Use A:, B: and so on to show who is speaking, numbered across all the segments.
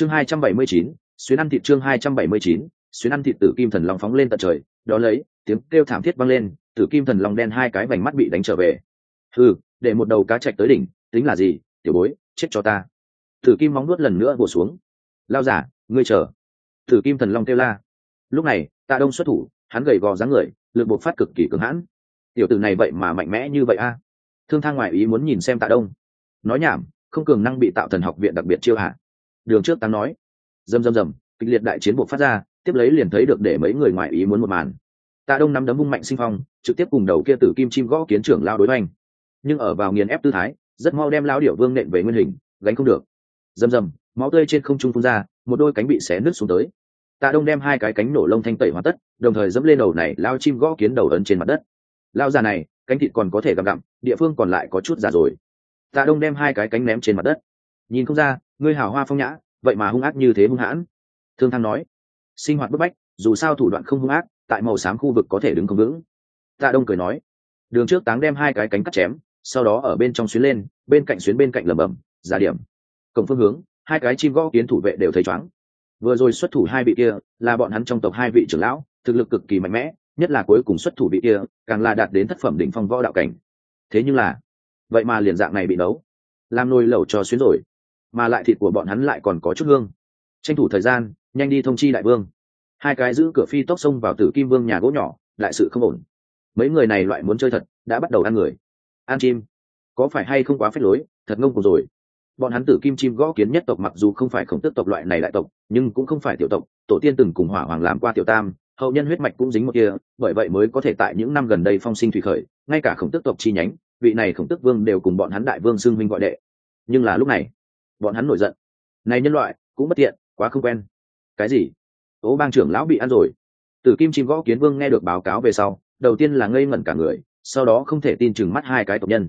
A: chương hai trăm bảy mươi chín xuyến ăn thịt chương hai trăm bảy mươi chín xuyến ăn thịt tử kim thần long phóng lên tận trời, đó lấy, tiếng kêu thảm thiết vang lên, tử kim thần long đen hai cái vành mắt bị đánh trở về. Ừ để một đầu cá chạch tới đỉnh, tính là gì, tiểu bối, chết cho ta. Tử kim móng nuốt lần nữa bổ xuống. Lao giả, ngươi chờ. Tử kim thần long kêu la. Lúc này, tạ đông xuất thủ, hắn gầy gò dáng người, lực bộc phát cực kỳ cứng hãn. Tiểu tử này vậy mà mạnh mẽ như vậy a. Thương thang ngoại ý muốn nhìn xem tạ đông. Nói nhảm, không cường năng bị tạo thần học viện đặc biệt chiêu hạ đường trước tăng nói. Dầm dầm dầm, kịch liệt đại chiến buộc phát ra, tiếp lấy liền thấy được để mấy người ngoại ý muốn một màn. Tạ đông nắm đấm vung mạnh sinh phong, trực tiếp cùng đầu kia tử kim chim gõ kiến trưởng lao đối oanh nhưng ở vào nghiền ép tư thái, rất mau đem lao điệu vương nện về nguyên hình, gánh không được. Rầm rầm máu tươi trên không trung phun ra, một đôi cánh bị xé nứt xuống tới. Tạ đông đem hai cái cánh nổ lông thanh tẩy hoàn tất, đồng thời dẫm lên đầu này, lao chim gõ kiến đầu ấn trên mặt đất. Lao già này, cánh thịt còn có thể gặm gặm, địa phương còn lại có chút già rồi. Tạ đông đem hai cái cánh ném trên mặt đất. Nhìn không ra ngươi hào hoa phong nhã, vậy mà hung ác như thế hung hãn. Thương thăng nói, sinh hoạt bức bách, dù sao thủ đoạn không hung ác, tại màu xám khu vực có thể đứng không vững. Tạ đông cười nói, đường trước táng đem hai cái cánh cắt chém, sau đó ở bên trong xuyến lên, bên cạnh xuyến bên cạnh lẩm bẩm, ra điểm. Cổng phương hướng, hai cái chim gõ kiến thủ vệ đều thấy chóng vừa rồi xuất thủ hai vị kia, là bọn hắn trong tộc hai vị trưởng lão, thực lực cực kỳ mạnh mẽ, nhất là cuối cùng xuất thủ vị kia, càng là đạt đến thất phẩm đỉnh phong võ đạo cảnh. Thế nhưng là, vậy mà liền dạng này bị nấu làm nồi lẩu cho xuyến rồi mà lại thịt của bọn hắn lại còn có chút hương. Tranh thủ thời gian, nhanh đi thông chi đại vương. Hai cái giữ cửa phi tốc xông vào tử kim vương nhà gỗ nhỏ đại sự không ổn. Mấy người này loại muốn chơi thật, đã bắt đầu ăn người. Ăn chim. Có phải hay không quá phép lối, thật ngông cùng rồi. Bọn hắn tử kim chim gõ kiến nhất tộc mặc dù không phải khổng tức tộc loại này đại tộc, nhưng cũng không phải tiểu tộc. Tổ tiên từng cùng hỏa hoàng làm qua tiểu tam, hậu nhân huyết mạch cũng dính một kia, bởi vậy mới có thể tại những năm gần đây phong sinh thủy khởi, ngay cả khổng tức tộc chi nhánh, vị này khổng tức vương đều cùng bọn hắn đại vương xưng minh gọi đệ. Nhưng là lúc này bọn hắn nổi giận. Này nhân loại, cũng bất tiện, quá không quen. Cái gì? Ố bang trưởng lão bị ăn rồi. Tử kim chim gõ kiến vương nghe được báo cáo về sau, đầu tiên là ngây ngẩn cả người, sau đó không thể tin chừng mắt hai cái tộc nhân.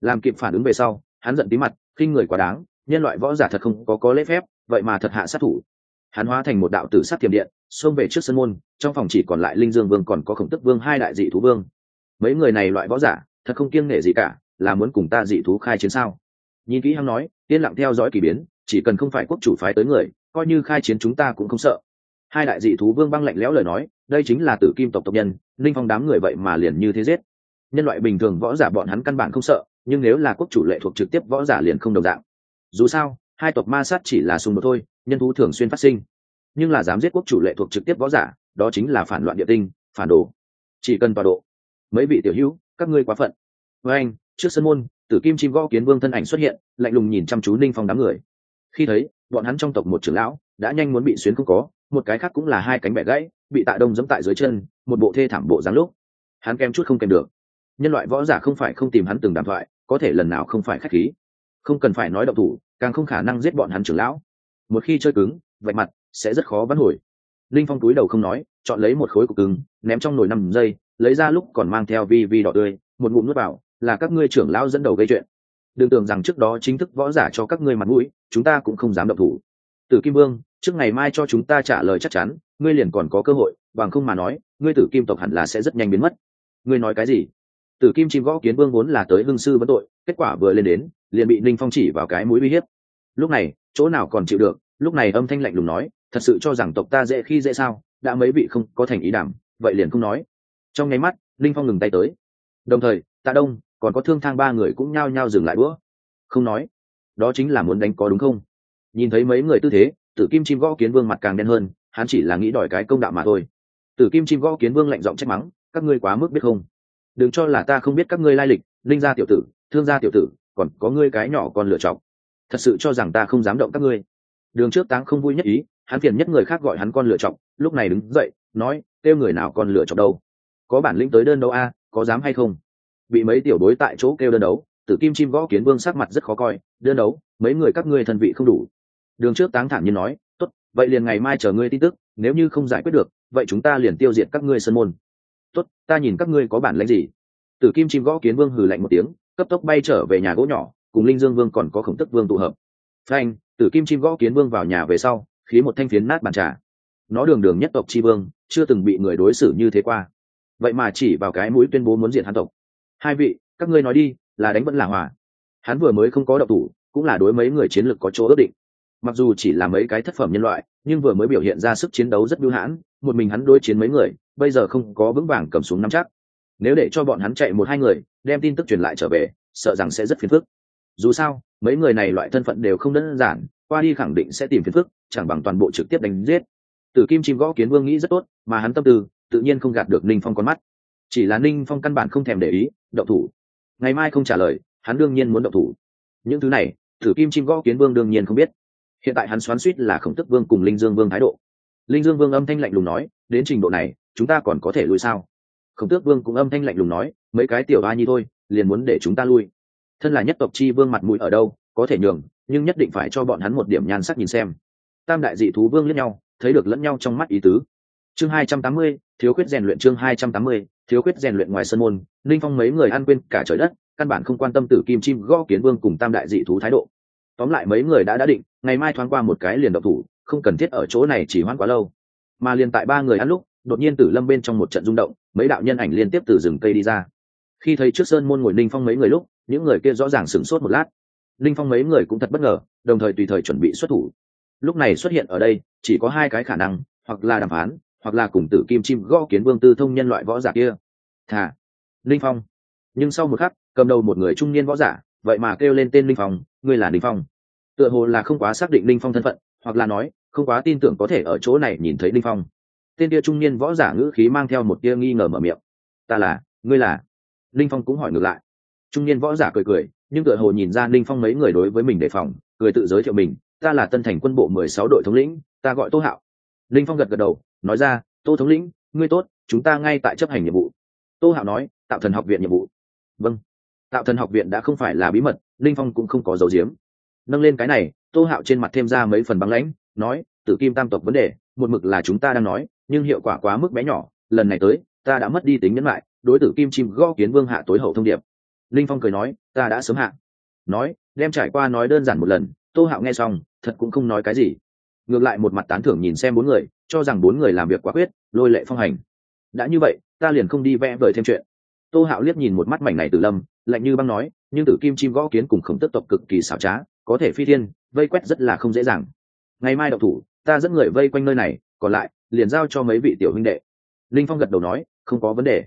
A: Làm kịp phản ứng về sau, hắn giận tí mặt, khinh người quá đáng, nhân loại võ giả thật không có có lễ phép, vậy mà thật hạ sát thủ. Hắn hóa thành một đạo tử sát thiểm điện, xông về trước sân môn, trong phòng chỉ còn lại linh dương vương còn có khổng tức vương hai đại dị thú vương. Mấy người này loại võ giả, thật không kiêng nể gì cả, là muốn cùng ta dị thú khai chiến sao? Nhìn kỹ hắn nói, yên lặng theo dõi k ỳ biến, chỉ cần không phải quốc chủ phái tới người, coi như khai chiến chúng ta cũng không sợ. Hai đại dị thú vương băng lạnh lẽo lời nói, đây chính là tử kim tộc tộc nhân, linh phong đám người vậy mà liền như thế giết. Nhân loại bình thường võ giả bọn hắn căn bản không sợ, nhưng nếu là quốc chủ lệ thuộc trực tiếp võ giả liền không đồng dạng. Dù sao, hai tộc ma sát chỉ là xung đột thôi, nhân thú thường xuyên phát sinh. Nhưng là dám giết quốc chủ lệ thuộc trực tiếp võ giả, đó chính là phản loạn địa tinh, phản đồ. Chỉ cần tọa độ. Mấy vị tiểu hữu, các ngươi quá phận. Với anh, trước sân môn tử kim chim gõ kiến vương thân ảnh xuất hiện, lạnh lùng nhìn chăm chú ninh phong đám người. Khi thấy, bọn hắn trong tộc một trưởng lão, đã nhanh muốn bị xuyến không có, một cái khác cũng là hai cánh bẻ gãy, bị tạ đông dẫm tại dưới chân, một bộ thê thảm bộ dáng lúc. Hắn kém chút không kèm được. Nhân loại võ giả không phải không tìm hắn từng đàm thoại, có thể lần nào không phải khách khí. Không cần phải nói động thủ, càng không khả năng giết bọn hắn trưởng lão. Một khi chơi cứng, vạch mặt, sẽ rất khó vãn hồi. Linh phong túi đầu không nói, chọn lấy một khối cục cứng, ném trong nồi năm giây, lấy ra lúc còn mang theo vi vi đỏ tươi, một ngụm nuốt vào là các ngươi trưởng lão dẫn đầu gây chuyện. Đừng tưởng rằng trước đó chính thức võ giả cho các ngươi mặt mũi, chúng ta cũng không dám động thủ. Tử kim vương, trước ngày mai cho chúng ta trả lời chắc chắn, ngươi liền còn có cơ hội, bằng không mà nói, ngươi tử kim tộc hẳn là sẽ rất nhanh biến mất. Ngươi nói cái gì? Tử kim chim gõ kiến vương vốn là tới hưng sư vấn tội, kết quả vừa lên đến, liền bị ninh phong chỉ vào cái mũi uy hiếp. Lúc này, chỗ nào còn chịu được, lúc này âm thanh lạnh lùng nói, thật sự cho rằng tộc ta dễ khi dễ sao, đã mấy vị không có thành ý đảm, vậy liền không nói. Trong nháy mắt, ninh phong ngừng tay tới. Đồng thời tạ đông, còn có thương thang ba người cũng nhao nhao dừng lại bữa. Không nói. Đó chính là muốn đánh có đúng không? Nhìn thấy mấy người tư thế, tử kim chim gõ kiến vương mặt càng đen hơn, hắn chỉ là nghĩ đòi cái công đạo mà thôi. Tử kim chim gõ kiến vương lạnh giọng trách mắng, các ngươi quá mức biết không? Đừng cho là ta không biết các ngươi lai lịch, linh gia tiểu tử, thương gia tiểu tử, còn có ngươi cái nhỏ còn lựa chọc thật sự cho rằng ta không dám động các ngươi. Đường trước táng không vui nhất ý, hắn phiền nhất người khác gọi hắn con lựa chọc lúc này đứng dậy, nói, kêu người nào còn lựa chọc đâu? Có bản lĩnh tới đơn đâu a, có dám hay không? Bị mấy tiểu đối tại chỗ kêu đơn đấu, tử kim chim gõ kiến vương sắc mặt rất khó coi, đơn đấu, mấy người các ngươi thân vị không đủ. Đường trước táng thản nhiên nói, tốt, vậy liền ngày mai chờ ngươi tin tức, nếu như không giải quyết được, vậy chúng ta liền tiêu diệt các ngươi sân môn. Tốt, ta nhìn các ngươi có bản lãnh gì? Tử kim chim gõ kiến vương hừ lạnh một tiếng, cấp tốc bay trở về nhà gỗ nhỏ, cùng linh dương vương còn có khổng tức vương tụ hợp. Phanh, tử kim chim gõ kiến vương vào nhà về sau, khí một thanh phiến nát bàn trà. Nó đường đường nhất tộc tri vương, chưa từng bị người đối xử như thế qua. Vậy mà chỉ vào cái mũi tuyên bố muốn diện hắn tộc hai vị, các ngươi nói đi, là đánh vẫn là hòa? Hắn vừa mới không có độc thủ, cũng là đối mấy người chiến lược có chỗ ước định. Mặc dù chỉ là mấy cái thất phẩm nhân loại, nhưng vừa mới biểu hiện ra sức chiến đấu rất bưu hãn, một mình hắn đối chiến mấy người, bây giờ không có vững vàng cầm súng nắm chắc. Nếu để cho bọn hắn chạy một hai người, đem tin tức truyền lại trở về, sợ rằng sẽ rất phiền phức. Dù sao, mấy người này loại thân phận đều không đơn giản, qua đi khẳng định sẽ tìm phiền phức, chẳng bằng toàn bộ trực tiếp đánh giết. Tử kim chim gõ kiến vương nghĩ rất tốt, mà hắn tâm tư, tự nhiên không gạt được ninh phong con mắt. Chỉ là ninh phong căn bản không thèm để ý động thủ. Ngày mai không trả lời, hắn đương nhiên muốn động thủ. Những thứ này, thử kim chim gõ kiến vương đương nhiên không biết. Hiện tại hắn xoắn suýt là khổng tức vương cùng linh dương vương thái độ. Linh dương vương âm thanh lạnh lùng nói, đến trình độ này, chúng ta còn có thể lui sao? Khổng tước vương cũng âm thanh lạnh lùng nói, mấy cái tiểu ba nhi thôi, liền muốn để chúng ta lui. Thân là nhất tộc chi vương mặt mũi ở đâu, có thể nhường, nhưng nhất định phải cho bọn hắn một điểm nhan sắc nhìn xem. Tam đại dị thú vương lẫn nhau, thấy được lẫn nhau trong mắt ý tứ. Chương hai trăm tám mươi, thiếu khuyết rèn luyện chương hai trăm tám mươi thiếu khuyết rèn luyện ngoài sân môn linh phong mấy người ăn quên cả trời đất, căn bản không quan tâm tử kim chim, gõ kiến vương cùng tam đại dị thú thái độ. Tóm lại mấy người đã đã định, ngày mai thoáng qua một cái liền độc thủ, không cần thiết ở chỗ này chỉ hoãn quá lâu. Mà liền tại ba người ăn lúc, đột nhiên tử lâm bên trong một trận rung động, mấy đạo nhân ảnh liên tiếp từ rừng cây đi ra. Khi thấy trước sơn môn ngồi ninh phong mấy người lúc, những người kia rõ ràng sửng sốt một lát. Ninh phong mấy người cũng thật bất ngờ, đồng thời tùy thời chuẩn bị xuất thủ. Lúc này xuất hiện ở đây, chỉ có hai cái khả năng, hoặc là đàm phán hoặc là cùng tử kim chim gõ kiến vương tư thông nhân loại võ giả kia. Thà. Linh phong. Nhưng sau một khắc, cầm đầu một người trung niên võ giả, vậy mà kêu lên tên linh phong, ngươi là linh phong. Tựa hồ là không quá xác định linh phong thân phận, hoặc là nói, không quá tin tưởng có thể ở chỗ này nhìn thấy linh phong. Tên kia trung niên võ giả ngữ khí mang theo một tia nghi ngờ mở miệng. Ta là, ngươi là? Linh phong cũng hỏi ngược lại. Trung niên võ giả cười cười, nhưng tựa hồ nhìn ra linh phong mấy người đối với mình đề phòng, cười tự giới thiệu mình. Ta là tân thành quân bộ mười sáu đội thống lĩnh, ta gọi tô hạo Linh phong gật gật đầu, nói ra, tô thống lĩnh, ngươi tốt, chúng ta ngay tại chấp hành nhiệm vụ. Tô hạo nói, tạo thần học viện nhiệm vụ. Vâng. Tạo thần học viện đã không phải là bí mật, Linh phong cũng không có dấu diếm nâng lên cái này, tô hạo trên mặt thêm ra mấy phần băng lãnh, nói, tử kim tam tộc vấn đề, một mực là chúng ta đang nói, nhưng hiệu quả quá mức bé nhỏ, lần này tới, ta đã mất đi tính nhẫn lại, đối tử kim chim gõ kiến vương hạ tối hậu thông điệp. Linh phong cười nói, ta đã sớm hạ. Nói, đem trải qua nói đơn giản một lần, tô hạo nghe xong, thật cũng không nói cái gì ngược lại một mặt tán thưởng nhìn xem bốn người, cho rằng bốn người làm việc quá quyết, lôi lệ phong hành. Đã như vậy, ta liền không đi vẽ vời thêm chuyện. Tô hạo liếc nhìn một mắt mảnh này từ lâm, lạnh như băng nói, nhưng tử kim chim gõ kiến cùng khổng tức tộc cực kỳ xảo trá, có thể phi thiên, vây quét rất là không dễ dàng. Ngày mai đậu thủ, ta dẫn người vây quanh nơi này, còn lại, liền giao cho mấy vị tiểu huynh đệ. Linh phong gật đầu nói, không có vấn đề.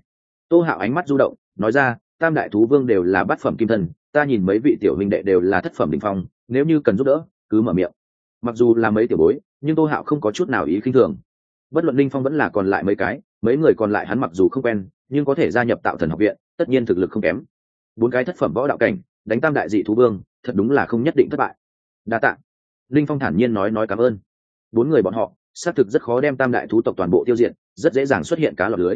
A: Tô hạo ánh mắt du động, nói ra, tam đại thú vương đều là bát phẩm kim thân, ta nhìn mấy vị tiểu huynh đệ đều là thất phẩm đình phong, nếu như cần giúp đỡ, cứ mở miệng mặc dù là mấy tiểu bối, nhưng tô hạo không có chút nào ý khinh thường. Bất luận linh phong vẫn là còn lại mấy cái, mấy người còn lại hắn mặc dù không quen, nhưng có thể gia nhập tạo thần học viện, tất nhiên thực lực không kém. Bốn cái thất phẩm võ đạo cảnh, đánh tam đại dị thú vương, thật đúng là không nhất định thất bại. Đa t ạ linh phong thản nhiên nói nói cảm ơn. Bốn người bọn họ, xác thực rất khó đem tam đại thú tộc toàn bộ tiêu diệt, rất dễ dàng xuất hiện cá lọc lưới.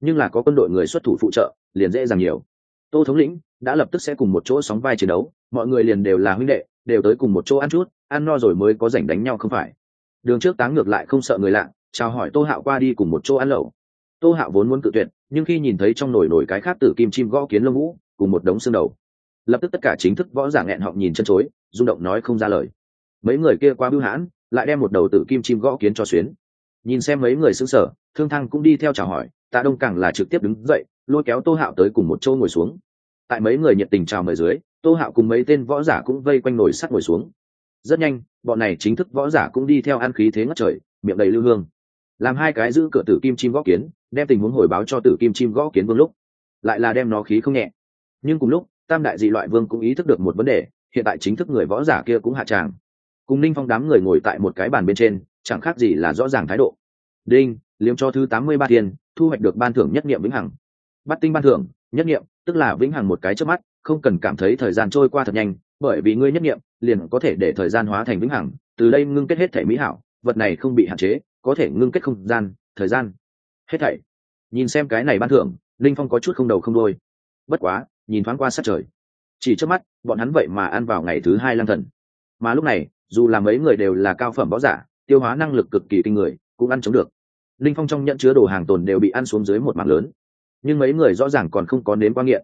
A: Nhưng là có quân đội người xuất thủ phụ trợ, liền dễ dàng nhiều. Tô thống lĩnh đã lập tức sẽ cùng một chỗ sóng vai chiến đấu, mọi người liền đều là huynh đệ đều tới cùng một chỗ ăn chút, ăn no rồi mới có rảnh đánh nhau không phải? Đường trước táng ngược lại không sợ người lạ, chào hỏi tô hạo qua đi cùng một chỗ ăn lẩu. Tô hạo vốn muốn cự tuyệt, nhưng khi nhìn thấy trong nồi nổi cái khác tử kim chim gõ kiến lông vũ, cùng một đống xương đầu, lập tức tất cả chính thức võ giả nghẹn họng nhìn chân chối, rung động nói không ra lời. Mấy người kia qua bưu hãn, lại đem một đầu tử kim chim gõ kiến cho xuyến. Nhìn xem mấy người xứng sở thương thăng cũng đi theo chào hỏi, tạ đông càng là trực tiếp đứng dậy, lôi kéo tô hạo tới cùng một chỗ ngồi xuống tại mấy người nhiệt tình chào mời dưới, tô hạo cùng mấy tên võ giả cũng vây quanh nồi sắt ngồi xuống. Rất nhanh, bọn này chính thức võ giả cũng đi theo ăn khí thế ngất trời, miệng đầy lưu hương. Làm hai cái giữ cửa tử kim chim gõ kiến, đem tình huống hồi báo cho tử kim chim gõ kiến vương lúc. Lại là đem nó khí không nhẹ. Nhưng cùng lúc, tam đại dị loại vương cũng ý thức được một vấn đề, hiện tại chính thức người võ giả kia cũng hạ tràng. Cùng ninh phong đám người ngồi tại một cái bàn bên trên, chẳng khác gì là rõ ràng thái độ. Đinh, liếm cho thứ tám mươi ba tiền thu hoạch được ban thưởng nhất nghiệm vĩnh hằng. Bắt tinh ban thưởng, nhất nghiệm tức là vĩnh hằng một cái trước mắt, không cần cảm thấy thời gian trôi qua thật nhanh, bởi vì ngươi nhất nghiệm, liền có thể để thời gian hóa thành vĩnh hằng, từ đây ngưng kết hết thể mỹ hảo, vật này không bị hạn chế, có thể ngưng kết không gian, thời gian, hết thảy. Nhìn xem cái này ban thưởng, linh phong có chút không đầu không đôi bất quá, nhìn thoáng qua sát trời. Chỉ trước mắt, bọn hắn vậy mà ăn vào ngày thứ hai lang thần. Mà lúc này, dù là mấy người đều là cao phẩm võ giả, tiêu hóa năng lực cực kỳ kinh người, cũng ăn chống được. Linh phong trong nhận chứa đồ hàng tồn đều bị ăn xuống dưới một mạng lớn nhưng mấy người rõ ràng còn không có nếm qua nghiện.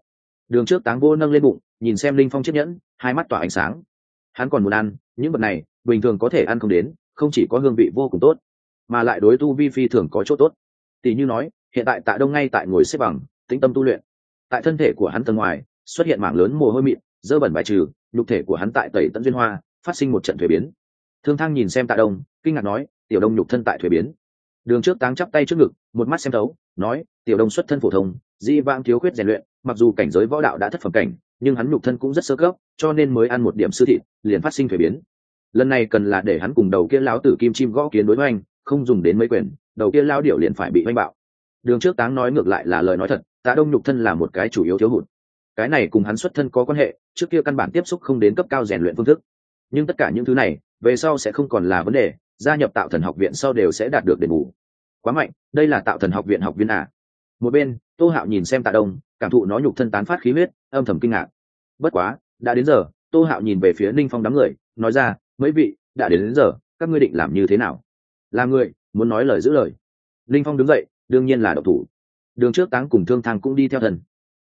A: Đường trước táng vô nâng lên bụng, nhìn xem linh phong chiếc nhẫn, hai mắt tỏa ánh sáng. Hắn còn muốn ăn, những vật này, bình thường có thể ăn không đến, không chỉ có hương vị vô cùng tốt, mà lại đối tu vi phi thường có chỗ tốt. Tỷ như nói, hiện tại tạ đông ngay tại ngồi xếp bằng, tĩnh tâm tu luyện. Tại thân thể của hắn tầng ngoài, xuất hiện mảng lớn mồ hôi mịn, dơ bẩn bài trừ, nhục thể của hắn tại tẩy tận duyên hoa, phát sinh một trận thuế biến. Thương thang nhìn xem tạ đông, kinh ngạc nói, tiểu đông nhục thân tại thuế biến đường trước táng chắp tay trước ngực, một mắt xem thấu, nói, tiểu đông xuất thân phổ thông, di vang thiếu khuyết rèn luyện, mặc dù cảnh giới võ đạo đã thất phẩm cảnh, nhưng hắn nhục thân cũng rất sơ cấp, cho nên mới ăn một điểm sư thịt, liền phát sinh thuế biến. Lần này cần là để hắn cùng đầu kia lão tử kim chim gõ kiến đối với anh không dùng đến mấy quyền, đầu kia lao điệu liền phải bị oanh bạo. Đường trước táng nói ngược lại là lời nói thật, tạ đông nhục thân là một cái chủ yếu thiếu hụt. Cái này cùng hắn xuất thân có quan hệ, trước kia căn bản tiếp xúc không đến cấp cao rèn luyện phương thức. Nhưng tất cả những thứ này, về sau sẽ không còn là vấn đề gia nhập tạo thần học viện sau đều sẽ đạt được đền bù. Quá mạnh đây là tạo thần học viện học viên à. một bên tô hạo nhìn xem tạ đông cảm thụ nó nhục thân tán phát khí huyết âm thầm kinh ngạc. Bất quá đã đến giờ tô hạo nhìn về phía ninh phong đám người nói ra mấy vị đã đến, đến giờ các ngươi định làm như thế nào? Là người muốn nói lời giữ lời. Ninh phong đứng dậy đương nhiên là độc thủ. Đường trước táng cùng thương thang cũng đi theo thần.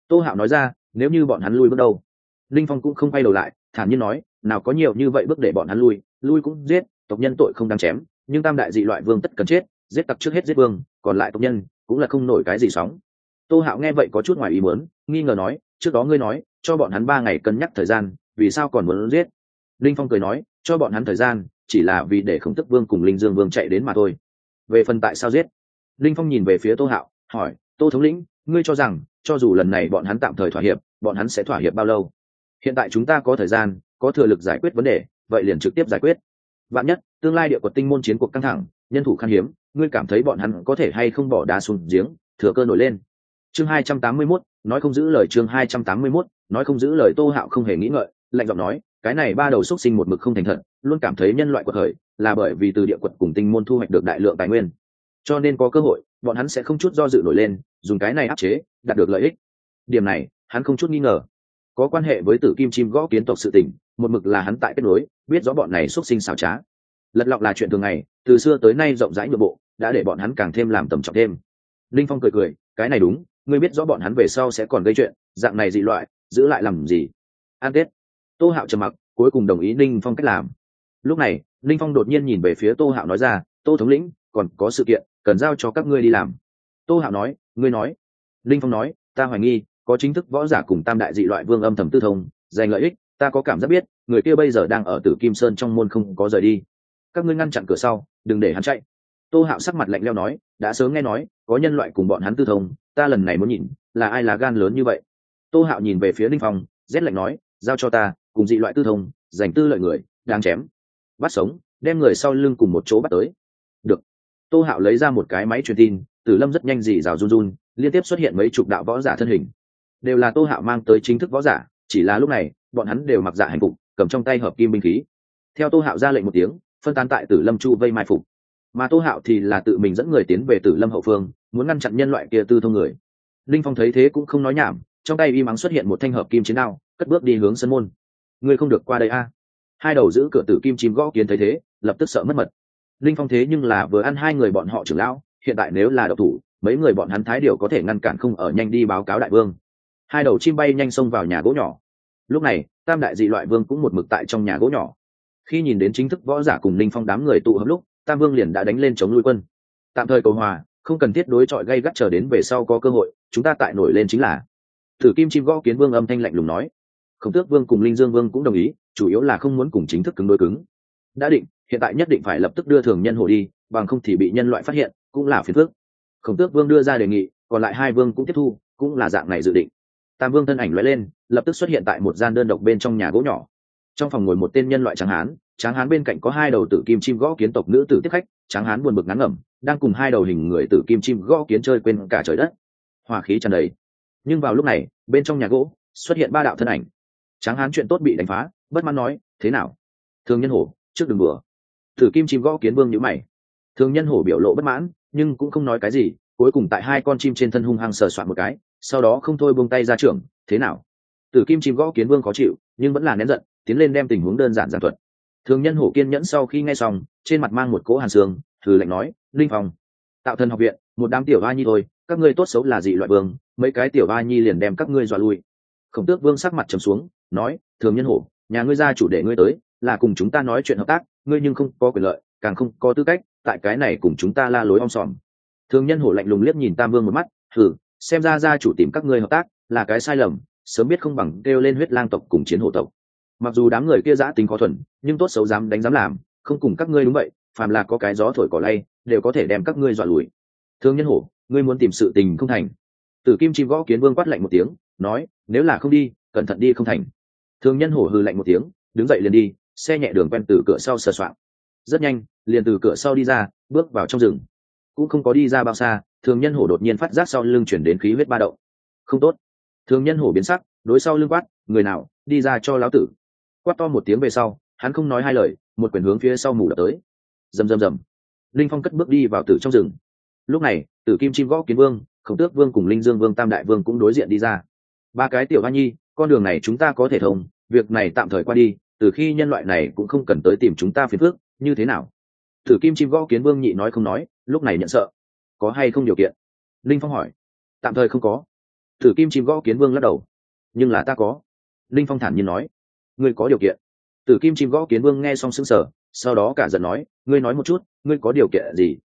A: Tô hạo nói ra nếu như bọn hắn lui bước đâu ninh phong cũng không quay đầu lại thản nhiên nói nào có nhiều như vậy bước để bọn hắn lui lui cũng giết tộc nhân tội không đáng chém, nhưng tam đại dị loại vương tất cần chết, giết tặc trước hết giết vương, còn lại tộc nhân cũng là không nổi cái gì sóng. Tô hạo nghe vậy có chút ngoài ý muốn, nghi ngờ nói, trước đó ngươi nói, cho bọn hắn ba ngày cân nhắc thời gian, vì sao còn muốn giết? Linh phong cười nói, cho bọn hắn thời gian, chỉ là vì để khổng tức vương cùng linh dương vương chạy đến mà thôi. Về phần tại sao giết? Linh phong nhìn về phía tô hạo, hỏi, tô thống lĩnh, ngươi cho rằng, cho dù lần này bọn hắn tạm thời thỏa hiệp, bọn hắn sẽ thỏa hiệp bao lâu? Hiện tại chúng ta có thời gian, có thừa lực giải quyết vấn đề, vậy liền trực tiếp giải quyết vạn nhất tương lai địa quật tinh môn chiến cuộc căng thẳng nhân thủ khan hiếm ngươi cảm thấy bọn hắn có thể hay không bỏ đá xuống giếng thừa cơ nổi lên. Chương hai trăm tám mươi 281, nói không giữ lời chương hai trăm tám mươi 281, nói không giữ lời tô hạo không hề nghĩ ngợi lạnh giọng nói cái này ba đầu xúc sinh một mực không thành thật luôn cảm thấy nhân loại quật khởi là bởi vì từ địa quật cùng tinh môn thu hoạch được đại lượng tài nguyên. Cho nên có cơ hội bọn hắn sẽ không chút do dự nổi lên dùng cái này áp chế đạt được lợi ích. Điểm này hắn không chút nghi ngờ. Có quan hệ với tử kim chim gõ kiến tộc sự tình một mực là hắn tại kết nối, biết rõ bọn này xuất sinh xảo trá. Lật lọng là chuyện thường ngày, từ xưa tới nay rộng rãi nội bộ, đã để bọn hắn càng thêm làm tầm trọng thêm. Linh phong cười cười, cái này đúng, ngươi biết rõ bọn hắn về sau sẽ còn gây chuyện, dạng này dị loại, giữ lại làm gì? An tết tô hạo trầm mặc, cuối cùng đồng ý ninh phong cách làm. Lúc này ninh phong đột nhiên nhìn về phía tô hạo nói ra, tô thống lĩnh, còn có sự kiện, cần giao cho các ngươi đi làm. Tô hạo nói, ngươi nói. Ninh phong nói, ta hoài nghi, có chính thức võ giả cùng tam đại dị loại vương âm thầm tư thông, giành lợi ích ta có cảm giác biết, người kia bây giờ đang ở tử kim sơn trong môn không có rời đi. Các ngươi ngăn chặn cửa sau, đừng để hắn chạy. Tô hạo sắc mặt lạnh leo nói, đã sớm nghe nói, có nhân loại cùng bọn hắn tư thông, ta lần này muốn nhìn, là ai là gan lớn như vậy? Tô hạo nhìn về phía linh phong, rét lạnh nói, giao cho ta, cùng dị loại tư thông, giành tư lợi người đang chém. Bắt sống, đem người sau lưng cùng một chỗ bắt tới. Được. Tô hạo lấy ra một cái máy truyền tin, tử lâm rất nhanh dì rào run run, liên tiếp xuất hiện mấy chục đạo võ giả thân hình. Đều là tô hạo mang tới chính thức võ giả, chỉ là lúc này bọn hắn đều mặc dạ hành phục, cầm trong tay hợp kim binh khí. Theo tô hạo ra lệnh một tiếng, phân tán tại tử lâm chu vây mai phục. Mà tô hạo thì là tự mình dẫn người tiến về tử lâm hậu phương, muốn ngăn chặn nhân loại kia tư thông người. Linh phong thấy thế cũng không nói nhảm, trong tay y mắng xuất hiện một thanh hợp kim chiến đao, cất bước đi hướng sân môn. Ngươi không được qua đây a. À. Hai đầu giữ cửa tử kim chim gõ kiến thấy thế, lập tức sợ mất mật. Linh phong thế nhưng là vừa ăn hai người bọn họ trưởng lão, hiện tại nếu là độc thủ, mấy người bọn hắn thái điều có thể ngăn cản không ở nhanh đi báo cáo đại vương. Hai đầu chim bay nhanh xông vào nhà gỗ nhỏ lúc này, tam đại dị loại vương cũng một mực tại trong nhà gỗ nhỏ. Khi nhìn đến chính thức võ giả cùng linh phong đám người tụ hợp lúc, tam vương liền đã đánh lên chống nuôi quân. Tạm thời cầu hòa, không cần thiết đối chọi gây gắt chờ đến về sau có cơ hội, chúng ta tại nổi lên chính là. Thử kim chim gõ kiến vương âm thanh lạnh lùng nói. Khổng tước vương cùng linh dương vương cũng đồng ý, chủ yếu là không muốn cùng chính thức cứng đối cứng. Đã định, hiện tại nhất định phải lập tức đưa thường nhân hồ đi, bằng không thì bị nhân loại phát hiện, cũng là phiền phước khổng tước vương đưa ra đề nghị, còn lại hai vương cũng tiếp thu, cũng là dạng này dự định tam vương thân ảnh loại lên, lập tức xuất hiện tại một gian đơn độc bên trong nhà gỗ nhỏ. Trong phòng ngồi một tên nhân loại tráng hán tráng hán bên cạnh có hai đầu tử kim chim gõ kiến tộc nữ tử tiếp khách, tráng hán buồn bực ngắn ngẩm, đang cùng hai đầu hình người tử kim chim gõ kiến chơi quên cả trời đất. Hòa khí tràn đầy. Nhưng vào lúc này, bên trong nhà gỗ xuất hiện ba đạo thân ảnh. Tráng hán chuyện tốt bị đánh phá, bất mãn nói, thế nào? Thường nhân hổ, trước đường bừa tử kim chim gõ kiến vương nhữ mày. Thường nhân hổ biểu lộ bất mãn, nhưng cũng không nói cái gì, cuối cùng tại hai con chim trên thân hung hăng sờ soạn một cái sau đó không thôi buông tay ra trưởng, thế nào? Tử kim chim gõ kiến vương khó chịu, nhưng vẫn là nén giận, tiến lên đem tình huống đơn giản giản thuật. Thường nhân hổ kiên nhẫn sau khi nghe xong, trên mặt mang một cỗ hàn xương thử lệnh nói, linh phong, tạo thân học viện, một đám tiểu ba nhi thôi, các ngươi tốt xấu là dị loại vương, mấy cái tiểu ba nhi liền đem các ngươi dọa lui. Khổng tước vương sắc mặt trầm xuống, nói, thường nhân hổ, nhà ngươi ra chủ để ngươi tới, là cùng chúng ta nói chuyện hợp tác, ngươi nhưng không có quyền lợi, càng không có tư cách, tại cái này cùng chúng ta la lối om sòm. Thường nhân hổ lạnh lùng liếc nhìn tam vương một mắt thử xem ra gia chủ tìm các ngươi hợp tác là cái sai lầm, sớm biết không bằng kêu lên huyết lang tộc cùng chiến hộ tộc. Mặc dù đám người kia giã tính khó thuần, nhưng tốt xấu dám đánh dám làm, không cùng các ngươi đúng vậy, phàm là có cái gió thổi cỏ lay, đều có thể đem các ngươi dọa lùi. Thương nhân hổ, ngươi muốn tìm sự tình không thành. Tử kim chim gõ kiến vương quát lạnh một tiếng, nói, nếu là không đi, cẩn thận đi không thành. Thương nhân hổ hư lạnh một tiếng, đứng dậy liền đi, xe nhẹ đường quen từ cửa sau sờ soạng. Rất nhanh, liền từ cửa sau đi ra, bước vào trong rừng cũng không có đi ra bao xa, thường nhân hổ đột nhiên phát giác sau lưng chuyển đến khí huyết ba động. Không tốt. Thường nhân hổ biến sắc, đối sau lưng quát, người nào, đi ra cho lão tử. Quát to một tiếng về sau, hắn không nói hai lời, một quyền hướng phía sau mù đập tới. Rầm rầm rầm. Linh phong cất bước đi vào tử trong rừng. Lúc này, tử kim chim gõ kiến vương, khổng tước vương cùng linh dương vương tam đại vương cũng đối diện đi ra. Ba cái tiểu hoa nhi, con đường này chúng ta có thể thông, việc này tạm thời qua đi, từ khi nhân loại này cũng không cần tới tìm chúng ta phiền phước như thế nào? Tử kim chim gõ kiến vương nhị nói không nói lúc này nhận sợ. Có hay không điều kiện? Linh phong hỏi. Tạm thời không có. Tử kim chim gõ kiến vương lắc đầu. Nhưng là ta có. Linh phong thản nhiên nói. Ngươi có điều kiện. Tử kim chim gõ kiến vương nghe xong sững sờ, sau đó cả giận nói, ngươi nói một chút, ngươi có điều kiện gì?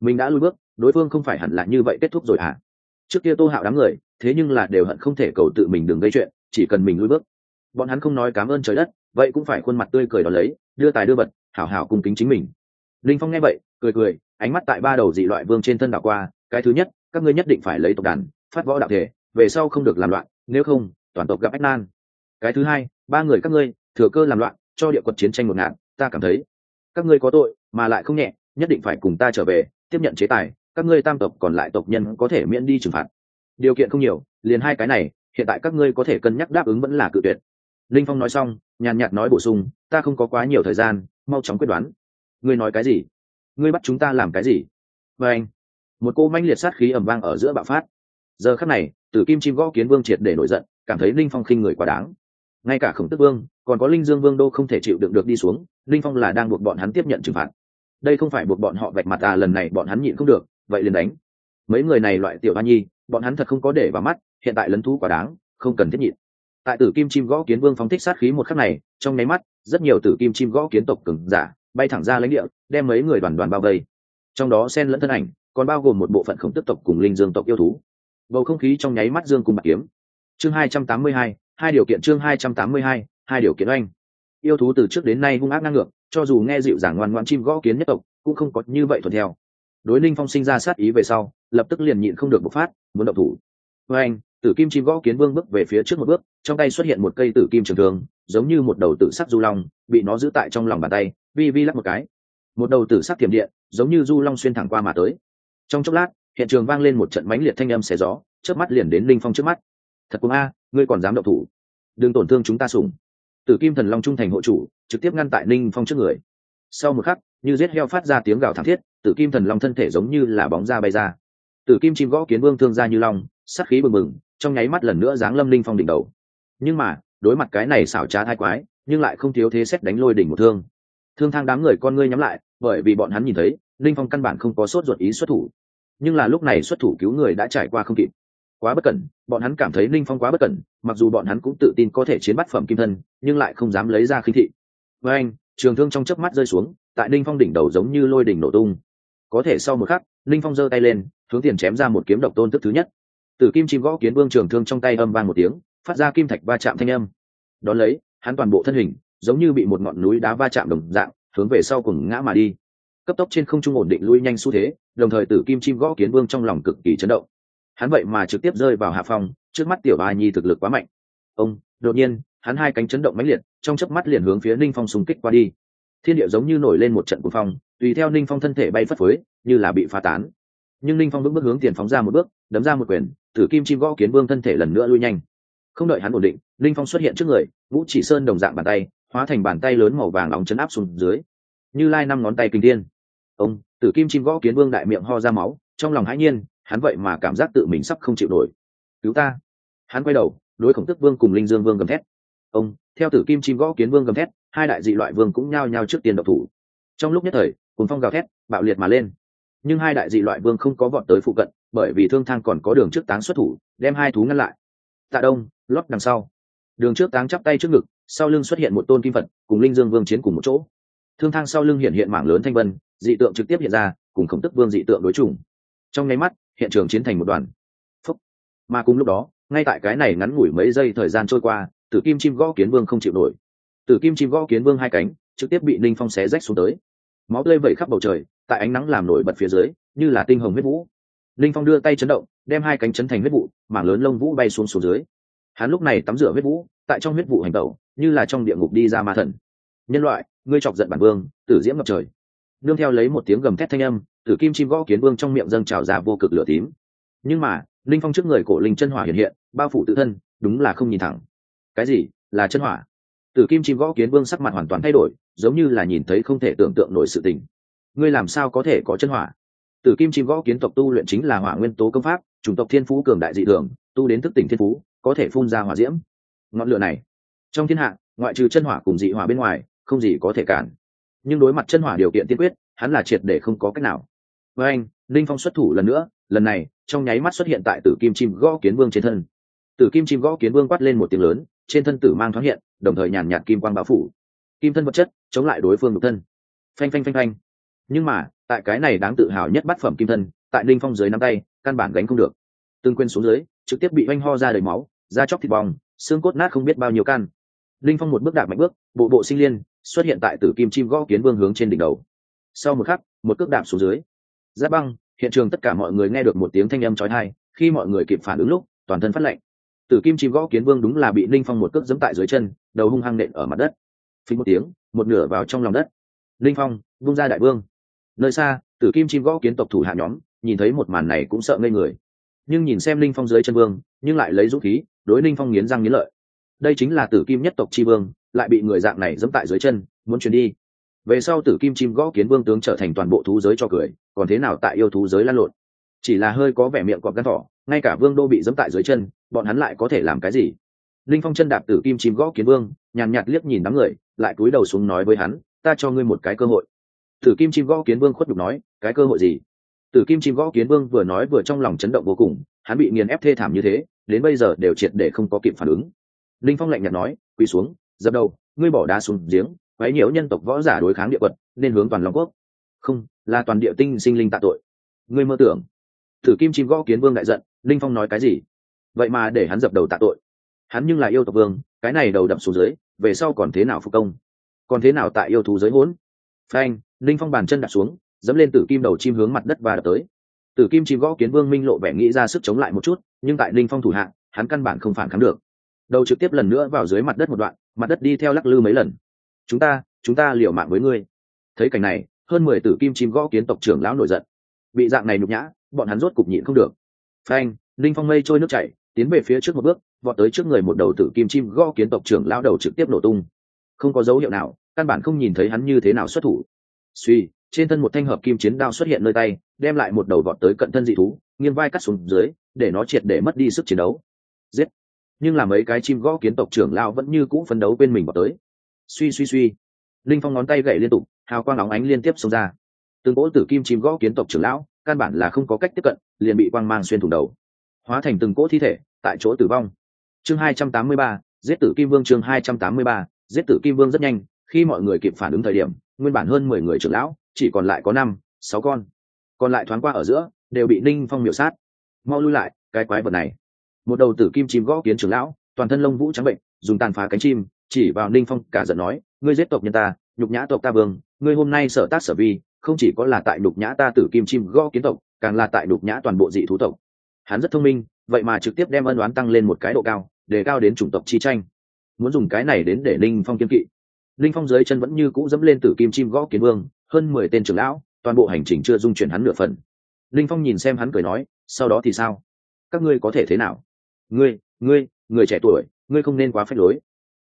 A: Mình đã lui bước, đối phương không phải hẳn là như vậy kết thúc rồi hả? Trước kia tô hạo đám người, thế nhưng là đều hận không thể cầu tự mình đừng gây chuyện, chỉ cần mình lui bước. Bọn hắn không nói cảm ơn trời đất, vậy cũng phải khuôn mặt tươi cười đó lấy, đưa tài đưa vật, hảo hảo cung kính chính mình. Linh phong nghe vậy, cười cười ánh mắt tại ba đầu dị loại vương trên thân đảo qua, cái thứ nhất, các ngươi nhất định phải lấy tộc đàn, phát võ đạo thể, về sau không được làm loạn, nếu không, toàn tộc gặp ách nan. Cái thứ hai, ba người các ngươi, thừa cơ làm loạn, cho địa quật chiến tranh một ngạn ta cảm thấy, các ngươi có tội, mà lại không nhẹ, nhất định phải cùng ta trở về, tiếp nhận chế tài, các ngươi tam tộc còn lại tộc nhân có thể miễn đi trừng phạt. Điều kiện không nhiều, liền hai cái này, hiện tại các ngươi có thể cân nhắc đáp ứng vẫn là cự tuyệt. Linh phong nói xong, nhàn nhạt nói bổ sung, ta không có quá nhiều thời gian, mau chóng quyết đoán. Ngươi nói cái gì? Ngươi bắt chúng ta làm cái gì? Và anh, một cô manh liệt sát khí ẩm vang ở giữa bạo phát. Giờ khắc này, tử kim chim gõ kiến vương triệt để nổi giận, cảm thấy linh phong khinh người quá đáng. Ngay cả khổng tức vương, còn có linh dương vương đô không thể chịu đựng được đi xuống, linh phong là đang buộc bọn hắn tiếp nhận trừng phạt. Đây không phải buộc bọn họ vạch mặt à lần này bọn hắn nhịn không được, vậy liền đánh. Mấy người này loại tiểu hoa nhi, bọn hắn thật không có để vào mắt, hiện tại lấn thú quá đáng, không cần thiết nhịn. Tại tử kim chim gõ kiến vương phóng thích sát khí một khắc này, trong nháy mắt, rất nhiều tử kim chim gõ kiến tộc cứng giả bay thẳng ra lãnh địa, đem mấy người đoàn đoàn bao vây. Trong đó xen lẫn thân ảnh, còn bao gồm một bộ phận khổng tức tộc cùng linh dương tộc yêu thú. Bầu không khí trong nháy mắt dương cùng bạc kiếm. Chương hai trăm tám mươi hai hai điều kiện chương hai trăm tám mươi hai hai điều kiện oanh. Yêu thú từ trước đến nay hung ác ngang ngược, cho dù nghe dịu dàng ngoan ngoan chim gõ kiến nhất tộc, cũng không có như vậy thuận theo. Đối linh phong sinh ra sát ý về sau, lập tức liền nhịn không được bộc phát, muốn động thủ. Với anh tử kim chim gõ kiến vương bước về phía trước một bước, trong tay xuất hiện một cây tử kim trường thương giống như một đầu tử sắc du long, bị nó giữ tại trong lòng bàn tay, vi vi lắc một cái. Một đầu tử sắc tiềm điện, giống như du long xuyên thẳng qua mà tới. Trong chốc lát, hiện trường vang lên một trận mãnh liệt thanh âm xé gió trước mắt liền đến linh phong trước mắt. Thật cũng a, ngươi còn dám động thủ. Đừng tổn thương chúng ta sủng. Tử kim thần long trung thành hộ chủ, trực tiếp ngăn tại linh phong trước người. Sau một khắc, như giết heo phát ra tiếng gào thảm thiết, tử kim thần long thân thể giống như là bóng da bay ra. Tử kim chim gõ kiến vương thương ra như long sắc khí bừng bừng, trong nháy mắt lần nữa giáng lâm linh phong đỉnh đầu. Nhưng mà đối mặt cái này xảo trá thai quái, nhưng lại không thiếu thế xét đánh lôi đỉnh một thương. Thương thang đám người con ngươi nhắm lại, bởi vì bọn hắn nhìn thấy, linh phong căn bản không có sốt ruột ý xuất thủ. Nhưng là lúc này xuất thủ cứu người đã trải qua không kịp. Quá bất cẩn, bọn hắn cảm thấy linh phong quá bất cẩn, mặc dù bọn hắn cũng tự tin có thể chiến bắt phẩm kim thân, nhưng lại không dám lấy ra khinh thị. Với anh, trường thương trong chớp mắt rơi xuống, tại linh phong đỉnh đầu giống như lôi đỉnh nổ tung. Có thể sau một khắc, linh phong giơ tay lên, hướng tiền chém ra một kiếm độc tôn tức thứ nhất. Từ kim chim gõ kiến vương trường thương trong tay âm vang một tiếng phát ra kim thạch va chạm thanh âm. Đón lấy, hắn toàn bộ thân hình giống như bị một ngọn núi đá va chạm đồng dạng, hướng về sau cùng ngã mà đi. Cấp tốc trên không trung ổn định lui nhanh xu thế, đồng thời tử kim chim gõ kiến vương trong lòng cực kỳ chấn động. Hắn vậy mà trực tiếp rơi vào hạ phòng trước mắt tiểu ba nhi thực lực quá mạnh. Ông, đột nhiên, hắn hai cánh chấn động mãnh liệt, trong chớp mắt liền hướng phía ninh phong xung kích qua đi. Thiên địa giống như nổi lên một trận cuồng phong, tùy theo ninh phong thân thể bay phất phới, như là bị phá tán. Nhưng ninh phong bước bước hướng tiền phóng ra một bước, đấm ra một quyền, tử kim chim gõ kiến vương thân thể lần nữa lui nhanh không đợi hắn ổn định, Linh phong xuất hiện trước người, vũ chỉ sơn đồng dạng bàn tay, hóa thành bàn tay lớn màu vàng nóng chấn áp xuống dưới. Như lai năm ngón tay kinh thiên. Ông, tử kim chim gõ kiến vương đại miệng ho ra máu, trong lòng hãi nhiên, hắn vậy mà cảm giác tự mình sắp không chịu nổi. Cứu ta. Hắn quay đầu, đối khổng tức vương cùng linh dương vương gầm thét. Ông, theo tử kim chim gõ kiến vương gầm thét, hai đại dị loại vương cũng nhao nhao trước tiền độc thủ. Trong lúc nhất thời cùng phong gào thét, bạo liệt mà lên. Nhưng hai đại dị loại vương không có vọt tới phụ cận, bởi vì thương thang còn có đường trước táng xuất thủ, đem hai thú ngăn lại tạ đông, lót đằng sau. Đường trước táng chắp tay trước ngực, sau lưng xuất hiện một tôn kim phật, cùng linh dương vương chiến cùng một chỗ. Thương thang sau lưng hiện hiện mảng lớn thanh vân, dị tượng trực tiếp hiện ra, cùng khổng tức vương dị tượng đối chủng. trong nháy mắt, hiện trường chiến thành một đoàn. Phúc. mà cùng lúc đó, ngay tại cái này ngắn ngủi mấy giây thời gian trôi qua, tử kim chim gõ kiến vương không chịu nổi. Tử kim chim gõ kiến vương hai cánh, trực tiếp bị ninh phong xé rách xuống tới. Máu tươi vẩy khắp bầu trời, tại ánh nắng làm nổi bật phía dưới, như là tinh hồng huyết vũ linh phong đưa tay chấn động, đem hai cánh chấn thành huyết vụ, mảng lớn lông vũ bay xuống xuống dưới. Hắn lúc này tắm rửa huyết vũ, tại trong huyết vụ hành tẩu, như là trong địa ngục đi ra ma thần. Nhân loại, ngươi chọc giận bản vương, tử diễm ngập trời. Nương theo lấy một tiếng gầm thét thanh âm, tử kim chim gõ kiến vương trong miệng dâng trào ra vô cực lửa tím. Nhưng mà, linh phong trước người cổ linh chân hỏa hiện hiện, bao phủ tự thân, đúng là không nhìn thẳng. Cái gì? Là chân hỏa? Tử kim chim gõ kiến vương sắc mặt hoàn toàn thay đổi, giống như là nhìn thấy không thể tưởng tượng nổi sự tình. Ngươi làm sao có thể có chân hỏa? Tử kim chim gõ kiến tộc tu luyện chính là hỏa nguyên tố công pháp, chủng tộc thiên phú cường đại dị thường, tu đến thức tỉnh thiên phú, có thể phun ra hỏa diễm. Ngọn lửa này, trong thiên hạ, ngoại trừ chân hỏa cùng dị hỏa bên ngoài, không gì có thể cản. Nhưng đối mặt chân hỏa điều kiện tiên quyết, hắn là triệt để không có cách nào. Với anh, linh phong xuất thủ lần nữa, lần này, trong nháy mắt xuất hiện tại tử kim chim gõ kiến vương trên thân. Tử kim chim gõ kiến vương quát lên một tiếng lớn, trên thân tử mang thoáng hiện, đồng thời nhàn nhạt kim quang bao phủ. Kim thân vật chất, chống lại đối phương độc thân. Phanh phanh phanh phanh. Nhưng mà tại cái này đáng tự hào nhất bát phẩm kim thân, tại linh phong dưới nắm tay, căn bản gánh không được. Tương quên xuống dưới, trực tiếp bị oanh ho ra đầy máu, da chóc thịt bong, xương cốt nát không biết bao nhiêu căn. Linh phong một bước đạp mạnh bước, bộ bộ sinh liên, xuất hiện tại tử kim chim gõ kiến vương hướng trên đỉnh đầu. Sau một khắc, một cước đạp xuống dưới. Giáp băng, hiện trường tất cả mọi người nghe được một tiếng thanh âm trói thai khi mọi người kịp phản ứng lúc, toàn thân phát lệnh tử kim chim gõ kiến vương đúng là bị linh phong một cước dẫm tại dưới chân, đầu hung hăng nện ở mặt đất. Phí một tiếng, một nửa vào trong lòng đất. Linh phong vung ra đại vương nơi xa, tử kim chim gõ kiến tộc thủ hạ nhóm, nhìn thấy một màn này cũng sợ ngây người. Nhưng nhìn xem linh phong dưới chân vương, nhưng lại lấy dũng khí, đối linh phong nghiến răng nghiến lợi. Đây chính là tử kim nhất tộc tri vương, lại bị người dạng này dẫm tại dưới chân, muốn chuyển đi. Về sau tử kim chim gõ kiến vương tướng trở thành toàn bộ thú giới cho cười, còn thế nào tại yêu thú giới lan lộn? Chỉ là hơi có vẻ miệng cọp gắn thỏ, ngay cả vương đô bị dẫm tại dưới chân, bọn hắn lại có thể làm cái gì? Linh phong chân đạp tử kim chim gõ kiến vương, nhàn nhạt liếc nhìn đám người, lại cúi đầu xuống nói với hắn, ta cho ngươi một cái cơ hội tử kim chim gõ kiến vương khuất nhục nói, cái cơ hội gì? Tử kim chim gõ kiến vương vừa nói vừa trong lòng chấn động vô cùng, hắn bị nghiền ép thê thảm như thế, đến bây giờ đều triệt để không có kịp phản ứng. Linh phong lạnh nhạt nói, quỳ xuống, dập đầu, ngươi bỏ đá xuống giếng, quấy nhiễu nhân tộc võ giả đối kháng địa quật, nên hướng toàn long quốc. Không, là toàn địa tinh sinh linh tạ tội. Ngươi mơ tưởng? Thử kim chim gõ kiến vương đại giận, linh phong nói, cái gì? Vậy mà để hắn dập đầu tạ tội. Hắn nhưng là yêu tộc vương, cái này đầu đập xuống dưới, về sau còn thế nào phục công? Còn thế nào tại yêu thú giới hỗn phanh linh phong bàn chân đặt xuống, dẫm lên tử kim đầu chim hướng mặt đất và đập tới. Tử kim chim gõ kiến vương minh lộ vẻ nghĩ ra sức chống lại một chút, nhưng tại linh phong thủ hạng hắn căn bản không phản kháng được. Đầu trực tiếp lần nữa vào dưới mặt đất một đoạn, mặt đất đi theo lắc lư mấy lần. Chúng ta chúng ta liều mạng với ngươi. Thấy cảnh này, hơn mười tử kim chim gõ kiến tộc trưởng lão nổi giận. Bị dạng này nhục nhã, bọn hắn rốt cục nhịn không được. Phanh linh phong mây trôi nước chảy, tiến về phía trước một bước, vọt tới trước người một đầu tử kim chim gõ kiến tộc trưởng lão đầu trực tiếp nổ tung. Không có dấu hiệu nào căn bản không nhìn thấy hắn như thế nào xuất thủ. Suy, trên thân một thanh hợp kim chiến đao xuất hiện nơi tay, đem lại một đầu vọt tới cận thân dị thú, nghiêng vai cắt xuống dưới, để nó triệt để mất đi sức chiến đấu. Giết! Nhưng là mấy cái chim gõ kiến tộc trưởng lao vẫn như cũ phấn đấu bên mình vào tới. Suy suy suy. Linh phong ngón tay gậy liên tục, hào quang óng ánh liên tiếp xông ra. Từng cỗ tử kim chim gõ kiến tộc trưởng lão, căn bản là không có cách tiếp cận, liền bị quang mang xuyên thủng đầu. Hóa thành từng cỗ thi thể, tại chỗ tử vong. Chương hai trăm tám mươi ba, giết tử kim vương chương hai trăm tám mươi ba, giết tử kim vương rất nhanh khi mọi người kịp phản ứng thời điểm, nguyên bản hơn mười người trưởng lão, chỉ còn lại có năm, sáu con. Còn lại thoáng qua ở giữa, đều bị ninh phong miểu sát. Mau lui lại, cái quái vật này. Một đầu tử kim chim gõ kiến trưởng lão, toàn thân lông vũ trắng bệnh, dùng tàn phá cánh chim, chỉ vào ninh phong cả giận nói, ngươi giết tộc nhân ta, nhục nhã tộc ta vương, ngươi hôm nay sở tác sở vi, không chỉ có là tại nhục nhã ta tử kim chim gõ kiến tộc, càng là tại nhục nhã toàn bộ dị thú tộc. Hắn rất thông minh, vậy mà trực tiếp đem ân đoán tăng lên một cái độ cao để cao đến chủng tộc chi tranh. Muốn dùng cái này đến để Ninh phong kiên kỵ linh phong dưới chân vẫn như cũ dẫm lên tử kim chim gõ kiến vương, hơn mười tên trưởng lão, toàn bộ hành trình chưa dung chuyển hắn nửa phần. Linh phong nhìn xem hắn cười nói, sau đó thì sao? Các ngươi có thể thế nào? Ngươi ngươi, người trẻ tuổi, ngươi không nên quá phép lối.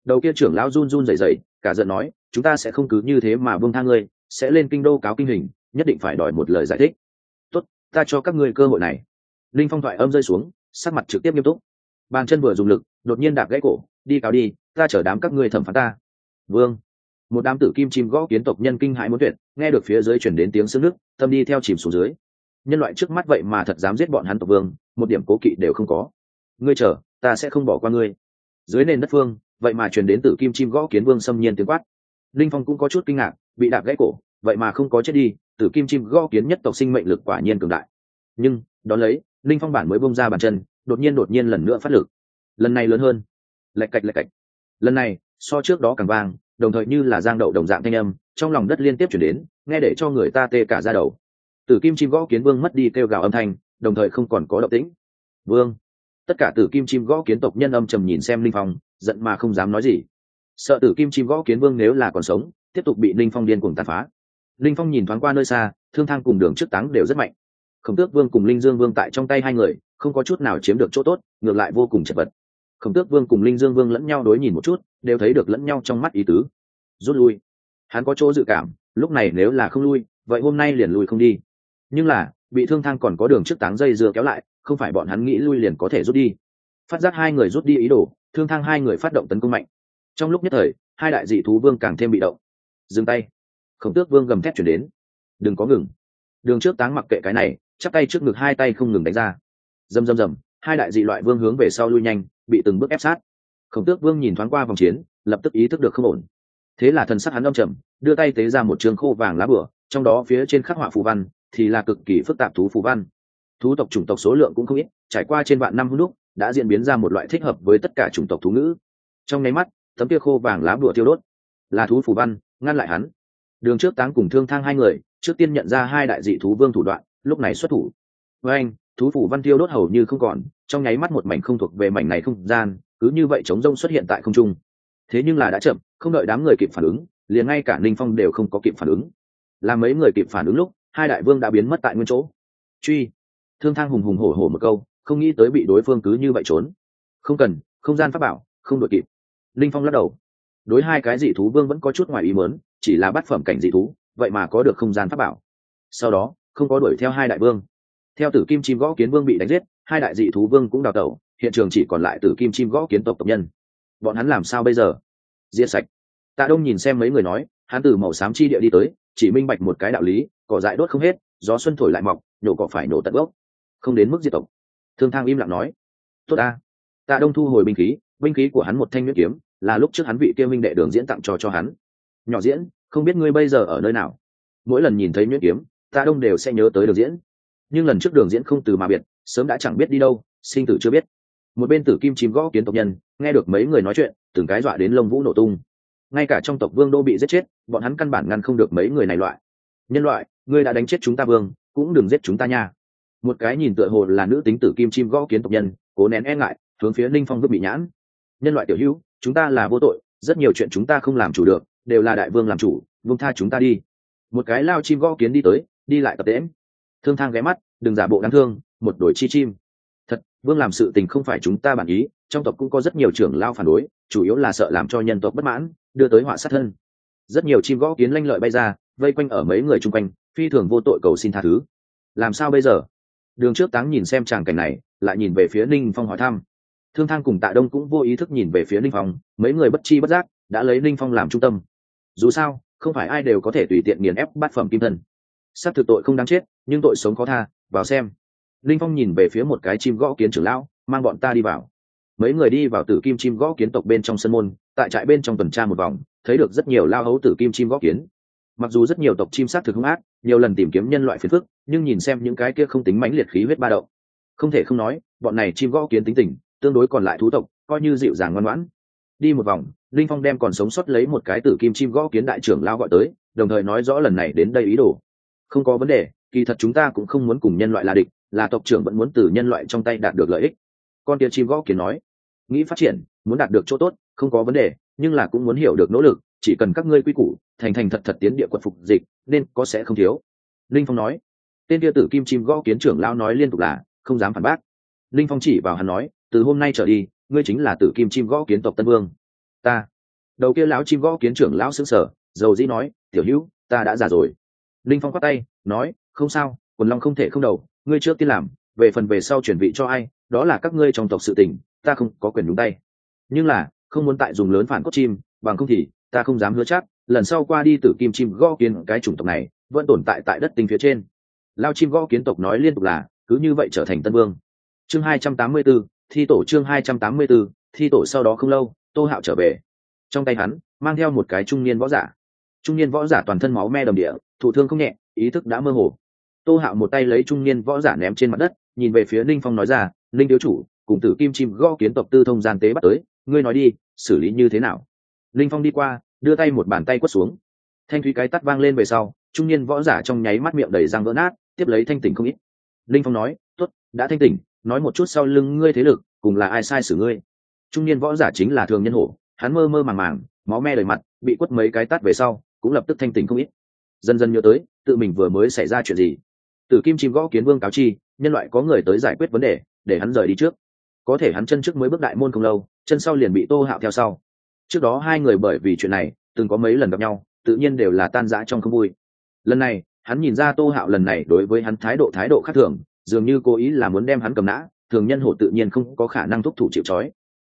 A: Đầu kia trưởng lão run run rẩy rẩy, cả giận nói, chúng ta sẽ không cứ như thế mà buông tha ngươi, sẽ lên kinh đô cáo kinh hình, nhất định phải đòi một lời giải thích. Tốt, ta cho các ngươi cơ hội này. Linh phong thoại âm rơi xuống, sắc mặt trực tiếp nghiêm túc. Bàn chân vừa dùng lực, đột nhiên đạp gãy cổ, đi cáo đi, ta chở đám các ngươi thẩm phán ta vương. Một đám tử kim chim gõ kiến tộc nhân kinh hãi muốn tuyệt, nghe được phía dưới chuyển đến tiếng sưng nước, tâm đi theo chìm xuống dưới. Nhân loại trước mắt vậy mà thật dám giết bọn hắn tộc vương, một điểm cố kỵ đều không có. Ngươi chờ, ta sẽ không bỏ qua ngươi. Dưới nền đất phương, vậy mà truyền đến tử kim chim gõ kiến vương xâm nhiên tiếng quát. Linh phong cũng có chút kinh ngạc, bị đạp gãy cổ, vậy mà không có chết đi, tử kim chim gõ kiến nhất tộc sinh mệnh lực quả nhiên cường đại. Nhưng, đón lấy, linh phong bản mới bông ra bàn chân, đột nhiên đột nhiên lần nữa phát lực. Lần này lớn hơn. Lạch cạch lạch cạch. Lần này so trước đó càng vang, đồng thời như là giang đậu đồng dạng thanh âm, trong lòng đất liên tiếp chuyển đến, nghe để cho người ta tê cả ra đầu. Tử kim chim gõ kiến vương mất đi kêu gào âm thanh, đồng thời không còn có động tĩnh. Vương! Tất cả tử kim chim gõ kiến tộc nhân âm trầm nhìn xem linh phong, giận mà không dám nói gì. Sợ tử kim chim gõ kiến vương nếu là còn sống, tiếp tục bị linh phong điên cuồng tàn phá. Linh phong nhìn thoáng qua nơi xa, thương thang cùng đường trước táng đều rất mạnh. Khổng tước vương cùng linh dương vương tại trong tay hai người, không có chút nào chiếm được chỗ tốt, ngược lại vô cùng chật vật. Khổng tước vương cùng linh dương vương lẫn nhau đối nhìn một chút đều thấy được lẫn nhau trong mắt ý tứ. Rút lui. Hắn có chỗ dự cảm, lúc này nếu là không lui, vậy hôm nay liền lui không đi. Nhưng là, bị thương thang còn có đường trước táng dây dưa kéo lại, không phải bọn hắn nghĩ lui liền có thể rút đi. Phát giác hai người rút đi ý đồ, thương thang hai người phát động tấn công mạnh. Trong lúc nhất thời, hai đại dị thú vương càng thêm bị động. Dừng tay. Khổng tước vương gầm thép chuyển đến. Đừng có ngừng. Đường trước táng mặc kệ cái này, chắp tay trước ngực hai tay không ngừng đánh ra. Rầm rầm rầm, hai đại dị loại vương hướng về sau lui nhanh, bị từng bước ép sát khổng tước vương nhìn thoáng qua vòng chiến, lập tức ý thức được không ổn. Thế là thần sắc hắn âm trầm, đưa tay tế ra một trường khô vàng lá bửa, trong đó phía trên khắc họa phù văn, thì là cực kỳ phức tạp thú phù văn. Thú tộc chủng tộc số lượng cũng không ít, trải qua trên vạn năm hữu lúc đã diễn biến ra một loại thích hợp với tất cả chủng tộc thú ngữ. Trong nháy mắt, tấm kia khô vàng lá bửa tiêu đốt. Là thú phù văn, ngăn lại hắn. Đường trước táng cùng thương thang hai người, trước tiên nhận ra hai đại dị thú vương thủ đoạn, lúc này xuất thủ. Với anh thú phủ văn tiêu đốt hầu như không còn, trong nháy mắt một mảnh không thuộc về mảnh này không gian cứ như vậy chống rông xuất hiện tại không trung. Thế nhưng là đã chậm, không đợi đám người kịp phản ứng, liền ngay cả ninh phong đều không có kịp phản ứng. Là mấy người kịp phản ứng lúc, hai đại vương đã biến mất tại nguyên chỗ. Truy. Thương thang hùng hùng hổ hổ một câu, không nghĩ tới bị đối phương cứ như vậy trốn. Không cần, không gian pháp bảo, không đội kịp. Linh phong lắc đầu. Đối hai cái dị thú vương vẫn có chút ngoài ý mớn chỉ là bát phẩm cảnh dị thú, vậy mà có được không gian pháp bảo. Sau đó, không có đuổi theo hai đại vương. Theo tử kim chim gõ kiến vương bị đánh giết, hai đại dị thú vương cũng đào tẩu hiện trường chỉ còn lại tử kim chim gõ kiến tộc tộc nhân. Bọn hắn làm sao bây giờ? Diệt sạch. Tạ đông nhìn xem mấy người nói, hắn từ màu xám chi địa đi tới, chỉ minh bạch một cái đạo lý, cỏ dại đốt không hết, gió xuân thổi lại mọc, nhổ cỏ phải nổ tận gốc. Không đến mức diệt tộc. Thương thang im lặng nói, tốt a tạ đông thu hồi binh khí binh khí của hắn một thanh nhuyễn kiếm, là lúc trước hắn vị kia minh đệ đường diễn tặng cho cho hắn. Nhỏ diễn, không biết ngươi bây giờ ở nơi nào? Mỗi lần nhìn thấy nhuyễn kiếm, tạ đông đều sẽ nhớ tới đường diễn. Nhưng lần trước đường diễn không từ mà biệt, sớm đã chẳng biết đi đâu, sinh tử chưa biết một bên tử kim chìm gõ kiến tộc nhân, nghe được mấy người nói chuyện, từng cái dọa đến lông vũ nổ tung. Ngay cả trong tộc vương đô bị giết chết, bọn hắn căn bản ngăn không được mấy người này loại. Nhân loại, ngươi đã đánh chết chúng ta vương, cũng đừng giết chúng ta nha. Một cái nhìn tựa hồ là nữ tính tử kim chim gõ kiến tộc nhân, cố nén e ngại, hướng phía ninh phong vứt bị nhãn. Nhân loại tiểu hữu, chúng ta là vô tội, rất nhiều chuyện chúng ta không làm chủ được, đều là đại vương làm chủ vương tha chúng ta đi. Một cái lao chim gõ kiến đi tới, đi lại tập tễm thương thang ghé mắt, đừng giả bộ đáng thương, một đổi chi chim vương làm sự tình không phải chúng ta bản ý, trong tộc cũng có rất nhiều trưởng lao phản đối, chủ yếu là sợ làm cho nhân tộc bất mãn, đưa tới họa sát thân. Rất nhiều chim gõ kiến lanh lợi bay ra, vây quanh ở mấy người chung quanh, phi thường vô tội cầu xin tha thứ. Làm sao bây giờ? Đường trước táng nhìn xem tràng cảnh này, lại nhìn về phía ninh phong hỏi thăm. Thương thang cùng tạ đông cũng vô ý thức nhìn về phía ninh phong, mấy người bất chi bất giác đã lấy ninh phong làm trung tâm. Dù sao, không phải ai đều có thể tùy tiện nghiền ép bát phẩm kim thân. S á t thực tội không đáng chết, nhưng tội sống khó tha, vào xem. Linh phong nhìn về phía một cái chim gõ kiến trưởng lão, mang bọn ta đi vào. Mấy người đi vào tử kim chim gõ kiến tộc bên trong sân môn, tại trại bên trong tuần tra một vòng, thấy được rất nhiều lao hấu tử kim chim gõ kiến. Mặc dù rất nhiều tộc chim sát thực hung ác, nhiều lần tìm kiếm nhân loại phiền phức, nhưng nhìn xem những cái kia không tính mãnh liệt khí huyết ba đậu không thể không nói, bọn này chim gõ kiến tính tình, tương đối còn lại thú tộc, coi như dịu dàng ngoan ngoãn. Đi một vòng, linh phong đem còn sống sót lấy một cái tử kim chim gõ kiến đại trưởng lao gọi tới, đồng thời nói rõ lần này đến đây ý đồ. Không có vấn đề kỳ thật chúng ta cũng không muốn cùng nhân loại là địch, là tộc trưởng vẫn muốn từ nhân loại trong tay đạt được lợi ích. Con tia chim gõ kiến nói. Nghĩ phát triển, muốn đạt được chỗ tốt, không có vấn đề, nhưng là cũng muốn hiểu được nỗ lực, chỉ cần các ngươi quy củ, thành thành thật thật tiến địa quận phục dịch, nên có sẽ không thiếu. Linh phong nói. Tên tia tử kim chim gõ kiến trưởng lao nói liên tục là, không dám phản bác. Linh phong chỉ vào hắn nói, từ hôm nay trở đi, ngươi chính là tử kim chim gõ kiến tộc tân vương. Ta. Đầu kia lão chim gõ kiến trưởng lão xứng sở dầu dĩ nói, tiểu hữu, ta đã già rồi. Linh phong khoát tay, nói không sao quần long không thể không đầu ngươi trước tiên làm về phần về sau chuyển vị cho ai đó là các ngươi trong tộc sự tình ta không có quyền đúng tay. Nhưng là không muốn tại dùng lớn phản cốt chim bằng không thì ta không dám hứa chắc lần sau qua đi tử kim chim gõ kiến cái chủng tộc này vẫn tồn tại tại đất tinh phía trên. Lao chim gõ kiến tộc nói liên tục là cứ như vậy trở thành tân vương. Chương hai trăm tám mươi 284, thi tổ chương hai trăm tám mươi 284, thi tổ sau đó không lâu tô hạo trở về. Trong tay hắn mang theo một cái trung niên võ giả. Trung niên võ giả toàn thân máu me đầm địa thụ thương không nhẹ ý thức đã mơ hồ tô hạo một tay lấy trung niên võ giả ném trên mặt đất, nhìn về phía ninh phong nói ra, ninh thiếu chủ, cùng tử kim chim gõ kiến tộc tư thông gian tế bắt tới, ngươi nói đi, xử lý như thế nào? Ninh phong đi qua, đưa tay một bàn tay quất xuống. Thanh thúy cái tắt vang lên về sau, trung niên võ giả trong nháy mắt miệng đầy răng vỡ nát, tiếp lấy thanh tỉnh không ít. Ninh phong nói t ố t đã thanh tỉnh, nói một chút sau lưng ngươi thế lực, cùng là ai sai xử ngươi? Trung niên võ giả chính là thường nhân hổ, hắn mơ mơ màng màng, máu me đầy mặt, bị quất mấy cái tắt về sau, cũng lập tức thanh tỉnh không ít. Dần dần nhớ tới, tự mình vừa mới xảy ra chuyện gì tử kim chim gõ kiến vương cáo chi, nhân loại có người tới giải quyết vấn đề, để hắn rời đi trước. Có thể hắn chân trước mới bước đại môn không lâu, chân sau liền bị tô hạo theo sau. Trước đó hai người bởi vì chuyện này, từng có mấy lần gặp nhau, tự nhiên đều là tan rã trong không vui. Lần này, hắn nhìn ra tô hạo lần này đối với hắn thái độ thái độ khác thường, dường như cố ý là muốn đem hắn cầm nã, thường nhân hổ tự nhiên không có khả năng thúc thủ chịu trói.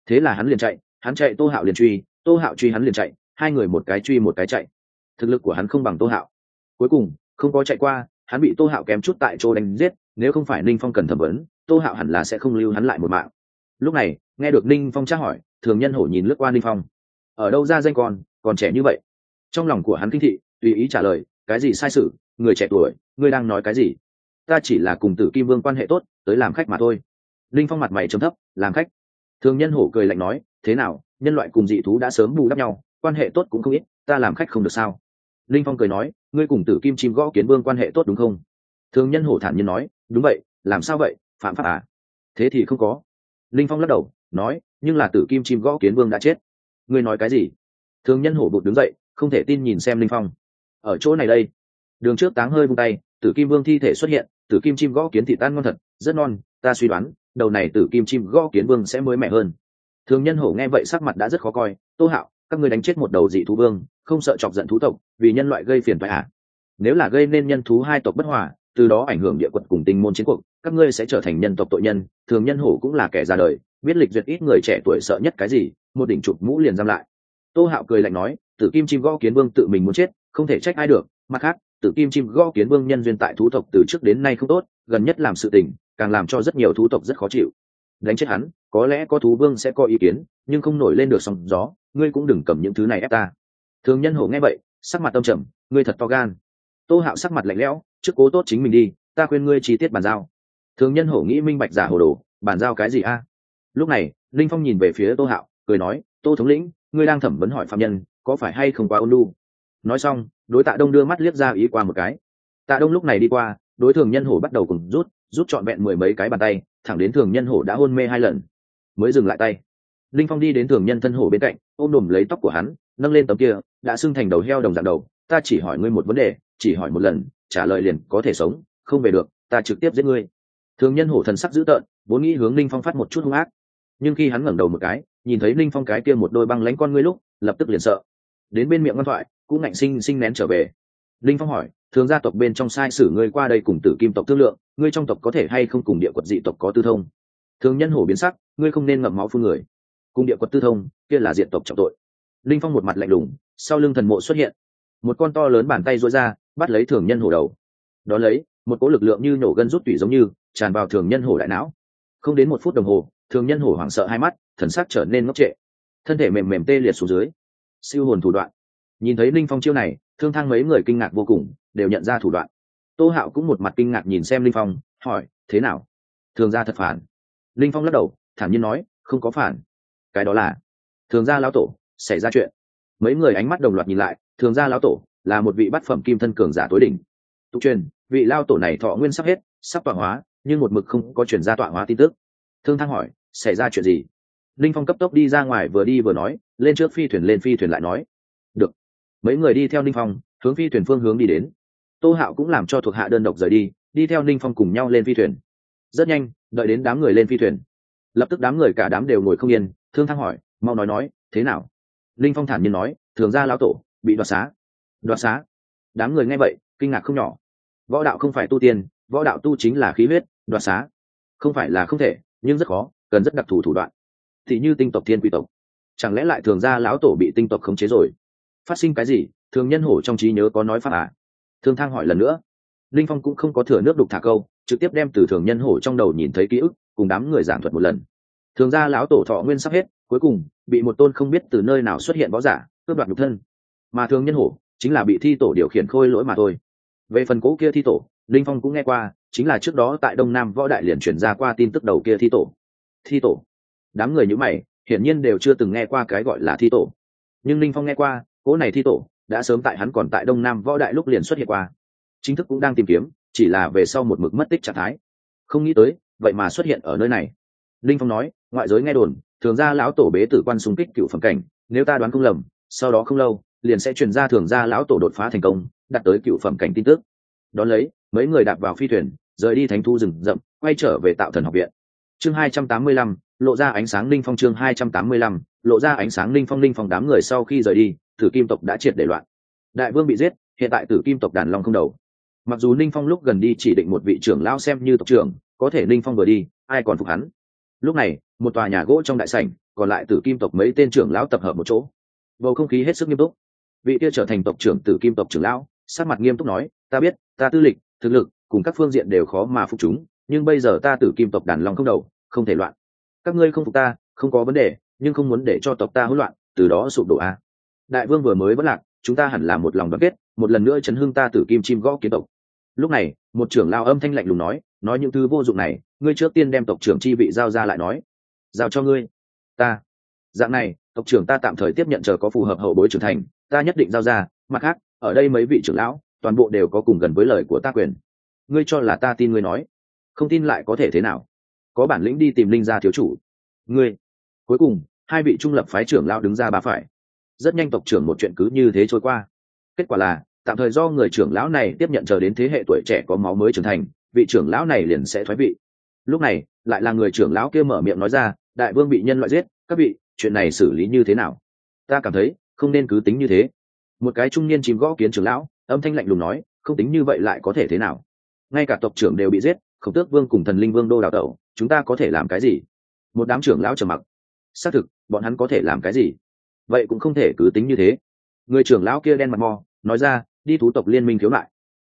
A: Thế là hắn liền chạy, hắn chạy tô hạo liền truy, tô hạo truy hắn liền chạy, hai người một cái truy một cái chạy. Thực lực của hắn không bằng tô hạo. Cuối cùng, không có chạy qua hắn bị tô hạo kém chút tại chỗ đánh giết, nếu không phải ninh phong cần thẩm vấn, tô hạo hẳn là sẽ không lưu hắn lại một mạng. Lúc này, nghe được ninh phong tra hỏi, thường nhân hổ nhìn lướt qua ninh phong. Ở đâu ra danh con, còn trẻ như vậy? Trong lòng của hắn kinh thị, tùy ý trả lời, cái gì sai sự, người trẻ tuổi, ngươi đang nói cái gì? Ta chỉ là cùng tử kim vương quan hệ tốt, tới làm khách mà thôi. Linh phong mặt mày trầm thấp, làm khách. Thường nhân hổ cười lạnh nói, thế nào, nhân loại cùng dị thú đã sớm bù đắp nhau, quan hệ tốt cũng không ít, ta làm khách không được sao? Linh phong cười nói, ngươi cùng tử kim chim gõ kiến vương quan hệ tốt đúng không? Thường nhân hổ thản nhiên nói, đúng vậy, làm sao vậy? Phạm pháp à? Thế thì không có. Linh phong lắc đầu, nói, nhưng là tử kim chim gõ kiến vương đã chết. Ngươi nói cái gì? Thường nhân hổ bụt đứng dậy, không thể tin nhìn xem linh phong. Ở chỗ này đây. Đường trước táng hơi vung tay, tử kim vương thi thể xuất hiện, tử kim chim gõ kiến thị tan ngon thật, rất non. ta suy đoán, đầu này tử kim chim gõ kiến vương sẽ mới mẻ hơn. Thường nhân hổ nghe vậy sắc mặt đã rất khó coi, tô hạo các ngươi đánh chết một đầu dị thú vương, không sợ chọc giận thú tộc, vì nhân loại gây phiền phải à? Nếu là gây nên nhân thú hai tộc bất hòa, từ đó ảnh hưởng địa quật cùng tinh môn chiến cuộc, các ngươi sẽ trở thành nhân tộc tội nhân, thường nhân hổ cũng là kẻ ra đời, biết lịch duyệt ít người trẻ tuổi sợ nhất cái gì, một đỉnh chụp mũ liền giam lại. Tô hạo cười lạnh nói, tử kim chim gõ kiến vương tự mình muốn chết, không thể trách ai được, mặt khác, tử kim chim gõ kiến vương nhân duyên tại thú tộc từ trước đến nay không tốt, gần nhất làm sự tình, càng làm cho rất nhiều thú tộc rất khó chịu. Đánh chết hắn có lẽ có thú vương sẽ có ý kiến, nhưng không nổi lên được sóng gió, ngươi cũng đừng cầm những thứ này ép ta. Thường nhân hổ nghe vậy, sắc mặt tâm trầm, ngươi thật to gan. Tô hạo sắc mặt lạnh lẽo, trước cố tốt chính mình đi, ta khuyên ngươi chi tiết bàn giao. Thường nhân hổ nghĩ minh bạch giả hồ đồ, bàn giao cái gì a? Lúc này, linh phong nhìn về phía tô hạo, cười nói, tô thống lĩnh, ngươi đang thẩm vấn hỏi phạm nhân, có phải hay không quá ôn lu? Nói xong, đối tạ đông đưa mắt liếc ra ý qua một cái. Tạ đông lúc này đi qua, đối thường nhân hổ bắt đầu cùng rút rút trọn vẹn mười mấy cái bàn tay, thẳng đến thường nhân hổ đã hôn mê hai lần mới dừng lại tay. Linh phong đi đến thường nhân thân hổ bên cạnh, ôm đùm lấy tóc của hắn, nâng lên tấm kia, đã xưng thành đầu heo đồng dạng đầu. Ta chỉ hỏi ngươi một vấn đề, chỉ hỏi một lần, trả lời liền có thể sống, không về được, ta trực tiếp giết ngươi. Thường nhân hổ thần sắc dữ tợn, vốn nghĩ hướng linh phong phát một chút hung ác. Nhưng khi hắn ngẩng đầu một cái, nhìn thấy linh phong cái kia một đôi băng lánh con ngươi lúc, lập tức liền sợ. Đến bên miệng ngoan thoại, cũng ngạnh sinh sinh nén trở về. Linh phong hỏi, thường gia tộc bên trong sai sử ngươi qua đây cùng tử kim tộc thương lượng, ngươi trong tộc có thể hay không cùng địa quật dị tộc có tư thông? Thường nhân hổ biến sắc, ngươi không nên ngậm máu phun người. Cung địa quật tư thông, kia là diện tộc trọng tội. Linh phong một mặt lạnh lùng, sau lưng thần mộ xuất hiện. Một con to lớn bàn tay rối ra, bắt lấy thường nhân hổ đầu. Đó lấy, một cỗ lực lượng như nổ gân rút tủy giống như, tràn vào thường nhân hổ đại não. Không đến một phút đồng hồ, thường nhân hổ hoảng sợ hai mắt, thần sắc trở nên ngốc trệ. Thân thể mềm mềm tê liệt xuống dưới. Siêu hồn thủ đoạn. Nhìn thấy linh phong chiêu này, thương thang mấy người kinh ngạc vô cùng, đều nhận ra thủ đoạn. Tô hạo cũng một mặt kinh ngạc nhìn xem linh phong, hỏi, thế nào? Thường ra thật phản linh phong lắc đầu, thản nhiên nói, không có phản. Cái đó là, thường gia lão tổ, xảy ra chuyện. Mấy người ánh mắt đồng loạt nhìn lại, thường gia lão tổ là một vị bát phẩm kim thân cường giả tối đỉnh. Tục truyền, vị lao tổ này thọ nguyên sắp hết, sắp tọa hóa, nhưng một mực không có chuyển ra tọa hóa tin tức. Thương thang hỏi, xảy ra chuyện gì? Linh phong cấp tốc đi ra ngoài vừa đi vừa nói, lên trước phi thuyền lên phi thuyền lại nói. Được. Mấy người đi theo linh phong, hướng phi thuyền phương hướng đi đến. Tô hạo cũng làm cho thuộc hạ đơn độc rời đi đi theo linh phong cùng nhau lên phi thuyền. Rất nhanh đợi đến đám người lên phi thuyền. Lập tức đám người cả đám đều ngồi không yên, thương thăng hỏi, mau nói nói, thế nào? Linh phong thản nhiên nói, thường ra lão tổ, bị đoạt xá. Đoạt xá? Đám người nghe vậy, kinh ngạc không nhỏ. Võ đạo không phải tu tiên, võ đạo tu chính là khí huyết, đoạt xá. Không phải là không thể, nhưng rất khó, cần rất đặc thù thủ đoạn. Thì như tinh tộc thiên quỷ tộc. Chẳng lẽ lại thường ra lão tổ bị tinh tộc khống chế rồi? Phát sinh cái gì? Thường nhân hổ trong trí nhớ có nói pháp à? Thương thang hỏi lần nữa linh phong cũng không có thừa nước đục thả câu, trực tiếp đem từ thường nhân hổ trong đầu nhìn thấy ký ức, cùng đám người giảng thuật một lần. Thường ra lão tổ thọ nguyên sắp hết, cuối cùng, bị một tôn không biết từ nơi nào xuất hiện võ giả, cướp đoạt nhục thân. Mà thường nhân hổ, chính là bị thi tổ điều khiển khôi lỗi mà thôi. Về phần cố kia thi tổ, linh phong cũng nghe qua, chính là trước đó tại đông nam võ đại liền chuyển ra qua tin tức đầu kia thi tổ. Thi tổ. Đám người như mày, hiển nhiên đều chưa từng nghe qua cái gọi là thi tổ. Nhưng linh phong nghe qua cỗ này thi tổ, đã sớm tại hắn còn tại đông nam võ đại lúc liền xuất hiện qua chính thức cũng đang tìm kiếm, chỉ là về sau một mực mất tích trạng thái. Không nghĩ tới, vậy mà xuất hiện ở nơi này. Linh phong nói, ngoại giới nghe đồn, thường ra lão tổ bế tử quan xung kích cựu phẩm cảnh, nếu ta đoán không lầm, sau đó không lâu, liền sẽ truyền ra thường ra lão tổ đột phá thành công đặt tới cựu phẩm cảnh tin tức. Đón lấy, mấy người đạp vào phi thuyền, rời đi thánh thu rừng rậm, quay trở về tạo thần học viện. Chương hai trăm tám mươi lăm, lộ ra ánh sáng linh phong chương hai trăm tám mươi lăm, lộ ra ánh sáng linh phong linh phong đám người sau khi rời đi, tử kim tộc đã triệt để loạn. Đại vương bị giết, hiện tại tử kim tộc đàn long không đầu mặc dù ninh phong lúc gần đi chỉ định một vị trưởng lão xem như tộc trưởng, có thể ninh phong vừa đi, ai còn phục hắn? Lúc này, một tòa nhà gỗ trong đại sảnh, còn lại tử kim tộc mấy tên trưởng lão tập hợp một chỗ. Bầu không khí hết sức nghiêm túc. Vị kia trở thành tộc trưởng tử kim tộc trưởng lão sát mặt nghiêm túc nói, ta biết, ta tư lịch, thực lực, cùng các phương diện đều khó mà phục chúng, nhưng bây giờ ta tử kim tộc đàn lòng không đầu, không thể loạn. Các ngươi không phục ta, không có vấn đề, nhưng không muốn để cho tộc ta hỗn loạn, từ đó sụp đổ a. Đại vương vừa mới vẫn lạc, chúng ta hẳn là một lòng đoàn kết, một lần nữa chấn hương ta tử kim chim gõ kiến tộc lúc này, một trưởng lao âm thanh lạnh lùng nói nói những thứ vô dụng này, ngươi trước tiên đem tộc trưởng chi vị giao ra lại nói. Giao cho ngươi. Ta. Dạng này, tộc trưởng ta tạm thời tiếp nhận chờ có phù hợp hậu bối trưởng thành, ta nhất định giao ra, mặt khác, ở đây mấy vị trưởng lão, toàn bộ đều có cùng gần với lời của ta quyền. Ngươi cho là ta tin ngươi nói. Không tin lại có thể thế nào? Có bản lĩnh đi tìm linh gia thiếu chủ. Ngươi. Cuối cùng, hai vị trung lập phái trưởng lão đứng ra ba phải. Rất nhanh tộc trưởng một chuyện cứ như thế trôi qua. Kết quả là tạm thời do người trưởng lão này tiếp nhận chờ đến thế hệ tuổi trẻ có máu mới trưởng thành, vị trưởng lão này liền sẽ thoái vị. Lúc này, lại là người trưởng lão kia mở miệng nói ra, đại vương bị nhân loại giết, các vị, chuyện này xử lý như thế nào? Ta cảm thấy, không nên cứ tính như thế. Một cái trung niên chìm gõ kiến trưởng lão, âm thanh lạnh lùng nói, không tính như vậy lại có thể thế nào? Ngay cả tộc trưởng đều bị giết, khổng tước vương cùng thần linh vương đô đào tẩu, chúng ta có thể làm cái gì? Một đám trưởng lão trầm mặc. Xác thực, bọn hắn có thể làm cái gì? Vậy cũng không thể cứ tính như thế. Người trưởng lão kia đen mặt mò, nói ra đi thú tộc liên minh thiếu lại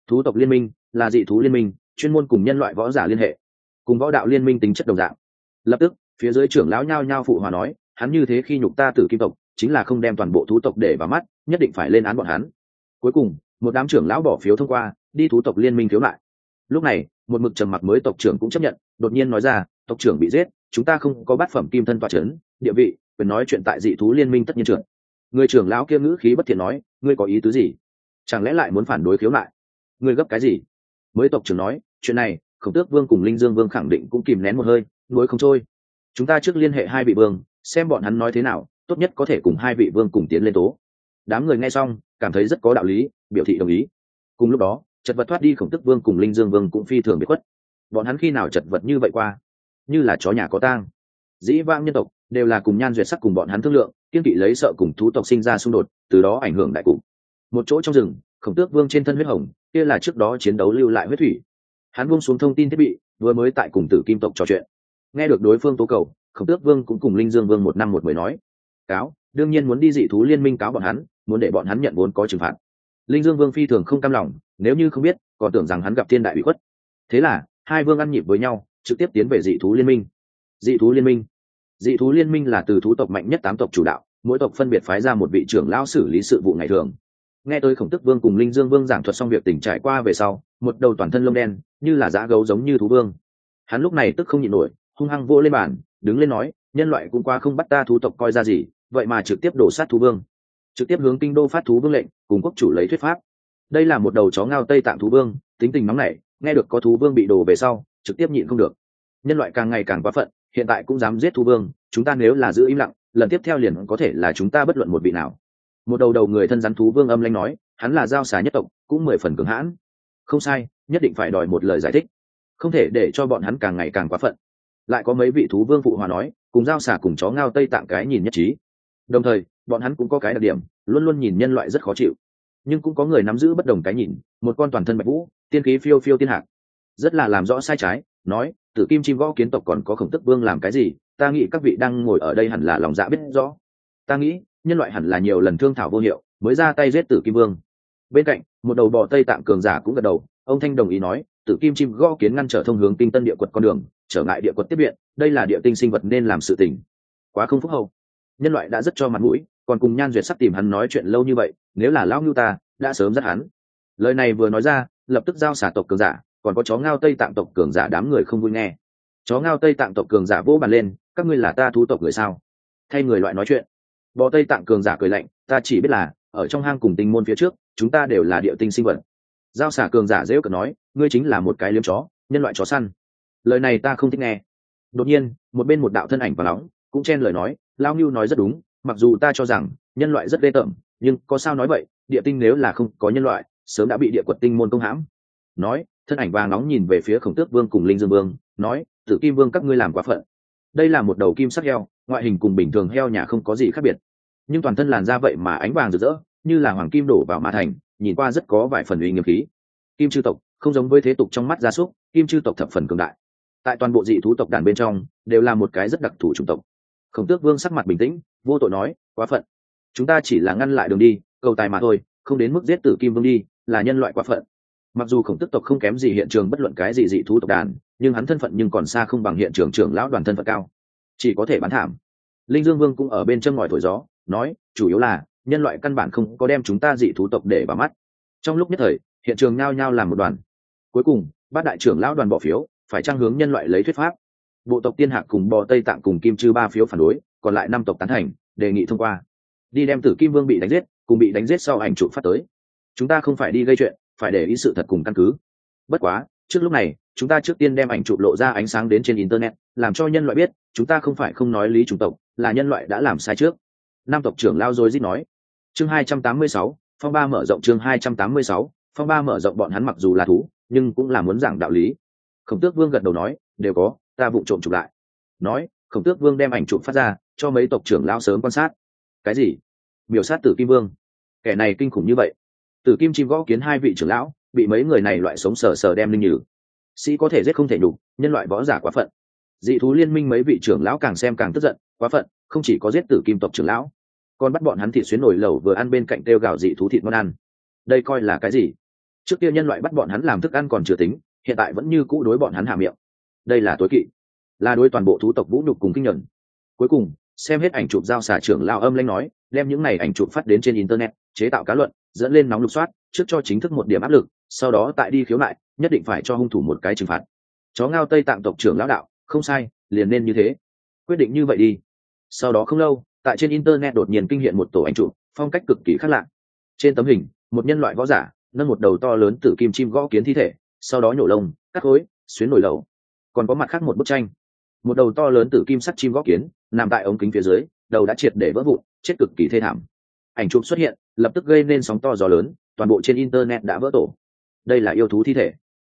A: thú tộc liên minh là dị thú liên minh, chuyên môn cùng nhân loại võ giả liên hệ, cùng võ đạo liên minh tính chất đồng dạng. Lập tức, phía dưới trưởng lão nhao nhao phụ hòa nói, hắn như thế khi nhục ta tử kim tộc, chính là không đem toàn bộ thú tộc để vào mắt, nhất định phải lên án bọn hắn. Cuối cùng, một đám trưởng lão bỏ phiếu thông qua, đi thú tộc liên minh thiếu lại lúc này, một mực trầm mặc mới tộc trưởng cũng chấp nhận, đột nhiên nói ra, tộc trưởng bị giết, chúng ta không có bát phẩm kim thân tọa trấn địa vị, quyền nói chuyện tại dị thú liên minh tất nhiên trưởng người trưởng lão kia ngữ khí bất thiện nói, ngươi có ý tứ gì? Chẳng lẽ lại muốn phản đối khiếu nại? Ngươi gấp cái gì? Mới tộc trưởng nói, chuyện này, khổng tước vương cùng linh dương vương khẳng định cũng kìm nén một hơi, nuối không trôi. Chúng ta trước liên hệ hai vị vương, xem bọn hắn nói thế nào, tốt nhất có thể cùng hai vị vương cùng tiến lên tố. Đám người nghe xong, cảm thấy rất có đạo lý, biểu thị đồng ý. Cùng lúc đó, chật vật thoát đi khổng tức vương cùng linh dương vương cũng phi thường bị khuất. Bọn hắn khi nào chật vật như vậy qua? Như là chó nhà có tang. Dĩ vãng nhân tộc đều là cùng nhan duyệt sắc cùng bọn hắn thương lượng, kiên kỵ lấy sợ cùng thú tộc sinh ra xung đột, từ đó ảnh hưởng đại cục một chỗ trong rừng, khổng tước vương trên thân huyết hồng, kia là trước đó chiến đấu lưu lại huyết thủy. Hắn buông xuống thông tin thiết bị, vừa mới tại cùng tử kim tộc trò chuyện. Nghe được đối phương tố cầu, khổng tước vương cũng cùng linh dương vương một năm một mười nói, cáo, đương nhiên muốn đi dị thú liên minh cáo bọn hắn, muốn để bọn hắn nhận vốn có trừng phạt. Linh dương vương phi thường không cam lòng, nếu như không biết, còn tưởng rằng hắn gặp thiên đại bị khuất. Thế là, hai vương ăn nhịp với nhau, trực tiếp tiến về dị thú liên minh. Dị thú liên minh. Dị thú liên minh là từ thú tộc mạnh nhất tám tộc chủ đạo, mỗi tộc phân biệt phái ra một vị trưởng lão xử lý sự vụ ngày thường nghe tôi khổng tức vương cùng linh dương vương giảng thuật xong việc tỉnh trải qua về sau, một đầu toàn thân lông đen, như là giã gấu giống như thú vương. Hắn lúc này tức không nhịn nổi, hung hăng vô lên bàn, đứng lên nói, nhân loại cũng qua không bắt ta thú tộc coi ra gì, vậy mà trực tiếp đổ sát thú vương. Trực tiếp hướng kinh đô phát thú vương lệnh, cùng quốc chủ lấy thuyết pháp. Đây là một đầu chó ngao tây tạng thú vương, tính tình nóng nảy, nghe được có thú vương bị đổ về sau, trực tiếp nhịn không được. Nhân loại càng ngày càng quá phận, hiện tại cũng dám giết thú vương, chúng ta nếu là giữ im lặng, lần tiếp theo liền có thể là chúng ta bất luận một vị nào một đầu đầu người thân rắn thú vương âm lanh nói, hắn là giao xà nhất tộc, cũng mười phần cường hãn. Không sai, nhất định phải đòi một lời giải thích. Không thể để cho bọn hắn càng ngày càng quá phận. Lại có mấy vị thú vương phụ hòa nói, cùng giao xà cùng chó ngao tây tạng cái nhìn nhất trí. Đồng thời, bọn hắn cũng có cái đặc điểm, luôn luôn nhìn nhân loại rất khó chịu. Nhưng cũng có người nắm giữ bất đồng cái nhìn, một con toàn thân bạch vũ, tiên khí phiêu phiêu tiên hạc. Rất là làm rõ sai trái, nói, tử kim chim gõ kiến tộc còn có khổng tức vương làm cái gì? Ta nghĩ các vị đang ngồi ở đây hẳn là lòng dạ biết rõ. Ta nghĩ nhân loại hẳn là nhiều lần thương thảo vô hiệu, mới ra tay giết tử kim vương. Bên cạnh, một đầu bò tây tạng cường giả cũng gật đầu, ông thanh đồng ý nói, tử kim chim gõ kiến ngăn trở thông hướng kinh tân địa quật con đường, trở ngại địa quật tiếp viện, đây là địa tinh sinh vật nên làm sự tình. Quá không phúc hậu. Nhân loại đã rất cho mặt mũi, còn cùng nhan duyệt sắp tìm hắn nói chuyện lâu như vậy, nếu là lão ngưu ta, đã sớm dắt hắn. Lời này vừa nói ra, lập tức giao xả tộc cường giả, còn có chó ngao tây tạng tộc cường giả đám người không vui nghe. Chó ngao tây tạng tộc cường giả vỗ bàn lên, các ngươi là ta thú tộc người sao? Thay người loại nói chuyện bò tây tạng cường giả cười lạnh, ta chỉ biết là, ở trong hang cùng tinh môn phía trước, chúng ta đều là địa tinh sinh vật. Giao xả cường giả dễ cợt nói, ngươi chính là một cái liếm chó, nhân loại chó săn. Lời này ta không thích nghe. Đột nhiên, một bên một đạo thân ảnh và nóng, cũng chen lời nói lao ngưu nói rất đúng, mặc dù ta cho rằng, nhân loại rất ghê tởm, nhưng có sao nói vậy, địa tinh nếu là không có nhân loại, sớm đã bị địa quật tinh môn công hãm. Nói, thân ảnh vàng nóng nhìn về phía khổng tước vương cùng linh dương vương, nói, tử kim vương các ngươi làm quá phận. Đây là một đầu kim sắc heo, ngoại hình cùng bình thường heo nhà không có gì khác biệt nhưng toàn thân làn da vậy mà ánh vàng rực rỡ, như là hoàng kim đổ vào mã thành, nhìn qua rất có vài phần uy nghiêm khí. Kim chư tộc, không giống với thế tục trong mắt gia súc, kim chư tộc thập phần cường đại. Tại toàn bộ dị thú tộc đàn bên trong, đều là một cái rất đặc thù chủng tộc. Khổng tước vương sắc mặt bình tĩnh, vô tội nói, quá phận. Chúng ta chỉ là ngăn lại đường đi, cầu tài mà thôi, không đến mức giết tử kim vương đi, là nhân loại quá phận. Mặc dù khổng tức tộc không kém gì hiện trường bất luận cái gì dị thú tộc đàn, nhưng hắn thân phận nhưng còn xa không bằng hiện trường trưởng lão đoàn thân phận cao. Chỉ có thể bán thảm. Linh dương vương cũng ở bên chân ngòi thổi gió nói, chủ yếu là, nhân loại căn bản không có đem chúng ta dị thú tộc để vào mắt. Trong lúc nhất thời, hiện trường nhao nhao làm một đoàn. Cuối cùng, bát đại trưởng lão đoàn bỏ phiếu, phải trang hướng nhân loại lấy thuyết pháp? Bộ tộc tiên hạc cùng bò tây tạng cùng kim chư ba phiếu phản đối, còn lại năm tộc tán thành, đề nghị thông qua. Đi đem tử kim vương bị đánh giết, cùng bị đánh giết sau ảnh chụp phát tới. Chúng ta không phải đi gây chuyện, phải để ý sự thật cùng căn cứ. Bất quá, trước lúc này, chúng ta trước tiên đem ảnh chụp lộ ra ánh sáng đến trên internet, làm cho nhân loại biết, chúng ta không phải không nói lý chủng tộc, là nhân loại đã làm sai trước nam tộc trưởng lao rồi dít nói. Chương hai trăm tám mươi sáu, phong ba mở rộng chương hai trăm tám mươi sáu, phong ba mở rộng bọn hắn mặc dù là thú, nhưng cũng là muốn giảng đạo lý. Khổng tước vương gật đầu nói, đều có, ta vụ trộm chụp lại. Nói, khổng tước vương đem ảnh chụp phát ra, cho mấy tộc trưởng lao sớm quan sát. Cái gì? Biểu sát tử kim vương. Kẻ này kinh khủng như vậy. Tử kim chim gõ kiến hai vị trưởng lão, bị mấy người này loại sống sờ sờ đem linh nhử. Sĩ có thể giết không thể nhục, nhân loại võ giả quá phận. Dị thú liên minh mấy vị trưởng lão càng xem càng tức giận, quá phận, không chỉ có giết tử kim tộc trưởng lão còn bắt bọn hắn thịt xuyến nổi lẩu vừa ăn bên cạnh tiêu gạo dị thú thịt ngon ăn. Đây coi là cái gì? Trước kia nhân loại bắt bọn hắn làm thức ăn còn chưa tính, hiện tại vẫn như cũ đối bọn hắn hạ miệng. Đây là tối kỵ. Là đối toàn bộ thú tộc vũ nhục cùng kinh nhuận. Cuối cùng, xem hết ảnh chụp giao xả trưởng lao âm lanh nói, đem những này ảnh chụp phát đến trên internet, chế tạo cá luận, dẫn lên nóng lục soát, trước cho chính thức một điểm áp lực, sau đó tại đi khiếu nại, nhất định phải cho hung thủ một cái trừng phạt. Chó ngao tây tạng tộc trưởng lão đạo, không sai, liền nên như thế. Quyết định như vậy đi. Sau đó không lâu tại trên internet đột nhiên kinh hiện một tổ ảnh chụp, phong cách cực kỳ khác lạ. Trên tấm hình, một nhân loại võ giả, nâng một đầu to lớn từ kim chim gõ kiến thi thể, sau đó nhổ lông, cắt khối, xuyến nổi lầu còn có mặt khác một bức tranh. Một đầu to lớn từ kim sắt chim gõ kiến, nằm tại ống kính phía dưới, đầu đã triệt để vỡ vụn, chết cực kỳ thê thảm. Ảnh chụp xuất hiện, lập tức gây nên sóng to gió lớn, toàn bộ trên internet đã vỡ tổ. Đây là yêu thú thi thể.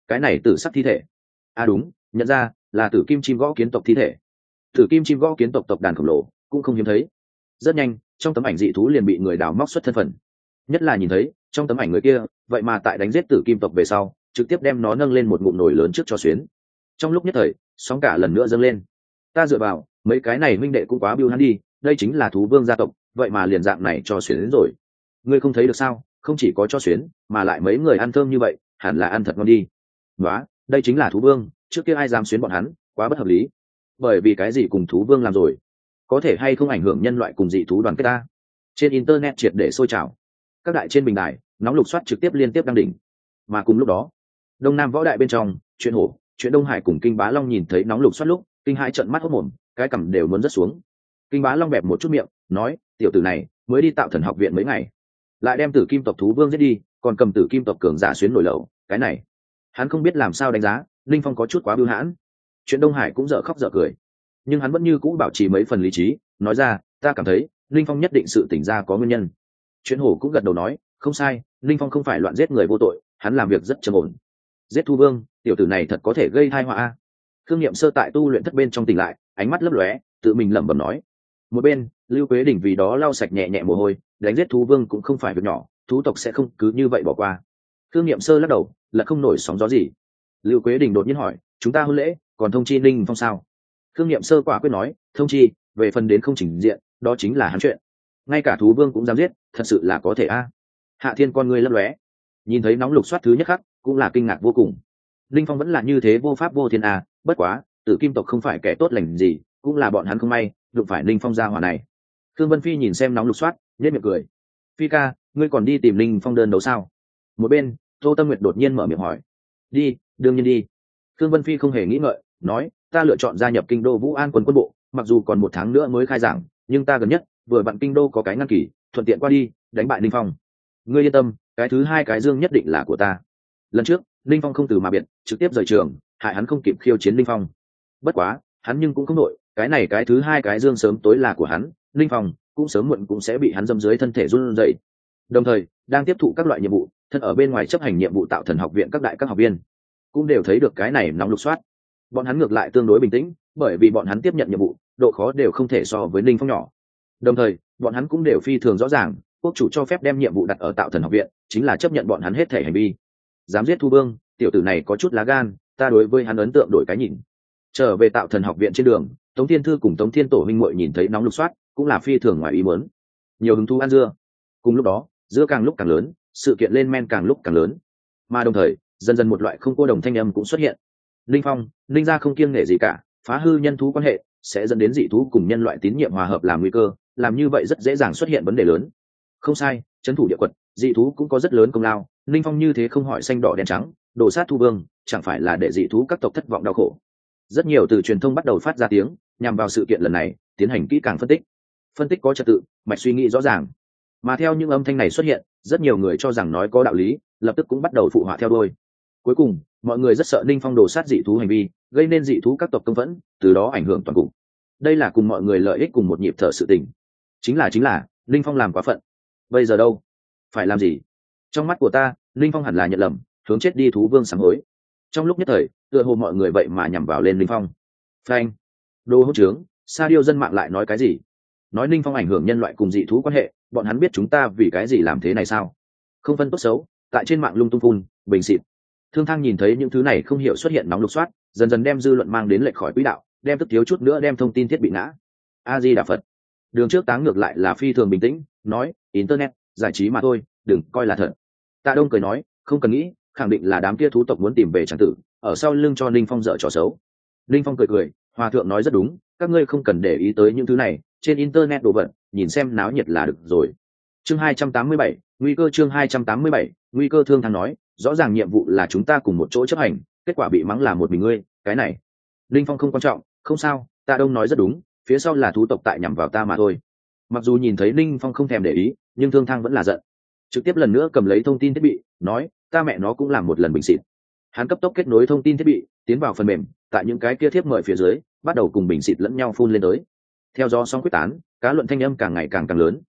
A: Cái này tử sắc thi thể. À đúng, nhận ra, là tử kim chim gõ kiến tộc thi thể. Tử kim chim gõ kiến tộc tộc đàn khổng lồ, cũng không hiếm thấy rất nhanh, trong tấm ảnh dị thú liền bị người đào móc xuất thân phận. Nhất là nhìn thấy, trong tấm ảnh người kia, vậy mà tại đánh giết tử kim tộc về sau, trực tiếp đem nó nâng lên một ngụm nồi lớn trước cho xuyến. Trong lúc nhất thời, sóng cả lần nữa dâng lên. Ta dựa vào, mấy cái này minh đệ cũng quá biêu hắn đi, đây chính là thú vương gia tộc, vậy mà liền dạng này cho xuyến đến rồi. Ngươi không thấy được sao? Không chỉ có cho xuyến, mà lại mấy người ăn thơm như vậy, hẳn là ăn thật ngon đi. Đó đây chính là thú vương, trước kia ai dám xuyến bọn hắn, quá bất hợp lý. Bởi vì cái gì cùng thú vương làm rồi? Có thể hay không ảnh hưởng nhân loại cùng dị thú đoàn kết ta? Trên internet triệt để sôi trào. Các đại trên bình đài, nóng lục soát trực tiếp liên tiếp đăng đỉnh. Mà cùng lúc đó, đông nam võ đại bên trong, chuyện hổ, chuyện đông hải cùng kinh bá long nhìn thấy nóng lục soát lúc, kinh hai trận mắt hốc mồm, cái cằm đều muốn rớt xuống. Kinh bá long bẹp một chút miệng, nói, tiểu tử này, mới đi tạo thần học viện mấy ngày, lại đem tử kim tộc thú vương giết đi, còn cầm tử kim tộc cường giả xuyến nổi lầu, cái này, hắn không biết làm sao đánh giá, linh phong có chút quá bưu hãn. Chuyện đông hải cũng dở khóc dở cười nhưng hắn vẫn như cũ bảo trì mấy phần lý trí, nói ra, ta cảm thấy, linh phong nhất định sự tỉnh ra có nguyên nhân. Chuyện hổ cũng gật đầu nói, không sai, linh phong không phải loạn giết người vô tội, hắn làm việc rất trầm ổn. Giết thu vương, tiểu tử này thật có thể gây thai họa thương nghiệm sơ tại tu luyện thất bên trong tỉnh lại, ánh mắt lấp lóe, tự mình lẩm bẩm nói, một bên, lưu quế đỉnh vì đó lau sạch nhẹ nhẹ mồ hôi, đánh giết thú vương cũng không phải việc nhỏ, thú tộc sẽ không cứ như vậy bỏ qua. Thương nghiệm sơ lắc đầu, là không nổi sóng gió gì. Lưu quế đình đột nhiên hỏi, chúng ta hôn lễ, còn thông chi ninh phong sao? Thương nghiệm sơ quả quyết nói, thông chi, về phần đến không chỉnh diện, đó chính là hắn chuyện. Ngay cả thú vương cũng dám giết, thật sự là có thể a. Hạ thiên con ngươi lấp lóe, nhìn thấy nóng lục soát thứ nhất khắc, cũng là kinh ngạc vô cùng. Linh phong vẫn là như thế vô pháp vô thiên a, bất quá, tử kim tộc không phải kẻ tốt lành gì, cũng là bọn hắn không may, đụng phải linh phong gia hỏa này. Thương vân phi nhìn xem nóng lục soát nhất miệng cười. Phi ca, ngươi còn đi tìm linh phong đơn đấu sao? Một bên, tô tâm nguyệt đột nhiên mở miệng hỏi. Đi, đương nhiên đi. Thương vân phi không hề nghĩ ngợi, nói ta lựa chọn gia nhập kinh đô vũ an quân quân bộ, mặc dù còn một tháng nữa mới khai giảng, nhưng ta gần nhất, vừa vặn kinh đô có cái ngăn kỳ, thuận thuận tiện qua đi, đánh bại ninh phong. Ngươi yên tâm, cái thứ hai cái dương nhất định là của ta. Lần trước, ninh phong không từ mà biệt, trực tiếp rời trường, hại hắn không kịp khiêu chiến ninh phong. Bất quá, hắn nhưng cũng không nội cái này cái thứ hai cái dương sớm tối là của hắn, ninh phong cũng sớm muộn cũng sẽ bị hắn dâm dưới thân thể run dậy đồng thời, đang tiếp thụ các loại nhiệm vụ, thân ở bên ngoài chấp hành nhiệm vụ tạo thần học viện các đại các học viên, cũng đều thấy được cái này nóng lục soát bọn hắn ngược lại tương đối bình tĩnh, bởi vì bọn hắn tiếp nhận nhiệm vụ, độ khó đều không thể so với ninh phong nhỏ. Đồng thời, bọn hắn cũng đều phi thường rõ ràng, quốc chủ cho phép đem nhiệm vụ đặt ở tạo thần học viện, chính là chấp nhận bọn hắn hết thể hành vi. Dám giết thu vương, tiểu tử này có chút lá gan, ta đối với hắn ấn tượng đổi cái nhìn. Trở về tạo thần học viện trên đường, tống thiên thư cùng tống thiên tổ minh muội nhìn thấy nóng lục soát, cũng là phi thường ngoài ý muốn. Nhiều hứng thú ăn dưa. Cùng lúc đó, dưa càng lúc càng lớn, sự kiện lên men càng lúc càng lớn. Mà đồng thời, dần dần một loại không cô đồng thanh âm cũng xuất hiện linh phong, linh gia không kiêng nghệ gì cả, phá hư nhân thú quan hệ, sẽ dẫn đến dị thú cùng nhân loại tín nhiệm hòa hợp làm nguy cơ, làm như vậy rất dễ dàng xuất hiện vấn đề lớn. Không sai trấn thủ địa quật, dị thú cũng có rất lớn công lao, linh phong như thế không hỏi xanh đỏ đen trắng đổ sát thu vương, chẳng phải là để dị thú các tộc thất vọng đau khổ. Rất nhiều từ truyền thông bắt đầu phát ra tiếng, nhằm vào sự kiện lần này, tiến hành kỹ càng phân tích. Phân tích có trật tự, mạch suy nghĩ rõ ràng. Mà theo những âm thanh này xuất hiện, rất nhiều người cho rằng nói có đạo lý, lập tức cũng bắt đầu phụ họa theo đôi cuối cùng, mọi người rất sợ ninh phong đồ sát dị thú hành vi, gây nên dị thú các tộc công vẫn từ đó ảnh hưởng toàn cục. Đây là cùng mọi người lợi ích cùng một nhịp thở sự tình. Chính là chính là, ninh phong làm quá phận. Bây giờ đâu? Phải làm gì? Trong mắt của ta, ninh phong hẳn là nhận lầm, hướng chết đi thú vương sáng hối. Trong lúc nhất thời, tựa hồ mọi người vậy mà nhằm vào lên ninh phong. Frank đô hỗn trướng, sa điêu dân mạng lại nói cái gì? Nói ninh phong ảnh hưởng nhân loại cùng dị thú quan hệ, bọn hắn biết chúng ta vì cái gì làm thế này sao? Không phân tốt xấu, tại trên mạng lung tung phun, bình xịt thương thang nhìn thấy những thứ này không hiểu xuất hiện nóng lục soát dần dần đem dư luận mang đến lệch khỏi quỹ đạo đem tức thiếu chút nữa đem thông tin thiết bị ngã. A di đà phật. Đường trước táng ngược lại là phi thường bình tĩnh nói internet giải trí mà thôi đừng coi là thật. Tạ đông cười nói không cần nghĩ khẳng định là đám kia thú tộc muốn tìm về tràng tử ở sau lưng cho ninh phong dở trò xấu. Ninh phong cười cười hòa thượng nói rất đúng các ngươi không cần để ý tới những thứ này trên internet đồ vật nhìn xem náo nhiệt là được rồi. Chương 287, nguy cơ chương 287, nguy cơ thương thang nói rõ ràng nhiệm vụ là chúng ta cùng một chỗ chấp hành, kết quả bị mắng là một mình ngươi, cái này. Linh phong không quan trọng, không sao, ta đông nói rất đúng, phía sau là thú tộc tại nhằm vào ta mà thôi. Mặc dù nhìn thấy linh phong không thèm để ý, nhưng thương thang vẫn là giận. Trực tiếp lần nữa cầm lấy thông tin thiết bị, nói, ta mẹ nó cũng làm một lần bình xịt. Hắn cấp tốc kết nối thông tin thiết bị, tiến vào phần mềm, tại những cái kia thiếp mời phía dưới, bắt đầu cùng bình xịt lẫn nhau phun lên tới. Theo do song quyết tán, cá luận thanh âm càng ngày càng càng lớn.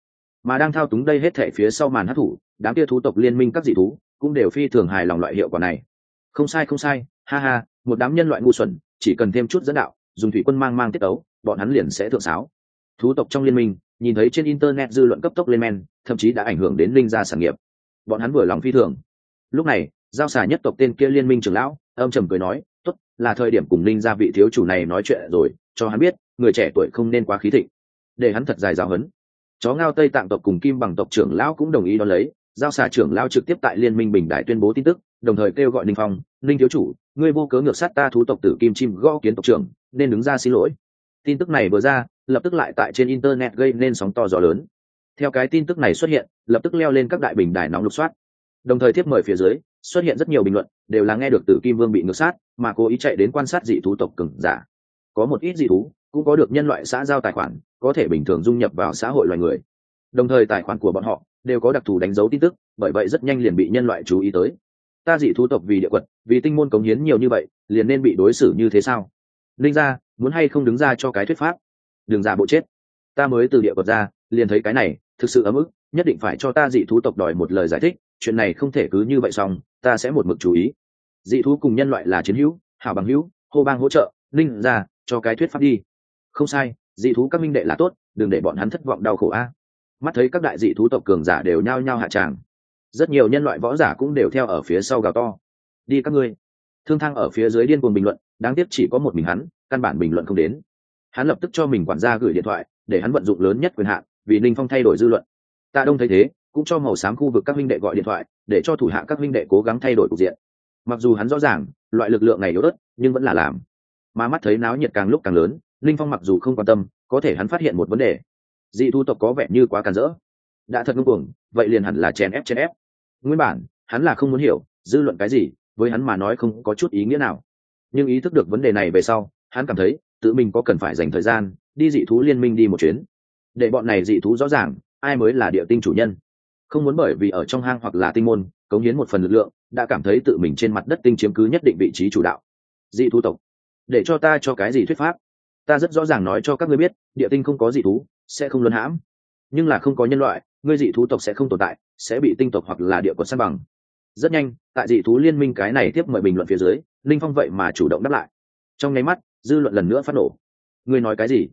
A: Mà đang thao túng đây hết thể phía sau màn hát thủ đám kia thú tộc liên minh các dị thú cũng đều phi thường hài lòng loại hiệu quả này. Không sai không sai, ha ha, một đám nhân loại ngu xuẩn, chỉ cần thêm chút dẫn đạo, dùng thủy quân mang mang tiết tấu, bọn hắn liền sẽ thượng sáo. Thú tộc trong liên minh, nhìn thấy trên internet dư luận cấp tốc lên men, thậm chí đã ảnh hưởng đến linh gia sản nghiệp. Bọn hắn vừa lòng phi thường. Lúc này, giao xà nhất tộc tên kia liên minh trưởng lão, âm trầm cười nói, tốt, là thời điểm cùng linh gia vị thiếu chủ này nói chuyện rồi, cho hắn biết, người trẻ tuổi không nên quá khí thịnh. Để hắn thật dài giáo hấn chó ngao tây tạng tộc cùng kim bằng tộc trưởng lão cũng đồng ý đón lấy giao xà trưởng lao trực tiếp tại liên minh bình đại tuyên bố tin tức, đồng thời kêu gọi ninh phong, ninh thiếu chủ, ngươi vô cớ ngược sát ta thú tộc tử kim chim gõ kiến tộc trưởng, nên đứng ra xin lỗi. Tin tức này vừa ra, lập tức lại tại trên internet gây nên sóng to gió lớn. Theo cái tin tức này xuất hiện, lập tức leo lên các đại bình đài nóng lục soát. Đồng thời tiếp mời phía dưới, xuất hiện rất nhiều bình luận, đều là nghe được tử kim vương bị ngược sát, mà cố ý chạy đến quan sát dị thú tộc cừng giả. Có một ít dị thú, cũng có được nhân loại xã giao tài khoản, có thể bình thường dung nhập vào xã hội loài người đồng thời tài khoản của bọn họ đều có đặc thù đánh dấu tin tức, bởi vậy rất nhanh liền bị nhân loại chú ý tới. Ta dị thú tộc vì địa quật, vì tinh môn cống hiến nhiều như vậy, liền nên bị đối xử như thế sao? Linh ra muốn hay không đứng ra cho cái thuyết pháp? Đừng giả bộ chết. Ta mới từ địa quật ra, liền thấy cái này, thực sự ấm ức, nhất định phải cho ta dị thú tộc đòi một lời giải thích, chuyện này không thể cứ như vậy xong, ta sẽ một mực chú ý. Dị thú cùng nhân loại là chiến hữu, hảo bằng hữu, hô bang hỗ trợ, linh ra cho cái thuyết pháp đi. Không sai, dị thú các minh đệ là tốt, đừng để bọn hắn thất vọng đau khổ a mắt thấy các đại dị thú tộc cường giả đều nhao nhao hạ tràng. Rất nhiều nhân loại võ giả cũng đều theo ở phía sau gào to. Đi các ngươi. Thương thang ở phía dưới điên cuồng bình luận, đáng tiếc chỉ có một mình hắn, căn bản bình luận không đến. Hắn lập tức cho mình quản gia gửi điện thoại, để hắn vận dụng lớn nhất quyền hạn, vì ninh phong thay đổi dư luận. Tạ đông thấy thế, cũng cho màu xám khu vực các minh đệ gọi điện thoại, để cho thủ hạ các minh đệ cố gắng thay đổi cục diện. Mặc dù hắn rõ ràng, loại lực lượng này yếu ớt, nhưng vẫn là làm. Mà mắt thấy náo nhiệt càng lúc càng lớn linh phong mặc dù không quan tâm, có thể hắn phát hiện một vấn đề dị thu tộc có vẻ như quá càn rỡ. Đã thật ngưng cuồng, vậy liền hẳn là chèn ép chèn ép. Nguyên bản, hắn là không muốn hiểu, dư luận cái gì, với hắn mà nói không có chút ý nghĩa nào. Nhưng ý thức được vấn đề này về sau, hắn cảm thấy, tự mình có cần phải dành thời gian, đi dị thú liên minh đi một chuyến. Để bọn này dị thú rõ ràng, ai mới là địa tinh chủ nhân. Không muốn bởi vì ở trong hang hoặc là tinh môn, cống hiến một phần lực lượng, đã cảm thấy tự mình trên mặt đất tinh chiếm cứ nhất định vị trí chủ đạo. Dị thú tộc, để cho ta cho cái gì thuyết pháp? Ta rất rõ ràng nói cho các ngươi biết, địa tinh không có dị thú sẽ không luân hãm. Nhưng là không có nhân loại, ngươi dị thú tộc sẽ không tồn tại, sẽ bị tinh tộc hoặc là địa quật săn bằng. Rất nhanh, tại dị thú liên minh cái này tiếp mời bình luận phía dưới, linh phong vậy mà chủ động đáp lại. Trong nháy mắt, dư luận lần nữa phát nổ. Ngươi nói cái gì?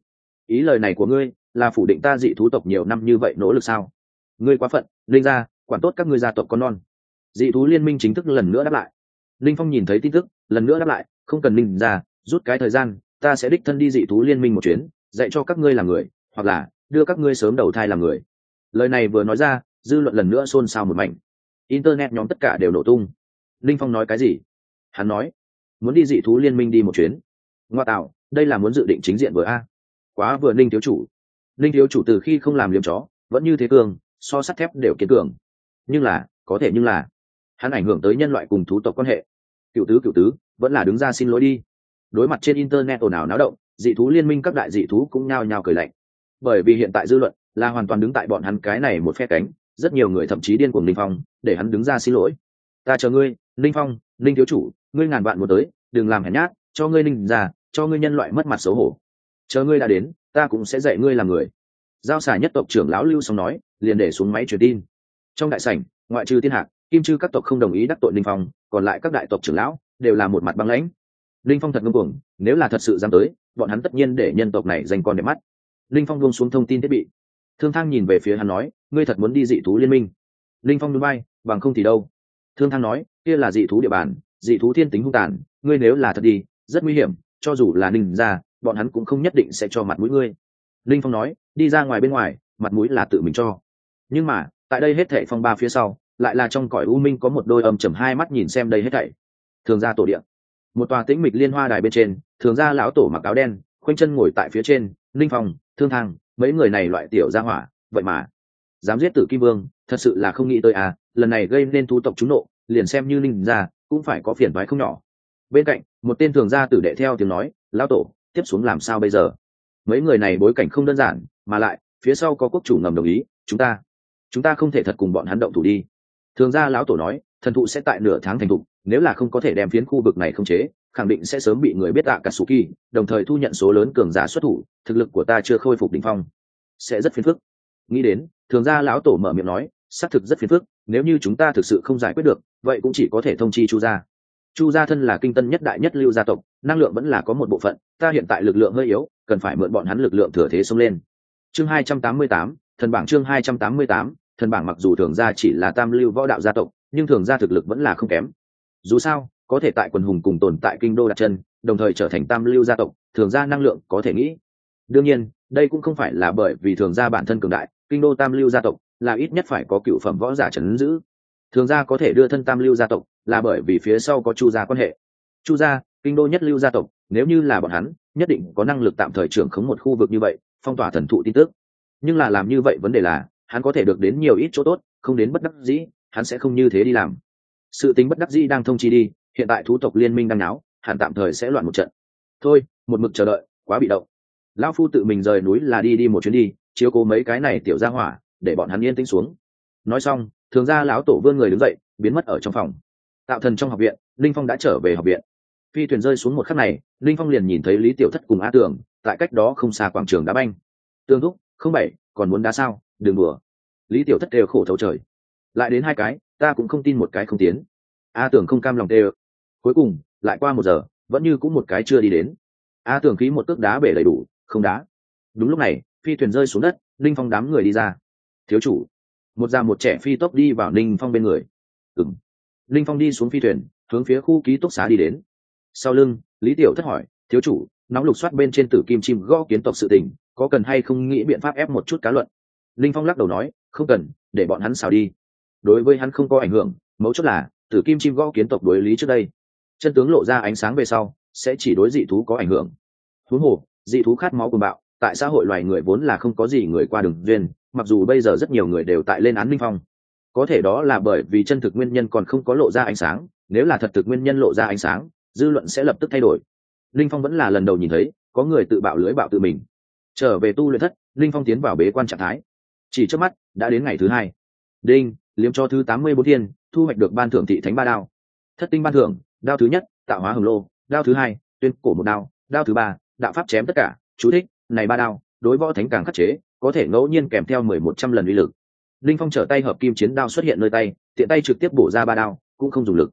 A: Ý lời này của ngươi là phủ định ta dị thú tộc nhiều năm như vậy nỗ lực sao? Ngươi quá phận, linh ra quản tốt các ngươi gia tộc con non. Dị thú liên minh chính thức lần nữa đáp lại. Linh phong nhìn thấy tin tức, lần nữa đáp lại, không cần linh ra rút cái thời gian, ta sẽ đích thân đi dị thú liên minh một chuyến, dạy cho các ngươi làm người hoặc là đưa các ngươi sớm đầu thai làm người. Lời này vừa nói ra, dư luận lần nữa xôn xao một mảnh. Internet nhóm tất cả đều nổ tung. Linh phong nói cái gì? Hắn nói, muốn đi dị thú liên minh đi một chuyến. Ngoa tạo, đây là muốn dự định chính diện vừa a. Quá vừa ninh thiếu chủ. Ninh thiếu chủ từ khi không làm liếm chó, vẫn như thế cường, so sắt thép đều kiên cường. Nhưng là, có thể nhưng là, hắn ảnh hưởng tới nhân loại cùng thú tộc quan hệ. Cựu tứ cựu tứ, vẫn là đứng ra xin lỗi đi. Đối mặt trên internet ồn ào náo động, dị thú liên minh các đại dị thú cũng nhao nhao cười lạnh bởi vì hiện tại dư luận là hoàn toàn đứng tại bọn hắn cái này một phe cánh, rất nhiều người thậm chí điên cuồng linh phong, để hắn đứng ra xin lỗi. Ta chờ ngươi, linh phong, linh thiếu chủ, ngươi ngàn vạn muốn tới, đừng làm hèn nhát, cho ngươi linh ra, cho ngươi nhân loại mất mặt xấu hổ. Chờ ngươi đã đến, ta cũng sẽ dạy ngươi làm người. Giao xài nhất tộc trưởng lão lưu xong nói, liền để xuống máy truyền tin. Trong đại sảnh, ngoại trừ thiên hạc, kim chư các tộc không đồng ý đắc tội linh phong, còn lại các đại tộc trưởng lão đều là một mặt băng lãnh. Linh phong thật ngưng cuồng, nếu là thật sự dám tới, bọn hắn tất nhiên để nhân tộc này dành con đẹp mắt linh phong buông xuống thông tin thiết bị. Thương thang nhìn về phía hắn nói, ngươi thật muốn đi dị thú liên minh? Linh phong núi bay bằng không thì đâu. Thương thang nói, kia là dị thú địa bàn, dị thú thiên tính hung tàn, ngươi nếu là thật đi, rất nguy hiểm, cho dù là ninh ra, bọn hắn cũng không nhất định sẽ cho mặt mũi ngươi. Linh phong nói, đi ra ngoài bên ngoài, mặt mũi là tự mình cho. Nhưng mà, tại đây hết thệ phong ba phía sau, lại là trong cõi u minh có một đôi âm chầm hai mắt nhìn xem đây hết thảy. Thường ra tổ điện một tòa tĩnh mịch liên hoa đài bên trên, thường ra lão tổ mặc áo đen, khoanh chân ngồi tại phía trên, linh phong thương thang, mấy người này loại tiểu gia hỏa, vậy mà. Dám giết tử kim vương, thật sự là không nghĩ tới à lần này gây nên thu tộc trúng nộ, liền xem như linh ra cũng phải có phiền thoái không nhỏ. Bên cạnh, một tên thường gia tử đệ theo tiếng nói, lão tổ, tiếp xuống làm sao bây giờ? Mấy người này bối cảnh không đơn giản, mà lại, phía sau có quốc chủ ngầm đồng ý, chúng ta chúng ta không thể thật cùng bọn hắn động thủ đi. Thường gia lão tổ nói, thần thụ sẽ tại nửa tháng thành thục, nếu là không có thể đem phiến khu vực này khống chế khẳng định sẽ sớm bị người biết tạ cả sủ kỳ đồng thời thu nhận số lớn cường giả xuất thủ, thực lực của ta chưa khôi phục đỉnh phong. Sẽ rất phiền phức. Nghĩ đến, thường gia lão tổ mở miệng nói, xác thực rất phiền phức, nếu như chúng ta thực sự không giải quyết được, vậy cũng chỉ có thể thông chi chu gia. Chu gia thân là kinh tân nhất đại nhất lưu gia tộc, năng lượng vẫn là có một bộ phận, ta hiện tại lực lượng hơi yếu, cần phải mượn bọn hắn lực lượng thừa thế xông lên. Chương hai trăm tám mươi tám, thần bảng chương hai trăm tám mươi tám, thần bảng mặc dù thường gia chỉ là tam lưu võ đạo gia tộc, nhưng thường gia thực lực vẫn là không kém. Dù sao có thể tại quần hùng cùng tồn tại kinh đô đặt chân, đồng thời trở thành tam lưu gia tộc, thường gia năng lượng có thể nghĩ. Đương nhiên, đây cũng không phải là bởi vì thường gia bản thân cường đại, kinh đô tam lưu gia tộc là ít nhất phải có cựu phẩm võ giả trấn giữ. Thường gia có thể đưa thân tam lưu gia tộc là bởi vì phía sau có chu gia quan hệ. Chu gia, kinh đô nhất lưu gia tộc, nếu như là bọn hắn, nhất định có năng lực tạm thời trưởng khống một khu vực như vậy, phong tỏa thần thụ tin tức. Nhưng là làm như vậy vấn đề là, hắn có thể được đến nhiều ít chỗ tốt, không đến bất đắc dĩ, hắn sẽ không như thế đi làm. Sự tính bất đắc dĩ đang thông chi đi hiện tại thú tộc liên minh đang náo, hẳn tạm thời sẽ loạn một trận. Thôi, một mực chờ đợi, quá bị động. Lão phu tự mình rời núi là đi đi một chuyến đi, chiếu cố mấy cái này tiểu ra hỏa, để bọn hắn yên tĩnh xuống. Nói xong, thường ra lão tổ vươn người đứng dậy, biến mất ở trong phòng. Tạo thần trong học viện, linh phong đã trở về học viện. Phi thuyền rơi xuống một khắc này, linh phong liền nhìn thấy lý tiểu thất cùng a tường, tại cách đó không xa quảng trường đá banh. Tương thúc, không bảy còn muốn đá sao? Đừng đùa. Lý tiểu thất đều khổ thấu trời. Lại đến hai cái, ta cũng không tin một cái không tiến. A tưởng không cam lòng tê cuối cùng, lại qua một giờ, vẫn như cũng một cái chưa đi đến. A tưởng khí một cước đá bể đầy đủ, không đá. Đúng lúc này, phi thuyền rơi xuống đất, linh phong đám người đi ra. Thiếu chủ. Một già một trẻ phi tốc đi vào linh phong bên người. Ừng linh phong đi xuống phi thuyền, hướng phía khu ký túc xá đi đến. Sau lưng, lý tiểu thất hỏi, thiếu chủ, nóng lục soát bên trên tử kim chim gõ kiến tộc sự tình, có cần hay không nghĩ biện pháp ép một chút cá luận? Linh phong lắc đầu nói, không cần, để bọn hắn xào đi. Đối với hắn không có ảnh hưởng, mấu chốt là, tử kim chim gõ kiến tộc đối lý trước đây chân tướng lộ ra ánh sáng về sau, sẽ chỉ đối dị thú có ảnh hưởng. Thú hồ, dị thú khát máu cùng bạo, tại xã hội loài người vốn là không có gì người qua đường duyên, mặc dù bây giờ rất nhiều người đều tại lên án linh phong. Có thể đó là bởi vì chân thực nguyên nhân còn không có lộ ra ánh sáng, nếu là thật thực nguyên nhân lộ ra ánh sáng, dư luận sẽ lập tức thay đổi. Linh phong vẫn là lần đầu nhìn thấy, có người tự bạo lưới bạo tự mình. Trở về tu luyện thất, linh phong tiến vào bế quan trạng thái. Chỉ trước mắt, đã đến ngày thứ hai. Đinh, liếm cho thứ tám mươi bốn thiên, thu hoạch được ban thưởng thị thánh ba đao. Thất tinh ban thưởng đao thứ nhất, tạo hóa hồng lô. Đao thứ hai, tuyên cổ một đao. Đao thứ ba, đạo pháp chém tất cả. Chú thích, này ba đao, đối võ thánh càng khắc chế, có thể ngẫu nhiên kèm theo mười một trăm lần uy lực. Linh phong trở tay hợp kim chiến đao xuất hiện nơi tay, tiện tay trực tiếp bổ ra ba đao, cũng không dùng lực.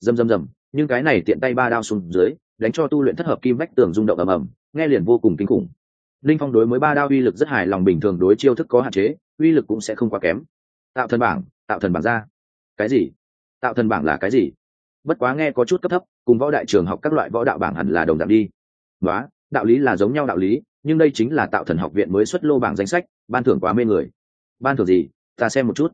A: Dầm dầm dầm nhưng cái này tiện tay ba đao xuống dưới, đánh cho tu luyện thất hợp kim vách tường rung động ầm ầm, nghe liền vô cùng kinh khủng. Linh phong đối với ba đao uy lực rất hài lòng bình thường đối chiêu thức có hạn chế, uy lực cũng sẽ không quá kém. Tạo thần bảng, tạo thần bảng ra. Cái gì? Tạo thần bảng là cái gì? Bất quá nghe có chút cấp thấp, cùng võ đại trường học các loại võ đạo bảng hẳn là đồng dạng đi. Đó đạo lý là giống nhau đạo lý, nhưng đây chính là tạo thần học viện mới xuất lô bảng danh sách, ban thưởng quá mê người. Ban thưởng gì? Ta xem một chút.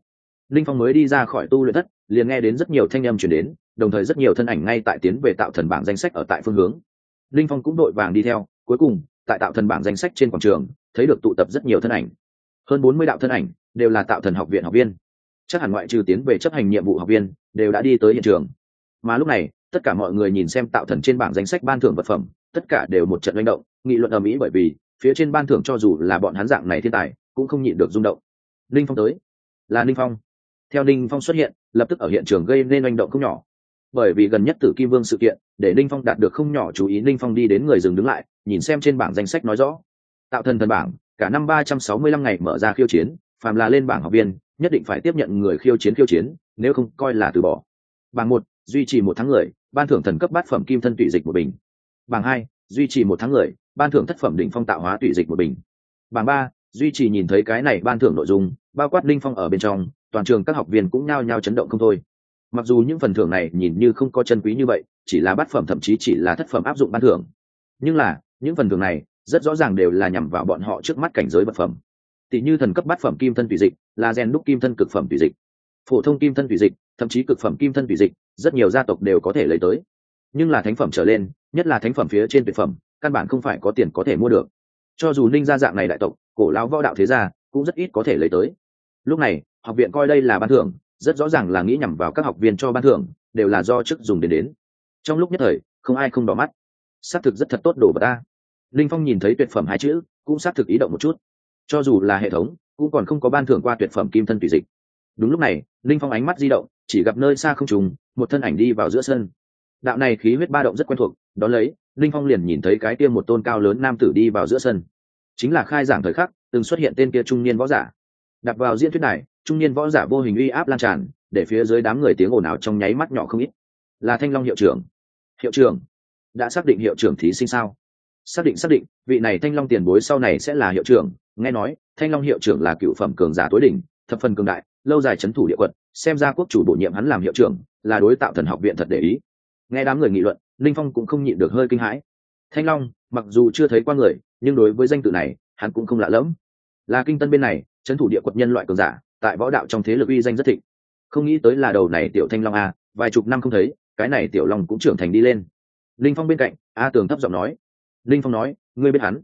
A: Linh phong mới đi ra khỏi tu luyện thất, liền nghe đến rất nhiều thanh âm chuyển đến, đồng thời rất nhiều thân ảnh ngay tại tiến về tạo thần bảng danh sách ở tại phương hướng. Linh phong cũng đội vàng đi theo, cuối cùng, tại tạo thần bảng danh sách trên quảng trường, thấy được tụ tập rất nhiều thân ảnh. Hơn bốn mươi đạo thân ảnh, đều là tạo thần học viện học viên. Chắc hẳn ngoại trừ tiến về chấp hành nhiệm vụ học viên, đều đã đi tới hiện trường mà lúc này, tất cả mọi người nhìn xem tạo thần trên bảng danh sách ban thưởng vật phẩm, tất cả đều một trận manh động, nghị luận ở mỹ bởi vì, phía trên ban thưởng cho dù là bọn hắn dạng này thiên tài, cũng không nhịn được rung động. Linh phong tới. Là linh phong. Theo linh phong xuất hiện, lập tức ở hiện trường gây nên manh động không nhỏ. Bởi vì gần nhất tử kim vương sự kiện, để linh phong đạt được không nhỏ chú ý, linh phong đi đến người dừng đứng lại, nhìn xem trên bảng danh sách nói rõ. Tạo thần thần bảng, cả năm ba trăm sáu mươi lăm ngày mở ra khiêu chiến, phàm là lên bảng học viên, nhất định phải tiếp nhận người khiêu chiến khiêu chiến, nếu không coi là từ bỏ. Bảng một duy trì một tháng người, ban thưởng thần cấp bát phẩm kim thân tụy dịch một bình. Bảng hai, duy trì một tháng người, ban thưởng thất phẩm đỉnh phong tạo hóa tụy dịch một bình. Bảng ba, duy trì nhìn thấy cái này ban thưởng nội dung, bao quát linh phong ở bên trong, toàn trường các học viên cũng nhao nhao chấn động không thôi. Mặc dù những phần thưởng này nhìn như không có chân quý như vậy, chỉ là bát phẩm thậm chí chỉ là thất phẩm áp dụng ban thưởng. Nhưng là, những phần thưởng này rất rõ ràng đều là nhằm vào bọn họ trước mắt cảnh giới vật phẩm. Tỷ như thần cấp bát phẩm kim thân tùy dịch là rèn đúc kim thân cực phẩm tùy dịch. Phổ thông kim thân tùy dịch thậm chí cực phẩm kim thân tùy dịch, rất nhiều gia tộc đều có thể lấy tới. Nhưng là thánh phẩm trở lên, nhất là thánh phẩm phía trên tuyệt phẩm, căn bản không phải có tiền có thể mua được. Cho dù ninh gia dạng này đại tộc, cổ lão võ đạo thế gia, cũng rất ít có thể lấy tới. Lúc này, học viện coi đây là ban thưởng, rất rõ ràng là nghĩ nhằm vào các học viên cho ban thưởng, đều là do chức dùng đến đến. Trong lúc nhất thời, không ai không đỏ mắt. Xác thực rất thật tốt đổ vào ta. Linh phong nhìn thấy tuyệt phẩm hai chữ, cũng xác thực ý động một chút. Cho dù là hệ thống, cũng còn không có ban thưởng qua tuyệt phẩm kim thân tùy dịch. Đúng lúc này, linh phong ánh mắt di động chỉ gặp nơi xa không trùng, một thân ảnh đi vào giữa sân. Đạo này khí huyết ba động rất quen thuộc đ ó lấy, linh phong liền nhìn thấy cái kia một tôn cao lớn nam tử đi vào giữa sân. Chính là khai giảng thời khắc, từng xuất hiện tên kia trung niên võ giả. Đặt vào diễn thuyết này, trung niên võ giả vô hình uy áp lan tràn, để phía dưới đám người tiếng ồn ào trong nháy mắt nhỏ không ít. Là thanh long hiệu trưởng. Hiệu trưởng? Đã xác định hiệu trưởng thí sinh sao? Xác định xác định, vị này thanh long tiền bối sau này sẽ là hiệu trưởng. Nghe nói, thanh long hiệu trưởng là cựu phẩm cường giả tối đỉnh, thập phần cường đại lâu dài c thủ địa quận, xem ra quốc chủ bổ nhiệm hắn làm hiệu trưởng là đối tạo thần học viện thật để ý. Nghe đám người nghị luận linh phong cũng không nhịn được hơi kinh hãi. Thanh long, mặc dù chưa thấy qua người, nhưng đối với danh tự này, hắn cũng không lạ lẫm. Là kinh tân bên này c thủ địa quận nhân loại cường giả, tại võ đạo trong thế lực uy danh rất thịnh. Không nghĩ tới là đầu này tiểu thanh long a vài chục năm không thấy, cái này tiểu long cũng trưởng thành đi lên. Linh phong bên cạnh, a tường thấp giọng nói. Linh phong nói, ngươi biết hắn?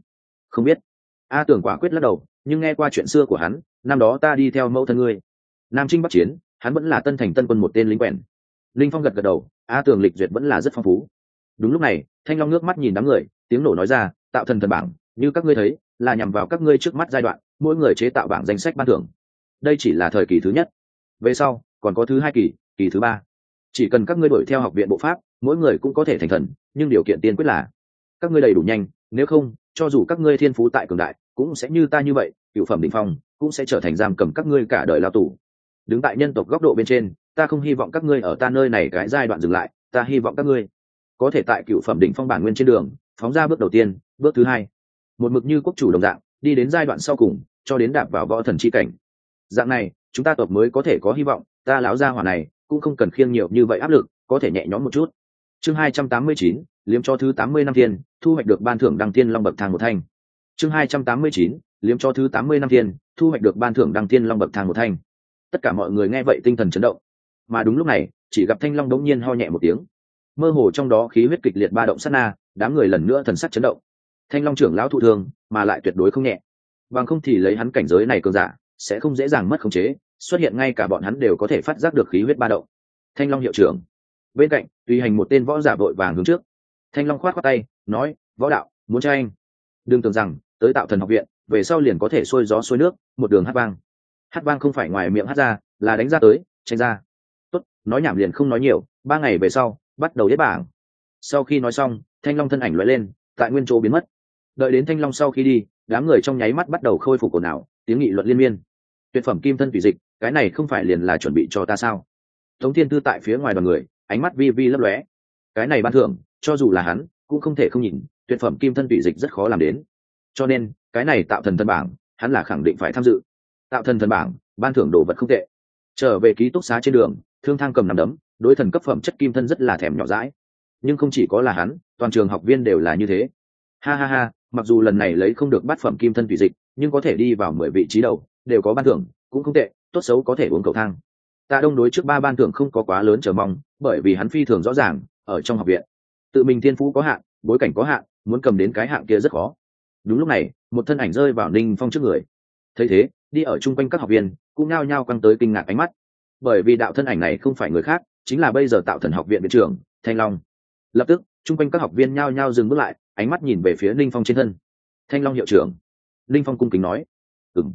A: Không biết. A tường quả quyết lắc đầu, nhưng nghe qua chuyện xưa của hắn, năm đó ta đi theo mẫu thân ngươi nam trinh bắc chiến, hắn vẫn là tân thành tân quân một tên lính quèn. Linh phong gật gật đầu, a tường lịch duyệt vẫn là rất phong phú. Đúng lúc này, thanh long nước mắt nhìn đám người, tiếng nổ nói ra, tạo thần thần bảng, như các ngươi thấy, là nhằm vào các ngươi trước mắt giai đoạn, mỗi người chế tạo bảng danh sách ban thưởng. Đây chỉ là thời kỳ thứ nhất. Về sau, còn có thứ hai kỳ kỳ thứ ba. Chỉ cần các ngươi đổi theo học viện bộ pháp, mỗi người cũng có thể thành thần, nhưng điều kiện tiên quyết là, các ngươi đầy đủ nhanh, nếu không, cho dù các ngươi thiên phú tại cường đại, cũng sẽ như ta như vậy, cựu phẩm định phong, cũng sẽ trở thành giam cầm các ngươi cả đời lao tù đứng tại nhân tộc góc độ bên trên, ta không hy vọng các ngươi ở ta nơi này cái giai đoạn dừng lại, ta hy vọng các ngươi có thể tại cựu phẩm đỉnh phong bản nguyên trên đường, phóng ra bước đầu tiên, bước thứ hai. Một mực như quốc chủ đồng dạng, đi đến giai đoạn sau cùng, cho đến đạp vào võ thần chi cảnh. Dạng này, chúng ta tộc mới có thể có hy vọng, ta lão gia hỏa này cũng không cần khiêng nhiều như vậy áp lực, có thể nhẹ nhõm một chút. Chương hai trăm tám mươi chín, liếm cho thứ tám mươi năm thiên, thu hoạch được ban thưởng đăng tiên long bậc thang một thanh. Chương hai trăm tám mươi chín, liếm cho thứ tám mươi năm thiên, thu hoạch được ban thưởng đăng tiên long bậc thang một thanh tất cả mọi người nghe vậy tinh thần chấn động. Mà đúng lúc này, chỉ gặp thanh long đống nhiên ho nhẹ một tiếng. Mơ hồ trong đó khí huyết kịch liệt ba động sát na, đám người lần nữa thần sắc chấn động. Thanh long trưởng lão thụ thương, mà lại tuyệt đối không nhẹ. Bằng không thì lấy hắn cảnh giới này cường giả, sẽ không dễ dàng mất khống chế, xuất hiện ngay cả bọn hắn đều có thể phát giác được khí huyết ba động. Thanh long hiệu trưởng. Bên cạnh, tùy hành một tên võ giả vội vàng hướng trước. Thanh long khoát khoát tay, nói, võ đạo, muốn cho anh. Đừng tưởng rằng, tới tạo thần học viện, về sau liền có thể xuôi gió xuôi nước, một đường hát vang hát vang không phải ngoài miệng hát ra, là đánh ra tới, tranh ra. Tốt, nói nhảm liền không nói nhiều, ba ngày về sau, bắt đầu hết bảng. Sau khi nói xong, thanh long thân ảnh loại lên, tại nguyên chỗ biến mất. Đợi đến thanh long sau khi đi, đám người trong nháy mắt bắt đầu khôi phục ồn ào tiếng nghị luận liên miên. Tuyệt phẩm kim thân tùy dịch, cái này không phải liền là chuẩn bị cho ta sao? Tống thiên tư tại phía ngoài đoàn người, ánh mắt vi vi lấp lóe. Cái này ban thưởng, cho dù là hắn, cũng không thể không nhìn, tuyệt phẩm kim thân tùy dịch rất khó làm đến. Cho nên, cái này tạo thần thân bảng, hắn là khẳng định phải tham dự tạo thần thần bảng, ban thưởng đồ vật không tệ. Trở về ký túc xá trên đường, thương thang cầm nằm đấm, đối thần cấp phẩm chất kim thân rất là thèm nhỏ rãi nhưng không chỉ có là hắn, toàn trường học viên đều là như thế. Ha ha ha, mặc dù lần này lấy không được bát phẩm kim thân tùy dịch, nhưng có thể đi vào mười vị trí đầu, đều có ban thưởng, cũng không tệ, tốt xấu có thể uống cầu thang. Tạ đông đối trước ba ban thưởng không có quá lớn chờ mong, bởi vì hắn phi thường rõ ràng, ở trong học viện, tự mình thiên phú có hạn, bối cảnh có hạn, muốn cầm đến cái hạng kia rất khó. Đúng lúc này, một thân ảnh rơi vào ninh phong trước người. Thấy thế đi ở chung quanh các học viên, cũng nao nhao quăng tới kinh ngạc ánh mắt. Bởi vì đạo thân ảnh này không phải người khác, chính là bây giờ tạo thần học viện viện trưởng, thanh long. Lập tức, chung quanh các học viên nhao nhao dừng bước lại, ánh mắt nhìn về phía Linh phong trên thân. Thanh long hiệu trưởng. Linh phong cung kính nói. Ừng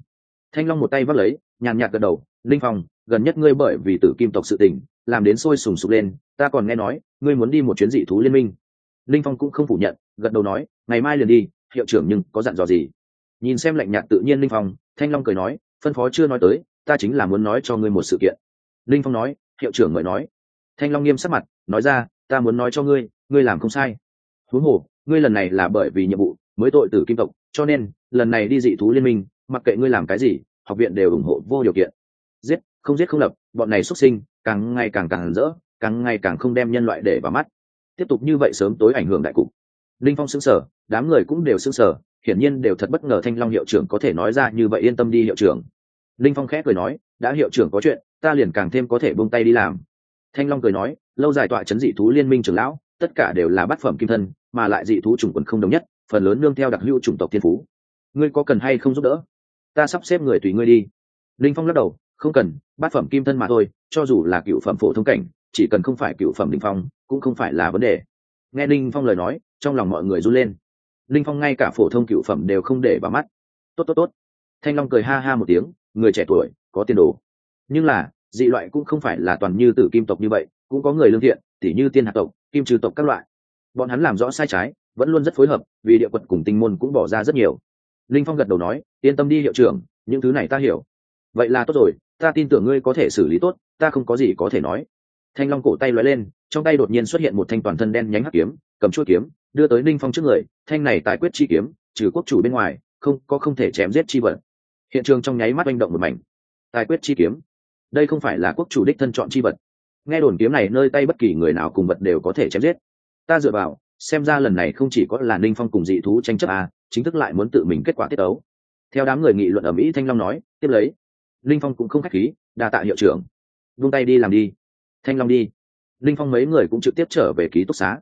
A: thanh long một tay vắt lấy, nhàn nhạt gật đầu. Linh phong, gần nhất ngươi bởi vì tử kim tộc sự tình, làm đến sôi sùng sục lên, ta còn nghe nói, ngươi muốn đi một chuyến dị thú liên minh. Linh phong cũng không phủ nhận, gật đầu nói, ngày mai liền đi, hiệu trưởng nhưng có dặn dò gì? Nhìn xem lạnh nhạt tự nhiên linh phong, thanh long cười nói, phân phó chưa nói tới, ta chính là muốn nói cho ngươi một sự kiện. Linh phong nói, hiệu trưởng mời nói. Thanh long nghiêm sắc mặt, nói ra, ta muốn nói cho ngươi ngươi làm không sai. Huống hồ, ngươi lần này là bởi vì nhiệm vụ mới tội tử kim tộc, cho nên, lần này đi dị thú liên minh, mặc kệ ngươi làm cái gì, học viện đều ủng hộ vô điều kiện. Giết, không giết không lập, bọn này xuất sinh, càng ngày càng càng rỡ, càng ngày càng không đem nhân loại để vào mắt. Tiếp tục như vậy sớm tối ảnh hưởng đại cục. Linh phong xứng sở đám người cũng đều xứng sở hiển nhiên đều thật bất ngờ thanh long hiệu trưởng có thể nói ra như vậy, yên tâm đi hiệu trưởng. Linh phong khẽ cười nói, đã hiệu trưởng có chuyện, ta liền càng thêm có thể buông tay đi làm. Thanh long cười nói, lâu dài tọa chấn dị thú liên minh trưởng lão, tất cả đều là bát phẩm kim thân, mà lại dị thú chủng quần không đồng nhất, phần lớn nương theo đặc hữu chủng tộc thiên phú. Ngươi có cần hay không giúp đỡ? Ta sắp xếp người tùy ngươi đi. Linh phong lắc đầu, không cần, bát phẩm kim thân mà thôi, cho dù là cựu phẩm phổ thông cảnh, chỉ cần không phải cựu phẩm linh phong, cũng không phải là vấn đề. Nghe linh phong lời nói, trong lòng mọi người run lên linh phong ngay cả phổ thông cựu phẩm đều không để vào mắt. Tốt tốt tốt. Thanh long cười ha ha một tiếng, người trẻ tuổi, có tiền đồ. Nhưng là, dị loại cũng không phải là toàn như tử kim tộc như vậy, cũng có người lương thiện, tỉ như tiên hạt tộc, kim trừ tộc các loại. Bọn hắn làm rõ sai trái, vẫn luôn rất phối hợp, vì địa quật cùng tinh môn cũng bỏ ra rất nhiều. Linh phong gật đầu nói, yên tâm đi hiệu trưởng, những thứ này ta hiểu. Vậy là tốt rồi, ta tin tưởng ngươi có thể xử lý tốt, ta không có gì có thể nói. Thanh long cổ tay lóe lên, trong tay đột nhiên xuất hiện một thanh toàn thân đen nhánh hắc kiếm, cầm chuỗi kiếm đưa tới ninh phong trước người, thanh này tài quyết chi kiếm, trừ quốc chủ bên ngoài, không, có không thể chém giết chi vật. Hiện trường trong nháy mắt manh động một mảnh. Tài quyết chi kiếm. Đây không phải là quốc chủ đích thân chọn chi vật. Nghe đồn kiếm này nơi tay bất kỳ người nào cùng vật đều có thể chém giết. Ta dựa vào, xem ra lần này không chỉ có là ninh phong cùng dị thú tranh chấp à chính thức lại muốn tự mình kết quả tiết ấu theo đám người nghị luận ở mỹ thanh long nói, tiếp lấy, ninh phong cũng không k h á c h khí, đa tạ hiệu trưởng. Vung tay đi làm đi. Thanh long đi. Ninh phong mấy người cũng trực tiếp trở về ký túc xá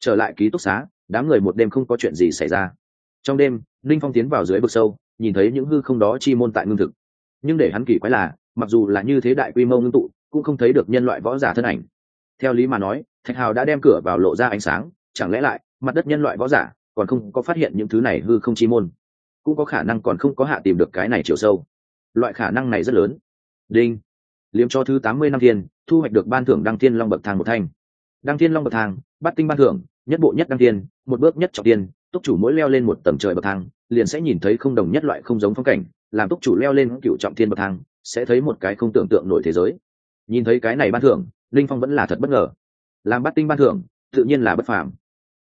A: trở lại ký túc xá, đám người một đêm không có chuyện gì xảy ra. Trong đêm, ninh phong tiến vào dưới vực sâu, nhìn thấy những hư không đó chi môn tại ngưng thực. Nhưng để hắn kỳ quái là, mặc dù là như thế đại quy mô ngưng tụ, cũng không thấy được nhân loại võ giả thân ảnh. Theo lý mà nói, thạch hào đã đem cửa vào lộ ra ánh sáng, chẳng lẽ lại, mặt đất nhân loại võ giả, còn không có phát hiện những thứ này hư không chi môn? Cũng có khả năng còn không có hạ tìm được cái này chiều sâu. Loại khả năng này rất lớn. Đinh. Liếm cho thứ tám mươi năm thiên, thu hoạch được ban thưởng đăng thiên long bậc thang một thanh. Đăng thiên long bậc thang bắt tinh ban thưởng nhất bộ nhất đăng tiên, một bước nhất trọng tiên, túc chủ mỗi leo lên một tầng trời bậc thang, liền sẽ nhìn thấy không đồng nhất loại không giống phong cảnh, làm túc chủ leo lên cựu trọng thiên bậc thang, sẽ thấy một cái không tưởng tượng nổi thế giới. Nhìn thấy cái này ban thưởng, linh phong vẫn là thật bất ngờ. Làm bắt tinh ban thưởng, tự nhiên là bất phàm.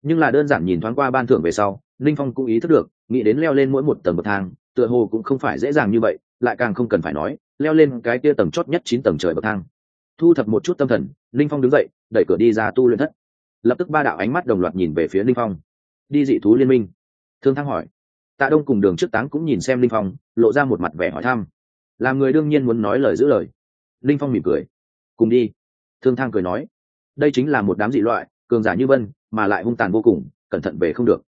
A: Nhưng là đơn giản nhìn thoáng qua ban thưởng về sau, linh phong cũng ý thức được, nghĩ đến leo lên mỗi một tầng bậc thang, tựa hồ cũng không phải dễ dàng như vậy, lại càng không cần phải nói, leo lên cái kia tầng chót nhất chín tầng trời bậc thang. Thu thập một chút tâm thần, linh phong đứng dậy, đẩy cửa đi ra tu luyện thất lập tức ba đạo ánh mắt đồng loạt nhìn về phía linh phong. Đi dị thú liên minh. Thương thăng hỏi. Tạ đông cùng đường trước táng cũng nhìn xem linh phong, lộ ra một mặt vẻ hỏi thăm. Làm người đương nhiên muốn nói lời giữ lời. Linh phong mỉm cười. Cùng đi. Thương thang cười nói. Đây chính là một đám dị loại, cường giả như vân, mà lại hung tàn vô cùng, cẩn thận về không được.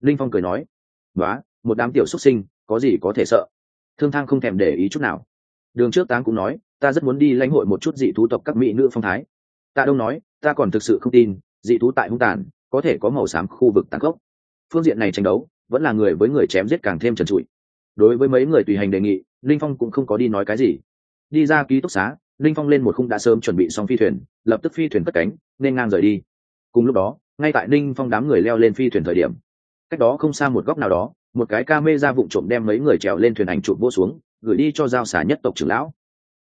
A: Linh phong cười nói. Nói một đám tiểu xuất sinh, có gì có thể sợ? Thương thang không thèm để ý chút nào. Đường trước táng cũng nói, ta rất muốn đi lãnh hội một chút dị thú tộc các mỹ nữ phong thái. Tạ đông nói, ta còn thực sự không tin dị thú tại hung tàn, có thể có màu xám khu vực tàn gốc phương diện này tranh đấu, vẫn là người với người chém giết càng thêm trần trụi. Đối với mấy người tùy hành đề nghị, linh phong cũng không có đi nói cái gì. Đi ra ký túc xá, linh phong lên một khung đã sớm chuẩn bị xong phi thuyền, lập tức phi thuyền cất cánh, nên ngang rời đi. Cùng lúc đó, ngay tại linh phong đám người leo lên phi thuyền thời điểm, cách đó không xa một góc nào đó, một cái ca mê ra vụ trộm đem mấy người trèo lên thuyền ảnh chụp vô xuống, gửi đi cho giao xả nhất tộc trưởng lão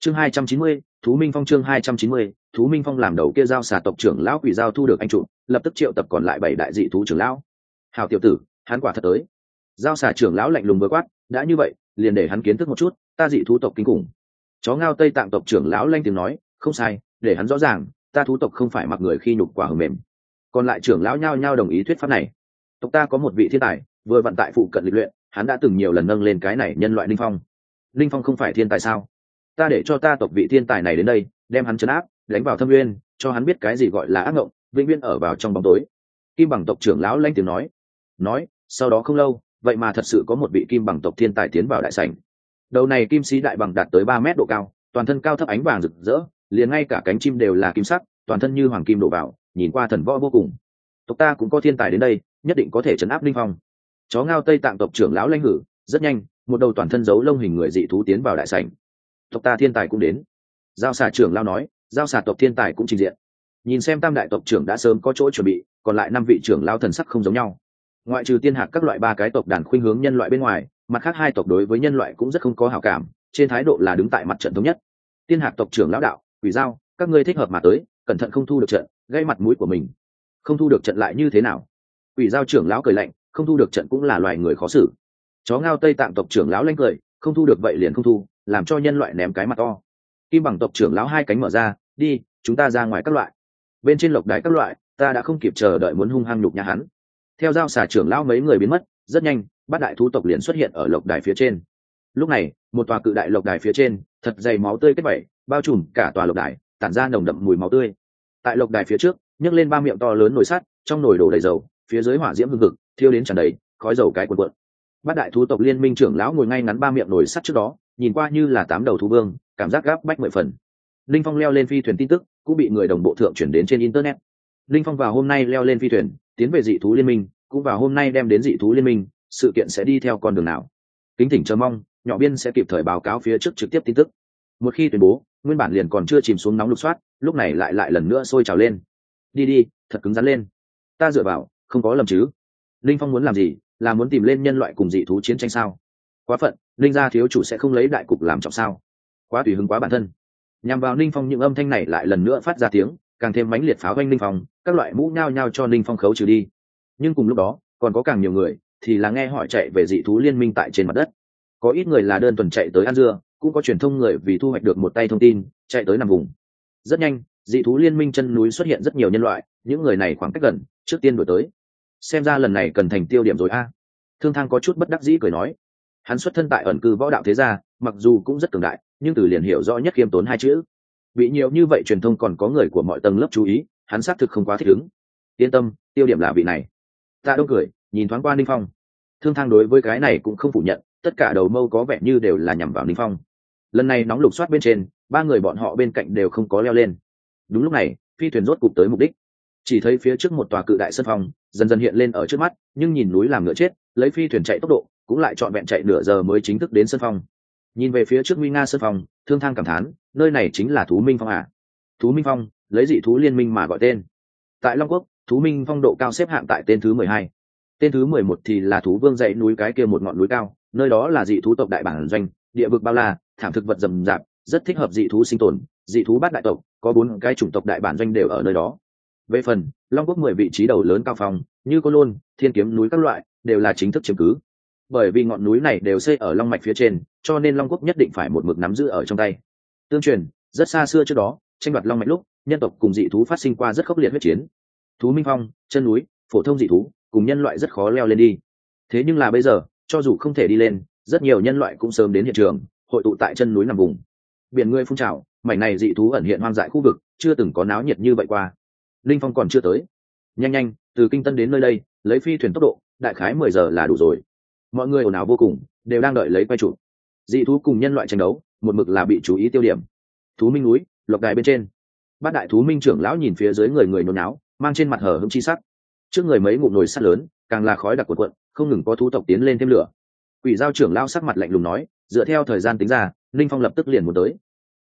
A: chương hai trăm chín mươi, thú minh phong chương hai trăm chín mươi, thú minh phong làm đầu kia giao xà tộc trưởng lão quỷ giao thu được anh chủ, lập tức triệu tập còn lại bảy đại dị thú trưởng lão. Hào tiểu tử, hắn quả thật tới. Giao xà trưởng lão lạnh lùng vừa quát, đã như vậy, liền để hắn kiến thức một chút, ta dị thú tộc kinh khủng. Chó ngao tây tạng tộc trưởng lão lanh tiếng nói, không sai, để hắn rõ ràng, ta thú tộc không phải mặc người khi nhục quả hầm mềm. Còn lại trưởng lão nhao nhao đồng ý thuyết pháp này. Tộc ta có một vị thiên tài, vừa vận tại phụ cận lịch luyện, hắn đã từng nhiều lần nâng lên cái này nhân loại linh phong. Linh phong không phải thiên tài sao? Ta để cho ta tộc vị thiên tài này đến đây, đem hắn chấn áp, đánh vào thâm uyên, cho hắn biết cái gì gọi là ác ngộng, vĩnh viễn ở vào trong bóng tối. Kim bằng tộc trưởng lão lanh tiếng nói. Nói, sau đó không lâu, vậy mà thật sự có một vị kim bằng tộc thiên tài tiến vào đại sảnh. Đầu này kim sĩ đại bằng đạt tới ba mét độ cao, toàn thân cao thấp ánh vàng rực rỡ, liền ngay cả cánh chim đều là kim sắc, toàn thân như hoàng kim đổ vào, nhìn qua thần võ vô cùng. Tộc ta cũng có thiên tài đến đây, nhất định có thể chấn áp linh phong. Chó ngao tây tạng tộc trưởng lão lanh hử, rất nhanh, một đầu toàn thân giấu lông hình người dị thú tiến vào đại sảnh tộc ta thiên tài cũng đến. Giao xà trưởng lao nói, giao xà tộc thiên tài cũng trình diện. Nhìn xem tam đại tộc trưởng đã sớm có chỗ chuẩn bị, còn lại năm vị trưởng lao thần sắc không giống nhau. Ngoại trừ tiên hạc các loại ba cái tộc đàn khuynh hướng nhân loại bên ngoài, mặt khác hai tộc đối với nhân loại cũng rất không có hảo cảm, trên thái độ là đứng tại mặt trận thống nhất. Tiên hạc tộc trưởng lão đạo, quỷ giao, các ngươi thích hợp mà tới, cẩn thận không thu được trận, gây mặt mũi của mình. Không thu được trận lại như thế nào? Quỷ giao trưởng lão cười lạnh, không thu được trận cũng là loài người khó xử. Chó ngao tây tạng tộc trưởng lão lanh cười, không thu được vậy liền không thu làm cho nhân loại ném cái mặt to. Kim bằng tộc trưởng lão hai cánh mở ra, đi, chúng ta ra ngoài các loại. Bên trên lộc đài các loại, ta đã không kịp chờ đợi muốn hung hăng nhục nhà hắn. Theo giao xà trưởng lão mấy người biến mất, rất nhanh, bát đại thú tộc liền xuất hiện ở lộc đài phía trên. Lúc này, một tòa cự đại lộc đài phía trên, thật dày máu tươi kết vẩy bao trùm cả tòa lộc đài, tản ra nồng đậm mùi máu tươi. Tại lộc đài phía trước, nhấc lên ba miệng to lớn nồi sắt, trong nồi đổ đầy dầu, phía dưới hỏa diễm hương cực thiêu đến tràn đầy, khói dầu cái quần quận bát đại thú tộc liên minh trưởng lão ngồi ngay ngắn ba miệng nổi sắt trước đó, nhìn qua như là tám đầu thú vương, cảm giác gáp bách mười phần. Linh phong leo lên phi thuyền tin tức, cũng bị người đồng bộ thượng chuyển đến trên internet. Linh phong vào hôm nay leo lên phi thuyền, tiến về dị thú liên minh, cũng vào hôm nay đem đến dị thú liên minh, sự kiện sẽ đi theo con đường nào. Kính thỉnh chờ mong, nhỏ biên sẽ kịp thời báo cáo phía trước trực tiếp tin tức. Một khi tuyên bố, nguyên bản liền còn chưa chìm xuống nóng lục soát, lúc này lại lại lần nữa sôi trào lên. Đi đi, thật cứng rắn lên. Ta dựa vào, không có lầm chứ. Linh phong muốn làm gì là muốn tìm lên nhân loại cùng dị thú chiến tranh sao? Quá phận, linh gia thiếu chủ sẽ không lấy đại cục làm trọng sao? Quá tùy hứng quá bản thân. Nhằm vào ninh phong những âm thanh này lại lần nữa phát ra tiếng, càng thêm mãnh liệt pháo doanh ninh phong, các loại mũ nhao nhao cho ninh phong khấu trừ đi. Nhưng cùng lúc đó, còn có càng nhiều người, thì là nghe hỏi chạy về dị thú liên minh tại trên mặt đất. Có ít người là đơn tuần chạy tới ăn dưa, cũng có truyền thông người vì thu hoạch được một tay thông tin, chạy tới nằm vùng. Rất nhanh, dị thú liên minh chân núi xuất hiện rất nhiều nhân loại, những người này khoảng cách gần, trước tiên đổi tới xem ra lần này cần thành tiêu điểm rồi a. Thương thang có chút bất đắc dĩ cười nói. Hắn xuất thân tại ẩn cư võ đạo thế gia, mặc dù cũng rất cường đại, nhưng từ liền hiểu rõ nhất khiêm tốn hai chữ. Bị nhiều như vậy truyền thông còn có người của mọi tầng lớp chú ý, hắn xác thực không quá thích ứng. Yên tâm, tiêu điểm là vị này. Tạ đông cười, nhìn thoáng qua ninh phong. Thương thang đối với cái này cũng không phủ nhận, tất cả đầu mâu có vẻ như đều là nhằm vào ninh phong. Lần này nóng lục soát bên trên, ba người bọn họ bên cạnh đều không có leo lên. Đúng lúc này, phi thuyền rốt cục tới mục đích chỉ thấy phía trước một tòa cự đại sân phòng, dần dần hiện lên ở trước mắt nhưng nhìn núi làm ngựa chết lấy phi thuyền chạy tốc độ cũng lại trọn vẹn chạy nửa giờ mới chính thức đến sân phòng. nhìn về phía trước nguy nga sân phòng, thương thang cảm thán nơi này chính là thú minh phong à. thú minh phong lấy dị thú liên minh mà gọi tên tại long quốc thú minh phong độ cao xếp hạng tại tên thứ mười hai tên thứ mười một thì là thú vương dãy núi cái kia một ngọn núi cao nơi đó là dị thú tộc đại bản doanh địa vực bao la thảm thực vật rầm rạp rất thích hợp dị thú sinh tồn dị thú bát đại tộc có bốn cái chủng tộc đại bản doanh đều ở nơi đó về phần, long quốc mười vị trí đầu lớn cao phong, như cô lôn, thiên kiếm núi các loại, đều là chính thức chứng cứ. Bởi vì ngọn núi này đều xây ở long mạch phía trên, cho nên long quốc nhất định phải một mực nắm giữ ở trong tay. Tương truyền, rất xa xưa trước đó, tranh đoạt long mạch lúc, nhân tộc cùng dị thú phát sinh qua rất khốc liệt huyết chiến. Thú minh phong, chân núi, phổ thông dị thú, cùng nhân loại rất khó leo lên đi. Thế nhưng là bây giờ, cho dù không thể đi lên, rất nhiều nhân loại cũng sớm đến hiện trường, hội tụ tại chân núi nằm vùng. Biển ngươi phun trào, mảnh này dị thú ẩn hiện hoang dại khu vực, chưa từng có náo nhiệt như vậy qua linh phong còn chưa tới. Nhanh nhanh, từ kinh tân đến nơi đây, lấy phi thuyền tốc độ, đại khái mười giờ là đủ rồi. Mọi người ồn ào vô cùng, đều đang đợi lấy quay trụ dị thú cùng nhân loại tranh đấu, một mực là bị chú ý tiêu điểm. Thú minh núi, lộc đài bên trên. Bát đại thú minh trưởng lão nhìn phía dưới người người nôn áo mang trên mặt hở hững chi sắc. Trước người mấy ngụm nồi sắt lớn, càng là khói đặc cuộn cuộn, không ngừng có thú tộc tiến lên thêm lửa. Quỷ giao trưởng lão sắc mặt lạnh lùng nói, dựa theo thời gian tính ra ninh phong lập tức liền muốn tới.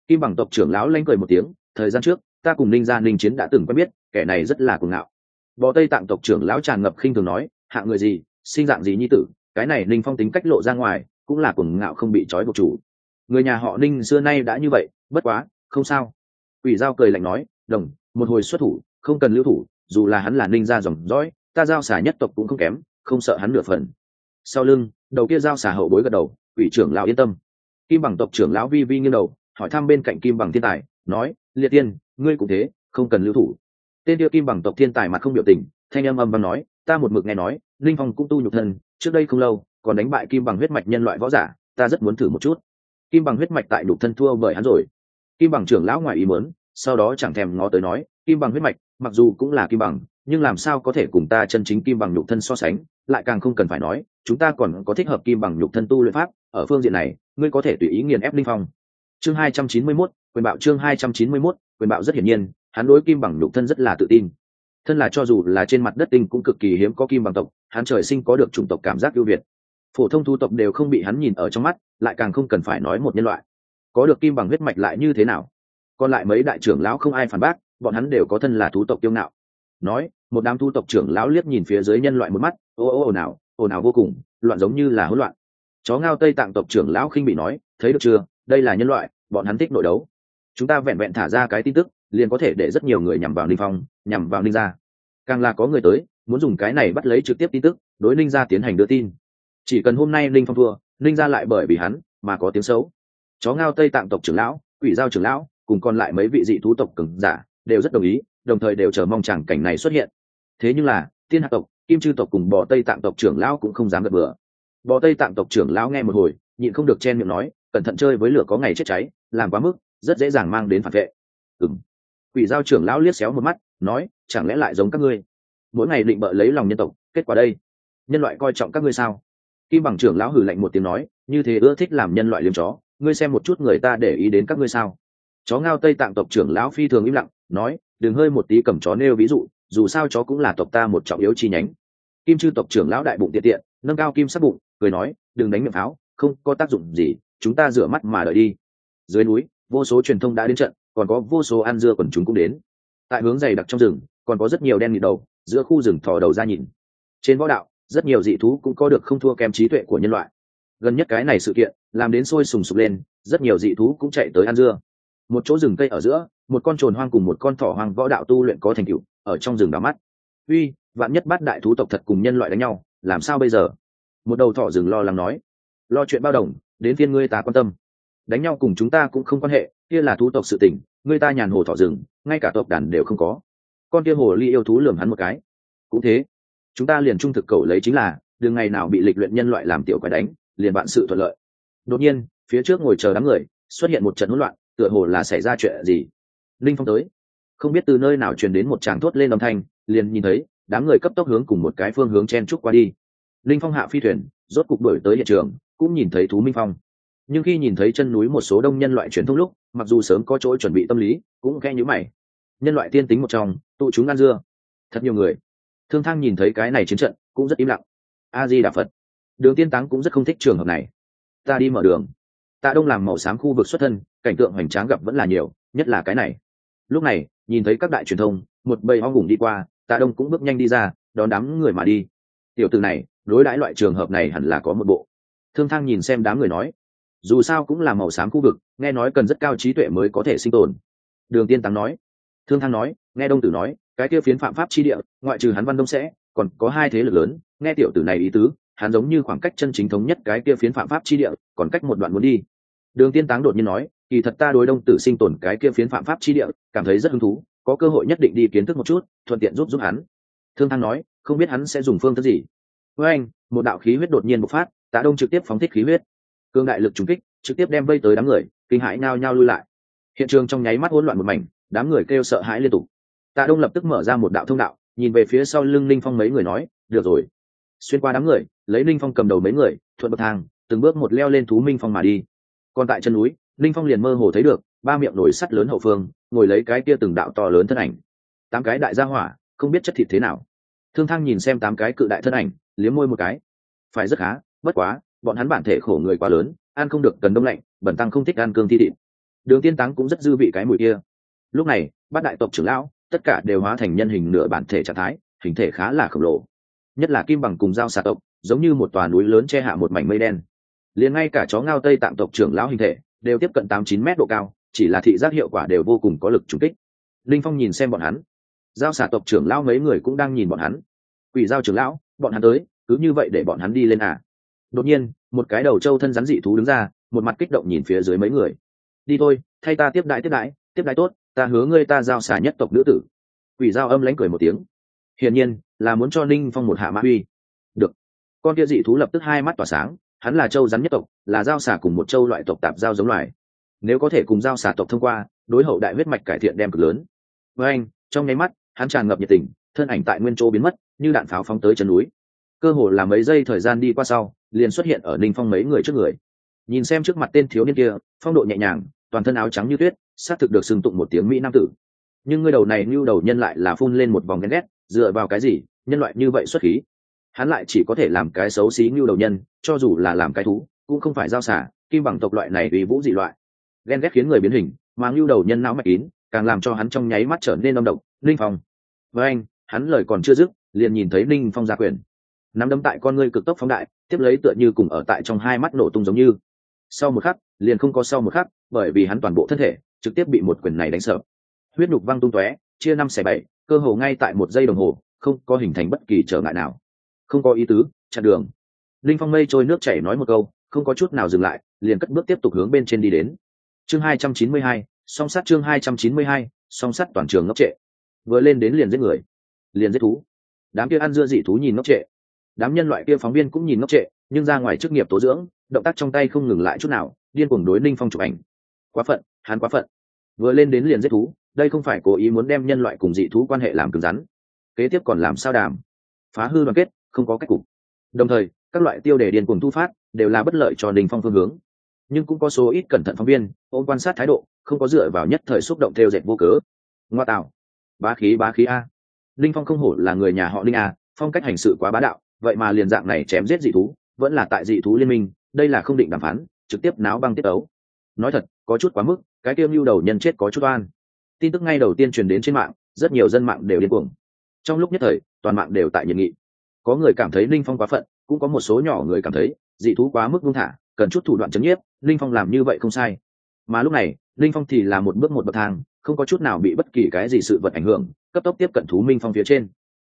A: Kim bằng tộc trưởng lão lanh cười một tiếng, thời gian trước ta cùng ninh gia ninh chiến đã từng quen biết, kẻ này rất là cuồng ngạo. Bò tây tạng tộc trưởng lão tràn ngập khinh thường nói, hạ người gì, sinh dạng gì nhi tử, cái này ninh phong tính cách lộ ra ngoài, cũng là cuồng ngạo không bị trói buộc chủ. Người nhà họ ninh xưa nay đã như vậy, bất quá, không sao. Quỷ giao cười lạnh nói, đồng, một hồi xuất thủ, không cần lưu thủ, dù là hắn là ninh gia dòng dõi, ta giao xả nhất tộc cũng không kém, không sợ hắn nửa phần. Sau lưng, đầu kia giao xả hậu bối gật đầu ủy trưởng lão yên tâm. Kim bằng tộc trưởng lão vi vi nghiêng đầu, hỏi thăm bên cạnh kim bằng thiên tài, nói liệt tiên, ngươi cũng thế, không cần lưu thủ. Tên tiêu kim bằng tộc thiên tài mặt không biểu tình, thanh âm âm văn nói, ta một mực nghe nói, linh phong cũng tu nhục thân, trước đây không lâu, còn đánh bại kim bằng huyết mạch nhân loại võ giả, ta rất muốn thử một chút. Kim bằng huyết mạch tại nhục thân thua bởi hắn rồi. Kim bằng trưởng lão ngoài ý muốn, sau đó chẳng thèm ngó tới nói, kim bằng huyết mạch, mặc dù cũng là kim bằng, nhưng làm sao có thể cùng ta chân chính kim bằng nhục thân so sánh, lại càng không cần phải nói, chúng ta còn có thích hợp kim bằng nhục thân tu luyện pháp, ở phương diện này, ngươi có thể tùy ý nghiền ép linh phong. Chương hai trăm chín mươi mốt quyền bạo chương hai trăm chín mươi 291, quyền bạo rất hiển nhiên hắn đối kim bằng lục thân rất là tự tin. Thân là cho dù là trên mặt đất tinh cũng cực kỳ hiếm có kim bằng tộc hắn trời sinh có được chủng tộc cảm giác ưu việt. Phổ thông thu tộc đều không bị hắn nhìn ở trong mắt lại càng không cần phải nói một nhân loại. Có được kim bằng huyết mạch lại như thế nào? Còn lại mấy đại trưởng lão không ai phản bác bọn hắn đều có thân là thú tộc kiêu ngạo. Nói một đám thu tộc trưởng lão liếc nhìn phía dưới nhân loại một mắt ô ô ồn nào, ồn ào vô cùng loạn giống như là hỗn loạn. Chó ngao tây tạng tộc trưởng lão khinh bị nói thấy được chưa? Đây là nhân loại bọn hắn thích nội đấu chúng ta vẹn vẹn thả ra cái tin tức, liền có thể để rất nhiều người nhằm vào ninh phong, nhằm vào ninh gia. Càng là có người tới, muốn dùng cái này bắt lấy trực tiếp tin tức, đối ninh gia tiến hành đưa tin. Chỉ cần hôm nay ninh phong thua, ninh gia lại bởi vì hắn mà có tiếng xấu. Chó ngao tây tạng tộc trưởng lão, quỷ giao trưởng lão, cùng còn lại mấy vị dị thú tộc cường giả, đều rất đồng ý, đồng thời đều chờ mong chẳng cảnh này xuất hiện. Thế nhưng là tiên hạ tộc, kim chư tộc cùng bò tây tạng tộc trưởng lão cũng không dám gật bừa. Bò tây tạng tộc trưởng lão nghe một hồi, nhịn không được chen miệng nói, cẩn thận chơi với lửa có ngày chết cháy, làm quá mức rất dễ dàng mang đến phản vệ. Ừng quỷ giao trưởng lão liếc xéo một mắt, nói, chẳng lẽ lại giống các ngươi? Mỗi ngày định bợ lấy lòng nhân tộc, kết quả đây? Nhân loại coi trọng các ngươi sao? Kim bằng trưởng lão hử lạnh một tiếng nói, như thế ưa thích làm nhân loại liếm chó, ngươi xem một chút người ta để ý đến các ngươi sao? Chó ngao tây tạng tộc trưởng lão phi thường im lặng, nói, đừng hơi một tí cầm chó nêu ví dụ, dù sao chó cũng là tộc ta một trọng yếu chi nhánh. Kim chư tộc trưởng lão đại bụng tiện tiện, nâng cao kim sắc bụng, cười nói, đừng đánh miệng pháo, không có tác dụng gì, chúng ta rửa mắt mà đợi đi. Dưới núi vô số truyền thông đã đến trận, còn có vô số ăn dưa quần chúng cũng đến. Tại hướng dày đặc trong rừng, còn có rất nhiều đen nghịt đầu, giữa khu rừng thò đầu ra nhìn. Trên võ đạo, rất nhiều dị thú cũng có được không thua kém trí tuệ của nhân loại. Gần nhất cái này sự kiện, làm đến sôi sùng sục lên, rất nhiều dị thú cũng chạy tới ăn dưa. Một chỗ rừng cây ở giữa, một con trồn hoang cùng một con thỏ hoang võ đạo tu luyện có thành tựu, ở trong rừng đào mắt. Uy, vạn nhất bắt đại thú tộc thật cùng nhân loại đánh nhau, làm sao bây giờ? Một đầu thỏ rừng lo lắng nói. Lo chuyện bao đồng, đến phiên ngươi ta quan tâm đánh nhau cùng chúng ta cũng không quan hệ, kia là thú tộc sự tình, người ta nhàn hồ thỏ rừng, ngay cả tộc đàn đều không có. Con kia hồ ly yêu thú lường hắn một cái. Cũng thế, chúng ta liền trung thực cầu lấy chính là đường ngày nào bị lịch luyện nhân loại làm tiểu quái đánh, liền bạn sự thuận lợi. Đột nhiên, phía trước ngồi chờ đám người, xuất hiện một trận hỗn loạn, tựa hồ là xảy ra chuyện gì? Linh phong tới. Không biết từ nơi nào truyền đến một tràng thốt lên âm thanh, liền nhìn thấy, đám người cấp tốc hướng cùng một cái phương hướng chen trúc qua đi. Linh phong hạ phi thuyền, rốt cục đổi tới hiện trường, cũng nhìn thấy thú minh phong nhưng khi nhìn thấy chân núi một số đông nhân loại truyền thông lúc, mặc dù sớm có chỗ chuẩn bị tâm lý, cũng khe nhữ mày. Nhân loại tiên tính một trong, tụ chúng ăn dưa. Thật nhiều người. Thương thang nhìn thấy cái này chiến trận, cũng rất im lặng. A di đà phật. Đường tiên táng cũng rất không thích trường hợp này. Ta đi mở đường. Tạ đông làm màu xám khu vực xuất thân, cảnh tượng hoành tráng gặp vẫn là nhiều, nhất là cái này. Lúc này, nhìn thấy các đại truyền thông, một bầy ho ngủng đi qua, tạ đông cũng bước nhanh đi ra, đón đám người mà đi. Tiểu từ này, đối đãi loại trường hợp này hẳn là có một bộ. Thương thang nhìn xem đám người nói dù sao cũng là màu xám khu vực, nghe nói cần rất cao trí tuệ mới có thể sinh tồn. Đường tiên táng nói. Thương thang nói, nghe đông tử nói, cái kia phiến phạm pháp chi địa, ngoại trừ hắn văn đông sẽ, còn có hai thế lực lớn, nghe tiểu tử này ý tứ, hắn giống như khoảng cách chân chính thống nhất cái kia phiến phạm pháp chi địa, còn cách một đoạn muốn đi. Đường tiên táng đột nhiên nói, kỳ thật ta đối đông tử sinh tồn cái kia phiến phạm pháp chi địa, cảm thấy rất hứng thú, có cơ hội nhất định đi kiến thức một chút, thuận tiện giúp giúp hắn. Thương thang nói, không biết hắn sẽ dùng phương thức gì. Với anh, một đạo khí huyết đột nhiên bộc phát, tạ đông trực tiếp phóng thích khí huyết cương đại lực trùng kích, trực tiếp đem vây tới đám người, kinh hãi nao nhao lui lại. Hiện trường trong nháy mắt hỗn loạn một mảnh, đám người kêu sợ hãi liên tục. Tạ đông lập tức mở ra một đạo thông đạo, nhìn về phía sau lưng linh phong mấy người nói, được rồi. Xuyên qua đám người, lấy linh phong cầm đầu mấy người, thuận bậc thang, từng bước một leo lên thú minh phong mà đi. Còn tại chân núi linh phong liền mơ hồ thấy được, ba miệng nổi sắt lớn hậu phương, ngồi lấy cái kia từng đạo to lớn thân ảnh. Tám cái đại gia hỏa, không biết chất thịt thế nào. Thương thang nhìn xem tám cái cự đại thân ảnh, liếm môi một cái. Phải rất khá, bất quá bọn hắn bản thể khổ người quá lớn, ăn không được cần đông lạnh, bẩn tăng không thích ăn cương thi thịt. Đường tiên táng cũng rất dư vị cái mùi kia. Lúc này, bát đại tộc trưởng lão, tất cả đều hóa thành nhân hình nửa bản thể trạng thái, hình thể khá là khổng lồ. Nhất là kim bằng cùng dao xà tộc, giống như một tòa núi lớn che hạ một mảnh mây đen. Liền ngay cả chó ngao tây tạng tộc trưởng lão hình thể, đều tiếp cận tám chín mét độ cao, chỉ là thị giác hiệu quả đều vô cùng có lực trúng kích. Linh phong nhìn xem bọn hắn. Giao xà tộc trưởng lão mấy người cũng đang nhìn bọn hắn. Quỷ giao trưởng lão, bọn hắn tới, cứ như vậy để bọn hắn đi lên à? Đột nhiên, một cái đầu trâu thân rắn dị thú đứng ra, một mặt kích động nhìn phía dưới mấy người. Đi thôi, thay ta tiếp đại tiếp đại tiếp đại tốt, ta hứa ngươi ta giao xả nhất tộc nữ tử. Quỷ giao âm lánh cười một tiếng. Hiển nhiên, là muốn cho ninh phong một hạ mã uy. Được. Con kia dị thú lập tức hai mắt tỏa sáng, hắn là châu rắn nhất tộc, là giao xả cùng một châu loại tộc tạp giao giống loài. Nếu có thể cùng giao xả tộc thông qua, đối hậu đại huyết mạch cải thiện đem cực lớn. Với anh, trong nháy mắt, hắn tràn ngập nhiệt tình, thân ảnh tại nguyên chỗ biến mất, như đạn pháo phóng tới chân núi cơ hồ là mấy giây thời gian đi qua sau, liền xuất hiện ở ninh phong mấy người trước người. Nhìn xem trước mặt tên thiếu niên kia, phong độ nhẹ nhàng, toàn thân áo trắng như tuyết, xác thực được sừng tụng một tiếng mỹ nam tử. Nhưng người đầu này như đầu nhân lại là phun lên một vòng ghen ghét, dựa vào cái gì, nhân loại như vậy xuất khí? Hắn lại chỉ có thể làm cái xấu xí như đầu nhân, cho dù là làm cái thú, cũng không phải giao xả, kim bằng tộc loại này vì vũ dị loại. Ghen ghét khiến người biến hình, mà như đầu nhân não mạch kín, càng làm cho hắn trong nháy mắt trở nên âm độc. Ninh phong. Với anh, hắn lời còn chưa dứt, liền nhìn thấy ninh phong ra quyền nắm đấm tại con ngươi cực tốc phóng đại, tiếp lấy tựa như cùng ở tại trong hai mắt nổ tung giống như. Sau một khắc, liền không có sau một khắc, bởi vì hắn toàn bộ thân thể trực tiếp bị một quyền này đánh sợ. Huyết nhục văng tung tóe, chia năm xẻ bảy, cơ hồ ngay tại một giây đồng hồ, không có hình thành bất kỳ trở ngại nào. Không có ý tứ, chặn đường. Linh phong mây trôi nước chảy nói một câu, không có chút nào dừng lại, liền cất bước tiếp tục hướng bên trên đi đến. Chương hai trăm chín mươi hai, song sắt chương hai trăm chín mươi hai, song sắt toàn trường ngốc trệ. Vừa lên đến liền giết người, liền giết thú. Đám kia ăn dưa dị thú nhìn ngốc trệ đám nhân loại kia phóng viên cũng nhìn ngốc trệ, nhưng ra ngoài chức nghiệp tố dưỡng, động tác trong tay không ngừng lại chút nào, điên cuồng đối ninh phong chụp ảnh. Quá phận, hắn quá phận. Vừa lên đến liền giết thú, đây không phải cố ý muốn đem nhân loại cùng dị thú quan hệ làm cứng rắn. Kế tiếp còn làm sao đàm? Phá hư đoàn kết, không có cách cục. Đồng thời, các loại tiêu đề điên cuồng thu phát, đều là bất lợi cho ninh phong phương hướng. Nhưng cũng có số ít cẩn thận phóng viên ôm quan sát thái độ, không có dựa vào nhất thời xúc động theo dệt vô cớ. Ngoa tạo. Bá khí bá khí a. Ninh phong không hổ là người nhà họ ninh a, phong cách hành sự quá bá đạo vậy mà liền dạng này chém giết dị thú, vẫn là tại dị thú liên minh, đây là không định đàm phán, trực tiếp náo băng tiết ấu nói thật, có chút quá mức, cái tiêu mưu đầu nhân chết có chút oan. Tin tức ngay đầu tiên truyền đến trên mạng, rất nhiều dân mạng đều điên cuồng. Trong lúc nhất thời, toàn mạng đều tại nhiệt nghị. Có người cảm thấy linh phong quá phận, cũng có một số nhỏ người cảm thấy, dị thú quá mức buông thả, cần chút thủ đoạn chấn nhiếp, linh phong làm như vậy không sai. Mà lúc này, linh phong thì là một bước một bậc thang, không có chút nào bị bất kỳ cái gì sự vật ảnh hưởng, cấp tốc tiếp cận thú minh phong phía trên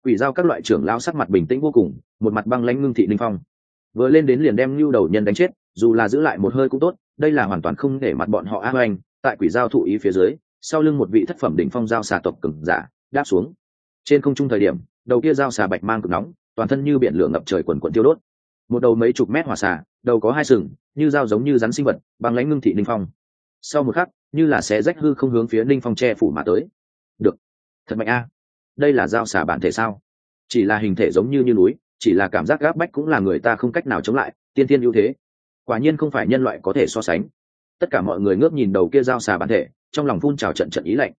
A: quỷ giao các loại trưởng lao sắc mặt bình tĩnh vô cùng, một mặt băng lãnh ngưng thị linh phong. Vừa lên đến liền đem lưu đầu nhân đánh chết, dù là giữ lại một hơi cũng tốt, đây là hoàn toàn không để mặt bọn họ a oanh tại quỷ giao thụ ý phía dưới, sau lưng một vị thất phẩm đỉnh phong giao xà tộc cừng giả, đáp xuống. Trên không trung thời điểm, đầu kia giao xà bạch mang cực nóng, toàn thân như biển lửa ngập trời quần quần tiêu đốt. Một đầu mấy chục mét hỏa xà, đầu có hai sừng, như dao giống như rắn sinh vật, băng lãnh ngưng thị linh phong. Sau một khắc, như là xé rách hư không hướng phía ninh phong che phủ mà tới. Được. Thật mạnh a đây là dao xà bản thể sao? Chỉ là hình thể giống như như núi, chỉ là cảm giác gáp bách cũng là người ta không cách nào chống lại, tiên tiên ưu thế. Quả nhiên không phải nhân loại có thể so sánh. Tất cả mọi người ngước nhìn đầu kia dao xà bản thể, trong lòng phun trào trận trận ý lạnh.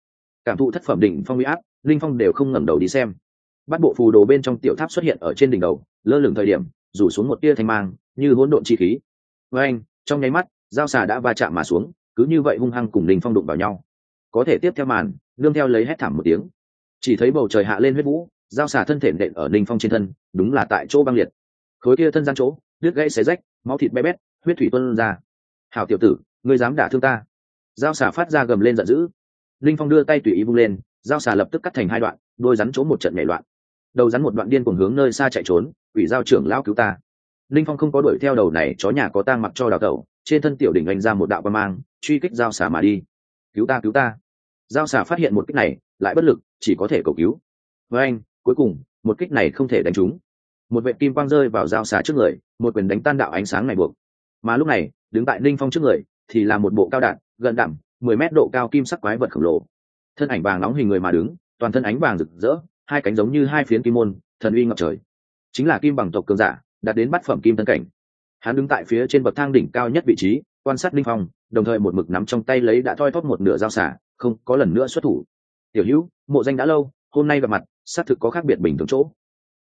A: Cảm thụ thất phẩm đỉnh phong huy áp, linh phong đều không ngẩng đầu đi xem. Bắt bộ phù đồ bên trong tiểu tháp xuất hiện ở trên đỉnh đầu, lơ lửng thời điểm, rủ xuống một tia thanh mang, như hỗn độn chi khí. Với anh, trong nháy mắt dao xà đã va chạm mà xuống, cứ như vậy hung hăng cùng linh phong đụng vào nhau. Có thể tiếp theo màn nương theo lấy hét thảm một tiếng chỉ thấy bầu trời hạ lên huyết vũ dao xả thân thể nện ở ninh phong trên thân, đúng là tại chỗ băng liệt. Khối kia thân gian chỗ, đứt gãy xé rách, máu thịt bé bét, huyết thủy tuân ra. Hảo tiểu tử, ngươi dám đả thương ta? Dao xả phát ra gầm lên giận dữ. Ninh phong đưa tay tùy ý vung lên dao xà lập tức cắt thành hai đoạn, đôi rắn trốn một trận nhảy loạn. Đầu rắn một đoạn điên cùng hướng nơi xa chạy trốn ủy giao trưởng lão cứu ta. Linh phong không có đuổi theo đầu này, chó nhà có tang mặc cho đào tẩu, trên thân tiểu đỉnh anh ra một đạo quan mang, truy kích dao xà mà đi. Cứu ta cứu ta. Dao xà phát hiện một kích này lại bất lực, chỉ có thể cầu cứu. Với anh, cuối cùng, một kích này không thể đánh trúng. Một vệ kim quang rơi vào dao xà trước người, một quyền đánh tan đạo ánh sáng này buộc. Mà lúc này, đứng tại linh phong trước người, thì là một bộ cao đạn, gần đẳng, mười mét độ cao kim sắc quái vật khổng lồ. Thân ảnh vàng nóng hình người mà đứng, toàn thân ánh vàng rực rỡ, hai cánh giống như hai phiến kim môn, thần uy ngập trời. Chính là kim bằng tộc cường giả, đạt đến bát phẩm kim tân cảnh. Hắn đứng tại phía trên bậc thang đỉnh cao nhất vị trí, quan sát linh phong, đồng thời một mực nắm trong tay lấy đã thoi thóp một nửa dao xả không có lần nữa xuất thủ tiểu hữu, mộ danh đã lâu, hôm nay gặp mặt, xác thực có khác biệt bình thường chỗ.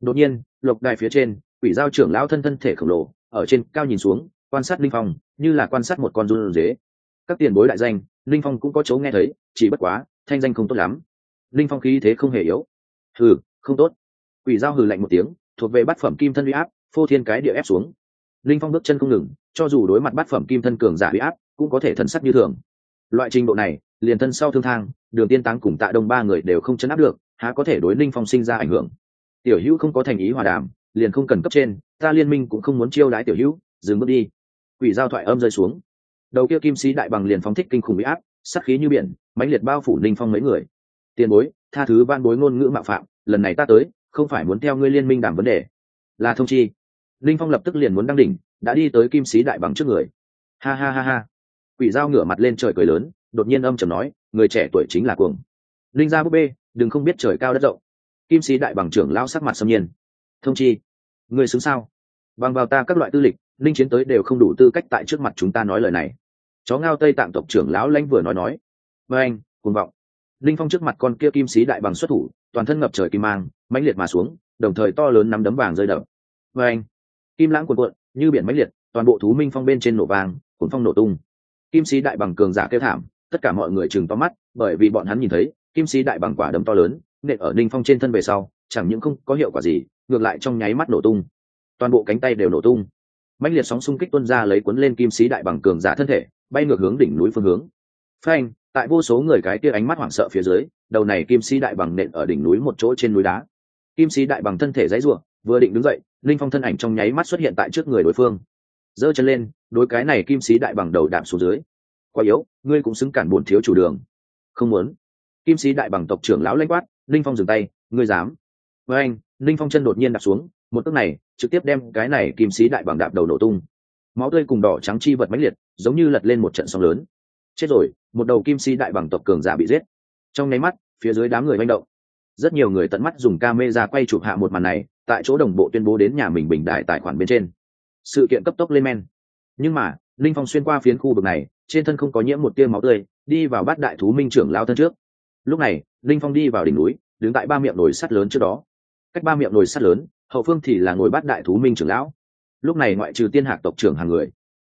A: Đột nhiên, lộc đài phía trên, quỷ giao trưởng lão thân thân thể khổng lồ, ở trên cao nhìn xuống, quan sát linh phong, như là quan sát một con run dế các tiền bối đại danh, linh phong cũng có chỗ nghe thấy, chỉ bất quá, thanh danh không tốt lắm. Linh phong khí thế không hề yếu. Hừ, không tốt. Quỷ dao hừ lạnh một tiếng, thuộc về bát phẩm kim thân huy áp, phô thiên cái địa ép xuống. Linh phong bước chân không ngừng, cho dù đối mặt bát phẩm kim thân cường giả huy áp, cũng có thể thần sắc như thường. Loại trình độ này, liền thân sau thương thang đường tiên táng cùng tạ đông ba người đều không chấn áp được, há có thể đối linh phong sinh ra ảnh hưởng? Tiểu hữu không có thành ý hòa đàm, liền không cần cấp trên, ta liên minh cũng không muốn chiêu đái tiểu hữu, dừng bước đi. Quỷ giao thoại âm rơi xuống. Đầu kia kim sĩ đại bằng liền phóng thích kinh khủng bị áp sắc khí như biển, mãnh liệt bao phủ linh phong mấy người. Tiền bối, tha thứ van bối ngôn ngữ mạo phạm, lần này ta tới, không phải muốn theo ngươi liên minh đảm vấn đề. Là thông chi. Linh phong lập tức liền muốn đăng đỉnh, đã đi tới kim sĩ đại bằng trước người. Ha ha ha ha. Quỷ dao ngửa mặt lên trời cười lớn đột nhiên âm trầm nói, người trẻ tuổi chính là cuồng. Linh gia búp bê, đừng không biết trời cao đất rộng. Kim sĩ đại bằng trưởng lao sắc mặt xâm nhiên. Thông chi, người xứng sao? Bằng vào ta các loại tư lịch, linh chiến tới đều không đủ tư cách tại trước mặt chúng ta nói lời này. Chó ngao tây tạng tộc trưởng lão lãnh vừa nói nói. Với anh, cuồng vọng. Linh phong trước mặt con kia kim sĩ đại bằng xuất thủ, toàn thân ngập trời kim mang, mãnh liệt mà xuống, đồng thời to lớn nắm đấm vàng rơi đập. Với anh. Kim lãng cuộn cuộn, như biển mãnh liệt, toàn bộ thú minh phong bên trên nổ vàng cuốn phong nổ tung. Kim sĩ đại bằng cường giả kêu thảm tất cả mọi người chừng to mắt, bởi vì bọn hắn nhìn thấy, kim sĩ đại bằng quả đấm to lớn, nện ở ninh phong trên thân về sau, chẳng những không có hiệu quả gì, ngược lại trong nháy mắt nổ tung. Toàn bộ cánh tay đều nổ tung. Mãnh liệt sóng xung kích tuôn ra lấy cuốn lên kim sĩ đại bằng cường giả thân thể, bay ngược hướng đỉnh núi phương hướng. Phanh, tại vô số người cái kia ánh mắt hoảng sợ phía dưới, đầu này kim sĩ đại bằng nện ở đỉnh núi một chỗ trên núi đá. Kim sĩ đại bằng thân thể dãy ruộng vừa định đứng dậy linh phong thân ảnh trong nháy mắt xuất hiện tại trước người đối phương. Giơ chân lên, đối cái này kim sĩ đại bằng đầu đạp xuống dưới quá yếu, ngươi cũng xứng cản bổn thiếu chủ đường. Không muốn. Kim sĩ đại bằng tộc trưởng lão lanh quát linh phong dừng tay, ngươi dám. Với anh linh phong chân đột nhiên đặt xuống, một tức này, trực tiếp đem cái này kim sĩ đại bằng đạp đầu nổ tung. Máu tươi cùng đỏ trắng chi vật mãnh liệt, giống như lật lên một trận sóng lớn. Chết rồi, một đầu kim sĩ đại bằng tộc cường giả bị giết. Trong nháy mắt, phía dưới đám người manh động. Rất nhiều người tận mắt dùng ca mê ra quay chụp hạ một màn này, tại chỗ đồng bộ tuyên bố đến nhà mình bình đại tài khoản bên trên. Sự kiện cấp tốc lên men. Nhưng mà linh phong xuyên qua phiến khu vực này trên thân không có nhiễm một tia máu tươi, đi vào bát đại thú minh trưởng lao thân trước. Lúc này, linh phong đi vào đỉnh núi, đứng tại ba miệng nồi sắt lớn trước đó. Cách ba miệng nồi sắt lớn, hậu phương thì là ngồi bát đại thú minh trưởng lão. Lúc này ngoại trừ tiên hạc tộc trưởng hàng người,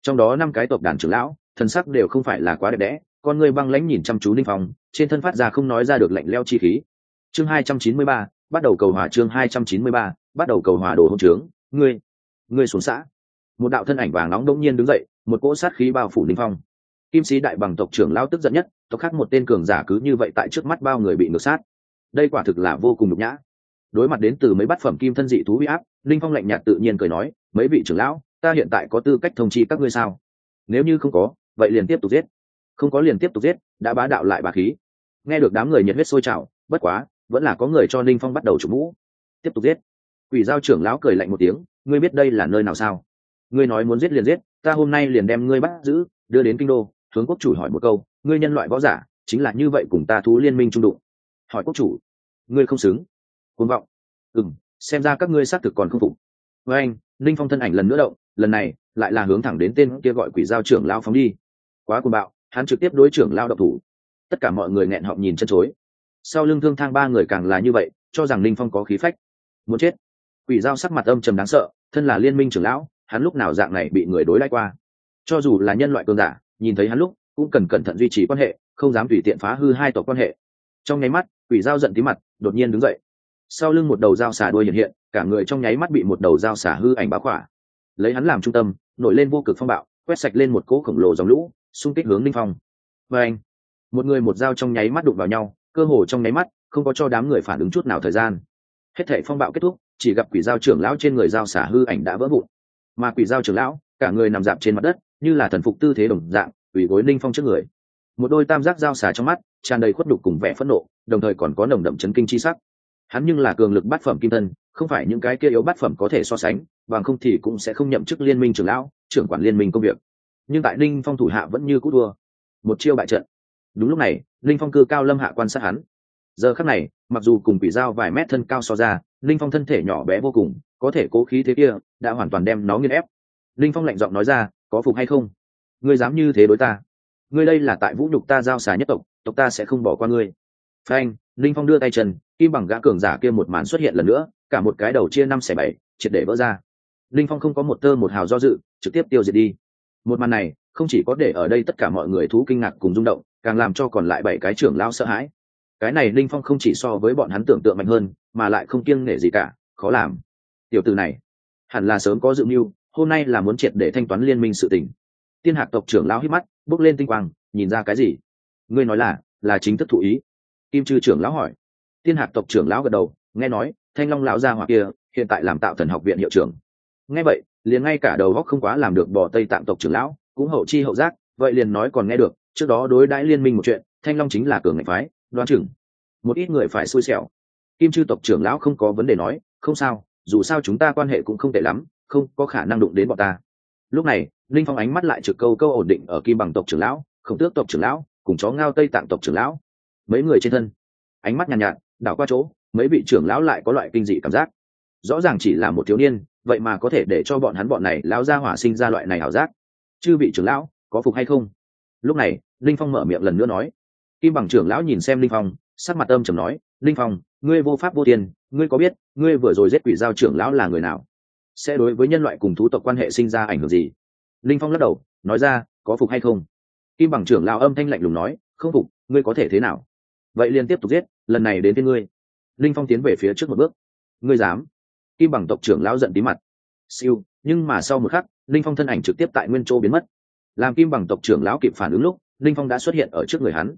A: trong đó năm cái tộc đàn trưởng lão, thần sắc đều không phải là quá đẹp đẽ, con người băng lãnh nhìn chăm chú linh phong, trên thân phát ra không nói ra được lạnh leo chi khí. Chương hai trăm chín mươi ba, bắt đầu cầu hòa chương hai trăm chín mươi ba, bắt đầu cầu hòa đồ hỗn trướng, ngươi ngươi xuống xã. Một đạo thân ảnh vàng nóng đông nhiên đứng dậy, một cỗ sát khí bao phủ linh phong kim sĩ đại bằng tộc trưởng lao tức giận nhất, tộc khác một tên cường giả cứ như vậy tại trước mắt bao người bị ngược sát. Đây quả thực là vô cùng nhục nhã. Đối mặt đến từ mấy bát phẩm kim thân dị thú huy áp, linh phong lạnh nhạt tự nhiên cười nói, mấy vị trưởng lão, ta hiện tại có tư cách thông chi các ngươi sao? Nếu như không có, vậy liền tiếp tục giết. Không có liền tiếp tục giết, đã bá đạo lại bà khí. Nghe được đám người nhiệt huyết sôi trào, bất quá, vẫn là có người cho linh phong bắt đầu chủ mũ. Tiếp tục giết. Quỷ giao trưởng lão cười lạnh một tiếng, ngươi biết đây là nơi nào sao? Ngươi nói muốn giết liền giết, ta hôm nay liền đem ngươi bắt giữ, đưa đến kinh đô hướng quốc chủ hỏi một câu, ngươi nhân loại võ giả, chính là như vậy cùng ta thú liên minh trung đụng. Hỏi quốc chủ, ngươi không xứng. Côn vọng ừ m xem ra các ngươi xác thực còn không phục. Với anh linh phong thân ảnh lần nữa động, lần này lại là hướng thẳng đến tên kia gọi quỷ giao trưởng lao phóng đi. Quá côn bạo, hắn trực tiếp đối trưởng lao độc thủ. Tất cả mọi người nghẹn họng nhìn chân chối. Sau lưng thương thang ba người càng là như vậy, cho rằng linh phong có khí phách. Muốn chết. Quỷ giao sắc mặt âm trầm đáng sợ, thân là liên minh trưởng lão, hắn lúc nào dạng này bị người đối đãi qua. Cho dù là nhân loại cường giả nhìn thấy hắn lúc, cũng cần cẩn thận duy trì quan hệ, không dám tùy tiện phá hư hai tộc quan hệ. Trong nháy mắt, quỷ dao giận tí mặt, đột nhiên đứng dậy. Sau lưng một đầu dao xả đuôi hiện hiện, cả người trong nháy mắt bị một đầu dao xả hư ảnh báo khỏa. Lấy hắn làm trung tâm, nổi lên vô cực phong bạo, quét sạch lên một cỗ khổng lồ dòng lũ, xung kích hướng linh phong. Và anh, một người một dao trong nháy mắt đụng vào nhau, cơ hồ trong nháy mắt, không có cho đám người phản ứng chút nào thời gian. Hết thể phong bạo kết thúc, chỉ gặp quỷ dao trưởng lão trên người dao xả hư ảnh đã vỡ vụn. Mà quỷ dao trưởng lão, cả người nằm dạp trên mặt đất như là thần phục tư thế đồng dạng ủy gối ninh phong trước người. Một đôi tam giác dao xà trong mắt, tràn đầy khuất đục cùng vẻ phẫn nộ, đồng thời còn có nồng đậm chấn kinh chi sắc. Hắn nhưng là cường lực bát phẩm kim thân, không phải những cái kia yếu bát phẩm có thể so sánh, bằng không thì cũng sẽ không nhậm chức liên minh trưởng lão, trưởng quản liên minh công việc. Nhưng tại ninh phong thủ hạ vẫn như cú đua một chiêu bại trận. Đúng lúc này, ninh phong cư cao lâm hạ quan sát hắn. Giờ khắc này, mặc dù cùng quỷ dao vài mét thân cao so ra, ninh phong thân thể nhỏ bé vô cùng, có thể cố khí thế kia đã hoàn toàn đem nó nghiên ép. Ninh phong lạnh giọng nói ra có phục hay không? Ngươi dám như thế đối ta. Ngươi đây là tại vũ nhục ta giao xà nhất tộc tộc ta sẽ không bỏ qua ngươi. Phanh, Linh phong đưa tay chân kim bằng gã cường giả kia một màn xuất hiện lần nữa, cả một cái đầu chia năm xẻ bảy, triệt để vỡ ra. Linh phong không có một tơ một hào do dự, trực tiếp tiêu diệt đi. Một màn này, không chỉ có để ở đây tất cả mọi người thú kinh ngạc cùng rung động, càng làm cho còn lại bảy cái trưởng lão sợ hãi. Cái này linh phong không chỉ so với bọn hắn tưởng tượng mạnh hơn, mà lại không kiêng nể gì cả, khó làm. Tiểu từ này, hẳn là sớm có dự mưu hôm nay là muốn triệt để thanh toán liên minh sự tình. Tiên hạc tộc trưởng lão hít mắt, bước lên tinh quang, nhìn ra cái gì? Ngươi nói là là chính thức thụ ý. Kim chư trưởng lão hỏi. Tiên hạc tộc trưởng lão gật đầu, nghe nói, thanh long lão gia hỏa kia, hiện tại làm tạo thần học viện hiệu trưởng. Nghe vậy, liền ngay cả đầu góc không quá làm được bỏ tây tạng tộc trưởng lão, cũng hậu chi hậu giác, vậy liền nói còn nghe được, trước đó đối đãi liên minh một chuyện, thanh long chính là cường ngạch phái đoán chừng. Một ít người phải xui xẻo. Kim chư tộc trưởng lão không có vấn đề nói, không sao, dù sao chúng ta quan hệ cũng không tệ lắm không có khả năng đụng đến bọn ta. Lúc này linh phong ánh mắt lại trực câu câu ổn định ở kim bằng tộc trưởng lão khổng tước tộc trưởng lão cùng chó ngao tây tạng tộc trưởng lão. Mấy người trên thân ánh mắt nhàn nhạt, nhạt đảo qua chỗ mấy vị trưởng lão lại có loại kinh dị cảm giác. Rõ ràng chỉ là một thiếu niên vậy mà có thể để cho bọn hắn bọn này lão ra hỏa sinh ra loại này ảo giác. Chư vị trưởng lão có phục hay không? Lúc này linh phong mở miệng lần nữa nói. Kim bằng trưởng lão nhìn xem linh phong sắc mặt âm trầm nói linh phong ngươi vô pháp vô tiền ngươi có biết ngươi vừa rồi giết quỷ giao trưởng lão là người nào? Sẽ đối với nhân loại cùng thú tộc quan hệ sinh ra ảnh hưởng gì? Linh phong lắc đầu, nói ra, có phục hay không? Kim bằng trưởng lao âm thanh lạnh lùng nói, không phục, ngươi có thể thế nào? Vậy liền tiếp tục giết, lần này đến với ngươi. Linh phong tiến về phía trước một bước. Ngươi dám? Kim bằng tộc trưởng lao giận tí mặt. Siêu, nhưng mà sau một khắc, linh phong thân ảnh trực tiếp tại nguyên châu biến mất. Làm kim bằng tộc trưởng lão kịp phản ứng lúc, linh phong đã xuất hiện ở trước người hắn.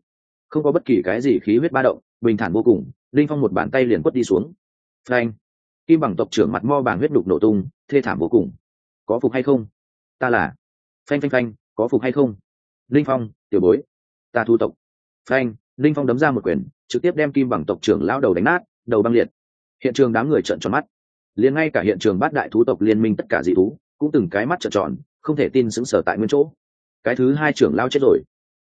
A: Không có bất kỳ cái gì khí huyết ba động, bình thản vô cùng, linh phong một bàn tay liền quất đi xuống. Frank kim bằng tộc trưởng mặt mo bàng huyết đục nổ tung, thê thảm vô cùng. Có phục hay không? Ta là. Phanh phanh phanh, có phục hay không? Linh phong, tiểu bối. Ta thu tộc. Phanh, linh phong đấm ra một quyền, trực tiếp đem kim bằng tộc trưởng lão đầu đánh nát, đầu băng liệt. Hiện trường đám người trợn tròn mắt. Liền ngay cả hiện trường bát đại thú tộc liên minh tất cả dị thú, cũng từng cái mắt trợn tròn, không thể tin xứng sở tại nguyên chỗ. Cái thứ hai trưởng lao chết rồi.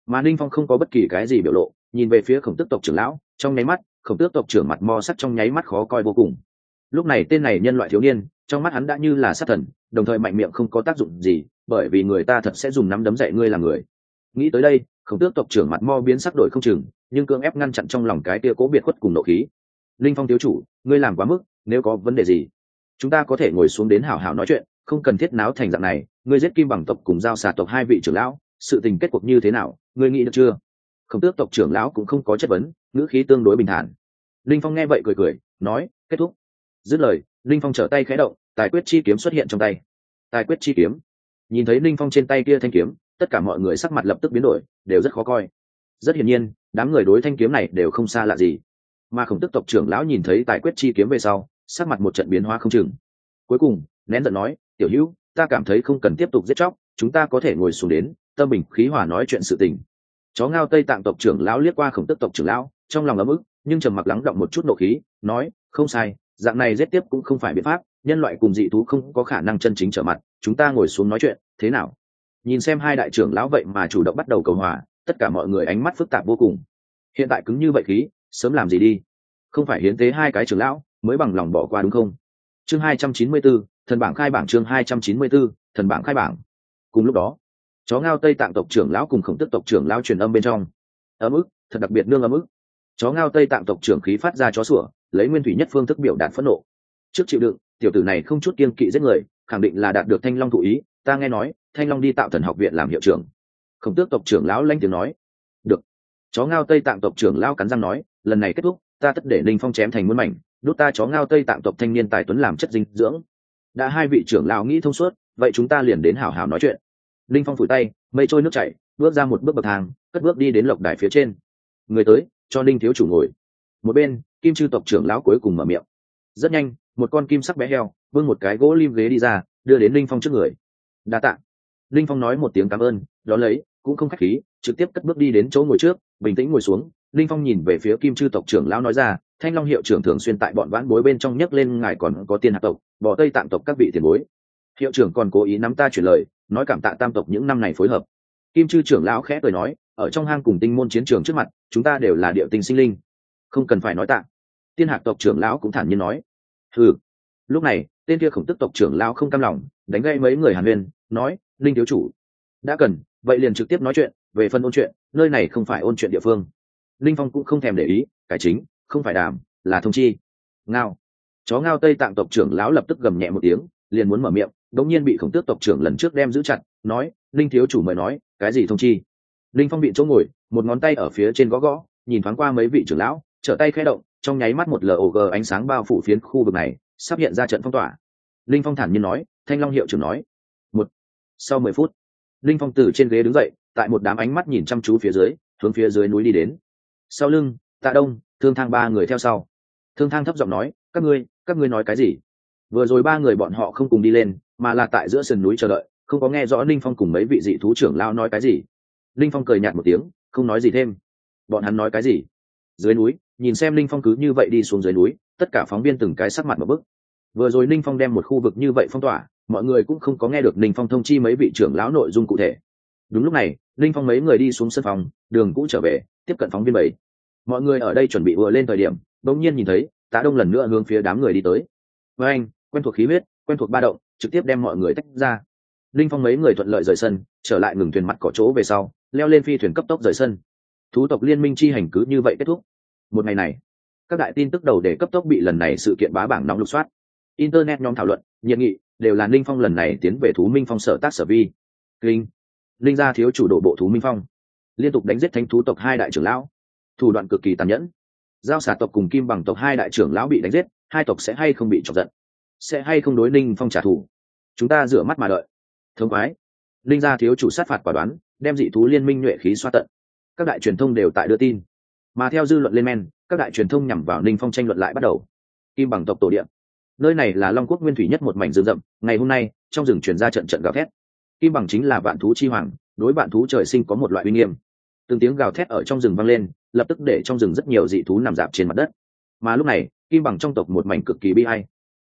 A: Mà ninh phong không có bất kỳ cái gì biểu lộ, nhìn về phía khổng tước tộc trưởng lão, trong nháy mắt, khổng tước tộc trưởng mặt mo sắc trong nháy mắt khó coi vô cùng lúc này tên này nhân loại thiếu niên, trong mắt hắn đã như là sát thần, đồng thời mạnh miệng không có tác dụng gì, bởi vì người ta thật sẽ dùng nắm đấm dạy ngươi làm người. Nghĩ tới đây, khổng tước tộc trưởng mặt mo biến sắc đổi không chừng, nhưng cương ép ngăn chặn trong lòng cái tia cố biệt khuất cùng nộ khí. Linh phong thiếu chủ, ngươi làm quá mức, nếu có vấn đề gì, chúng ta có thể ngồi xuống đến hảo hảo nói chuyện, không cần thiết náo thành dạng này, ngươi giết kim bằng tộc cùng giao xà tộc hai vị trưởng lão, sự tình kết cuộc như thế nào, ngươi nghĩ được chưa? Khổng tước tộc trưởng lão cũng không có chất vấn, ngữ khí tương đối bình thản. Linh phong nghe vậy cười cười, nói, kết thúc dứt lời linh phong trở tay khẽ động, tài quyết chi kiếm xuất hiện trong tay. Tài quyết chi kiếm. Nhìn thấy linh phong trên tay kia thanh kiếm, tất cả mọi người sắc mặt lập tức biến đổi, đều rất khó coi. Rất hiển nhiên, đám người đối thanh kiếm này đều không xa lạ gì. Mà khổng tức tộc trưởng lão nhìn thấy tài quyết chi kiếm về sau, sắc mặt một trận biến hóa không chừng. Cuối cùng, nén giận nói, tiểu hữu, ta cảm thấy không cần tiếp tục giết chóc, chúng ta có thể ngồi xuống đến, tâm bình khí hòa nói chuyện sự tình. Chó ngao tây tạng tộc trưởng lão liếc qua khổng tức tộc trưởng lão, trong lòng ấm ức, nhưng trầm mặc lắng động một chút nộ khí, nói, không sai dạng này giết tiếp cũng không phải biện pháp nhân loại cùng dị thú không có khả năng chân chính trở mặt chúng ta ngồi xuống nói chuyện thế nào? Nhìn xem hai đại trưởng lão vậy mà chủ động bắt đầu cầu hòa tất cả mọi người ánh mắt phức tạp vô cùng. Hiện tại cứng như vậy khí sớm làm gì đi? Không phải hiến tế hai cái trưởng lão mới bằng lòng bỏ qua đúng không? Chương hai trăm chín mươi 294, thần bảng khai bảng chương hai trăm chín mươi 294, thần bảng khai bảng. Cùng lúc đó chó ngao tây tạng tộc trưởng lão cùng khổng tức tộc trưởng lão truyền âm bên trong. Ấm ức thật đặc biệt nương ấm ức. Chó ngao tây tạng tộc trưởng khí phát ra chó sủa lấy nguyên thủy nhất phương thức biểu đạt phẫn nộ. Trước chịu đựng, tiểu tử này không chút kiên kỵ giết người, khẳng định là đạt được thanh long thụ ý, ta nghe nói, thanh long đi tạo thần học viện làm hiệu trưởng. Khổng tước tộc trưởng lão lanh tiếng nói. Được. Chó ngao tây tạng tộc trưởng lão cắn răng nói, lần này kết thúc, ta tất để linh phong chém thành muôn mảnh, đốt ta chó ngao tây tạng tộc thanh niên tài tuấn làm chất dinh dưỡng. Đã hai vị trưởng lão nghĩ thông suốt, vậy chúng ta liền đến hảo hảo nói chuyện. Linh phong phủi tay, mây trôi nước chảy, bước ra một bước bậc thang, cất bước đi đến lộc đài phía trên. Người tới, cho linh thiếu chủ ngồi một bên, kim chư tộc trưởng lão cuối cùng mở miệng. Rất nhanh, một con kim sắc bé heo vương một cái gỗ lim ghế đi ra, đưa đến linh phong trước người. Đa tạ. Linh phong nói một tiếng cảm ơn đó lấy, cũng không khách khí, trực tiếp cất bước đi đến chỗ ngồi trước, bình tĩnh ngồi xuống. Linh phong nhìn về phía kim chư tộc trưởng lão nói ra, thanh long hiệu trưởng thường xuyên tại bọn vãn bối bên trong nhấc lên ngài còn có tiên hạt tộc, bỏ tây tạng tộc các vị tiền bối. Hiệu trưởng còn cố ý nắm ta chuyển lời, nói cảm tạ tam tộc những năm này phối hợp. Kim chư trưởng lão khẽ cười nói, ở trong hang cùng tinh môn chiến trường trước mặt, chúng ta đều là địa tinh sinh linh không cần phải nói tạ. Tiên hạc tộc trưởng lão cũng thản nhiên nói. Ừ lúc này, tên kia khổng tức tộc trưởng lão không cam lòng, đánh gây mấy người hàn huyên nói, linh thiếu chủ, đã cần, vậy liền trực tiếp nói chuyện, về phần ôn chuyện, nơi này không phải ôn chuyện địa phương. Linh phong cũng không thèm để ý cải chính, không phải đàm, là thông chi. Ngao. Chó ngao tây tạng tộc trưởng lão lập tức gầm nhẹ một tiếng, liền muốn mở miệng đống nhiên bị khổng tước tộc trưởng lần trước đem giữ chặt, nói, linh thiếu chủ mời nói, cái gì thông chi? Linh phong bị chỗ ngồi, một ngón tay ở phía trên gõ gõ, nhìn thoáng qua mấy vị trưởng lão trở tay khẽ động, trong nháy mắt một log ánh sáng bao phủ phiến khu vực này, sắp hiện ra trận phong tỏa. Linh phong thản nhiên nói, thanh long hiệu trưởng nói. Một, sau mười phút, linh phong từ trên ghế đứng dậy, tại một đám ánh mắt nhìn chăm chú phía dưới, hướng phía dưới núi đi đến. Sau lưng, tạ đông, thương thang ba người theo sau. Thương thang thấp giọng nói, các ngươi các ngươi nói cái gì? Vừa rồi ba người bọn họ không cùng đi lên, mà là tại giữa sườn núi chờ đợi, không có nghe rõ linh phong cùng mấy vị dị thú trưởng lao nói cái gì. Linh phong cười nhạt một tiếng, không nói gì thêm. Bọn hắn nói cái gì? Dưới núi, nhìn xem linh phong cứ như vậy đi xuống dưới núi, tất cả phóng viên từng cái sắc mặt một bức. Vừa rồi linh phong đem một khu vực như vậy phong tỏa, mọi người cũng không có nghe được linh phong thông chi mấy vị trưởng lão nội dung cụ thể. Đúng lúc này, linh phong mấy người đi xuống sân phòng, đường cũ trở về, tiếp cận phóng viên bảy. Mọi người ở đây chuẩn bị vừa lên thời điểm, bỗng nhiên nhìn thấy, tá đông lần nữa hướng phía đám người đi tới. Với anh, quen thuộc khí huyết, quen thuộc ba động, trực tiếp đem mọi người tách ra. Linh phong mấy người thuận lợi rời sân, trở lại ngừng thuyền mặt cỏ chỗ về sau, leo lên phi thuyền cấp tốc rời sân thú tộc liên minh chi hành cứ như vậy kết thúc. Một ngày này, các đại tin tức đầu để cấp tốc bị lần này sự kiện bá bảng nóng lục soát. Internet nhóm thảo luận nhiệt nghị, đều là linh phong lần này tiến về thú minh phong sở tác sở vi. Linh linh gia thiếu chủ đổ bộ thú minh phong. Liên tục đánh giết thánh thú tộc hai đại trưởng lão. Thủ đoạn cực kỳ tàn nhẫn. Giao xả tộc cùng kim bằng tộc hai đại trưởng lão bị đánh giết, hai tộc sẽ hay không bị chọc giận? Sẽ hay không đối ninh phong trả thù? Chúng ta rửa mắt mà đợi. Thống quái linh gia thiếu chủ sát phạt quả đoán, đem dị thú liên minh nhuệ khí xoa tận các đại truyền thông đều tại đưa tin. Mà theo dư luận lên men, các đại truyền thông nhằm vào ninh phong tranh luận lại bắt đầu. Kim bằng tộc tổ điện nơi này là long quốc nguyên thủy nhất một mảnh rừng rậm, ngày hôm nay, trong rừng truyền ra trận trận gào thét. Kim bằng chính là vạn thú chi hoàng, đối vạn thú trời sinh có một loại uy nghiêm. Từng tiếng gào thét ở trong rừng vang lên, lập tức để trong rừng rất nhiều dị thú nằm dạp trên mặt đất. Mà lúc này, kim bằng trong tộc một mảnh cực kỳ bi hay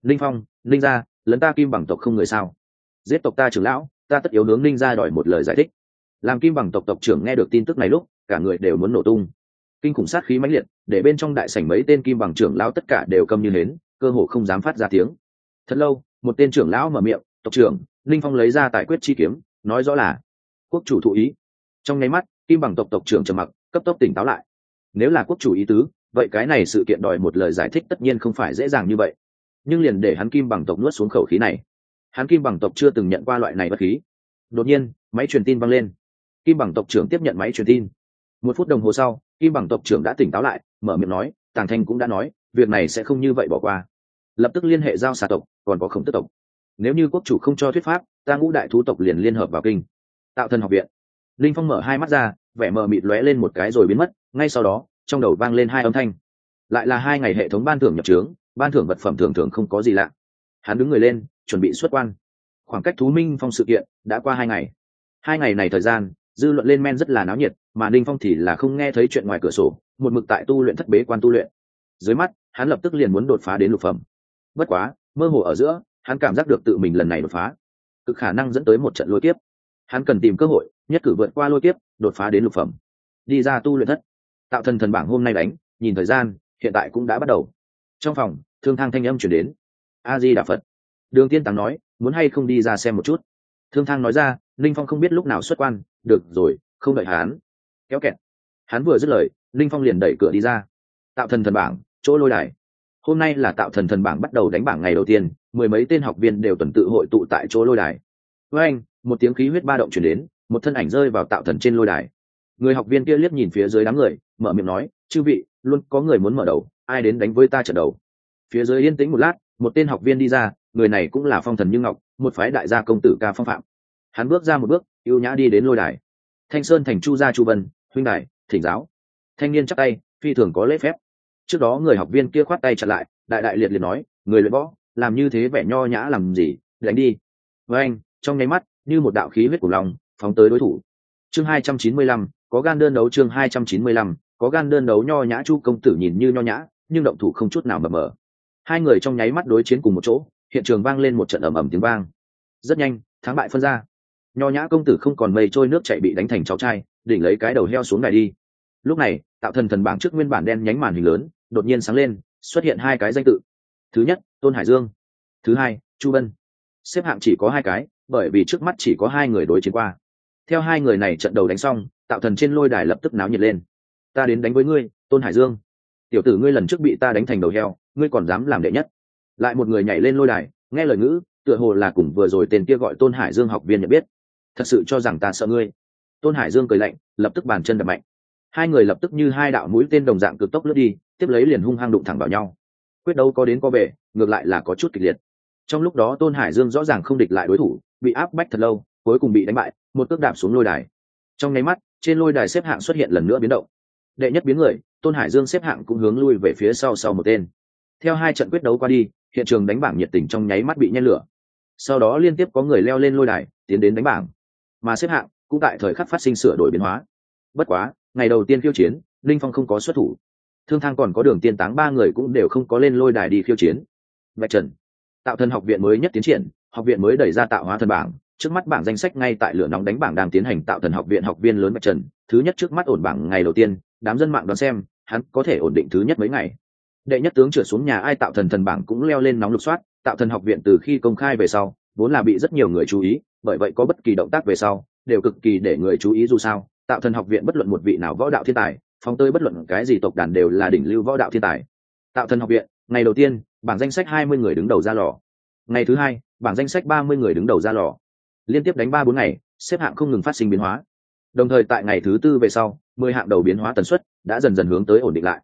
A: linh phong linh gia, lấn ta kim bằng tộc không người sao? Giết tộc ta trưởng lão, ta tất yếu hướng linh gia đòi một lời giải thích. Làm kim bằng tộc tộc trưởng nghe được tin tức này lúc cả người đều muốn nổ tung. Kinh khủng sát khí mãnh liệt, để bên trong đại sảnh mấy tên kim bằng trưởng lão tất cả đều câm như hến, cơ hồ không dám phát ra tiếng. Thật lâu, một tên trưởng lão mở miệng, tộc trưởng, linh phong lấy ra tài quyết chi kiếm, nói rõ là quốc chủ thụ ý. Trong nháy mắt, kim bằng tộc tộc trưởng trầm mặc, cấp tốc tỉnh táo lại. Nếu là quốc chủ ý tứ, vậy cái này sự kiện đòi một lời giải thích tất nhiên không phải dễ dàng như vậy. Nhưng liền để hắn kim bằng tộc nuốt xuống khẩu khí này. Hắn kim bằng tộc chưa từng nhận qua loại này bất khí. Đột nhiên, máy truyền tin vang lên. Kim bằng tộc trưởng tiếp nhận máy truyền tin một phút đồng hồ sau, kim bằng tộc trưởng đã tỉnh táo lại, mở miệng nói, tàng thanh cũng đã nói, việc này sẽ không như vậy bỏ qua. Lập tức liên hệ giao xà tộc, còn có khổng tức tộc. Nếu như quốc chủ không cho thuyết pháp, ta ngũ đại thú tộc liền liên hợp vào kinh. Tạo thần học viện. Linh phong mở hai mắt ra, vẻ mờ mịt lóe lên một cái rồi biến mất, ngay sau đó, trong đầu vang lên hai âm thanh. Lại là hai ngày hệ thống ban thưởng nhập trướng, ban thưởng vật phẩm thường thường không có gì lạ. Hắn đứng người lên, chuẩn bị xuất quan. Khoảng cách thú minh phong sự kiện đã qua hai ngày. Hai ngày này thời gian dư luận lên men rất là náo nhiệt, mà ninh phong thì là không nghe thấy chuyện ngoài cửa sổ, một mực tại tu luyện thất bế quan tu luyện. Dưới mắt, hắn lập tức liền muốn đột phá đến lục phẩm. Bất quá, mơ hồ ở giữa, hắn cảm giác được tự mình lần này đột phá, cực khả năng dẫn tới một trận lôi tiếp hắn cần tìm cơ hội, nhất cử vượt qua lôi tiếp đột phá đến lục phẩm. Đi ra tu luyện thất. Tạo thần thần bảng hôm nay đánh, nhìn thời gian, hiện tại cũng đã bắt đầu. Trong phòng, thương thang thanh âm chuyển đến. A di đà phật. Đường tiên tàng nói, muốn hay không đi ra xem một chút? Thương thang nói ra linh phong không biết lúc nào xuất quan, được rồi, không đợi hắn. Kéo kẹt. Hắn vừa dứt lời linh phong liền đẩy cửa đi ra. Tạo thần thần bảng, chỗ lôi đài. Hôm nay là tạo thần thần bảng bắt đầu đánh bảng ngày đầu tiên, mười mấy tên học viên đều tuần tự hội tụ tại chỗ lôi đài. Với anh, một tiếng khí huyết ba động chuyển đến, một thân ảnh rơi vào tạo thần trên lôi đài. Người học viên kia liếc nhìn phía dưới đám người, mở miệng nói, chư vị, luôn có người muốn mở đầu, ai đến đánh với ta trận đầu? Phía dưới yên tĩnh một lát, một tên học viên đi ra, người này cũng là phong thần như ngọc, một phái đại gia công tử ca phong phạm hắn bước ra một bước y ê u nhã đi đến lôi đài. Thanh sơn thành chu gia chu vân, huynh đài, thỉnh giáo. Thanh niên chắc tay, phi thường có lễ phép. Trước đó người học viên kia khoát tay chặt lại, đại đại liệt liệt nói, người luyện võ, làm như thế vẻ nho nhã làm gì, đánh đi. Với anh, trong nháy mắt, như một đạo khí huyết của lòng, phóng tới đối thủ. Chương hai trăm chín mươi lăm, có gan đơn đấu chương hai trăm chín mươi lăm, có gan đơn đấu nho nhã chu công tử nhìn như nho nhã, nhưng động thủ không chút nào mờ mờ. Hai người trong nháy mắt đối chiến cùng một chỗ, hiện trường vang lên một trận ầm ầm tiếng vang. Rất nhanh, thắng bại phân ra nho nhã công tử không còn mây trôi nước chạy bị đánh thành cháu trai, đỉnh lấy cái đầu heo xuống đài đi. Lúc này, tạo thần thần bảng trước nguyên bản đen nhánh màn hình lớn, đột nhiên sáng lên, xuất hiện hai cái danh tự. Thứ nhất, tôn hải dương. Thứ hai, chu vân. Xếp hạng chỉ có hai cái, bởi vì trước mắt chỉ có hai người đối chiến qua. Theo hai người này trận đầu đánh xong, tạo thần trên lôi đài lập tức náo nhiệt lên. Ta đến đánh với ngươi, tôn hải dương. Tiểu tử ngươi lần trước bị ta đánh thành đầu heo, ngươi còn dám làm đệ nhất. Lại một người nhảy lên lôi đài, nghe lời ngữ, tựa hồ là cùng vừa rồi tên kia gọi tôn hải dương học viên nhận biết thật sự cho rằng ta sợ ngươi. Tôn hải dương cười lạnh, lập tức bàn chân đập mạnh. Hai người lập tức như hai đạo mũi tên đồng dạng cực tốc lướt đi, tiếp lấy liền hung hăng đụng thẳng vào nhau. Quyết đấu có đến có về, ngược lại là có chút kịch liệt. Trong lúc đó tôn hải dương rõ ràng không địch lại đối thủ, bị áp bách thật lâu, cuối cùng bị đánh bại, một cước đạp xuống lôi đài. Trong nháy mắt, trên lôi đài xếp hạng xuất hiện lần nữa biến động. Đệ nhất biến người, tôn hải dương xếp hạng cũng hướng lui về phía sau sau một tên. Theo hai trận quyết đấu qua đi, hiện trường đánh bảng nhiệt tình trong nháy mắt bị nhen lửa. Sau đó liên tiếp có người leo lên lôi đài, tiến đến đánh bảng mà xếp hạng cũng tại thời khắc phát sinh sửa đổi biến hóa. Bất quá, ngày đầu tiên khiêu chiến, linh phong không có xuất thủ. Thương thang còn có đường tiên táng ba người cũng đều không có lên lôi đài đi khiêu chiến. Vạch trần, tạo thần học viện mới nhất tiến triển, học viện mới đẩy ra tạo hóa thần bảng. Trước mắt bảng danh sách ngay tại lửa nóng đánh bảng đang tiến hành tạo thần học viện học viên lớn vạch trần. Thứ nhất trước mắt ổn bảng ngày đầu tiên, đám dân mạng đoán xem, hắn có thể ổn định thứ nhất mấy ngày. Đệ nhất tướng trượt xuống nhà ai tạo thần thần bảng cũng leo lên nóng lục soát, tạo thần học viện từ khi công khai về sau vốn là bị rất nhiều người chú ý, bởi vậy có bất kỳ động tác về sau, đều cực kỳ để người chú ý dù sao, tạo thần học viện bất luận một vị nào võ đạo thiên tài, phóng tới bất luận cái gì tộc đàn đều là đỉnh lưu võ đạo thiên tài. Tạo thần học viện, ngày đầu tiên, bảng danh sách hai mươi người đứng đầu ra lò. Ngày thứ hai, bảng danh sách ba mươi người đứng đầu ra lò. Liên tiếp đánh ba bốn ngày, xếp hạng không ngừng phát sinh biến hóa. Đồng thời tại ngày thứ tư về sau, mười hạng đầu biến hóa tần suất đã dần dần hướng tới ổn định lại.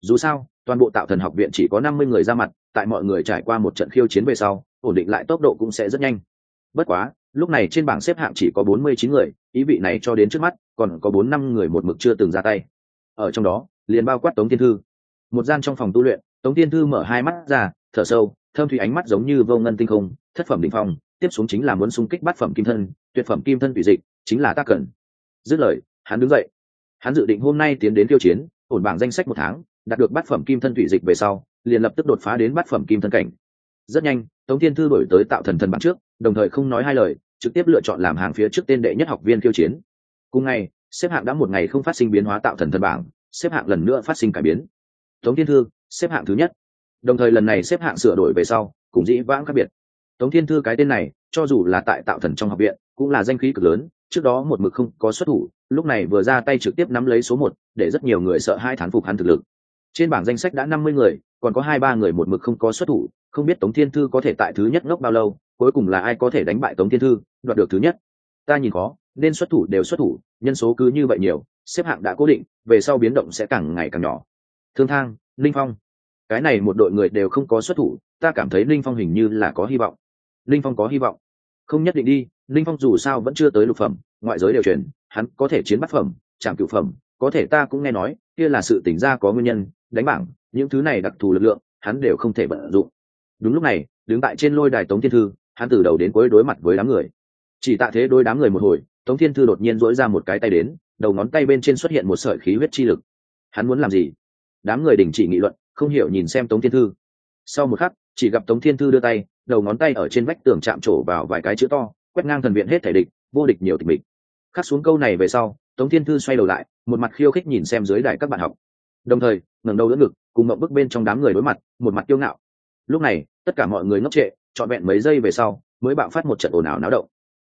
A: Dù sao, toàn bộ tạo thần học viện chỉ có năm mươi người ra mặt, tại mọi người trải qua một trận khiêu chiến về sau ổn định lại tốc độ cũng sẽ rất nhanh. Bất quá, lúc này trên bảng xếp hạng chỉ có bốn mươi chín người, ý vị này cho đến trước mắt, còn có bốn năm người một mực chưa từng ra tay. Ở trong đó, liền bao quát tống thiên thư. Một gian trong phòng tu luyện, tống thiên thư mở hai mắt ra, thở sâu, thơm thủy ánh mắt giống như vô ngân tinh không, thất phẩm đ ỉ n h phong, tiếp xuống chính là muốn xung kích bát phẩm kim thân, tuyệt phẩm kim thân tùy dịch, chính là ta cần dứt lời, hắn đứng dậy. Hắn dự định hôm nay tiến đến tiêu chiến, ổn bảng danh sách một tháng, đạt được bát phẩm kim thân thủy dịch về sau, liền lập tức đột phá đến bát phẩm kim thân cảnh rất nhanh, tống thiên thư đổi tới tạo thần thần bản trước, đồng thời không nói hai lời, trực tiếp lựa chọn làm hàng phía trước tên đệ nhất học viên tiêu chiến. Cùng ngày, xếp hạng đã một ngày không phát sinh biến hóa tạo thần thần bảng, xếp hạng lần nữa phát sinh cải biến. Tống thiên thư, xếp hạng thứ nhất. Đồng thời lần này xếp hạng sửa đổi về sau cũng dĩ vãng khác biệt. Tống thiên thư cái tên này, cho dù là tại tạo thần trong học viện, cũng là danh khí cực lớn, trước đó một mực không có xuất thủ, lúc này vừa ra tay trực tiếp nắm lấy số một, để rất nhiều người sợ hai thán phục hắn thực lực. Trên bảng danh sách đã năm mươi người, còn có hai ba người một mực không có xuất thủ không biết tống thiên thư có thể tại thứ nhất ngốc bao lâu, cuối cùng là ai có thể đánh bại tống thiên thư, đoạt được thứ nhất. Ta nhìn khó, nên xuất thủ đều xuất thủ, nhân số cứ như vậy nhiều, xếp hạng đã cố định, về sau biến động sẽ càng ngày càng nhỏ. Thương thang linh phong. Cái này một đội người đều không có xuất thủ, ta cảm thấy linh phong hình như là có hy vọng. Linh phong có hy vọng. Không nhất định đi linh phong dù sao vẫn chưa tới lục phẩm, ngoại giới đều truyền, hắn có thể chiến bắt phẩm chẳng cựu phẩm, có thể ta cũng nghe nói, kia là sự tỉnh ra có nguyên nhân, đánh bảng, những thứ này đặc thù lực lượng, hắn đều không thể vận dụng đúng lúc này, đứng tại trên lôi đài tống thiên thư, hắn từ đầu đến cuối đối mặt với đám người. Chỉ tạ thế đôi đám người một hồi, tống thiên thư đột nhiên dỗi ra một cái tay đến, đầu ngón tay bên trên xuất hiện một sợi khí huyết chi lực. Hắn muốn làm gì? Đám người đình chỉ nghị luận, không hiểu nhìn xem tống thiên thư. Sau một khắc, chỉ gặp tống thiên thư đưa tay, đầu ngón tay ở trên vách tường chạm trổ vào vài cái chữ to, quét ngang thần viện hết thể địch, vô địch nhiều tịch mịch. Khắc xuống câu này về sau, tống thiên thư xoay đầu lại, một mặt khiêu khích nhìn xem dưới đài các bạn học. Đồng thời, ngẩng đầu đỡ ngực, cùng mộng bức bên trong đám người đối mặt, một mặt kiêu ngạo. Lúc này tất cả mọi người ngốc trệ, trọn vẹn mấy giây về sau, mới bạo phát một trận ồn ào náo động.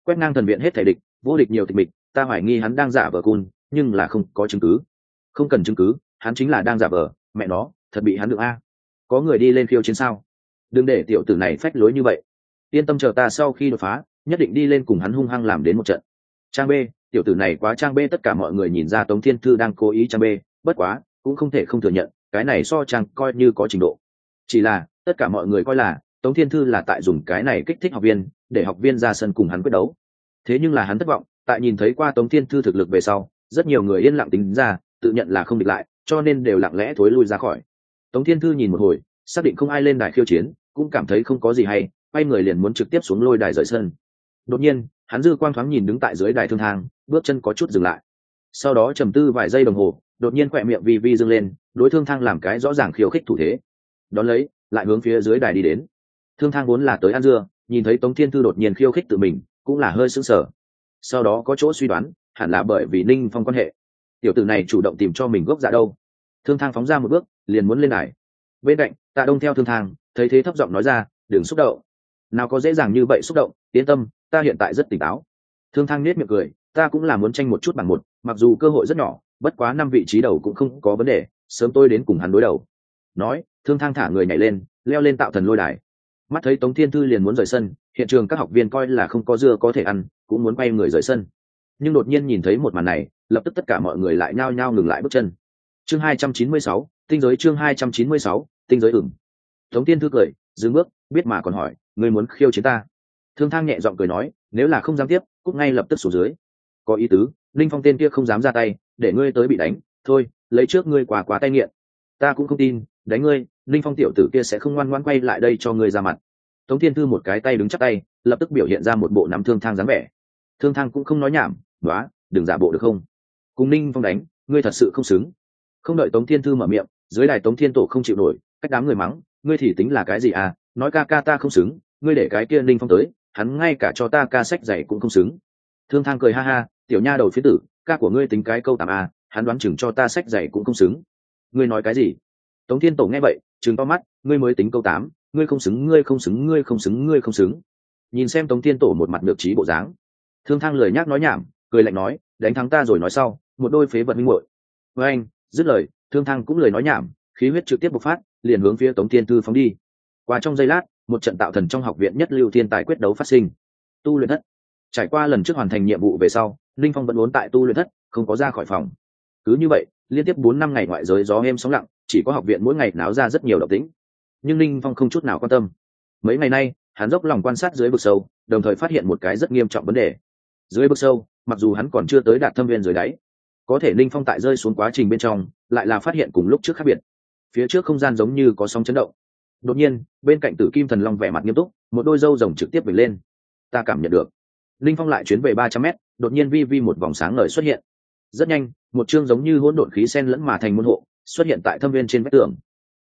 A: Quét ngang thần viện hết thể địch, vô địch nhiều tịch mịch, ta hoài nghi hắn đang giả vờ cun, nhưng là không có chứng cứ. Không cần chứng cứ, hắn chính là đang giả vờ, mẹ nó, thật bị hắn được a. Có người đi lên khiêu chiến sao? Đừng để tiểu tử này phách lối như vậy. Yên tâm chờ ta sau khi đột phá, nhất định đi lên cùng hắn hung hăng làm đến một trận. Trang b, tiểu tử này quá trang b, tất cả mọi người nhìn ra tống thiên thư đang cố ý trang b, bất quá, cũng không thể không thừa nhận, cái này so trang coi như có trình độ. Chỉ là tất cả mọi người coi là, tống thiên thư là tại dùng cái này kích thích học viên, để học viên ra sân cùng hắn quyết đấu. Thế nhưng là hắn thất vọng, tại nhìn thấy qua tống thiên thư thực lực về sau, rất nhiều người yên lặng tính ra, tự nhận là không địch lại, cho nên đều lặng lẽ thối lui ra khỏi. Tống thiên thư nhìn một hồi, xác định không ai lên đài khiêu chiến, cũng cảm thấy không có gì hay, quay người liền muốn trực tiếp xuống lôi đài rời sân. Đột nhiên, hắn dư quang thoáng nhìn đứng tại dưới đài thương thang, bước chân có chút dừng lại. Sau đó trầm tư vài giây đồng hồ, đột nhiên khỏe miệng vi vi dâng lên, đối thương thang làm cái rõ ràng khiêu khích thủ thế. Đón lấy lại hướng phía dưới đài đi đến. Thương thang vốn là tới ăn dưa, nhìn thấy tống thiên thư đột nhiên khiêu khích tự mình, cũng là hơi sững sờ. Sau đó có chỗ suy đoán, hẳn là bởi vì ninh phong quan hệ. Tiểu tử này chủ động tìm cho mình gốc dạ đâu. Thương thang phóng ra một bước, liền muốn lên đài. Bên cạnh, tạ đông theo thương thang, thấy thế thấp giọng nói ra, đừng xúc động. Nào có dễ dàng như vậy xúc động, yên tâm, ta hiện tại rất tỉnh táo. Thương thang nết miệng cười, ta cũng là muốn tranh một chút bằng một, mặc dù cơ hội rất nhỏ, bất quá năm vị trí đầu cũng không có vấn đề, sớm tôi đến cùng hắn đối đầu. Nói thương thang thả người nhảy lên, leo lên tạo thần lôi đài. Mắt thấy tống thiên thư liền muốn rời sân, hiện trường các học viên coi là không có dưa có thể ăn, cũng muốn quay người rời sân. Nhưng đột nhiên nhìn thấy một màn này, lập tức tất cả mọi người lại nhao nhao ngừng lại bước chân. Chương hai trăm chín mươi sáu, tinh giới chương hai trăm chín mươi sáu, tinh giới ửng. Tống tiên thư cười, dừng bước, biết mà còn hỏi người muốn khiêu chiến ta? Thương thang nhẹ giọng cười nói, nếu là không dám tiếp cúc ngay lập tức xuống dưới. Có ý tứ, linh phong tên kia không dám ra tay, để ngươi tới bị đánh, thôi, lấy trước ngươi quà quá tay nghiện. Ta cũng không tin, đánh ngươi linh phong tiểu tử kia sẽ không ngoan ngoan quay lại đây cho ngươi ra mặt. Tống thiên thư một cái tay đứng chắc tay, lập tức biểu hiện ra một bộ nắm thương thang dáng vẻ. Thương thang cũng không nói nhảm đoá đừng giả bộ được không? Cùng ninh phong đánh, ngươi thật sự không xứng. Không đợi tống thiên thư mở miệng, dưới đài tống thiên tổ không chịu nổi, cách đám người mắng, ngươi thì tính là cái gì à? Nói ca ca ta không xứng, ngươi để cái kia ninh phong tới, hắn ngay cả cho ta ca sách dạy cũng không xứng. Thương thang cười ha ha, tiểu nha đầu phía tử, ca của ngươi tính cái câu tạm à hắn đoán chừng cho ta sách dạy cũng không xứng. Ngươi nói cái gì? Tống thiên tổ nghe vậy chừng to mắt, ngươi mới tính câu tám, ngươi không xứng, ngươi không xứng, ngươi không xứng, ngươi không xứng. Nhìn xem tống thiên tổ một mặt được trí bộ dáng. Thương thang lời nhắc nói nhảm, cười lạnh nói, đánh thắng ta rồi nói sau, một đôi phế vật minh muội. Với anh, dứt lời, thương thang cũng lời nói nhảm, khí huyết trực tiếp bộc phát, liền hướng phía tống thiên tư phóng đi. Qua trong giây lát, một trận tạo thần trong học viện nhất lưu thiên tài quyết đấu phát sinh. Tu luyện thất. Trải qua lần trước hoàn thành nhiệm vụ về sau, linh phong vẫn muốn tại tu luyện thất, không có ra khỏi phòng. Cứ như vậy, liên tiếp bốn năm ngày ngoại giới gió êm sóng lặng chỉ có học viện mỗi ngày náo ra rất nhiều động tĩnh. Nhưng linh phong không chút nào quan tâm. Mấy ngày nay, hắn dốc lòng quan sát dưới vực sâu, đồng thời phát hiện một cái rất nghiêm trọng vấn đề. Dưới vực sâu, mặc dù hắn còn chưa tới đạt thâm viên dưới đáy, có thể linh phong tại rơi xuống quá trình bên trong, lại là phát hiện cùng lúc trước khác biệt. Phía trước không gian giống như có sóng chấn động. Đột nhiên, bên cạnh tử kim thần long vẻ mặt nghiêm túc, một đôi dâu rồng trực tiếp vẩy lên. Ta cảm nhận được. Linh phong lại chuyến về ba trăm mét, đột nhiên vi vi một vòng sáng ngời xuất hiện. Rất nhanh, một chương giống như hỗn độn khí sen lẫn mà thành môn hộ xuất hiện tại thâm viên trên vách tường.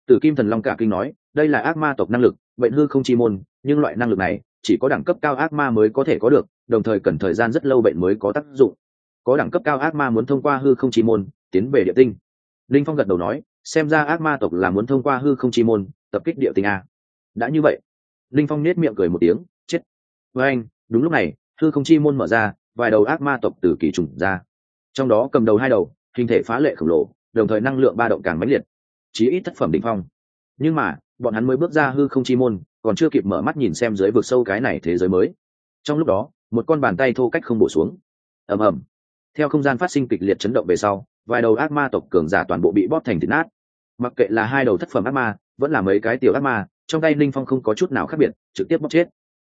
A: Tử kim thần long cả kinh nói, đây là ác ma tộc năng lực, bệnh hư không chi môn, nhưng loại năng lực này, chỉ có đẳng cấp cao ác ma mới có thể có được, đồng thời cần thời gian rất lâu bệnh mới có tác dụng. Có đẳng cấp cao ác ma muốn thông qua hư không chi môn, tiến về địa tinh. Linh phong gật đầu nói, xem ra ác ma tộc là muốn thông qua hư không chi môn, tập kích địa tinh a. Đã như vậy, linh phong nết miệng cười một tiếng, chết. Với anh, đúng lúc này, hư không chi môn mở ra, vài đầu ác ma tộc từ kỳ trùng ra. Trong đó cầm đầu hai đầu, hình thể phá lệ khổng lồ đồng thời năng lượng ba động càng mãnh liệt, chí ít thất phẩm đỉnh phong. Nhưng mà, bọn hắn mới bước ra hư không chi môn, còn chưa kịp mở mắt nhìn xem dưới vực sâu cái này thế giới mới. Trong lúc đó, một con bàn tay thô cách không bổ xuống. Ầm ầm. Theo không gian phát sinh kịch liệt chấn động về sau, vài đầu ác ma tộc cường giả toàn bộ bị bóp thành thịt nát. Mặc kệ là hai đầu thất phẩm ác ma, vẫn là mấy cái tiểu ác ma, trong tay linh phong không có chút nào khác biệt, trực tiếp bóp chết.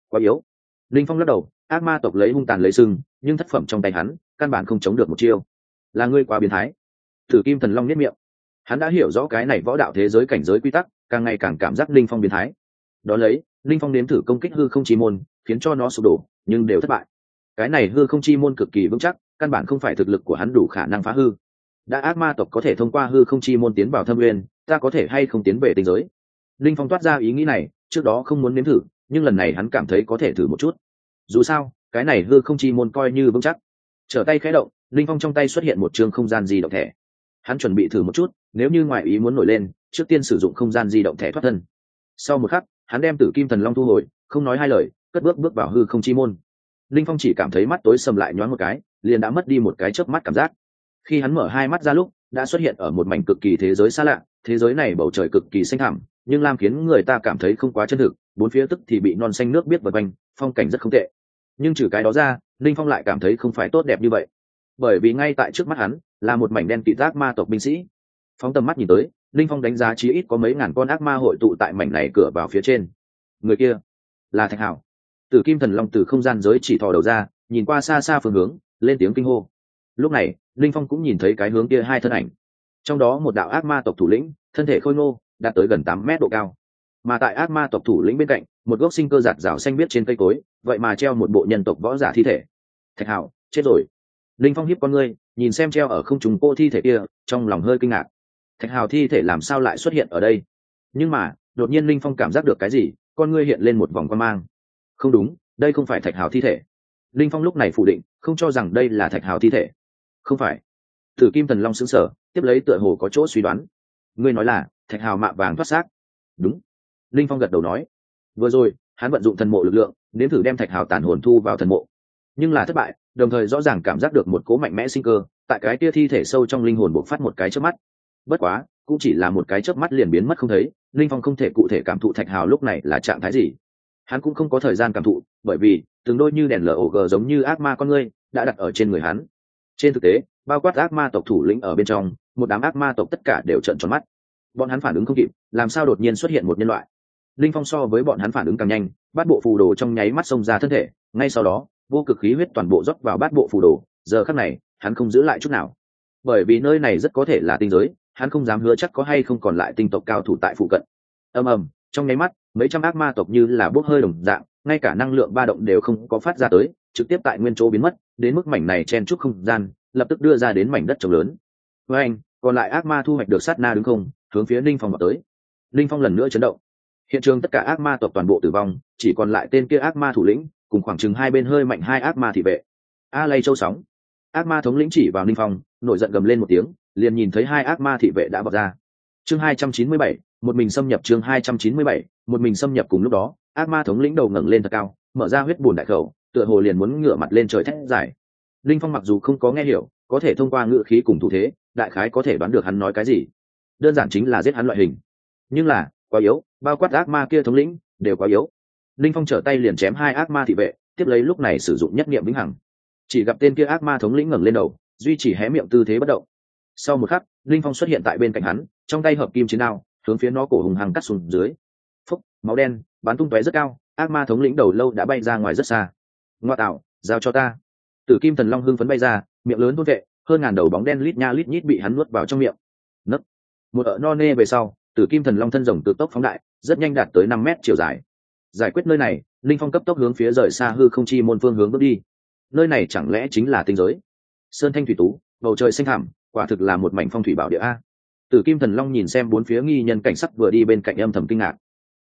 A: Quá yếu. Linh phong lắc đầu, ác ma tộc lấy hung tàn lấy sưng nhưng thất phẩm trong tay hắn, căn bản không chống được một chiêu. Là ngươi quá biến thái thử kim thần long nhất miệng. Hắn đã hiểu rõ cái này võ đạo thế giới cảnh giới quy tắc, càng ngày càng cảm giác linh phong biến thái. Đó lấy, linh phong nếm thử công kích hư không chi môn, khiến cho nó sụp đổ, nhưng đều thất bại. Cái này hư không chi môn cực kỳ vững chắc, căn bản không phải thực lực của hắn đủ khả năng phá hư. Đã ác ma tộc có thể thông qua hư không chi môn tiến vào thâm nguyên, ta có thể hay không tiến về tình giới? Linh phong toát ra ý nghĩ này, trước đó không muốn nếm thử, nhưng lần này hắn cảm thấy có thể thử một chút. Dù sao, cái này hư không chi môn coi như vững chắc. Trở tay khẽ động, linh phong trong tay xuất hiện một chương không gian di động thẻ hắn chuẩn bị thử một chút, nếu như ngoại ý muốn nổi lên, trước tiên sử dụng không gian di động thẻ thoát thân. Sau một khắc, hắn đem tử kim thần long thu hồi, không nói hai lời, cất bước bước vào hư không chi môn. Linh phong chỉ cảm thấy mắt tối sầm lại nhoáng một cái, liền đã mất đi một cái chớp mắt cảm giác. Khi hắn mở hai mắt ra lúc, đã xuất hiện ở một mảnh cực kỳ thế giới xa lạ, thế giới này bầu trời cực kỳ xanh thẳm, nhưng lam khiến người ta cảm thấy không quá chân thực, bốn phía tức thì bị non xanh nước biết vật quanh, phong cảnh rất không tệ. Nhưng trừ cái đó ra, linh phong lại cảm thấy không phải tốt đẹp như vậy. Bởi vì ngay tại trước mắt hắn là một mảnh đen kịt ác ma tộc binh sĩ. Phóng tầm mắt nhìn tới, linh phong đánh giá chí ít có mấy ngàn con ác ma hội tụ tại mảnh này cửa vào phía trên. Người kia là thạch hảo tử kim thần long từ không gian giới chỉ thò đầu ra, nhìn qua xa xa phương hướng, lên tiếng kinh hô. Lúc này, linh phong cũng nhìn thấy cái hướng kia hai thân ảnh. Trong đó một đạo ác ma tộc thủ lĩnh, thân thể khôi ngô, đạt tới gần tám mét độ cao. Mà tại ác ma tộc thủ lĩnh bên cạnh, một gốc sinh cơ giạt rào xanh biết trên cây cối, vậy mà treo một bộ nhân tộc võ giả thi thể. Thạch hảo chết rồi. Linh phong hiếp con ngươi nhìn xem treo ở không trùng cô thi thể kia, trong lòng hơi kinh ngạc. Thạch hào thi thể làm sao lại xuất hiện ở đây? Nhưng mà, đột nhiên linh phong cảm giác được cái gì, con ngươi hiện lên một vòng quan mang. Không đúng, đây không phải thạch hào thi thể. Linh phong lúc này phủ định, không cho rằng đây là thạch hào thi thể. Không phải. Thử kim thần long xứng sở tiếp lấy tựa hồ có chỗ suy đoán. Ngươi nói là, thạch hào mạ vàng thoát xác. Đúng. Linh phong gật đầu nói. Vừa rồi, hắn vận dụng thần mộ lực lượng nếm thử đem thạch hào tàn hồn thu vào thần mộ. Nhưng là thất bại đồng thời rõ ràng cảm giác được một cố mạnh mẽ sinh cơ tại cái kia thi thể sâu trong linh hồn buộc phát một cái trước mắt. Bất quá, cũng chỉ là một cái chớp mắt liền biến mất không thấy, linh phong không thể cụ thể cảm thụ thạch hào lúc này là trạng thái gì. Hắn cũng không có thời gian cảm thụ, bởi vì, từng đôi như đèn lở ổ gờ giống như ác ma con ngươi đã đặt ở trên người hắn. Trên thực tế, bao quát ác ma tộc thủ lĩnh ở bên trong, một đám ác ma tộc tất cả đều trận tròn mắt. Bọn hắn phản ứng không kịp, làm sao đột nhiên xuất hiện một nhân loại? Linh phong so với bọn hắn phản ứng càng nhanh bát bộ phù đồ trong nháy mắt xông ra thân thể, ngay sau đó vô cực khí huyết toàn bộ rót vào bát bộ phù đồ, giờ khắc này, hắn không giữ lại chút nào. Bởi vì nơi này rất có thể là tinh giới, hắn không dám hứa chắc có hay không còn lại tinh tộc cao thủ tại phụ cận. Ầm ầm, trong nháy mắt, mấy trăm ác ma tộc như là bốc hơi đồng dạng, ngay cả năng lượng ba động đều không có phát ra tới, trực tiếp tại nguyên chỗ biến mất, đến mức mảnh này chen chúc không gian, lập tức đưa ra đến mảnh đất trồng lớn. Với anh, còn lại ác ma thu hoạch được sát na đứng không, hướng phía ninh phong vào tới. Ninh phong lần nữa chấn động. Hiện trường tất cả ác ma tộc toàn bộ tử vong, chỉ còn lại tên kia ác ma thủ lĩnh cùng khoảng chừng hai bên hơi mạnh hai ác ma thị vệ. A lay châu sóng. Ác ma thống lĩnh chỉ vào ninh phong, nổi giận gầm lên một tiếng, liền nhìn thấy hai ác ma thị vệ đã vọt ra. Chương hai trăm chín mươi bảy, một mình xâm nhập chương hai trăm chín mươi bảy, một mình xâm nhập cùng lúc đó, ác ma thống lĩnh đầu ngẩng lên thật cao, mở ra huyết bùn đại khẩu, tựa hồ liền muốn ngửa mặt lên trời thét dài. Linh phong mặc dù không có nghe hiểu, có thể thông qua ngữ khí cùng thủ thế, đại khái có thể đoán được hắn nói cái gì. Đơn giản chính là giết hắn loại hình. Nhưng là, quá yếu, bao quát ác ma kia thống lĩnh, đều quá yếu linh phong trở tay liền chém hai ác ma thị vệ, tiếp lấy lúc này sử dụng nhất niệm vĩnh hằng. Chỉ gặp tên kia ác ma thống lĩnh ngẩng lên đầu, duy trì hé miệng tư thế bất động. Sau một khắc, linh phong xuất hiện tại bên cạnh hắn, trong tay hợp kim chiến đao, hướng phía nó cổ hùng hằng cắt xuống dưới. Phúc, máu đen, bắn tung tóe rất cao, ác ma thống lĩnh đầu lâu đã bay ra ngoài rất xa. Ngoa tạo, giao cho ta. Tử kim thần long hưng phấn bay ra, miệng lớn thôn vệ, hơn ngàn đầu bóng đen lít nha lít nhít bị hắn nuốt vào trong miệng. Nấc. Một ợ no nê về sau, tử kim thần long thân rồng tự tốc phóng đại, rất nhanh đạt tới năm mét chiều dài giải quyết nơi này linh phong cấp tốc hướng phía rời xa hư không chi môn phương hướng bước đi. Nơi này chẳng lẽ chính là tinh giới? Sơn thanh thủy tú, bầu trời xanh thẳm, quả thực là một mảnh phong thủy bảo địa a. Tử kim thần long nhìn xem bốn phía nghi nhân cảnh sắc vừa đi bên cạnh âm thầm kinh ngạc.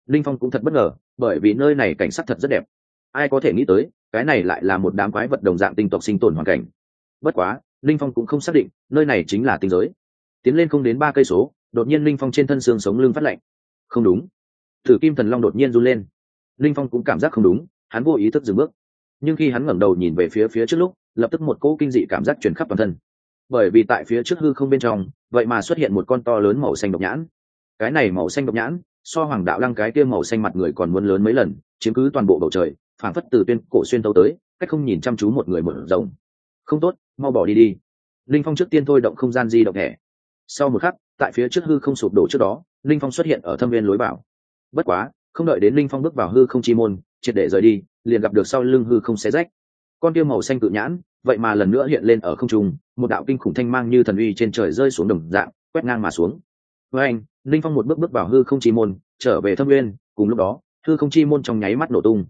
A: Linh phong cũng thật bất ngờ, bởi vì nơi này cảnh sắc thật rất đẹp. Ai có thể nghĩ tới, cái này lại là một đám quái vật đồng dạng tinh tộc sinh tồn hoàn cảnh. Bất quá linh phong cũng không xác định, nơi này chính là tinh giới. Tiến lên không đến ba cây số, đột nhiên linh phong trên thân xương sống lưng phát lạnh. Không đúng. Thử kim thần long đột nhiên run lên linh phong cũng cảm giác không đúng hắn vô ý thức dừng bước. Nhưng khi hắn ngẩng đầu nhìn về phía phía trước lúc lập tức một cỗ kinh dị cảm giác truyền khắp toàn thân. Bởi vì tại phía trước hư không bên trong vậy mà xuất hiện một con to lớn màu xanh độc nhãn. Cái này màu xanh độc nhãn so hoàng đạo lăng cái kia màu xanh mặt người còn muốn lớn mấy lần chiếm cứ toàn bộ bầu trời phảng phất từ tuyên cổ xuyên tấu tới cách không nhìn chăm chú một người một rồng không tốt mau bỏ đi đi. Linh phong trước tiên thôi động không gian di động thẻ. Sau một khắc tại phía trước hư không sụp đổ trước đó linh phong xuất hiện ở thâm viên lối bảo, bất quá không đợi đến linh phong bước vào hư không chi môn, triệt để rời đi, liền gặp được sau lưng hư không xé rách. Con tiêu màu xanh cự nhãn, vậy mà lần nữa hiện lên ở không trung, một đạo kinh khủng thanh mang như thần uy trên trời rơi xuống đồng dạng, quét ngang mà xuống. Với anh, linh phong một bước bước vào hư không chi môn, trở về thâm nguyên, cùng lúc đó, hư không chi môn trong nháy mắt nổ tung.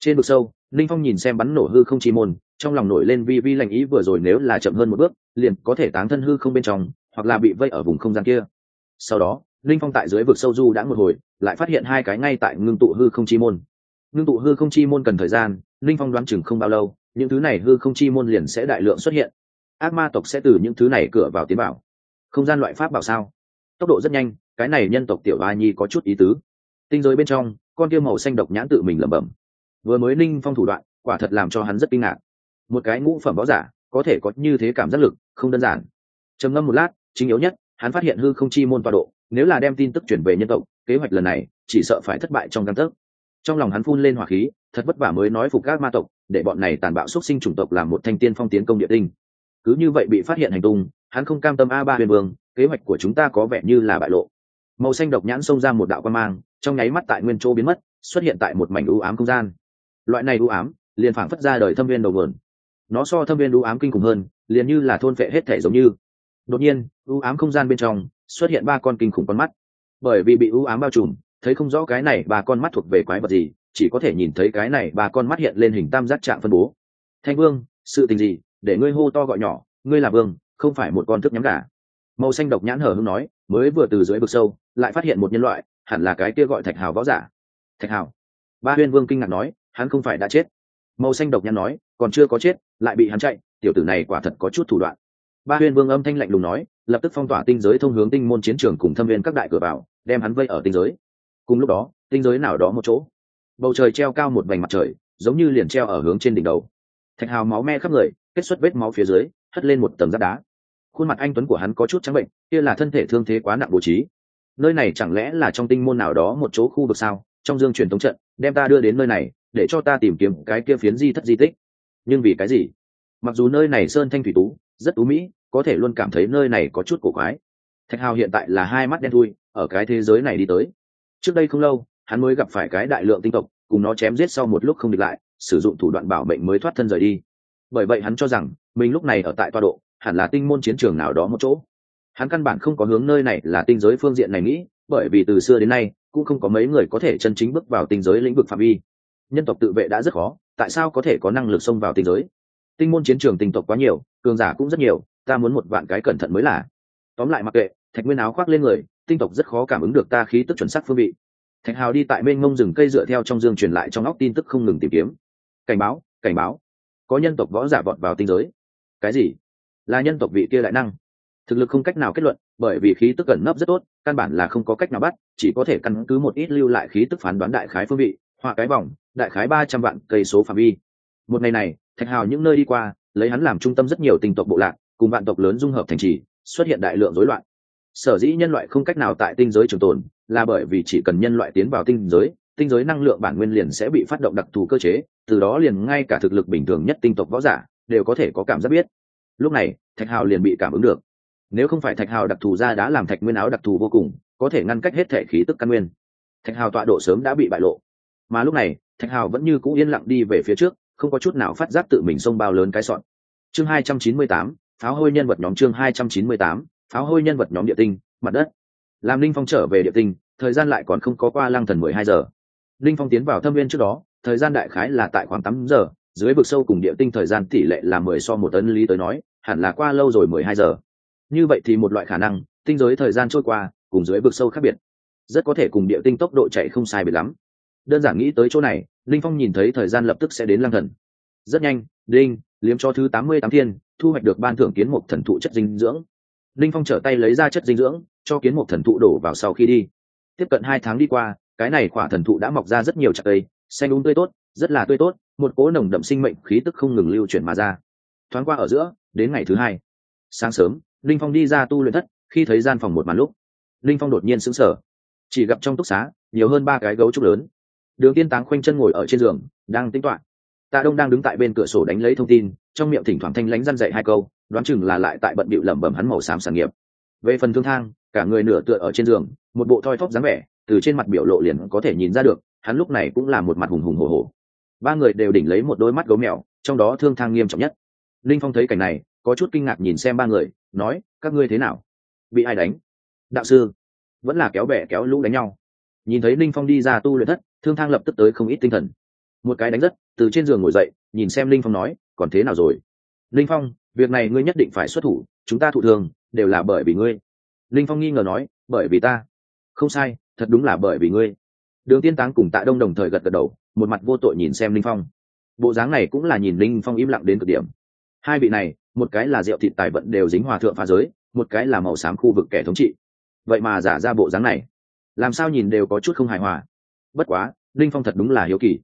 A: Trên vực sâu, linh phong nhìn xem bắn nổ hư không chi môn, trong lòng nổi lên vi vi lành ý vừa rồi nếu là chậm hơn một bước, liền có thể tán thân hư không bên trong, hoặc là bị vây ở vùng không gian kia. Sau đó linh phong tại dưới vực sâu du đã một hồi, lại phát hiện hai cái ngay tại ngưng tụ hư không chi môn. Ngưng tụ hư không chi môn cần thời gian, linh phong đoán chừng không bao lâu, những thứ này hư không chi môn liền sẽ đại lượng xuất hiện. Ác ma tộc sẽ từ những thứ này cửa vào tiến bảo không gian loại pháp bảo sao? Tốc độ rất nhanh, cái này nhân tộc tiểu a nhi có chút ý tứ. Tinh giới bên trong, con kia màu xanh độc nhãn tự mình lẩm bẩm. Vừa mới Linh phong thủ đoạn, quả thật làm cho hắn rất kinh ngạc. Một cái ngũ phẩm võ giả, có thể có như thế cảm giác lực, không đơn giản. Trầm ngâm một lát, chính yếu nhất, hắn phát hiện hư không chi môn tọa độ nếu là đem tin tức chuyển về nhân tộc, kế hoạch lần này chỉ sợ phải thất bại trong căn tấc. Trong lòng hắn phun lên hỏa khí, thật vất vả mới nói phục các ma tộc, để bọn này tàn bạo xuất sinh chủng tộc làm một thanh tiên phong tiến công địa tinh. Cứ như vậy bị phát hiện hành tung, hắn không cam tâm a ba huyền vương, kế hoạch của chúng ta có vẻ như là bại lộ. Màu xanh độc nhãn xông ra một đạo quan mang, trong nháy mắt tại nguyên chỗ biến mất, xuất hiện tại một mảnh u ám không gian. Loại này u ám, liền phảng phất ra đời thâm viên đầu vườn nó so thâm viên u ám kinh khủng hơn, liền như là thôn phệ hết thể giống như. Đột nhiên, u ám không gian bên trong xuất hiện ba con kinh khủng con mắt. Bởi vì bị ưu ám bao trùm, thấy không rõ cái này ba con mắt thuộc về quái vật gì, chỉ có thể nhìn thấy cái này ba con mắt hiện lên hình tam giác trạng phân bố. Thanh vương, sự tình gì? Để ngươi hô to gọi nhỏ, ngươi là vương, không phải một con thức nhắm gà. Màu xanh độc nhãn hở hưng nói, mới vừa từ dưới vực sâu, lại phát hiện một nhân loại, hẳn là cái kia gọi thạch hào võ giả. Thạch hào. Ba huyên vương kinh ngạc nói, hắn không phải đã chết. Màu xanh độc nhãn nói, còn chưa có chết, lại bị hắn chạy, tiểu tử này quả thật có chút thủ đoạn. Ba huyên vương âm thanh lạnh lùng nói lập tức phong tỏa tinh giới thông hướng tinh môn chiến trường cùng thâm viên các đại cửa vào, đem hắn vây ở tinh giới. Cùng lúc đó, tinh giới nào đó một chỗ. Bầu trời treo cao một vành mặt trời, giống như liền treo ở hướng trên đỉnh đầu. Thạch hào máu me khắp người, kết xuất vết máu phía dưới, hất lên một tầng giáp đá. Khuôn mặt anh tuấn của hắn có chút trắng bệnh, kia là thân thể thương thế quá nặng bố trí. Nơi này chẳng lẽ là trong tinh môn nào đó một chỗ khu vực sao? Trong dương truyền thống trận, đem ta đưa đến nơi này, để cho ta tìm kiếm cái kia phiến di thất di tích. Nhưng vì cái gì? Mặc dù nơi này sơn thanh thủy tú, rất tú mỹ có thể luôn cảm thấy nơi này có chút cổ quái. Thạch hào hiện tại là hai mắt đen thui, ở cái thế giới này đi tới. Trước đây không lâu, hắn mới gặp phải cái đại lượng tinh tộc, cùng nó chém giết sau một lúc không địch lại, sử dụng thủ đoạn bảo mệnh mới thoát thân rời đi. Bởi vậy hắn cho rằng, mình lúc này ở tại toa độ, hẳn là tinh môn chiến trường nào đó một chỗ. Hắn căn bản không có hướng nơi này là tinh giới phương diện này nghĩ, bởi vì từ xưa đến nay, cũng không có mấy người có thể chân chính bước vào tinh giới lĩnh vực phạm vi. Nhân tộc tự vệ đã rất khó, tại sao có thể có năng lực xông vào tinh giới? Tinh môn chiến trường tinh tộc quá nhiều, cường giả cũng rất nhiều ta muốn một vạn cái cẩn thận mới là. Tóm lại mặc kệ, thạch nguyên áo khoác lên người, tinh tộc rất khó cảm ứng được ta khí tức chuẩn xác phương vị. Thạch hào đi tại bên mông rừng cây dựa theo trong dương truyền lại trong óc tin tức không ngừng tìm kiếm. Cảnh báo cảnh báo. Có nhân tộc võ giả vọt vào tinh giới. Cái gì? Là nhân tộc vị kia đại năng. Thực lực không cách nào kết luận, bởi vì khí tức cẩn nấp rất tốt, căn bản là không có cách nào bắt, chỉ có thể căn cứ một ít lưu lại khí tức phán đoán đại khái phương vị Hoa cái vòng, đại khái ba trăm vạn cây số phạm vi. Một ngày này, thạch hào những nơi đi qua, lấy hắn làm trung tâm rất nhiều tinh tộc bộ lạc cùng vạn tộc lớn dung hợp thành trì, xuất hiện đại lượng rối loạn. Sở dĩ nhân loại không cách nào tại tinh giới trường tồn, là bởi vì chỉ cần nhân loại tiến vào tinh giới tinh giới năng lượng bản nguyên liền sẽ bị phát động đặc thù cơ chế, từ đó liền ngay cả thực lực bình thường nhất tinh tộc võ giả đều có thể có cảm giác biết. Lúc này, thạch hào liền bị cảm ứng được. Nếu không phải thạch hào đặc thù ra đã làm thạch nguyên áo đặc thù vô cùng, có thể ngăn cách hết thể khí tức căn nguyên. Thạch hào tọa độ sớm đã bị bại lộ. Mà lúc này, thạch hào vẫn như cũ yên lặng đi về phía trước, không có chút nào phát giác tự mình xông bao lớn cái sọn. Chương hai trăm chín mươi tám pháo hôi nhân vật nhóm chương hai trăm chín mươi tám, pháo hôi nhân vật nhóm địa tinh, mặt đất. Làm linh phong trở về địa tinh, thời gian lại còn không có qua lăng thần mười hai giờ. Linh phong tiến vào thâm viên trước đó, thời gian đại khái là tại khoảng tám giờ, dưới vực sâu cùng địa tinh thời gian tỷ lệ là mười so một tấn lý tới nói, hẳn là qua lâu rồi mười hai giờ. Như vậy thì một loại khả năng, tinh giới thời gian trôi qua, cùng dưới vực sâu khác biệt. Rất có thể cùng địa tinh tốc độ chạy không sai biệt lắm. Đơn giản nghĩ tới chỗ này, linh phong nhìn thấy thời gian lập tức sẽ đến lăng thần rất nhanh đinh liếm cho thứ tám mươi tám thiên, thu hoạch được ban thưởng kiến mục thần thụ chất dinh dưỡng. Linh phong trở tay lấy ra chất dinh dưỡng, cho kiến mục thần thụ đổ vào sau khi đi. Tiếp cận hai tháng đi qua, cái này khỏa thần thụ đã mọc ra rất nhiều chặt cây, xanh úng tươi tốt, rất là tươi tốt, một cỗ nồng đậm sinh mệnh khí tức không ngừng lưu chuyển mà ra. Thoáng qua ở giữa, đến ngày thứ hai. Sáng sớm, linh phong đi ra tu luyện thất, khi thấy gian phòng một màn lúc, linh phong đột nhiên sững sờ. Chỉ gặp trong túc xá, nhiều hơn ba cái gấu trúc lớn. Đường tiên táng khoanh chân ngồi ở trên giường, đang tính toán tạ đông đang đứng tại bên cửa sổ đánh lấy thông tin, trong miệng thỉnh thoảng thanh lánh răn dậy hai câu, đoán chừng là lại tại bận bịu lẩm bẩm hắn màu xám sản nghiệp. Về phần thương thang, cả người nửa tựa ở trên giường, một bộ thoi thóp dáng vẻ, từ trên mặt biểu lộ liền có thể nhìn ra được, hắn lúc này cũng là một mặt hùng hùng hồ hồ ba người đều đỉnh lấy một đôi mắt gấu mèo, trong đó thương thang nghiêm trọng nhất. Linh phong thấy cảnh này, có chút kinh ngạc nhìn xem ba người, nói, các ngươi thế nào? Bị ai đánh? Đạo sư, vẫn là kéo bè kéo lũ đánh nhau. Nhìn thấy linh phong đi ra tu luyện thất, thương thang lập tức tới không ít tinh thần một cái đánh rất, từ trên giường ngồi dậy, nhìn xem linh phong nói, còn thế nào rồi? Linh phong, việc này ngươi nhất định phải xuất thủ, chúng ta thụ thường, đều là bởi vì ngươi. Linh phong nghi ngờ nói, bởi vì ta. Không sai, thật đúng là bởi vì ngươi. Đường tiên táng cùng tạ đông đồng thời gật gật đầu, một mặt vô tội nhìn xem linh phong. Bộ dáng này cũng là nhìn linh phong im lặng đến cực điểm. Hai vị này, một cái là rượu thịt tài vận đều dính hòa thượng phá giới, một cái là màu xám khu vực kẻ thống trị. Vậy mà giả ra bộ dáng này, làm sao nhìn đều có chút không hài hòa. Bất quá, linh phong thật đúng là hiếu kỳ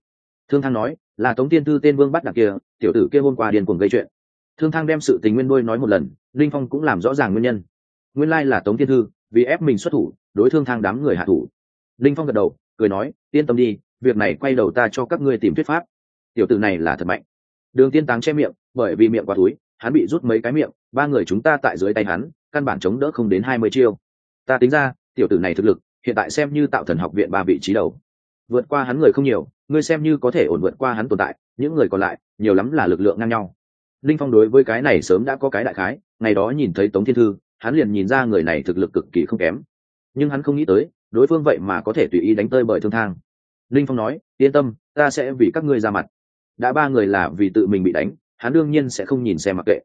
A: thương thang nói, là tống tiên thư tên vương bắt đặc kia, tiểu tử kia hôm qua điền cuồng gây chuyện. Thương thang đem sự tình nguyên đôi nói một lần, linh phong cũng làm rõ ràng nguyên nhân. Nguyên lai là tống tiên thư, vì ép mình xuất thủ, đối thương thang đám người hạ thủ. Linh phong gật đầu, cười nói, yên tâm đi, việc này quay đầu ta cho các ngươi tìm thuyết pháp. Tiểu tử này là thật mạnh. Đường tiên táng che miệng, bởi vì miệng quá túi, hắn bị rút mấy cái miệng, ba người chúng ta tại dưới tay hắn, căn bản chống đỡ không đến hai mươi chiêu. Ta tính ra, tiểu tử này thực lực, hiện tại xem như tạo thần học viện ba vị trí đầu. Vượt qua hắn người không nhiều ngươi xem như có thể ổn vượt qua hắn tồn tại, những người còn lại, nhiều lắm là lực lượng ngang nhau. Linh phong đối với cái này sớm đã có cái đại khái, ngày đó nhìn thấy tống thiên thư, hắn liền nhìn ra người này thực lực cực kỳ không kém. Nhưng hắn không nghĩ tới, đối phương vậy mà có thể tùy ý đánh tơi bởi thương thang. Linh phong nói, yên tâm, ta sẽ vì các ngươi ra mặt. Đã ba người là vì tự mình bị đánh, hắn đương nhiên sẽ không nhìn xem mặc kệ.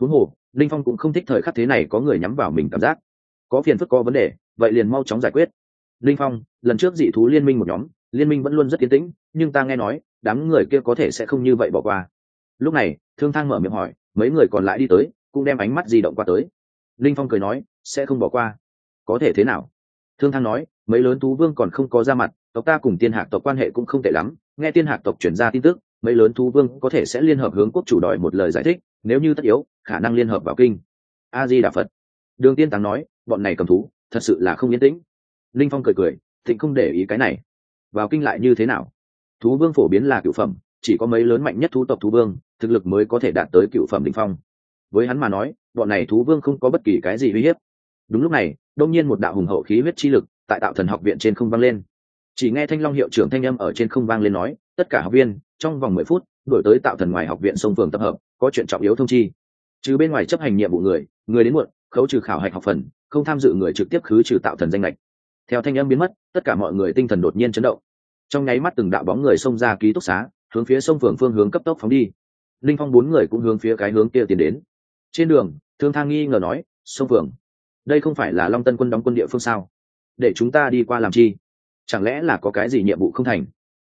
A: Huống hồ, linh phong cũng không thích thời khắc thế này có người nhắm vào mình cảm giác. Có phiền phức có vấn đề, vậy liền mau chóng giải quyết. Linh phong, lần trước dị thú liên minh một nhóm liên minh vẫn luôn rất tiến tĩnh, nhưng ta nghe nói, đám người kia có thể sẽ không như vậy bỏ qua. Lúc này, thương thang mở miệng hỏi, mấy người còn lại đi tới, cũng đem ánh mắt di động qua tới. Linh phong cười nói, sẽ không bỏ qua. Có thể thế nào? Thương thang nói, mấy lớn thú vương còn không có ra mặt, tộc ta cùng tiên hạc tộc quan hệ cũng không tệ lắm. Nghe tiên hạc tộc chuyển ra tin tức, mấy lớn thú vương có thể sẽ liên hợp hướng quốc chủ đòi một lời giải thích, nếu như tất yếu, khả năng liên hợp vào kinh. A di đà phật đường tiên tàng nói, bọn này cầm thú, thật sự là không yên tĩnh. Linh phong cười cười, thịnh không để ý cái này vào kinh lại như thế nào? Thú vương phổ biến là cựu phẩm, chỉ có mấy lớn mạnh nhất thú tộc thú vương, thực lực mới có thể đạt tới cựu phẩm đ ỉ n h phong. Với hắn mà nói, bọn này thú vương không có bất kỳ cái gì uy hiếp. Đúng lúc này, đông nhiên một đạo hùng hậu khí huyết chi lực tại tạo thần học viện trên không vang lên. Chỉ nghe thanh long hiệu trưởng thanh âm ở trên không vang lên nói, tất cả học viên, trong vòng mười phút, đổi tới tạo thần ngoài học viện sông phường tập hợp, có chuyện trọng yếu thông chi. Trừ bên ngoài chấp hành nhiệm vụ người người đến muộn, khấu trừ khảo hạch học phần, không tham dự người trực tiếp khứ trừ tạo thần danh lệch theo thanh âm biến mất, tất cả mọi người tinh thần đột nhiên chấn động. Trong nháy mắt từng đạo bóng người xông ra ký túc xá, hướng phía sông phường phương hướng cấp tốc phóng đi. Linh phong bốn người cũng hướng phía cái hướng kia tiến đến. Trên đường, thương thang nghi ngờ nói, sông phường đây không phải là long tân quân đóng quân địa phương sao? Để chúng ta đi qua làm chi? Chẳng lẽ là có cái gì nhiệm vụ không thành?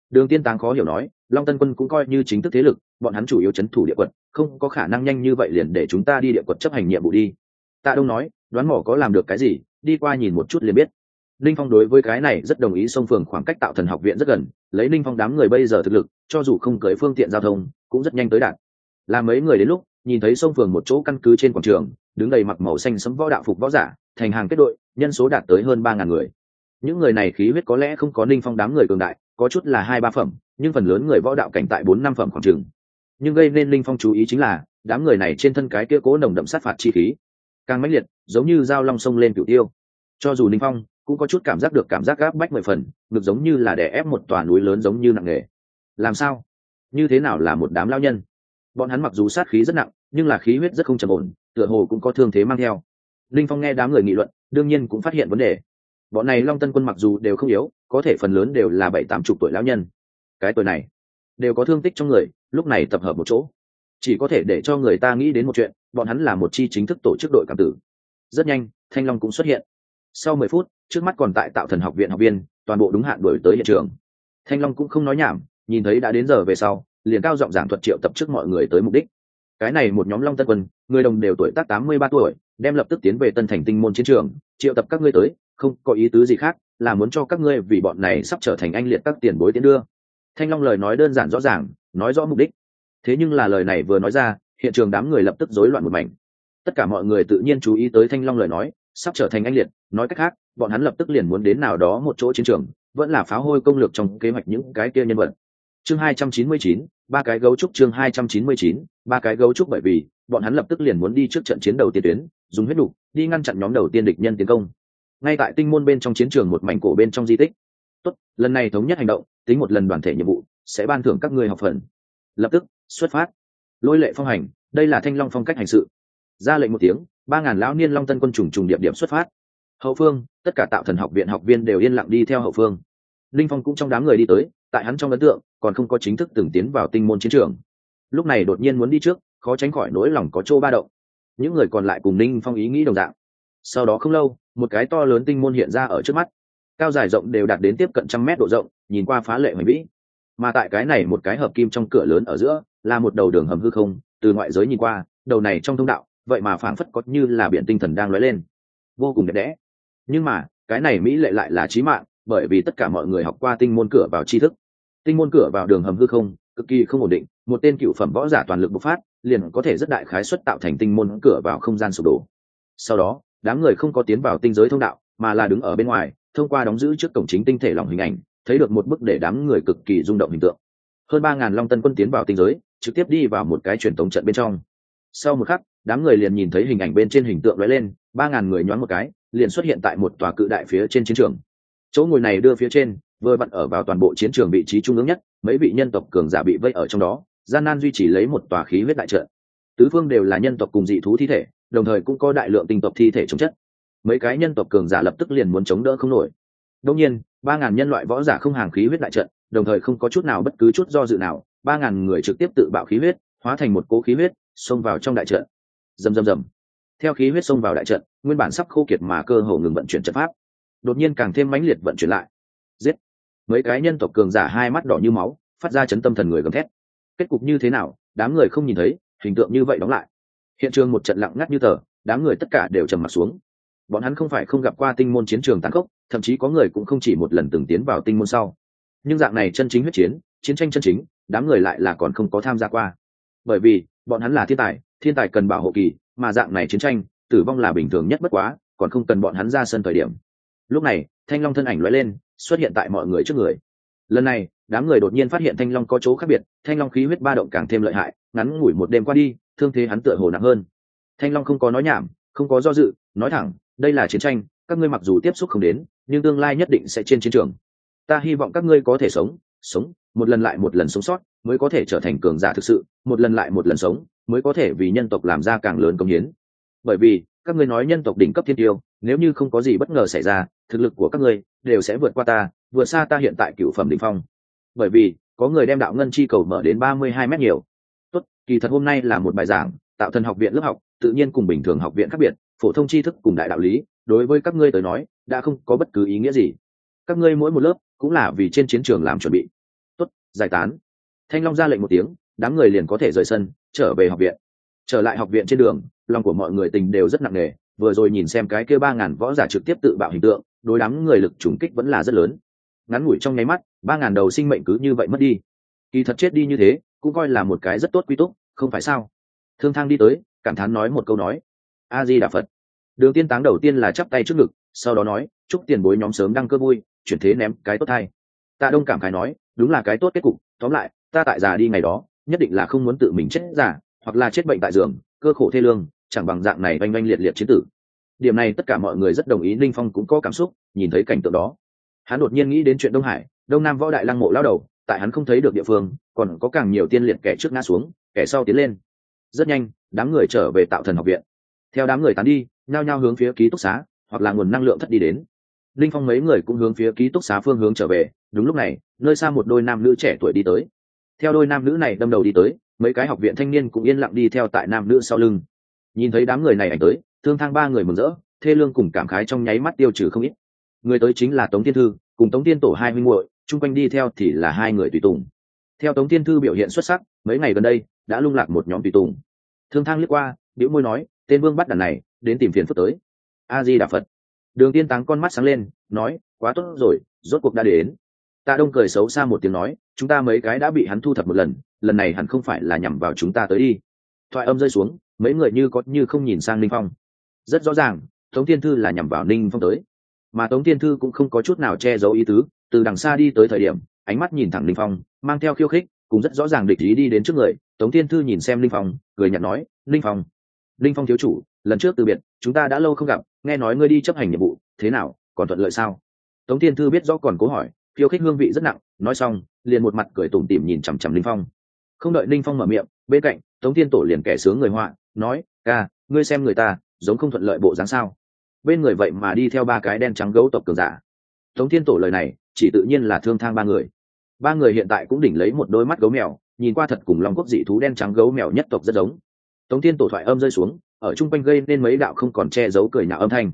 A: Đường tiên táng khó hiểu nói, long tân quân cũng coi như chính thức thế lực, bọn hắn chủ yếu c h ấ n thủ địa quận, không có khả năng nhanh như vậy liền để chúng ta đi địa quận chấp hành nhiệm vụ đi. Tạ đông nói, đoán mỏ có làm được cái gì, đi qua nhìn một chút liền biết. Ninh Phong đối với cái này rất đồng ý sông phường khoảng cách tạo thần học viện rất gần, lấy Ninh Phong đám người bây giờ thực lực, cho dù không cưỡi phương tiện giao thông, cũng rất nhanh tới đạt. Là mấy người đến lúc, nhìn thấy sông phường một chỗ căn cứ trên quảng trường, đứng đầy mặc màu xanh sẫm võ đạo phục võ giả, thành hàng kết đội, nhân số đạt tới hơn ba ngàn người. Những người này khí huyết có lẽ không có Ninh Phong đám người cường đại, có chút là hai ba phẩm, nhưng phần lớn người võ đạo cảnh tại bốn năm phẩm khoảng trường. Nhưng gây nên Ninh Phong chú ý chính là, đám người này trên thân cái kia cố nồng đậm sát phạt chi khí, càng mãnh liệt, giống như dao long sông lên cửu tiêu. Cho dù Ninh Phong cũng có chút cảm giác được cảm giác gáp bách mười phần, ngực giống như là đè ép một tòa núi lớn giống như nặng nề. Làm sao? Như thế nào là một đám lao nhân? Bọn hắn mặc dù sát khí rất nặng, nhưng là khí huyết rất không trầm ổn, tựa hồ cũng có thương thế mang theo. Linh phong nghe đám người nghị luận, đương nhiên cũng phát hiện vấn đề. Bọn này long tân quân mặc dù đều không yếu, có thể phần lớn đều là bảy, tám chục tuổi lão nhân. Cái tuổi này, đều có thương tích trong người, lúc này tập hợp một chỗ. Chỉ có thể để cho người ta nghĩ đến một chuyện, bọn hắn là một chi chính thức tổ chức đội cảm tử. Rất nhanh, thanh long cũng xuất hiện. Sau mười phút trước mắt còn tại tạo thần học viện học viên, toàn bộ đúng hạn đổi tới hiện trường. Thanh long cũng không nói nhảm, nhìn thấy đã đến giờ về sau, liền cao giọng giảng thuật triệu tập trước mọi người tới mục đích. Cái này một nhóm long tân quân, người đồng đều tuổi tác tám mươi ba tuổi, đem lập tức tiến về tân thành tinh môn chiến trường, triệu tập các ngươi tới, không có ý tứ gì khác, là muốn cho các ngươi vì bọn này sắp trở thành anh liệt các tiền bối tiến đưa. Thanh long lời nói đơn giản rõ ràng, nói rõ mục đích. Thế nhưng là lời này vừa nói ra, hiện trường đám người lập tức rối loạn một mảnh. Tất cả mọi người tự nhiên chú ý tới thanh long lời nói, sắp trở thành anh liệt, nói cách khác bọn hắn lập tức liền muốn đến nào đó một chỗ chiến trường, vẫn là phá hôi công lược trong kế hoạch những cái kia nhân vật. Chương hai trăm chín mươi chín, ba cái gấu trúc chương hai trăm chín mươi chín, ba cái gấu trúc bởi vì, bọn hắn lập tức liền muốn đi trước trận chiến đầu tiên tuyến, dùng huyết đủ đi ngăn chặn nhóm đầu tiên địch nhân tiến công. Ngay tại tinh môn bên trong chiến trường một mảnh cổ bên trong di tích. Tốt, lần này thống nhất hành động, tính một lần đoàn thể nhiệm vụ, sẽ ban thưởng các ngươi học phần. Lập tức, xuất phát. Lôi lệ phong hành, đây là thanh long phong cách hành sự. Ra lệnh một tiếng, ba ngàn lão niên long tân quân trùng trùng điệp điểm xuất phát hậu phương, tất cả tạo thần học viện học viên đều yên lặng đi theo hậu phương. Linh phong cũng trong đám người đi tới, tại hắn trong ấn tượng, còn không có chính thức từng tiến vào tinh môn chiến trường. Lúc này đột nhiên muốn đi trước, khó tránh khỏi nỗi lòng có chỗ ba động. Những người còn lại cùng linh phong ý nghĩ đồng dạng. Sau đó không lâu, một cái to lớn tinh môn hiện ra ở trước mắt. Cao dài rộng đều đạt đến tiếp cận trăm mét độ rộng, nhìn qua phá lệ hoành vĩ. Mà tại cái này một cái hợp kim trong cửa lớn ở giữa, là một đầu đường hầm hư không, từ ngoại giới nhìn qua, đầu này trong thông đạo, vậy mà phảng phất có như là biển tinh thần đang lóe lên. Vô cùng đẹp đẽ nhưng mà, cái này mỹ lệ lại là trí mạng, bởi vì tất cả mọi người học qua tinh môn cửa vào tri thức. Tinh môn cửa vào đường hầm hư không, cực kỳ không ổn định, một tên cựu phẩm võ giả toàn lực bộc phát, liền có thể rất đại khái xuất tạo thành tinh môn cửa vào không gian sụp đổ. Sau đó, đám người không có tiến vào tinh giới thông đạo, mà là đứng ở bên ngoài, thông qua đóng giữ trước cổng chính tinh thể lòng hình ảnh, thấy được một bức để đám người cực kỳ rung động hình tượng. Hơn ba ngàn long tân quân tiến vào tinh giới, trực tiếp đi vào một cái truyền thống trận bên trong. Sau một khắc, đám người liền nhìn thấy hình ảnh bên trên hình tượng lóe lên, ba ngàn người nhoáng một cái liền xuất hiện tại một tòa cự đại phía trên chiến trường. Chỗ ngồi này đưa phía trên, vừa vặn ở vào toàn bộ chiến trường vị trí trung ương nhất, mấy vị nhân tộc cường giả bị vây ở trong đó, gian nan duy trì lấy một tòa khí huyết đại trận. Tứ phương đều là nhân tộc cùng dị thú thi thể, đồng thời cũng có đại lượng tinh tộc thi thể chống chất. Mấy cái nhân tộc cường giả lập tức liền muốn chống đỡ không nổi. Đông nhiên, ba ngàn nhân loại võ giả không hàng khí huyết đại trận, đồng thời không có chút nào bất cứ chút do dự nào, ba ngàn người trực tiếp tự bạo khí huyết, hóa thành một cố khí huyết, xông vào trong đại trận. Rầm rầm rầm theo khí huyết xông vào đại trận, nguyên bản sắp khô kiệt mà cơ hồ ngừng vận chuyển trận pháp. Đột nhiên càng thêm mãnh liệt vận chuyển lại. Giết! Mấy cái nhân tộc cường giả hai mắt đỏ như máu, phát ra chấn tâm thần người gầm thét. Kết cục như thế nào, đám người không nhìn thấy, hình tượng như vậy đóng lại. Hiện trường một trận lặng ngắt như tờ, đám người tất cả đều trầm mặt xuống. Bọn hắn không phải không gặp qua tinh môn chiến trường tàn khốc, thậm chí có người cũng không chỉ một lần từng tiến vào tinh môn sau. Nhưng dạng này chân chính huyết chiến chiến tranh chân chính, đám người lại là còn không có tham gia qua. Bởi vì, bọn hắn là thiên tài thiên tài cần bảo hộ kỳ, mà dạng này chiến tranh, tử vong là bình thường nhất bất quá, còn không cần bọn hắn ra sân thời điểm. Lúc này, thanh long thân ảnh lóe lên, xuất hiện tại mọi người trước người. Lần này, đám người đột nhiên phát hiện thanh long có chỗ khác biệt, thanh long khí huyết ba động càng thêm lợi hại, ngắn ngủi một đêm qua đi, thương thế hắn tựa hồ nặng hơn. Thanh long không có nói nhảm, không có do dự, nói thẳng, đây là chiến tranh, các ngươi mặc dù tiếp xúc không đến, nhưng tương lai nhất định sẽ trên chiến trường. Ta hy vọng các ngươi có thể sống sống, một lần lại một lần sống sót mới có thể trở thành cường giả thực sự, một lần lại một lần sống, mới có thể vì nhân tộc làm ra càng lớn công hiến. Bởi vì, các ngươi nói nhân tộc đỉnh cấp thiên tiêu, nếu như không có gì bất ngờ xảy ra, thực lực của các ngươi đều sẽ vượt qua ta, vượt xa ta hiện tại cựu phẩm đỉnh phong. Bởi vì, có người đem đạo ngân chi cầu mở đến ba mươi hai mét nhiều. Tốt, kỳ thật hôm nay là một bài giảng, tạo thần học viện lớp học, tự nhiên cùng bình thường học viện khác biệt, phổ thông tri thức cùng đại đạo lý, đối với các ngươi tới nói, đã không có bất cứ ý nghĩa gì. Các ngươi mỗi một lớp cũng là vì trên chiến trường làm chuẩn bị. Tốt, giải tán thanh long ra lệnh một tiếng, đám người liền có thể rời sân, trở về học viện. Trở lại học viện trên đường, lòng của mọi người tình đều rất nặng nề, vừa rồi nhìn xem cái kia ba ngàn võ giả trực tiếp tự bạo hình tượng, đối đám người lực trùng kích vẫn là rất lớn. Ngắn ngủi trong nháy mắt, ba ngàn đầu sinh mệnh cứ như vậy mất đi. Kỳ thật chết đi như thế, cũng coi là một cái rất tốt quy túc, không phải sao? Thương thang đi tới, cảm thán nói một câu nói. A di đà phật đường tiên táng đầu tiên là chắp tay trước ngực, sau đó nói, chúc tiền bối nhóm sớm đăng cơ vui, chuyển thế ném cái tốt thay. Tạ đông cảm khái nói, đúng là cái tốt kết cục, tóm lại ta tại già đi ngày đó, nhất định là không muốn tự mình chết giả hoặc là chết bệnh tại giường, cơ khổ thê lương, chẳng bằng dạng này oanh oanh liệt liệt chiến tử. Điểm này tất cả mọi người rất đồng ý, linh phong cũng có cảm xúc, nhìn thấy cảnh tượng đó. Hắn đột nhiên nghĩ đến chuyện đông hải, đông nam võ đại lăng mộ lao đầu, tại hắn không thấy được địa phương, còn có càng nhiều tiên liệt kẻ trước ngã xuống, kẻ sau tiến lên. Rất nhanh, đám người trở về tạo thần học viện. Theo đám người tán đi, nhao nhao hướng phía ký túc xá, hoặc là nguồn năng lượng thất đi đến. Linh phong mấy người cũng hướng phía ký túc xá phương hướng trở về. Đúng lúc này, nơi xa một đôi nam nữ trẻ tuổi đi tới theo đôi nam nữ này đâm đầu đi tới, mấy cái học viện thanh niên cũng yên lặng đi theo tại nam nữ sau lưng. Nhìn thấy đám người này ảnh tới, thương thang ba người mừng rỡ, thê lương cùng cảm khái trong nháy mắt tiêu trừ không ít. Người tới chính là tống tiên thư, cùng tống tiên tổ hai minh muội, chung quanh đi theo thì là hai người tùy tùng. Theo tống tiên thư biểu hiện xuất sắc, mấy ngày gần đây, đã lung lạc một nhóm tùy tùng. Thương thang liếc qua biểu môi nói, tên vương bắt đàn này, đến tìm phiền phức tới. A di đà phật. Đường tiên táng con mắt sáng lên, nói, quá tốt rồi, rốt cuộc đã đến tạ đông cười xấu xa một tiếng nói, chúng ta mấy cái đã bị hắn thu thập một lần lần này hẳn không phải là nhằm vào chúng ta tới đi. Thoại âm rơi xuống, mấy người như có như không nhìn sang ninh phong. Rất rõ ràng, tống thiên thư là nhằm vào ninh phong tới. Mà tống thiên thư cũng không có chút nào che giấu ý tứ, từ đằng xa đi tới thời điểm, ánh mắt nhìn thẳng ninh phong, mang theo khiêu khích, cũng rất rõ ràng địch ý đi đến trước người. Tống thiên thư nhìn xem ninh phong, cười nhạt nói, ninh phong ninh phong thiếu chủ, lần trước từ biệt, chúng ta đã lâu không gặp, nghe nói ngươi đi chấp hành nhiệm vụ, thế nào, còn thuận lợi sao? Tống thiên thư biết rõ còn cố hỏi khiêu khích hương vị rất nặng, nói xong, liền một mặt cười tủm tỉm nhìn chằm chằm linh phong. Không đợi linh phong mở miệng, bên cạnh, tống thiên tổ liền kẻ sướng người họa, nói, ca, ngươi xem người ta, giống không thuận lợi bộ dáng sao? Bên người vậy mà đi theo ba cái đen trắng gấu tộc cường giả. Tống thiên tổ lời này, chỉ tự nhiên là thương thang ba người. Ba người hiện tại cũng đỉnh lấy một đôi mắt gấu mèo, nhìn qua thật cùng lòng quốc dị thú đen trắng gấu mèo nhất tộc rất giống. Tống thiên tổ thoại âm rơi xuống, ở chung quanh gây nên mấy đạo không còn che giấu cười nhạo âm thanh.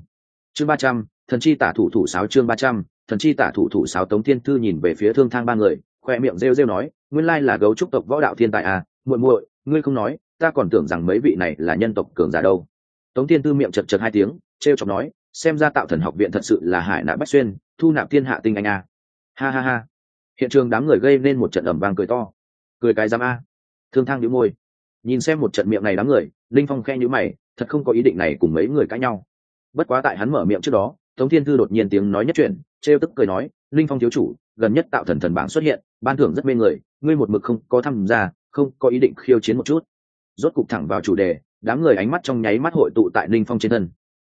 A: Chương ba trăm, thần chi tả thủ thủ sáo chương ba trăm thần chi tả thủ thủ sáo tống thiên thư nhìn về phía thương thang ba người, khoe miệng rêu rêu nói, nguyên lai là gấu trúc tộc võ đạo thiên tài à muội muội, ngươi không nói, ta còn tưởng rằng mấy vị này là nhân tộc cường giả đâu. Tống thiên thư miệng chật chật hai tiếng, trêu chọc nói, xem ra tạo thần học viện thật sự là hải nạ bách xuyên, thu nạp thiên hạ tinh anh a ha ha ha. Hiện trường đám người gây nên một trận ẩm vang cười to. Cười cái giám a. Thương thang nhũ môi. Nhìn xem một trận miệng này đám người, linh phong khe nhữ mày, thật không có ý định này cùng mấy người cãi nhau. Bất quá tại hắn mở miệng trước đó tống thiên thư đột nhiên tiếng nói nhất chuyện trêu tức cười nói, linh phong thiếu chủ, gần nhất tạo thần thần bảng xuất hiện, ban thưởng rất mê người, ngươi một mực không có tham gia, không có ý định khiêu chiến một chút. Rốt cục thẳng vào chủ đề, đám người ánh mắt trong nháy mắt hội tụ tại linh phong trên thân.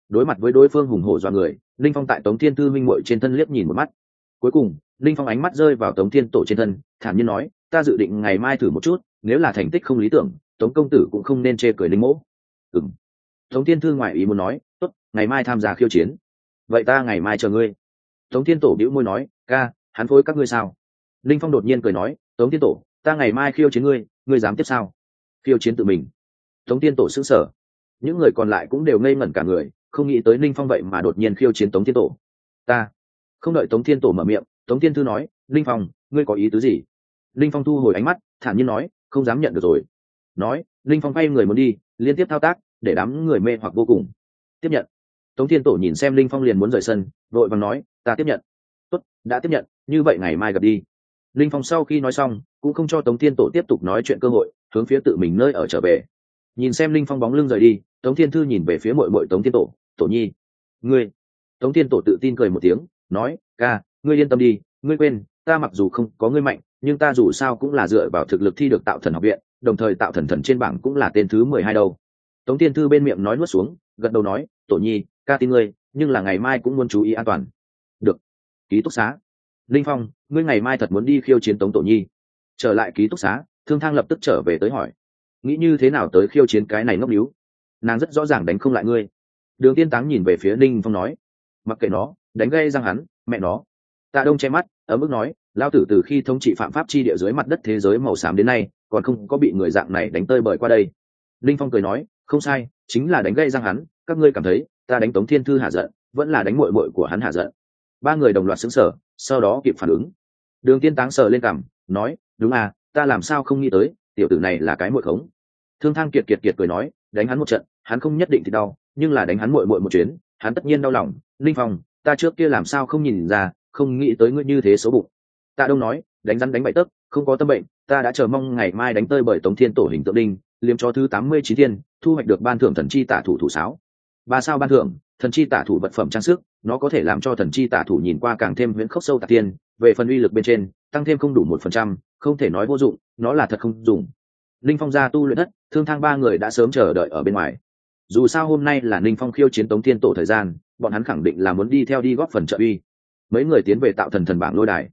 A: Đối mặt với đối phương hùng hổ do người, linh phong tại tống thiên thư minh mội trên thân liếc nhìn một mắt. Cuối cùng, linh phong ánh mắt rơi vào tống thiên tổ trên thân, thản nhiên nói, ta dự định ngày mai thử một chút, nếu là thành tích không lý tưởng, tống công tử cũng không nên chê cười linh mỗ. Ừng tống thiên thư ngoại ý muốn nói, tốt, ngày mai tham gia khiêu chiến vậy ta ngày mai chờ ngươi. Tống thiên tổ bĩu môi nói, ca, hắn phối các ngươi sao? Linh phong đột nhiên cười nói, tống thiên tổ, ta ngày mai khiêu chiến ngươi ngươi dám tiếp sao? Khiêu chiến tự mình. Tống thiên tổ xứng sở những người còn lại cũng đều ngây ngẩn cả người, không nghĩ tới Linh phong vậy mà đột nhiên khiêu chiến tống thiên tổ. Ta. Không đợi tống thiên tổ mở miệng, tống thiên thư nói, Linh phong, ngươi có ý tứ gì? Linh phong thu hồi ánh mắt, thản nhiên nói, không dám nhận được rồi. Nói, Linh phong quay người muốn đi, liên tiếp thao tác, để đám người mê hoặc vô cùng. Tiếp nhận tống thiên tổ nhìn xem linh phong liền muốn rời sân vội vàng nói, ta tiếp nhận. Tốt, đã tiếp nhận, như vậy ngày mai gặp đi. Linh phong sau khi nói xong, cũng không cho tống thiên tổ tiếp tục nói chuyện cơ hội, hướng phía tự mình nơi ở trở về. Nhìn xem linh phong bóng lưng rời đi, tống thiên thư nhìn về phía mội mội tống thiên tổ tổ nhi, ngươi tống thiên tổ tự tin cười một tiếng, nói, ca, ngươi yên tâm đi, ngươi quên, ta mặc dù không có ngươi mạnh, nhưng ta dù sao cũng là dựa vào thực lực thi được tạo thần học viện, đồng thời tạo thần thần trên bảng cũng là tên thứ mười hai đâu. Tống Thiên thư bên miệng nói nuốt xuống, gật đầu nói, tổ nhi ca tin ngươi, nhưng là ngày mai cũng muốn chú ý an toàn. Được. Ký túc xá. Linh phong, ngươi ngày mai thật muốn đi khiêu chiến tống tổ nhi. Trở lại ký túc xá. Thương thang lập tức trở về tới hỏi. Nghĩ như thế nào tới khiêu chiến cái này ngốc níu? Nàng rất rõ ràng đánh không lại ngươi. Đường tiên táng nhìn về phía ninh phong nói. Mặc kệ nó, đánh gây răng hắn, mẹ nó. Tạ đông che mắt ở mức nói. Lao tử từ khi thống trị phạm pháp chi địa dưới mặt đất thế giới màu xám đến nay, còn không có bị người dạng này đánh tơi bời qua đây. Linh phong cười nói. Không sai, chính là đánh gây răng hắn, các ngươi cảm thấy ta đánh tống thiên thư hạ giận, vẫn là đánh mội mội của hắn hạ giận. Ba người đồng loạt xứng sở sau đó kịp phản ứng. Đường tiên táng sờ lên cằm, nói, đúng à ta làm sao không nghĩ tới, tiểu tử này là cái mội khống. Thương thang kiệt kiệt kiệt cười nói, đánh hắn một trận, hắn không nhất định thì đau, nhưng là đánh hắn mội mội một chuyến, hắn tất nhiên đau lòng. Linh phong, ta trước kia làm sao không nhìn ra, không nghĩ tới ngươi như thế xấu bụng. Tạ đông nói, đánh rắn đánh bậy tấc, không có tâm bệnh, ta đã chờ mong ngày mai đánh tơi bởi tống thiên tổ hình tượng đinh, liếm cho thứ tám mươi chín thiên, thu hoạch được ban thưởng thần chi tả thủ thủ sáo ba sao ban thưởng, thần chi tả thủ vật phẩm trang sức, nó có thể làm cho thần chi tả thủ nhìn qua càng thêm huyễn khốc sâu tạc tiên, về phần uy lực bên trên, tăng thêm không đủ một phần trăm, không thể nói vô dụng, nó là thật không dùng. Linh phong ra tu luyện thất thương thang ba người đã sớm chờ đợi ở bên ngoài. Dù sao hôm nay là ninh phong khiêu chiến tống thiên tổ thời gian, bọn hắn khẳng định là muốn đi theo đi góp phần trợ uy. Mấy người tiến về tạo thần thần bảng lôi đài.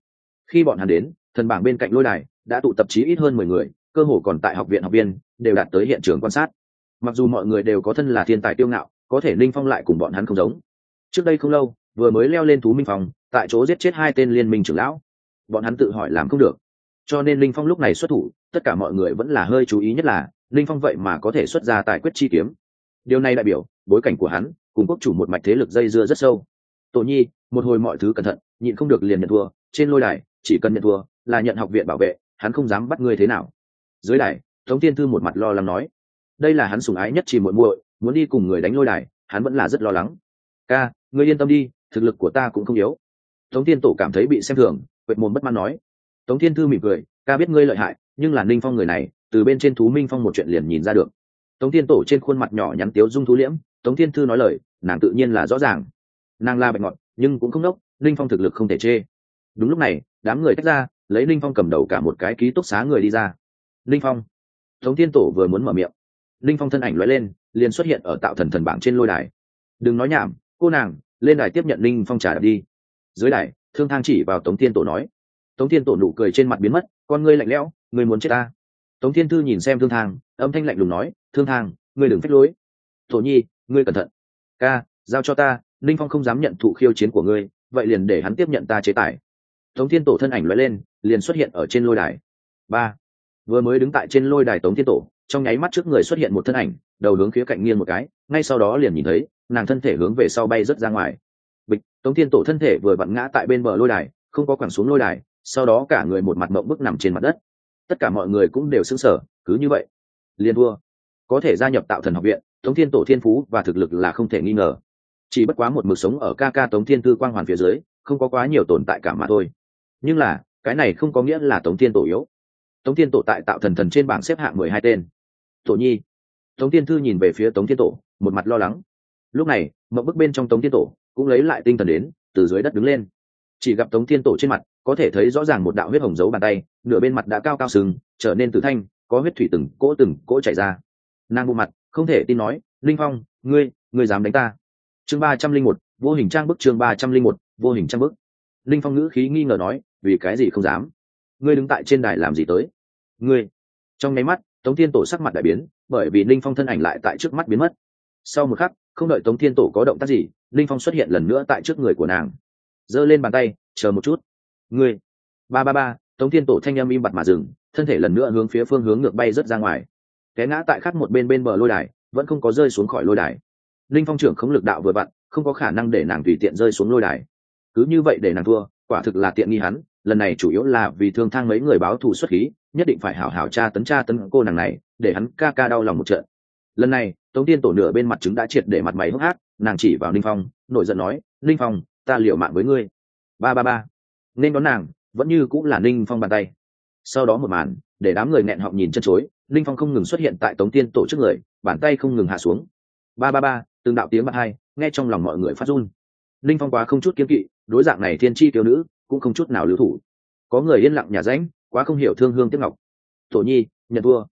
A: Khi bọn hắn đến, thần bảng bên cạnh lôi đài đã tụ tập chí ít hơn mười người, cơ hồ còn tại học viện học viên, đều đạt tới hiện trường quan sát. Mặc dù mọi người đều có thân là thiên tài tiêu ngạo có thể linh phong lại cùng bọn hắn không giống. Trước đây không lâu, vừa mới leo lên thú minh phong tại chỗ giết chết hai tên liên minh trưởng lão. Bọn hắn tự hỏi làm không được. Cho nên linh phong lúc này xuất thủ, tất cả mọi người vẫn là hơi chú ý nhất là linh phong vậy mà có thể xuất ra tài quyết chi kiếm. Điều này đại biểu, bối cảnh của hắn, cùng quốc chủ một mạch thế lực dây dưa rất sâu. Tổ nhi, một hồi mọi thứ cẩn thận, nhịn không được liền nhận thua. Trên lôi đài, chỉ cần nhận thua, là nhận học viện bảo vệ, hắn không dám bắt ngươi thế nào. Dưới đài, tống tiên thư một mặt lo lắng nói, đây là hắn sùng ái nhất chỉ muội muội muốn đi cùng người đánh lôi đài, hắn vẫn là rất lo lắng. Ca, ngươi yên tâm đi, thực lực của ta cũng không yếu. Tống tiên tổ cảm thấy bị xem thường, quệt mồm bất mãn nói. Tống thiên thư mỉm cười, ca biết ngươi lợi hại, nhưng là ninh phong người này, từ bên trên thú minh phong một chuyện liền nhìn ra được. Tống thiên tổ trên khuôn mặt nhỏ nhắn tiếu dung thú liễm, tống thiên thư nói lời, nàng tự nhiên là rõ ràng. Nàng la bạch ngọt nhưng cũng không đốc ninh phong thực lực không thể chê. Đúng lúc này, đám người tách ra, lấy ninh phong cầm đầu cả một cái ký túc xá người đi ra. Ninh phong. Tống thiên tổ vừa muốn mở miệng, ninh phong thân ảnh l lên liền xuất hiện ở tạo thần thần bảng trên lôi đài. Đừng nói nhảm, cô nàng, lên đài tiếp nhận linh phong trà đi. Dưới đài, thương thang chỉ vào tống thiên tổ nói. Tống thiên tổ nụ cười trên mặt biến mất, con ngươi lạnh lẽo ngươi muốn chết ta. Tống thiên thư nhìn xem thương thang, âm thanh lạnh lùng nói, thương thang ngươi đừng phép lối. Thổ nhi, ngươi cẩn thận. Ca, giao cho ta, ninh phong không dám nhận thụ khiêu chiến của ngươi, vậy liền để hắn tiếp nhận ta chế tài. Tống thiên tổ thân ảnh l lên, liền xuất hiện ở trên lôi đài. Ba. Vừa mới đứng tại trên lôi đài tống thiên tổ, trong nháy mắt trước người xuất hiện một thân ảnh đầu hướng phía cạnh nghiêng một cái, ngay sau đó liền nhìn thấy, nàng thân thể hướng về sau bay rất ra ngoài. Bịch, tống thiên tổ thân thể vừa vặn ngã tại bên bờ lôi đài, không có quẳng xuống lôi đài, sau đó cả người một mặt mộng bức nằm trên mặt đất. Tất cả mọi người cũng đều sững sờ, cứ như vậy. Liền thua có thể gia nhập tạo thần học viện, tống thiên tổ thiên phú và thực lực là không thể nghi ngờ. Chỉ bất quá một mực sống ở ca ca tống thiên tư quang hoàn phía dưới, không có quá nhiều tồn tại cả mà thôi. Nhưng là, cái này không có nghĩa là tống thiên tổ yếu. Tống thiên tổ tại tạo thần thần trên bảng xếp hạng mười hai tên. Tổ nhi tống thiên thư nhìn về phía tống thiên tổ, một mặt lo lắng. Lúc này mậu bức bên trong tống thiên tổ cũng lấy lại tinh thần đến, từ dưới đất đứng lên. Chỉ gặp tống thiên tổ trên mặt, có thể thấy rõ ràng một đạo huyết hồng dấu bàn tay, nửa bên mặt đã cao cao sừng, trở nên từ thanh, có huyết thủy từng cỗ từng cỗ chảy ra. Nàng bộ mặt, không thể tin nói, linh phong, ngươi ngươi dám đánh ta? Chương ba trăm linh một, vô hình trang bức, chương ba trăm linh một, vô hình trang bức. Linh phong ngữ khí nghi ngờ nói, vì cái gì không dám? Ngươi đứng tại trên đài làm gì tới? Ngươi? Trong nháy mắt tống thiên tổ sắc mặt đại biến, bởi vì linh phong thân ảnh lại tại trước mắt biến mất. Sau một khắc, không đợi tống thiên tổ có động tác gì, linh phong xuất hiện lần nữa tại trước người của nàng. Giơ lên bàn tay, chờ một chút. Ngươi. Ba ba ba. Tống thiên tổ thanh â m im bặt mà dừng, thân thể lần nữa hướng phía phương hướng ngược bay rớt ra ngoài. Té ngã tại khắc một bên bên bờ lôi đài, vẫn không có rơi xuống khỏi lôi đài. Linh phong trưởng không lực đạo vừa vặn, không có khả năng để nàng tùy tiện rơi xuống lôi đài. Cứ như vậy để nàng thua, quả thực là tiện nghi hắn lần này chủ yếu là vì thương thang mấy người báo thù xuất khí, nhất định phải hảo hảo tra tấn tra tấn cô nàng này, để hắn ca ca đau lòng một trận. Lần này, tống tiên tổ nửa bên mặt trứng đã triệt để mặt mày hốc hác, nàng chỉ vào ninh phong, nổi giận nói, ninh phong, ta liệu mạng với ngươi. Ba ba ba. Nên đón nàng, vẫn như cũng là ninh phong bàn tay. Sau đó một màn, để đám người nẹn họng nhìn chân chối, ninh phong không ngừng xuất hiện tại tống tiên tổ trước người, bàn tay không ngừng hạ xuống. Ba ba ba, từng đạo tiếng bạc hai, nghe trong lòng mọi người phát run. Ninh phong quá không chút kiếm kỵ, đối dạng này thiên tri tiểu nữ cũng không chút nào lưu thủ. Có người yên lặng nhà ránh quá không hiểu thương hương tiếc ngọc. Tổ nhi, nhận thua.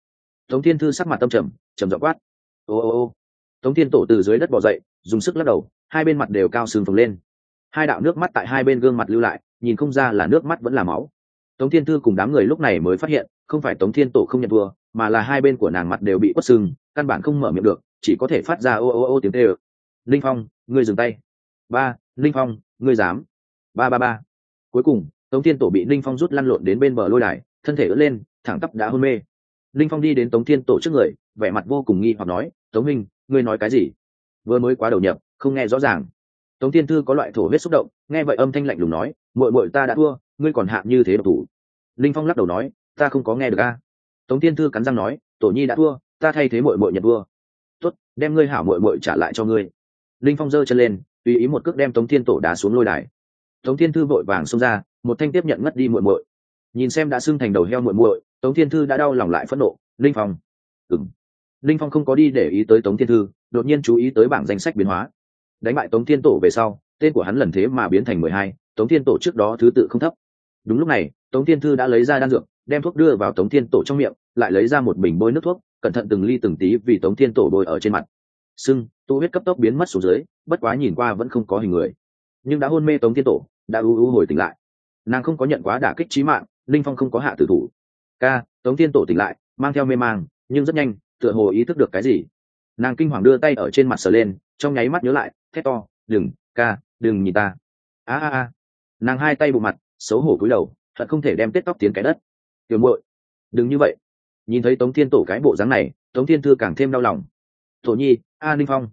A: Tống thiên thư sắc mặt tâm trầm trầm dọ quát. Ô ô ô. Tống thiên tổ từ dưới đất bỏ dậy, dùng sức lắc đầu, hai bên mặt đều cao sừng phồng lên. Hai đạo nước mắt tại hai bên gương mặt lưu lại, nhìn không ra là nước mắt vẫn là máu. Tống thiên thư cùng đám người lúc này mới phát hiện, không phải tống thiên tổ không nhận thua, mà là hai bên của nàng mặt đều bị quất sưng căn bản không mở miệng được, chỉ có thể phát ra ô ô ô tiếng tê ơ linh phong, ngươi dừng tay. Ba, linh phong, ngươi dám. Ba ba ba cuối cùng, tống thiên tổ bị linh phong rút lăn lộn đến bên bờ lôi đài, thân thể ướt lên, thẳng tắp đã hôn mê. Linh phong đi đến tống thiên tổ trước người, vẻ mặt vô cùng nghi hoặc nói, tống minh ngươi nói cái gì? Vừa mới quá đầu nhập, không nghe rõ ràng. Tống thiên thư có loại thổ huyết xúc động, nghe vậy âm thanh lạnh lùng nói, muội muội ta đã thua, ngươi còn hạ như thế độc thủ. Linh phong lắc đầu nói, ta không có nghe được a. Tống thiên thư cắn răng nói, tổ nhi đã thua, ta thay thế muội muội nhận thua. Tốt, đem ngươi hảo muội muội trả lại cho ngươi. Linh phong giơ chân lên, tùy ý một cước đem tống thiên tổ đá xuống lôi đài tống thiên thư vội vàng xông ra, một thanh tiếp nhận ngất đi muội muội. Nhìn xem đã xưng thành đầu heo muội muội, tống thiên thư đã đau lòng lại phẫn nộ, linh phong. Ừng linh phong không có đi để ý tới tống thiên thư, đột nhiên chú ý tới bảng danh sách biến hóa. Đánh bại tống thiên tổ về sau, tên của hắn lần thế mà biến thành mười hai, tống thiên tổ trước đó thứ tự không thấp. Đúng lúc này, tống thiên thư đã lấy ra đan dược, đem thuốc đưa vào tống thiên tổ trong miệng, lại lấy ra một bình bôi nước thuốc, cẩn thận từng ly từng tí vì tống thiên tổ bôi ở trên mặt. Sưng, tu huyết cấp tốc biến mất xuống dưới, bất quá nhìn qua vẫn không có hình người. Nhưng đã hôn mê tống thiên tổ đã u u hồi tỉnh lại. Nàng không có nhận quá đả kích trí mạng, linh phong không có hạ tử thủ. Ca, tống thiên tổ tỉnh lại, mang theo mê mang, nhưng rất nhanh, tựa hồ ý thức được cái gì. Nàng kinh hoàng đưa tay ở trên mặt sờ lên, trong nháy mắt nhớ lại, thét to, đừng, ca, đừng nhìn ta. A a a. Nàng hai tay bộ mặt, xấu hổ cúi đầu, thật không thể đem tết tóc tiến cái đất. Tiểu muội, đừng như vậy. Nhìn thấy tống thiên tổ cái bộ dáng này, tống thiên thư càng thêm đau lòng. Tổ nhi, a ninh phong.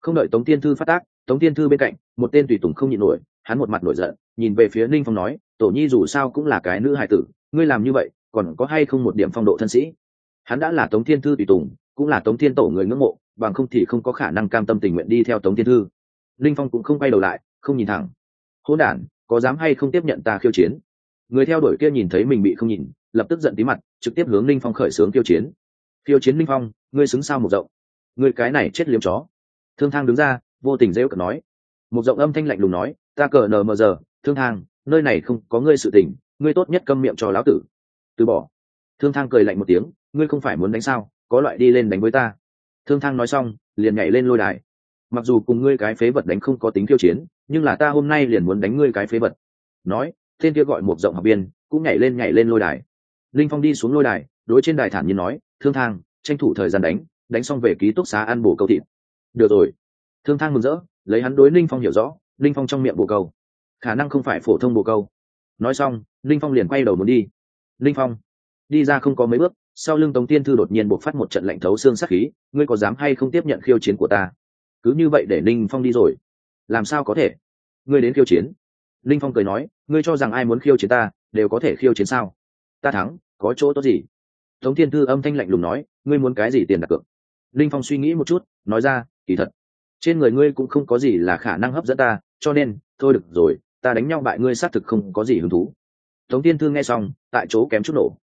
A: Không đợi tống thiên thư phát tác, tống thiên thư bên cạnh, một tên tùy tùng không nhịn nổi hắn một mặt nổi giận, nhìn về phía ninh phong nói, tổ nhi dù sao cũng là cái nữ hài tử, ngươi làm như vậy, còn có hay không một điểm phong độ thân sĩ? Hắn đã là tống thiên thư tùy tùng, cũng là tống thiên tổ người ngưỡng mộ, bằng không thì không có khả năng cam tâm tình nguyện đi theo tống thiên thư. Linh phong cũng không quay đầu lại, không nhìn thẳng. Hôn đản, có dám hay không tiếp nhận ta khiêu chiến? Người theo đuổi kia nhìn thấy mình bị không nhìn, lập tức giận tí mặt, trực tiếp hướng linh phong khởi xướng khiêu chiến. Khiêu chiến linh phong, ngươi xứng sao một rộng? Người cái này chết liếm chó. Thương thang đứng ra, vô tình rêu cợt nói. Một rộng âm thanh lạnh lùng nói ta cờ nờ mờ giờ, thương thang, nơi này không có ngươi sự tình, ngươi tốt nhất câm miệng cho lão tử. Từ bỏ. Thương thang cười lạnh một tiếng, ngươi không phải muốn đánh sao, có loại đi lên đánh với ta. Thương thang nói xong, liền nhảy lên lôi đài. Mặc dù cùng ngươi cái phế vật đánh không có tính khiêu chiến, nhưng là ta hôm nay liền muốn đánh ngươi cái phế vật. Nói, tên kia gọi một rộng học viên, cũng nhảy lên nhảy lên lôi đài. Linh phong đi xuống lôi đài, đối trên đài thản nhiên nói, thương thang, tranh thủ thời gian đánh đánh xong về ký túc xá ăn bổ câu thịt. Được rồi. Thương thang mừng rỡ, lấy hắn đối linh phong hiểu rõ linh phong trong miệng bồ câu. Khả năng không phải phổ thông bồ câu. Nói xong, linh phong liền quay đầu muốn đi. Linh phong, đi ra không có mấy bước, sau lưng tống tiên thư đột nhiên buộc phát một trận lạnh thấu xương sắc khí, ngươi có dám hay không tiếp nhận khiêu chiến của ta? Cứ như vậy để linh phong đi rồi. Làm sao có thể? Ngươi đến khiêu chiến. Linh phong cười nói, ngươi cho rằng ai muốn khiêu chiến ta, đều có thể khiêu chiến sao? Ta thắng, có chỗ tốt gì? Tống thiên thư âm thanh lạnh lùng nói, ngươi muốn cái gì tiền đặt cược? Linh phong suy nghĩ một chút, nói ra, kỳ thật, trên người ngươi cũng không có gì là khả năng hấp dẫn ta cho nên, thôi được rồi, ta đánh nhau bại ngươi xác thực không có gì hứng thú. Tống thiên thư nghe xong, tại chỗ kém chút nổ.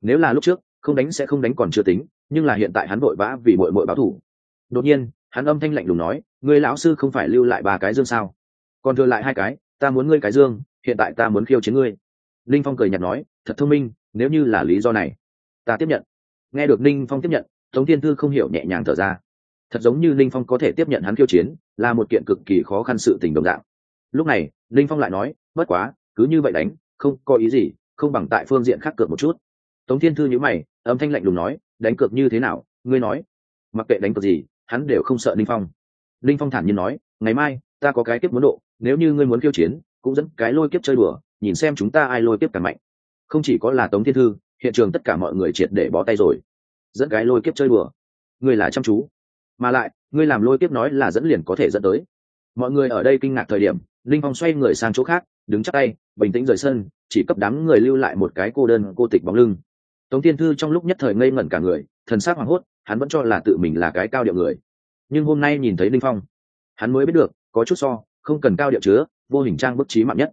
A: Nếu là lúc trước, không đánh sẽ không đánh còn chưa tính, nhưng là hiện tại hắn vội vã vì mội mội báo thủ đột nhiên, hắn âm thanh lạnh lùng nói, ngươi lão sư không phải lưu lại ba cái dương sao? Còn thừa lại hai cái, ta muốn ngươi cái dương, hiện tại ta muốn khiêu chiến ngươi. Linh phong cười nhạt nói, thật thông minh, nếu như là lý do này, ta tiếp nhận. Nghe được linh phong tiếp nhận, tống thiên thư không hiểu nhẹ nhàng thở ra thật giống như linh phong có thể tiếp nhận hắn khiêu chiến, là một kiện cực kỳ khó khăn sự tình đồng dạng. Lúc này, linh phong lại nói, bất quá, cứ như vậy đánh, không có ý gì, không bằng tại phương diện khác cược một chút. Tống thiên thư nhữ mày, âm thanh lạnh lùng nói, đánh cược như thế nào, ngươi nói? Mặc kệ đánh cược gì, hắn đều không sợ linh phong. Linh phong thản nhiên nói, ngày mai, ta có cái kiếp muốn độ, nếu như ngươi muốn khiêu chiến, cũng dẫn cái lôi kiếp chơi đùa, nhìn xem chúng ta ai lôi kiếp càng mạnh. Không chỉ có là tống thiên thư, hiện trường tất cả mọi người triệt để bó tay rồi. Dẫn cái lôi kiếp chơi đùa. Ngươi là chăm chú mà lại, ngươi làm lôi tiếp nói là dẫn liền có thể dẫn tới. Mọi người ở đây kinh ngạc thời điểm, linh phong xoay người sang chỗ khác, đứng chắc tay, bình tĩnh rời sân, chỉ cấp đám người lưu lại một cái cô đơn, cô tịch bóng lưng. Tống thiên thư trong lúc nhất thời ngây ngẩn cả người, thần s á c hoảng hốt, hắn vẫn cho là tự mình là cái cao điệu người. Nhưng hôm nay nhìn thấy linh phong, hắn mới biết được, có chút so, không cần cao điệu chứa, vô hình trang bức trí mạng nhất.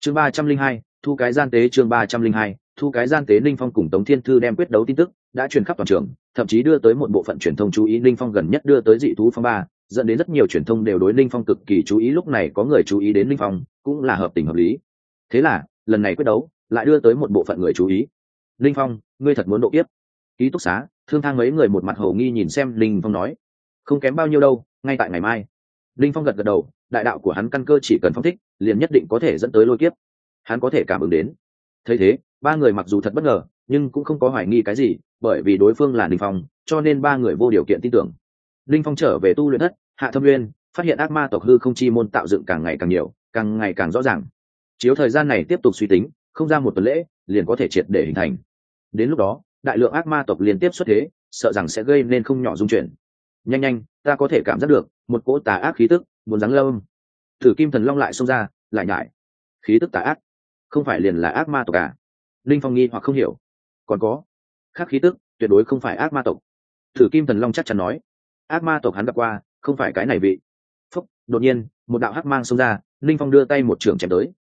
A: Chương ba trăm linh hai, thu cái gian tế chương ba trăm linh hai thu cái gian tế linh phong cùng tống thiên thư đem quyết đấu tin tức đã truyền khắp toàn trường, thậm chí đưa tới một bộ phận truyền thông chú ý. Linh phong gần nhất đưa tới dị thú phong ba, dẫn đến rất nhiều truyền thông đều đối linh phong cực kỳ chú ý. Lúc này có người chú ý đến linh phong, cũng là hợp tình hợp lý. Thế là, lần này quyết đấu lại đưa tới một bộ phận người chú ý. Linh phong, ngươi thật muốn độ kiếp. Ký túc xá, thương thang mấy người một mặt hầu nghi nhìn xem linh phong nói. Không kém bao nhiêu đâu, ngay tại ngày mai. Linh phong gật gật đầu, đại đạo của hắn căn cơ chỉ cần phong thích, liền nhất định có thể dẫn tới lôi kiếp. Hắn có thể cảm ứng đến. Thấy thế ba người mặc dù thật bất ngờ, nhưng cũng không có hoài nghi cái gì, bởi vì đối phương là linh phong, cho nên ba người vô điều kiện tin tưởng. Linh phong trở về tu luyện thất hạ thâm nguyên, phát hiện ác ma tộc hư không chi môn tạo dựng càng ngày càng nhiều, càng ngày càng rõ ràng. Chiếu thời gian này tiếp tục suy tính, không ra một tuần lễ, liền có thể triệt để hình thành. Đến lúc đó, đại lượng ác ma tộc liên tiếp xuất thế, sợ rằng sẽ gây nên không nhỏ dung chuyển. Nhanh nhanh, ta có thể cảm giác được, một cỗ tà ác khí tức, muốn rắn lâm. Thử kim thần long lại xông ra, lại nhải khí tức tà ác, không phải liền là ác ma tộc à? Linh phong nghi hoặc không hiểu. Còn có khác khí tức, tuyệt đối không phải ác ma tộc. Thử kim thần long chắc chắn nói, ác ma tộc hắn gặp qua, không phải cái này vị. Phúc, đột nhiên, một đạo hắc mang xông ra, linh phong đưa tay một trường chém tới.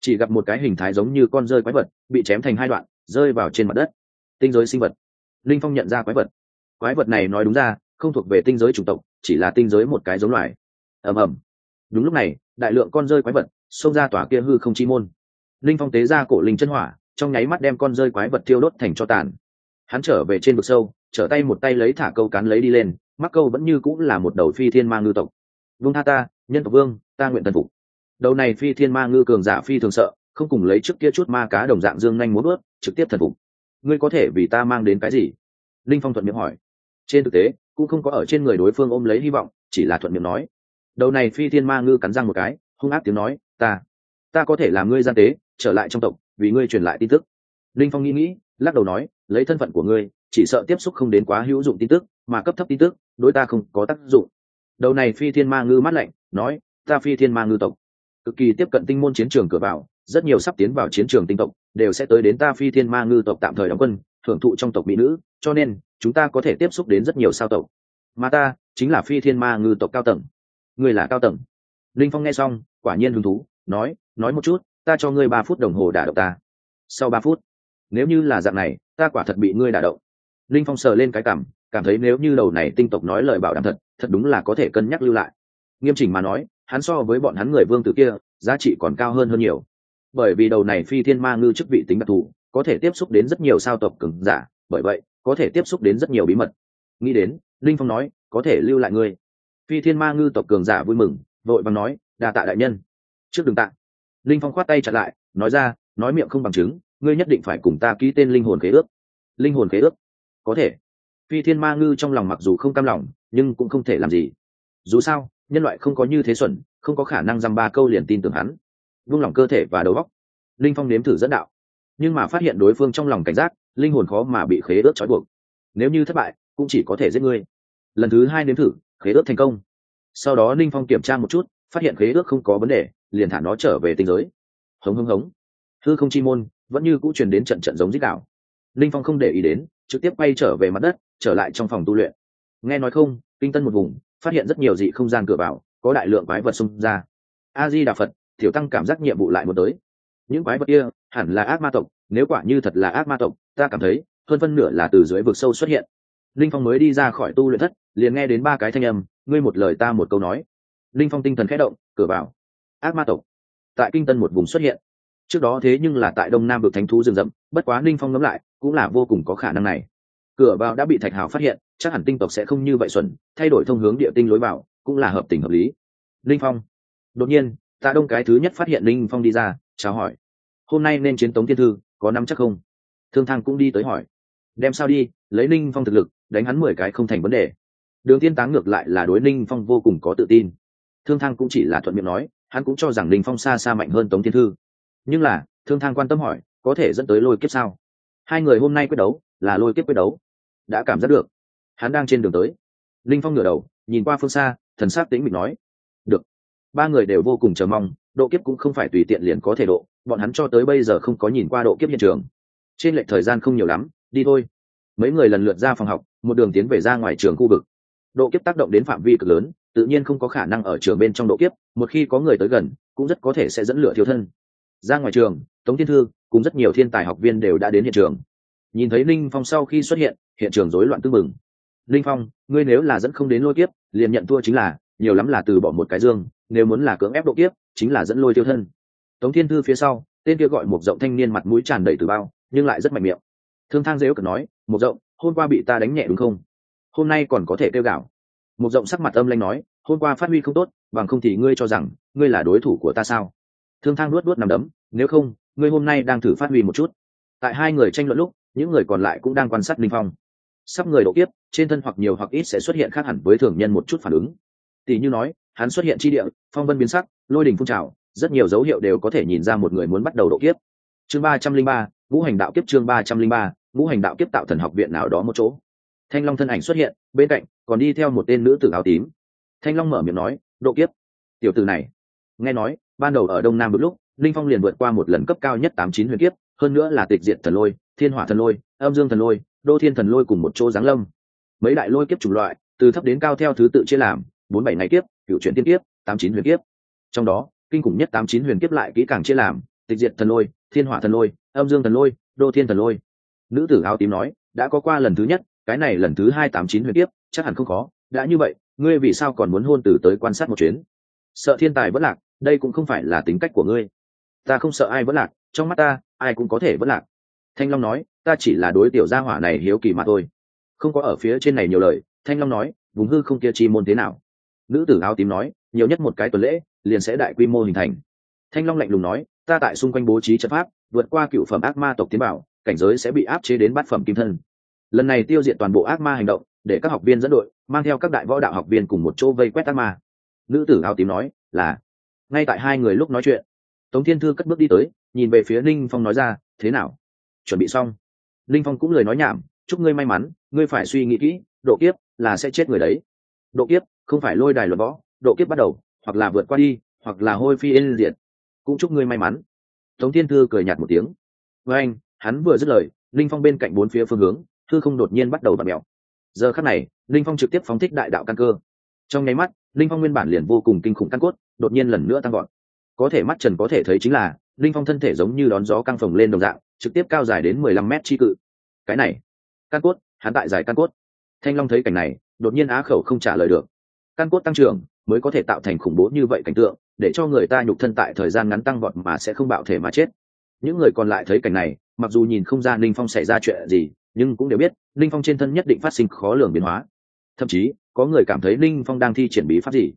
A: Chỉ gặp một cái hình thái giống như con rơi quái vật, bị chém thành hai đoạn, rơi vào trên mặt đất. Tinh giới sinh vật. Linh phong nhận ra quái vật. Quái vật này nói đúng ra, không thuộc về tinh giới chủng tộc, chỉ là tinh giới một cái giống loài. Ầm ầm. Đúng lúc này, đại lượng con rơi quái vật, xông ra tỏa kia hư không chi môn. Linh phong tế ra cổ linh chân hỏa trong nháy mắt đem con rơi quái vật thiêu đốt thành cho tàn. Hắn trở về trên vực sâu, trở tay một tay lấy thả câu cán lấy đi lên, mắc câu vẫn như cũng là một đầu phi thiên ma ngư tộc. Vương tha ta, nhân tộc vương, ta nguyện tần phục. Đầu này phi thiên ma ngư cường giả phi thường sợ, không cùng lấy trước kia chút ma cá đồng dạng dương nhanh muốn ướt trực tiếp thần phục. Ngươi có thể vì ta mang đến cái gì? Linh phong thuận miệng hỏi. Trên thực tế, cũng không có ở trên người đối phương ôm lấy hy vọng, chỉ là thuận miệng nói. Đầu này phi thiên ma ngư cắn răng một cái, hung ác tiếng nói, ta ta có thể làm ngươi gian tế, trở lại trong tộc vì ngươi truyền lại tin tức. Linh phong nghĩ nghĩ, lắc đầu nói, lấy thân phận của ngươi, chỉ sợ tiếp xúc không đến quá hữu dụng tin tức, mà cấp thấp tin tức, đối ta không có tác dụng. Đầu này phi thiên ma ngư mát lạnh, nói, ta phi thiên ma ngư tộc. Cực kỳ tiếp cận tinh môn chiến trường cửa vào, rất nhiều sắp tiến vào chiến trường tinh tộc, đều sẽ tới đến ta phi thiên ma ngư tộc tạm thời đóng quân hưởng thụ trong tộc mỹ nữ, cho nên, chúng ta có thể tiếp xúc đến rất nhiều sao tộc. Mà ta, chính là phi thiên ma ngư tộc cao tầng. Người là cao tầng. Linh phong nghe xong, quả nhiên hứng thú, nói nói một chút ta cho ngươi ba phút đồng hồ đả động ta. Sau ba phút, nếu như là dạng này, ta quả thật bị ngươi đả động. Linh phong sờ lên cái cảm cảm thấy nếu như đầu này tinh tộc nói lời bảo đảm thật thật đúng là có thể cân nhắc lưu lại. Nghiêm chỉnh mà nói, hắn so với bọn hắn người vương tử kia, giá trị còn cao hơn hơn nhiều. Bởi vì đầu này phi thiên ma ngư chức vị tính đặc thù, có thể tiếp xúc đến rất nhiều sao tộc cứng giả, bởi vậy, có thể tiếp xúc đến rất nhiều bí mật. Nghĩ đến, linh phong nói, có thể lưu lại ngươi. Phi thiên ma ngư tộc cường giả vui mừng, vội vàng nói, đa tạ đại nhân. Trước đường tạ linh phong khoát tay chặt lại, nói ra, nói miệng không bằng chứng, ngươi nhất định phải cùng ta ký tên linh hồn khế ước. Linh hồn khế ước? Có thể. Phi thiên ma ngư trong lòng mặc dù không cam lòng, nhưng cũng không thể làm gì. Dù sao, nhân loại không có như thế xuẩn, không có khả năng dăm ba câu liền tin tưởng hắn. Vung lòng cơ thể và đầu óc. Linh phong nếm thử dẫn đạo. Nhưng mà phát hiện đối phương trong lòng cảnh giác, linh hồn khó mà bị khế ước trói buộc. Nếu như thất bại, cũng chỉ có thể giết ngươi. Lần thứ hai nếm thử, khế ước thành công. Sau đó linh phong kiểm tra một chút, phát hiện khế ước không có vấn đề liền thả nó trở về tinh giới. Hống hống hống. Hư không chi môn, vẫn như cũ truyền đến trận trận giống dích đạo linh phong không để ý đến, trực tiếp bay trở về mặt đất, trở lại trong phòng tu luyện. Nghe nói không, kinh tân một vùng, phát hiện rất nhiều dị không gian cửa vào, có đại lượng quái vật xung ra. A di đà phật, tiểu tăng cảm giác nhiệm vụ lại một tới. Những quái vật kia, hẳn là ác ma tộc, nếu quả như thật là ác ma tộc, ta cảm thấy, hơn phân nửa là từ dưới vực sâu xuất hiện. Linh phong mới đi ra khỏi tu luyện thất, liền nghe đến ba cái thanh âm, ngươi một lời ta một câu nói. Linh phong tinh thần khẽ động, cửa vào ác ma tộc. Tại kinh tân một vùng xuất hiện. Trước đó thế nhưng là tại đông nam vực thánh thú rừng rậm, bất quá linh phong ngẫm lại, cũng là vô cùng có khả năng này. Cửa vào đã bị thạch hào phát hiện, chắc hẳn tinh tộc sẽ không như vậy xuẩn, thay đổi thông hướng địa tinh lối vào, cũng là hợp tình hợp lý. Linh phong. Đột nhiên, tạ đông cái thứ nhất phát hiện linh phong đi ra, chào hỏi. Hôm nay nên chiến tống thiên thư, có nắm chắc không? Thương thang cũng đi tới hỏi. Đem sao đi, lấy ninh phong thực lực, đánh hắn mười cái không thành vấn đề. Đường tiên táng ngược lại là đối ninh phong vô cùng có tự tin. Thương thang cũng chỉ là thuận miệng nói hắn cũng cho rằng ninh phong xa xa mạnh hơn tống thiên thư. Nhưng là, thương thang quan tâm hỏi, có thể dẫn tới lôi kiếp sao? Hai người hôm nay quyết đấu, là lôi kiếp quyết đấu. Đã cảm giác được. Hắn đang trên đường tới. Ninh phong ngửa đầu, nhìn qua phương xa, thần s á c tĩnh mịch nói. Được. Ba người đều vô cùng chờ mong, độ kiếp cũng không phải tùy tiện liền có thể độ, bọn hắn cho tới bây giờ không có nhìn qua độ kiếp hiện trường. Trên lệch thời gian không nhiều lắm, đi thôi. Mấy người lần lượt ra phòng học, một đường tiến về ra ngoài trường khu vực. Độ kiếp tác động đến phạm vi cực lớn tự nhiên không có khả năng ở trường bên trong độ kiếp, một khi có người tới gần, cũng rất có thể sẽ dẫn lửa thiếu thân. Ra ngoài trường, tống thiên thư cùng rất nhiều thiên tài học viên đều đã đến hiện trường. Nhìn thấy linh phong sau khi xuất hiện hiện trường rối loạn tưng mừng linh phong, ngươi nếu là dẫn không đến lôi kiếp, liền nhận thua chính là, nhiều lắm là từ bỏ một cái dương, nếu muốn là cưỡng ép độ kiếp, chính là dẫn lôi tiêu thân. Tống thiên thư phía sau, tên kia gọi một rộng thanh niên mặt mũi tràn đầy từ bao, nhưng lại rất mạnh miệng. Thương thang dếu ước nói một rộng hôm qua bị ta đánh nhẹ đúng không? Hôm nay còn có thể tiêu gạo một rộng sắc mặt âm lanh nói, hôm qua phát huy không tốt, bằng không thì ngươi cho rằng, ngươi là đối thủ của ta sao? Thương thang luốt luốt nằm đấm, nếu không, ngươi hôm nay đang thử phát huy một chút. Tại hai người tranh luận lúc, những người còn lại cũng đang quan sát linh phong. Sắp người độ kiếp, trên thân hoặc nhiều hoặc ít sẽ xuất hiện khác hẳn với thường nhân một chút phản ứng. Tỷ như nói, hắn xuất hiện chi địa, phong vân biến sắc, lôi đình phun trào, rất nhiều dấu hiệu đều có thể nhìn ra một người muốn bắt đầu độ kiếp. Chương ba trăm linh ba, ngũ hành đạo kiếp chương ba trăm linh ba, ngũ hành đạo kiếp tạo thần học viện nào đó một chỗ thanh long thân ảnh xuất hiện, bên cạnh còn đi theo một tên nữ tử áo tím. Thanh long mở miệng nói, độ kiếp, tiểu tử này. Nghe nói, ban đầu ở đông nam một lúc, linh phong liền vượt qua một lần cấp cao nhất tám chín huyền kiếp, hơn nữa là tịch diệt thần lôi, thiên hỏa thần lôi, âm dương thần lôi, đô thiên thần lôi cùng một chỗ giáng lâm. Mấy đại lôi kiếp chủng loại, từ thấp đến cao theo thứ tự chia làm, bốn bảy ngày kiếp, cựu chuyển tiên kiếp, tám chín huyền kiếp. Trong đó, kinh khủng nhất tám chín huyền kiếp lại kỹ càng chia làm, tịch diệt thần lôi, thiên hỏa thần lôi, âm dương thần lôi, đô thiên thần lôi. Nữ tử áo tím nói, đã có qua lần thứ nhất cái này lần thứ hai tám chín huyền tiếp chắc hẳn không khó. Đã như vậy, ngươi vì sao còn muốn hôn từ tới quan sát một chuyến? Sợ thiên tài vẫn lạc, đây cũng không phải là tính cách của ngươi. Ta không sợ ai vẫn lạc, trong mắt ta, ai cũng có thể vẫn lạc. Thanh long nói, ta chỉ là đối tiểu gia hỏa này hiếu kỳ mà thôi. Không có ở phía trên này nhiều lời, thanh long nói, vùng hư không kia chi môn thế nào? Nữ tử áo tím nói, nhiều nhất một cái tuần lễ, liền sẽ đại quy mô hình thành. Thanh long lạnh lùng nói, ta tại xung quanh bố trí trận pháp, vượt qua cựu phẩm ác ma tộc tiến bảo, cảnh giới sẽ bị áp chế đến bát phẩm kim thân lần này tiêu diệt toàn bộ ác ma hành động, để các học viên dẫn đội, mang theo các đại võ đạo học viên cùng một chỗ vây quét ác ma. Nữ tử áo tím nói, là. Ngay tại hai người lúc nói chuyện, tống thiên thư cất bước đi tới, nhìn về phía ninh phong nói ra, thế nào? Chuẩn bị xong? Ninh phong cũng lời nói nhảm, chúc ngươi may mắn, ngươi phải suy nghĩ kỹ, độ kiếp là sẽ chết người đấy. Độ kiếp không phải lôi đài luật võ, độ kiếp bắt đầu, hoặc là vượt qua đi, hoặc là hôi phi ên diệt. Cũng chúc ngươi may mắn. Tống thiên thư cười nhạt một tiếng. Với anh, hắn vừa dứt lời linh phong bên cạnh bốn phía phương hướng thư không đột nhiên bắt đầu bật mèo. Giờ khắc này, linh phong trực tiếp phóng thích đại đạo căn cơ. Trong nháy mắt, linh phong nguyên bản liền vô cùng kinh khủng căn cốt, đột nhiên lần nữa tăng gọn có thể mắt trần có thể thấy chính là, linh phong thân thể giống như đón gió căng phồng lên đồng dạng, trực tiếp cao dài đến mười lăm mét chi cự. Cái này, căn cốt, hắn tại dài căn cốt. Thanh long thấy cảnh này, đột nhiên á khẩu không trả lời được. Căn cốt tăng trưởng, mới có thể tạo thành khủng bố như vậy cảnh tượng, để cho người ta nhục thân tại thời gian ngắn tăng vọt mà sẽ không bạo thể mà chết. Những người còn lại thấy cảnh này, mặc dù nhìn không ra ninh phong xảy ra chuyện gì nhưng cũng đều biết, linh phong trên thân nhất định phát sinh khó lường biến hóa. Thậm chí, có người cảm thấy linh phong đang thi triển bí pháp gì?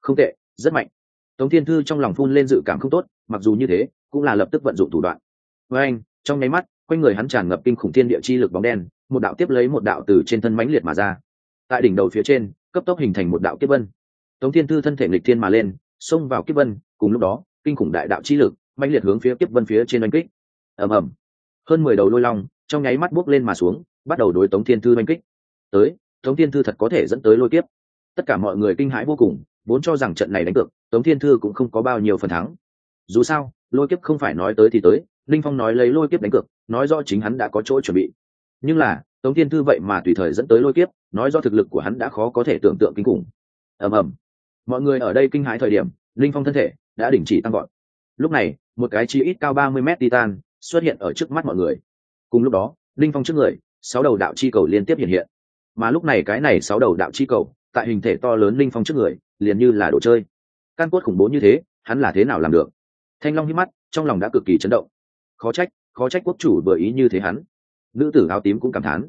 A: Không tệ, rất mạnh. Tống thiên thư trong lòng phun lên dự cảm không tốt, mặc dù như thế, cũng là lập tức vận dụng thủ đoạn. Với anh, trong nháy mắt, quanh người hắn tràn ngập kinh khủng thiên địa chi lực bóng đen, một đạo tiếp lấy một đạo từ trên thân mãnh liệt mà ra. Tại đỉnh đầu phía trên, cấp tốc hình thành một đạo kiếp vân. Tống thiên thư thân thể nghịch thiên mà lên, xông vào kiếp vân, cùng lúc đó, kinh khủng đại đạo chi lực mãnh liệt hướng phía kiếp vân phía trên oanh kích. Ầm ầm. Hơn mười đầu lôi long trong nháy mắt buốc lên mà xuống, bắt đầu đối tống thiên thư oanh kích. Tới, tống thiên thư thật có thể dẫn tới lôi kiếp. Tất cả mọi người kinh hãi vô cùng, vốn cho rằng trận này đánh cược, tống thiên thư cũng không có bao nhiêu phần thắng. Dù sao, lôi kiếp không phải nói tới thì tới, linh phong nói lấy lôi kiếp đánh cược, nói rõ chính hắn đã có chỗ chuẩn bị. Nhưng là, tống thiên thư vậy mà tùy thời dẫn tới lôi kiếp, nói do thực lực của hắn đã khó có thể tưởng tượng kinh khủng. Ầm ầm. Mọi người ở đây kinh hãi thời điểm, linh phong thân thể đã đình chỉ tăng gọn lúc này, một cái chi ít cao ba mươi mét titan xuất hiện ở trước mắt mọi người cùng lúc đó linh phong trước người, sáu đầu đạo chi cầu liên tiếp hiện hiện. Mà lúc này cái này sáu đầu đạo chi cầu, tại hình thể to lớn linh phong trước người, liền như là đồ chơi. Căn cốt khủng bố như thế, hắn là thế nào làm được? Thanh long hít mắt, trong lòng đã cực kỳ chấn động. Khó trách khó trách quốc chủ bởi ý như thế hắn. Nữ tử áo tím cũng cảm thán.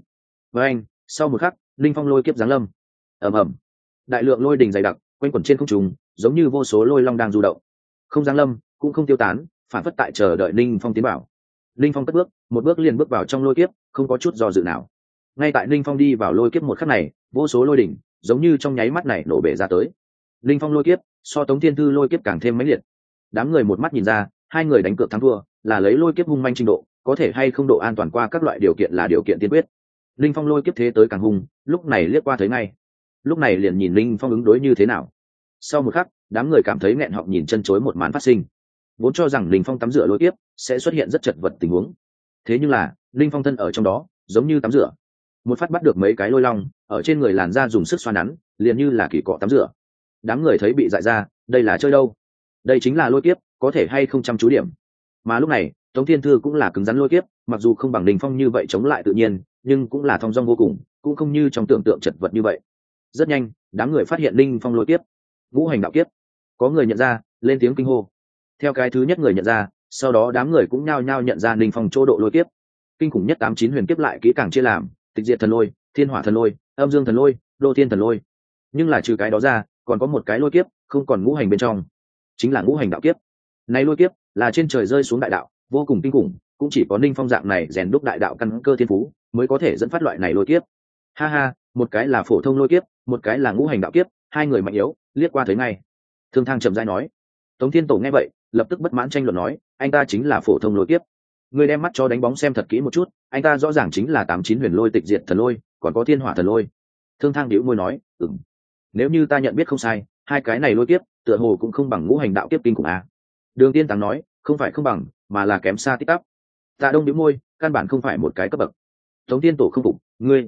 A: Với anh, sau một khắc linh phong lôi kiếp giáng lâm. Ầm ầm. Đại lượng lôi đình dày đặc, quanh quẩn trên không trùng giống như vô số lôi long đang du động. Không giáng lâm, cũng không tiêu tán, phản phất tại chờ đợi linh phong tiến bảo linh phong cất bước, một bước liền bước vào trong lôi kiếp, không có chút do dự nào. Ngay tại linh phong đi vào lôi kiếp một khắc này, vô số lôi đỉnh, giống như trong nháy mắt này nổ bể ra tới. Linh phong lôi kiếp, so tống thiên thư lôi kiếp càng thêm mãnh liệt. Đám người một mắt nhìn ra, hai người đánh cược thắng thua, là lấy lôi kiếp hung manh trình độ, có thể hay không độ an toàn qua các loại điều kiện là điều kiện tiên quyết. Linh phong lôi kiếp thế tới càng hung, lúc này liếc qua thấy ngay. Lúc này liền nhìn linh phong ứng đối như thế nào. Sau một khắc, đám người cảm thấy nghẹn họng nhìn chân chối một màn phát sinh vốn cho rằng linh phong tắm rửa lôi tiếp sẽ xuất hiện rất chật vật tình huống. Thế nhưng là, linh phong thân ở trong đó, giống như tắm rửa. Một phát bắt được mấy cái lôi long, ở trên người làn da dùng sức xoa nắn, liền như là kỳ cọ tắm rửa. Đám người thấy bị dại ra, đây là chơi đâu? Đây chính là lôi kiếp, có thể hay không chăm chú điểm? Mà lúc này, tống thiên thư cũng là cứng rắn lôi kiếp, mặc dù không bằng đình phong như vậy chống lại tự nhiên, nhưng cũng là thong dong vô cùng, cũng không như trong tưởng tượng chật vật như vậy. Rất nhanh, đám người phát hiện linh phong lôi kiếp. Ngũ hành đạo kiếp. Có người nhận ra, lên tiếng kinh hô theo cái thứ nhất người nhận ra, sau đó đám người cũng nhao nhao nhận ra ninh phong chỗ độ lôi kiếp. Kinh khủng nhất tám chín huyền kiếp lại kỹ càng chia làm, tịch diệt thần lôi, thiên hỏa thần lôi, âm dương thần lôi, đô thiên thần lôi. Nhưng là trừ cái đó ra, còn có một cái lôi kiếp không còn ngũ hành bên trong, chính là ngũ hành đạo kiếp. Này lôi kiếp là trên trời rơi xuống đại đạo, vô cùng kinh khủng, cũng chỉ có ninh phong dạng này rèn đúc đại đạo căn cơ thiên phú mới có thể dẫn phát loại này lôi kiếp. Ha ha, một cái là phổ thông lôi kiếp, một cái là ngũ hành đạo kiếp, hai người mạnh yếu, liếc qua thấy ngay. Thương thang trầm dai nói, tống thiên tổ nghe vậy lập tức bất mãn tranh luận nói, anh ta chính là phổ thông lôi kiếp. Người đem mắt cho đánh bóng xem thật kỹ một chút, anh ta rõ ràng chính là tám chín huyền lôi tịch diệt thần lôi, còn có thiên hỏa thần lôi. Thương thang đĩu môi nói ừng nếu như ta nhận biết không sai, hai cái này lôi kiếp, tựa hồ cũng không bằng ngũ hành đạo kiếp kinh khủng a. Đường tiên tàng nói, không phải không bằng, mà là kém xa tích tắp tạ đông đĩu môi, căn bản không phải một cái cấp bậc. Tống tiên tổ không phục, ngươi?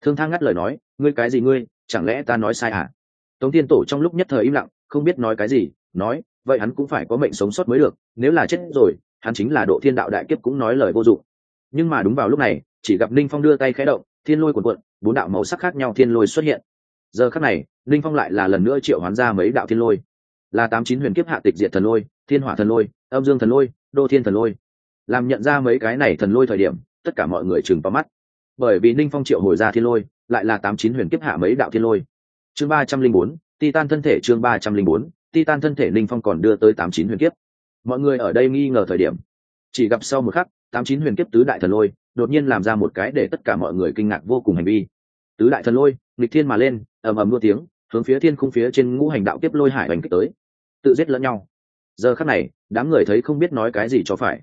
A: Thương thang ngắt lời nói, ngươi cái gì ngươi? Chẳng lẽ ta nói sai à? Tống tiên tổ trong lúc nhất thời im lặng, không biết nói cái gì, nói vậy hắn cũng phải có mệnh sống sót mới được, nếu là chết rồi, hắn chính là độ thiên đạo đại kiếp cũng nói lời vô dụng. Nhưng mà đúng vào lúc này, chỉ gặp ninh phong đưa tay khẽ động, thiên lôi cuộn cuộn, bốn đạo màu sắc khác nhau thiên lôi xuất hiện. Giờ khắc này, ninh phong lại là lần nữa triệu hoán ra mấy đạo thiên lôi. Là tám chín huyền kiếp hạ tịch diệt thần lôi, thiên hỏa thần lôi, âm dương thần lôi, đô thiên thần lôi. Làm nhận ra mấy cái này thần lôi thời điểm, tất cả mọi người chừng vào mắt. Bởi vì ninh phong triệu hồi ra thiên lôi, lại là tám chín huyền kiếp hạ mấy đạo thiên lôi. Chương ba trăm linh bốn, titan thân thể chương ba trăm linh bốn titan thân thể linh phong còn đưa tới tám chín huyền kiếp. Mọi người ở đây nghi ngờ thời điểm. Chỉ gặp sau một khắc, tám chín huyền kiếp tứ đại thần lôi đột nhiên làm ra một cái để tất cả mọi người kinh ngạc vô cùng hành vi. Tứ đại thần lôi, nghịch thiên mà lên, ầm ầm đua tiếng, hướng phía thiên khung phía trên ngũ hành đạo kiếp lôi hải hành kích tới. Tự giết lẫn nhau. Giờ khắc này, đám người thấy không biết nói cái gì cho phải.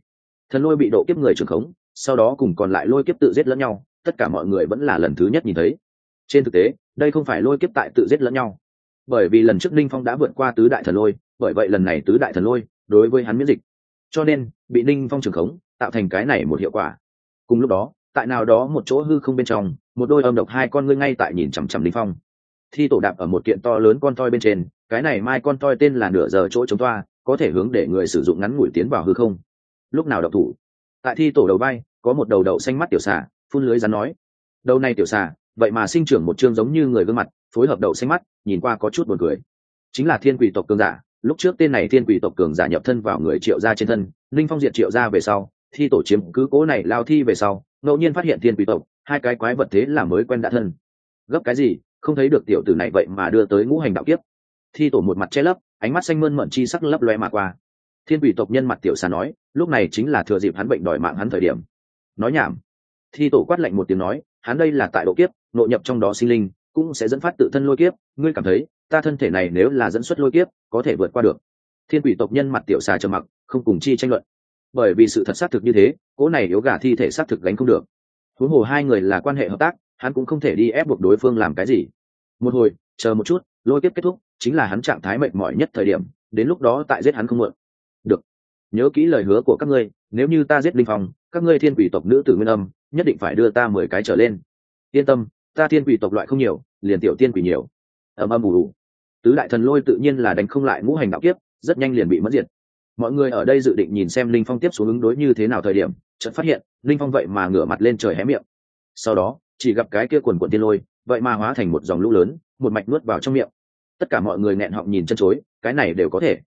A: Thần lôi bị độ kiếp người trưởng khống, sau đó cùng còn lại lôi kiếp tự giết lẫn nhau, tất cả mọi người vẫn là lần thứ nhất nhìn thấy. Trên thực tế, đây không phải lôi kiếp tại tự giết lẫn nhau bởi vì lần trước ninh phong đã vượt qua tứ đại thần lôi, bởi vậy lần này tứ đại thần lôi đối với hắn miễn dịch. Cho nên, bị ninh phong trưởng khống, tạo thành cái này một hiệu quả. Cùng lúc đó, tại nào đó một chỗ hư không bên trong, một đôi âm độc hai con ngươi ngay tại nhìn chằm chằm ninh phong. Thi tổ đạp ở một kiện to lớn con toi bên trên, cái này mai con toi tên là nửa giờ chỗ chống toa, có thể hướng để người sử dụng ngắn ngủi tiến vào hư không. Lúc nào độc thủ? Tại thi tổ đầu bay, có một đầu đậu xanh mắt tiểu xà, phun lưới rắn nói. Đầu này tiểu xà, vậy mà sinh trưởng một chương giống như người gương mặt phối hợp đậu xanh mắt, nhìn qua có chút buồn cười. Chính là thiên quỷ tộc cường giả, lúc trước tên này thiên quỷ tộc cường giả nhập thân vào người triệu gia trên thân linh phong diệt triệu gia về sau, thi tổ chiếm cứ cố này lao thi về sau, ngẫu nhiên phát hiện thiên quỷ tộc, hai cái quái vật thế là mới quen đã thân. Gấp cái gì, không thấy được tiểu tử này vậy mà đưa tới ngũ hành đạo kiếp. Thi tổ một mặt che lấp, ánh mắt xanh mơn mận chi sắc lấp loe mà qua. Thiên quỷ tộc nhân mặt tiểu xà nói, lúc này chính là thừa dịp hắn bệnh đòi mạng hắn thời điểm. Nói nhảm. Thi tổ quát lạnh một tiếng nói, hắn đây là tại độ kiếp, nội nhập trong đó sinh linh cũng sẽ dẫn phát tự thân lôi kiếp. Ngươi cảm thấy, ta thân thể này nếu là dẫn xuất lôi kiếp, có thể vượt qua được. Thiên quỷ tộc nhân mặt tiểu xà trầm mặc, không cùng chi tranh luận. Bởi vì sự thật xác thực như thế, cỗ này yếu gà thi thể xác thực gánh không được. Huống hồ hai người là quan hệ hợp tác, hắn cũng không thể đi ép buộc đối phương làm cái gì. Một hồi, chờ một chút, lôi kiếp kết thúc, chính là hắn trạng thái mệt mỏi nhất thời điểm, đến lúc đó tại giết hắn không muộn được, nhớ kỹ lời hứa của các ngươi, nếu như ta giết linh phong, các ngươi thiên quỷ tộc nữ tử nguyên âm, nhất định phải đưa ta mười cái trở lên. Yên tâm ta tiên quỷ tộc loại không nhiều, liền tiểu tiên quỷ nhiều. Ầm ầm ủ ủ tứ đại thần lôi tự nhiên là đánh không lại ngũ hành đạo kiếp, rất nhanh liền bị mất diệt. Mọi người ở đây dự định nhìn xem linh phong tiếp xuống ứng đối như thế nào thời điểm, chợt phát hiện, linh phong vậy mà ngửa mặt lên trời hé miệng. Sau đó, chỉ gặp cái kia quần quần tiên lôi, vậy mà hóa thành một dòng lũ lớn, một mạch nuốt vào trong miệng. Tất cả mọi người nghẹn họng nhìn chân chối, cái này đều có thể.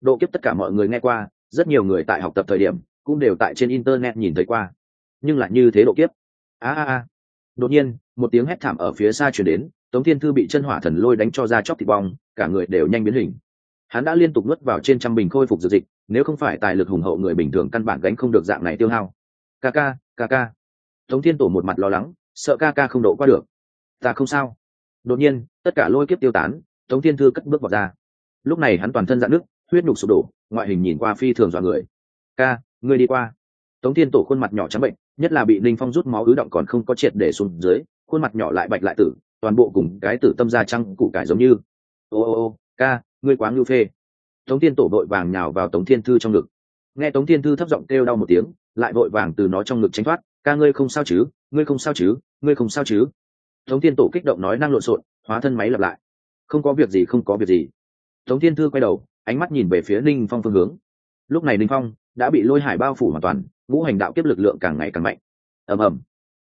A: Độ kiếp tất cả mọi người nghe qua, rất nhiều người tại học tập thời điểm, cũng đều tại trên internet nhìn thấy qua. Nhưng lại như thế độ kiếp. A a a. Đột nhiên một tiếng hét thảm ở phía xa chuyển đến, tống thiên thư bị chân hỏa thần lôi đánh cho ra chóc thịt bong, cả người đều nhanh biến hình. Hắn đã liên tục nuốt vào trên trăm bình khôi phục dược dịch, nếu không phải tài lực hùng hậu người bình thường căn bản gánh không được dạng này tiêu hao. Ca ca ca ca. Tống thiên tổ một mặt lo lắng, sợ ca ca không độ qua được. Ta không sao. Đột nhiên, tất cả lôi kiếp tiêu tán, tống thiên thư cất bước vào ra. Lúc này hắn toàn thân dạn nước huyết nhục sụp đổ, ngoại hình nhìn qua phi thường dọa người. Ca, ngươi đi qua. Tống thiên tổ khuôn mặt nhỏ trắng bệnh, nhất là bị ninh phong rút máu ứ động còn không có triệt để xuống dưới khuôn mặt nhỏ lại bạch lại tử, toàn bộ cùng cái tử tâm da trăng củ cải giống như. Ô ô ô, ca, ngươi quá ngưu phê. Tống thiên tổ vội vàng nhào vào tống thiên thư trong ngực. Nghe tống thiên thư thấp giọng kêu đau một tiếng, lại vội vàng từ nó trong ngực tránh thoát. Ca, ngươi không sao chứ? Ngươi không sao chứ? Ngươi không sao chứ? Tống thiên tổ kích động nói năng lộn xộn, hóa thân máy lặp lại. Không có việc gì, không có việc gì. Tống thiên thư quay đầu, ánh mắt nhìn về phía ninh phong phương hướng. Lúc này ninh phong đã bị lôi hải bao phủ hoàn toàn, ngũ hành đạo kiếp lực lượng càng ngày càng mạnh. Ầm ầm.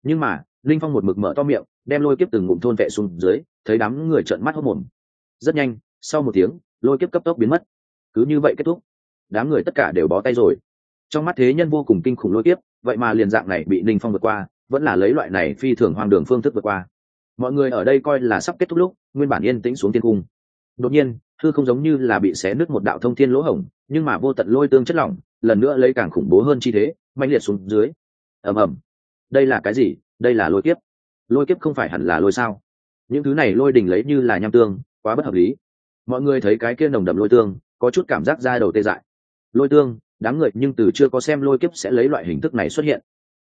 A: Nhưng mà Linh phong một mực mở to miệng, đem lôi kiếp từng ngụm thôn vệ xuống dưới, thấy đám người trợn mắt hốc mồm rất nhanh, sau một tiếng, lôi kiếp cấp tốc biến mất. Cứ như vậy kết thúc. Đám người tất cả đều bó tay rồi. Trong mắt thế nhân vô cùng kinh khủng lôi kiếp, vậy mà liền dạng này bị Linh phong vượt qua, vẫn là lấy loại này phi thường hoang đường phương thức vượt qua. Mọi người ở đây coi là sắp kết thúc lúc, nguyên bản yên tĩnh xuống tiên cung. Đột nhiên, thư không giống như là bị xé nứt một đạo thông thiên lỗ hổng, nhưng mà vô tận lôi tương chất lỏng, lần nữa lấy càng khủng bố hơn chi thế mạnh liệt xuống dưới. Ầm ầm. Đây là cái gì? Đây là lôi kiếp. Lôi kiếp không phải hẳn là lôi sao? Những thứ này lôi đình lấy như là nham tương, quá bất hợp lý. Mọi người thấy cái kia nồng đậm lôi tương, có chút cảm giác ra đầu tê dại. Lôi tương, đáng người nhưng từ chưa có xem lôi kiếp sẽ lấy loại hình thức này xuất hiện.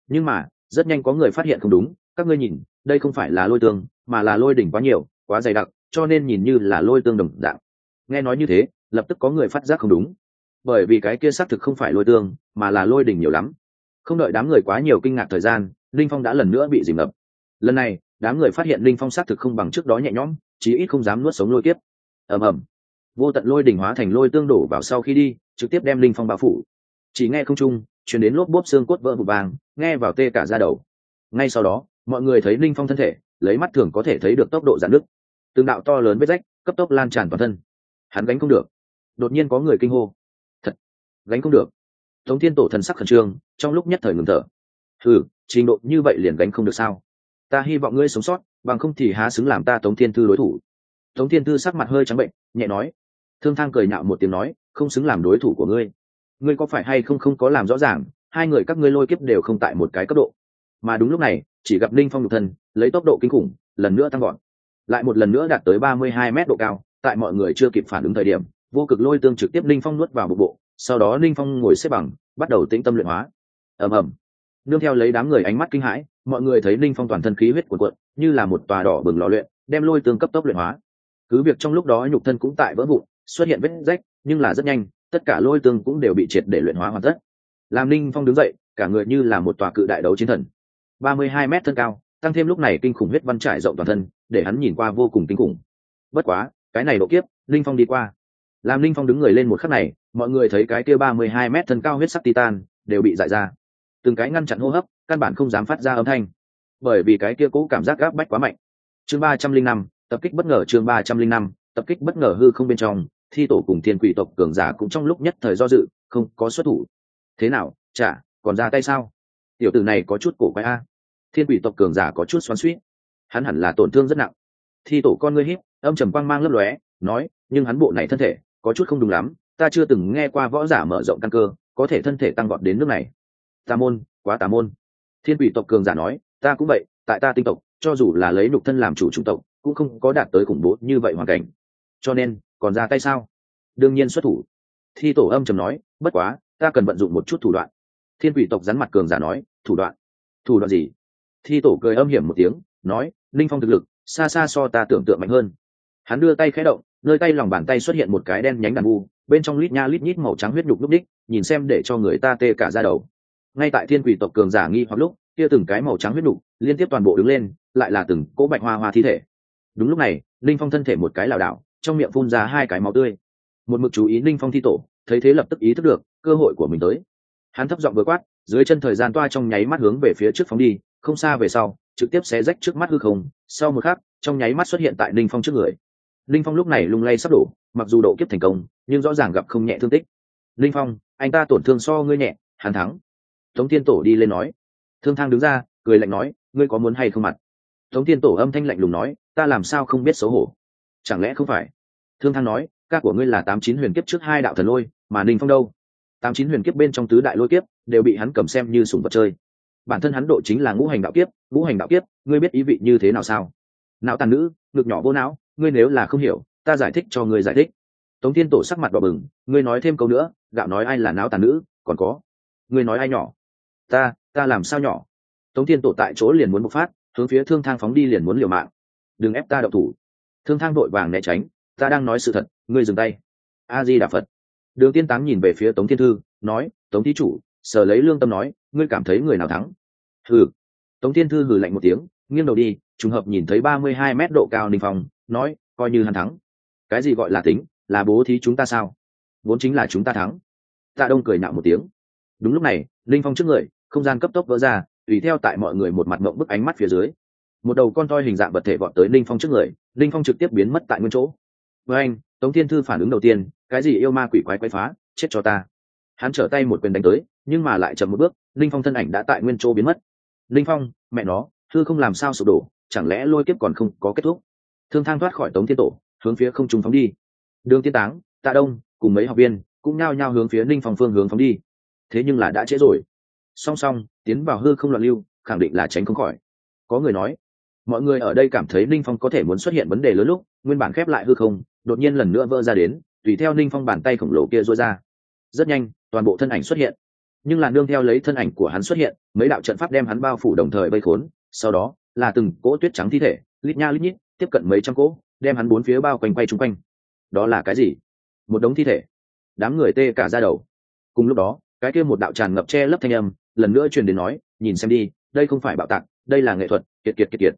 A: Nhưng mà, rất nhanh có người phát hiện không đúng, các ngươi nhìn, đây không phải là lôi tương, mà là lôi đỉnh quá nhiều, quá dày đặc, cho nên nhìn như là lôi tương đồng dạng. Nghe nói như thế, lập tức có người phát giác không đúng. Bởi vì cái kia xác thực không phải lôi tương, mà là lôi đỉnh nhiều lắm. Không đợi đám người quá nhiều kinh ngạc thời gian linh phong đã lần nữa bị dìm ngập. Lần này, đám người phát hiện linh phong xác thực không bằng trước đó nhẹ nhõm, chí ít không dám nuốt sống lôi kiếp. Ầm ầm. Vô tận lôi đỉnh hóa thành lôi tương đổ vào sau khi đi, trực tiếp đem linh phong bao phủ. Chỉ nghe không trung chuyển đến lốp bốp xương cốt vỡ vụt vàng, nghe vào tê cả ra đầu. Ngay sau đó, mọi người thấy linh phong thân thể, lấy mắt thường có thể thấy được tốc độ giãn nứt. Tương đạo to lớn vết rách, cấp tốc lan tràn toàn thân. Hắn gánh không được. Đột nhiên có người kinh hô. Thật, gánh không được. Tống thiên tổ thần sắc khẩn trương, trong lúc nhất thời ngừng thở thử trình độ như vậy liền gánh không được sao? Ta hy vọng ngươi sống sót, bằng không thì há xứng làm ta tống thiên thư đối thủ. Tống thiên thư sắc mặt hơi trắng bệnh, nhẹ nói. Thương thang cười nhạo một tiếng nói, không xứng làm đối thủ của ngươi. Ngươi có phải hay không không có làm rõ ràng, hai người các ngươi lôi kiếp đều không tại một cái cấp độ. Mà đúng lúc này, chỉ gặp linh phong nhục thân, lấy tốc độ kinh khủng, lần nữa tăng gọn lại một lần nữa đạt tới ba mươi hai mét độ cao, tại mọi người chưa kịp phản ứng thời điểm, vô cực lôi tương trực tiếp linh phong nuốt vào bụng bộ, sau đó linh phong ngồi xếp bằng, bắt đầu tĩnh tâm luyện hóa. Ầm ầm nương theo lấy đám người ánh mắt kinh hãi, mọi người thấy linh phong toàn thân khí huyết cuộn cuộn, như là một tòa đỏ bừng lò luyện, đem lôi tương cấp tốc luyện hóa. Cứ việc trong lúc đó nhục thân cũng tại vỡ vụn, xuất hiện vết rách, nhưng là rất nhanh, tất cả lôi tương cũng đều bị triệt để luyện hóa hoàn tất. Làm linh phong đứng dậy, cả người như là một tòa cự đại đấu chiến thần. Ba mươi hai mét thân cao, tăng thêm lúc này kinh khủng huyết văn trải rộng toàn thân, để hắn nhìn qua vô cùng kinh khủng. Bất quá, cái này độ kiếp linh phong đi qua. Làm linh phong đứng người lên một khắc này, mọi người thấy cái kia ba mươi hai mét thân cao huyết sắc titan, đều bị dại ra từng cái ngăn chặn hô hấp, căn bản không dám phát ra âm thanh. Bởi vì cái kia cũ cảm giác gáp bách quá mạnh. Chương ba trăm linh năm, tập kích bất ngờ chương ba trăm linh năm, tập kích bất ngờ hư không bên trong, thi tổ cùng thiên quỷ tộc cường giả cũng trong lúc nhất thời do dự, không có xuất thủ. Thế nào, chả, còn ra tay sao? Tiểu tử này có chút cổ quái a. Thiên quỷ tộc cường giả có chút xoắn suýt hắn hẳn là tổn thương rất nặng. Thi tổ con ngươi híp, âm trầm quang mang lấp lóe, nói, nhưng hắn bộ này thân thể, có chút không đúng lắm, ta chưa từng nghe qua võ giả mở rộng căn cơ, có thể thân thể tăng vọt đến nước này tà môn, quá tà môn. Thiên quỷ tộc cường giả nói, ta cũng vậy, tại ta tinh tộc, cho dù là lấy nục thân làm chủ chủng tộc, cũng không có đạt tới khủng bố như vậy hoàn cảnh. Cho nên, còn ra tay sao? Đương nhiên xuất thủ. Thi tổ âm trầm nói, bất quá, ta cần vận dụng một chút thủ đoạn. Thiên quỷ tộc rắn mặt cường giả nói, thủ đoạn? Thủ đoạn gì? Thi tổ cười âm hiểm một tiếng, nói, linh phong thực lực, xa xa so ta tưởng tượng mạnh hơn. Hắn đưa tay khẽ động, nơi tay lòng bàn tay xuất hiện một cái đen nhánh đàn bu, bên trong lít nha lít nhít màu trắng huyết nhục lúc đích, nhìn xem để cho người ta tê cả ra đầu ngay tại thiên quỷ tộc cường giả nghi hoặc lúc, kia từng cái màu trắng huyết đủ liên tiếp toàn bộ đứng lên, lại là từng cỗ bạch hoa hoa thi thể. Đúng lúc này, linh phong thân thể một cái lảo đảo, trong miệng phun ra hai cái máu tươi. Một mực chú ý linh phong thi tổ, thấy thế lập tức ý thức được cơ hội của mình tới. Hắn thấp giọng vừa quát, dưới chân thời gian toa trong nháy mắt hướng về phía trước phóng đi, không xa về sau, trực tiếp xé rách trước mắt hư không. Sau một khắc, trong nháy mắt xuất hiện tại linh phong trước người. Linh phong lúc này lung lay sắp đổ, mặc dù độ kiếp thành công, nhưng rõ ràng gặp không nhẹ thương tích. Linh phong, anh ta tổn thương so ngươi nhẹ, hắn thắng tống tiên tổ đi lên nói. Thương thang đứng ra, cười lạnh nói, ngươi có muốn hay không mặt? Tống tiên tổ âm thanh lạnh lùng nói, ta làm sao không biết xấu hổ? Chẳng lẽ không phải? Thương thang nói ca của ngươi là tám chín huyền kiếp trước hai đạo thần lôi, mà ninh phong đâu? Tám chín huyền kiếp bên trong tứ đại lôi kiếp, đều bị hắn cầm xem như sùng vật chơi. Bản thân hắn độ chính là ngũ hành đạo kiếp, ngũ hành đạo kiếp, ngươi biết ý vị như thế nào sao? Não tàn nữ, ngực nhỏ vô não, ngươi nếu là không hiểu, ta giải thích cho ngươi giải thích. Tống thiên tổ sắc mặt đỏ bừng, ngươi nói thêm câu nữa, gạo nói ai là não tàn nữ, còn có. Ngươi nói ai nhỏ ta ta làm sao nhỏ? Tống thiên tổ tại chỗ liền muốn bộc phát, hướng phía thương thang phóng đi liền muốn liều mạng. Đừng ép ta đậu thủ. Thương thang đội vàng né tránh, ta đang nói sự thật, ngươi dừng tay. A di đà phật. Đường tiên táng nhìn về phía tống thiên thư, nói, tống thí chủ, sở lấy lương tâm nói, ngươi cảm thấy người nào thắng? Hừ. Tống thiên thư hừ lạnh một tiếng, nghiêng đầu đi, trùng hợp nhìn thấy ba mươi hai mét độ cao ninh phong, nói, coi như hắn thắng. Cái gì gọi là tính? Là bố thí chúng ta sao? Vốn chính là chúng ta thắng. Tạ đông cười nạo một tiếng. Đúng lúc này linh phong trước người không gian cấp tốc vỡ ra, tùy theo tại mọi người một mặt mộng bức ánh mắt phía dưới. Một đầu con toi hình dạng vật thể vọt tới linh phong trước người, linh phong trực tiếp biến mất tại nguyên chỗ. Với anh, tống thiên thư phản ứng đầu tiên, cái gì yêu ma quỷ quái quái phá, chết cho ta. Hắn trở tay một quyền đánh tới, nhưng mà lại chậm một bước, linh phong thân ảnh đã tại nguyên chỗ biến mất. Linh phong, mẹ nó, thư không làm sao sụp đổ, chẳng lẽ lôi kiếp còn không có kết thúc? Thương thang thoát khỏi tống thiên tổ, hướng phía không trung phóng đi. Đường tiên táng, tạ đông, cùng mấy học viên cũng nhao nhao hướng phía linh phong phương hướng phóng đi. Thế nhưng là đã trễ rồi song song, tiến vào hư không loạn lưu, khẳng định là tránh không khỏi. Có người nói, mọi người ở đây cảm thấy ninh phong có thể muốn xuất hiện vấn đề lớn lúc, nguyên bản khép lại hư không, đột nhiên lần nữa vỡ ra đến, tùy theo ninh phong bàn tay khổng lồ kia rối ra. Rất nhanh, toàn bộ thân ảnh xuất hiện. Nhưng là nương theo lấy thân ảnh của hắn xuất hiện, mấy đạo trận pháp đem hắn bao phủ đồng thời vây khốn, sau đó là từng cỗ tuyết trắng thi thể, lít nha lít nhít, tiếp cận mấy trăm cỗ, đem hắn bốn phía bao quanh quay chung quanh. Đó là cái gì? Một đống thi thể. Đám người tê cả ra đầu. Cùng lúc đó, cái kia một đạo tràn ngập che lấp thanh âm lần nữa truyền đến nói, nhìn xem đi, đây không phải bạo tạc, đây là nghệ thuật, kiệt kiệt kiệt kiệt.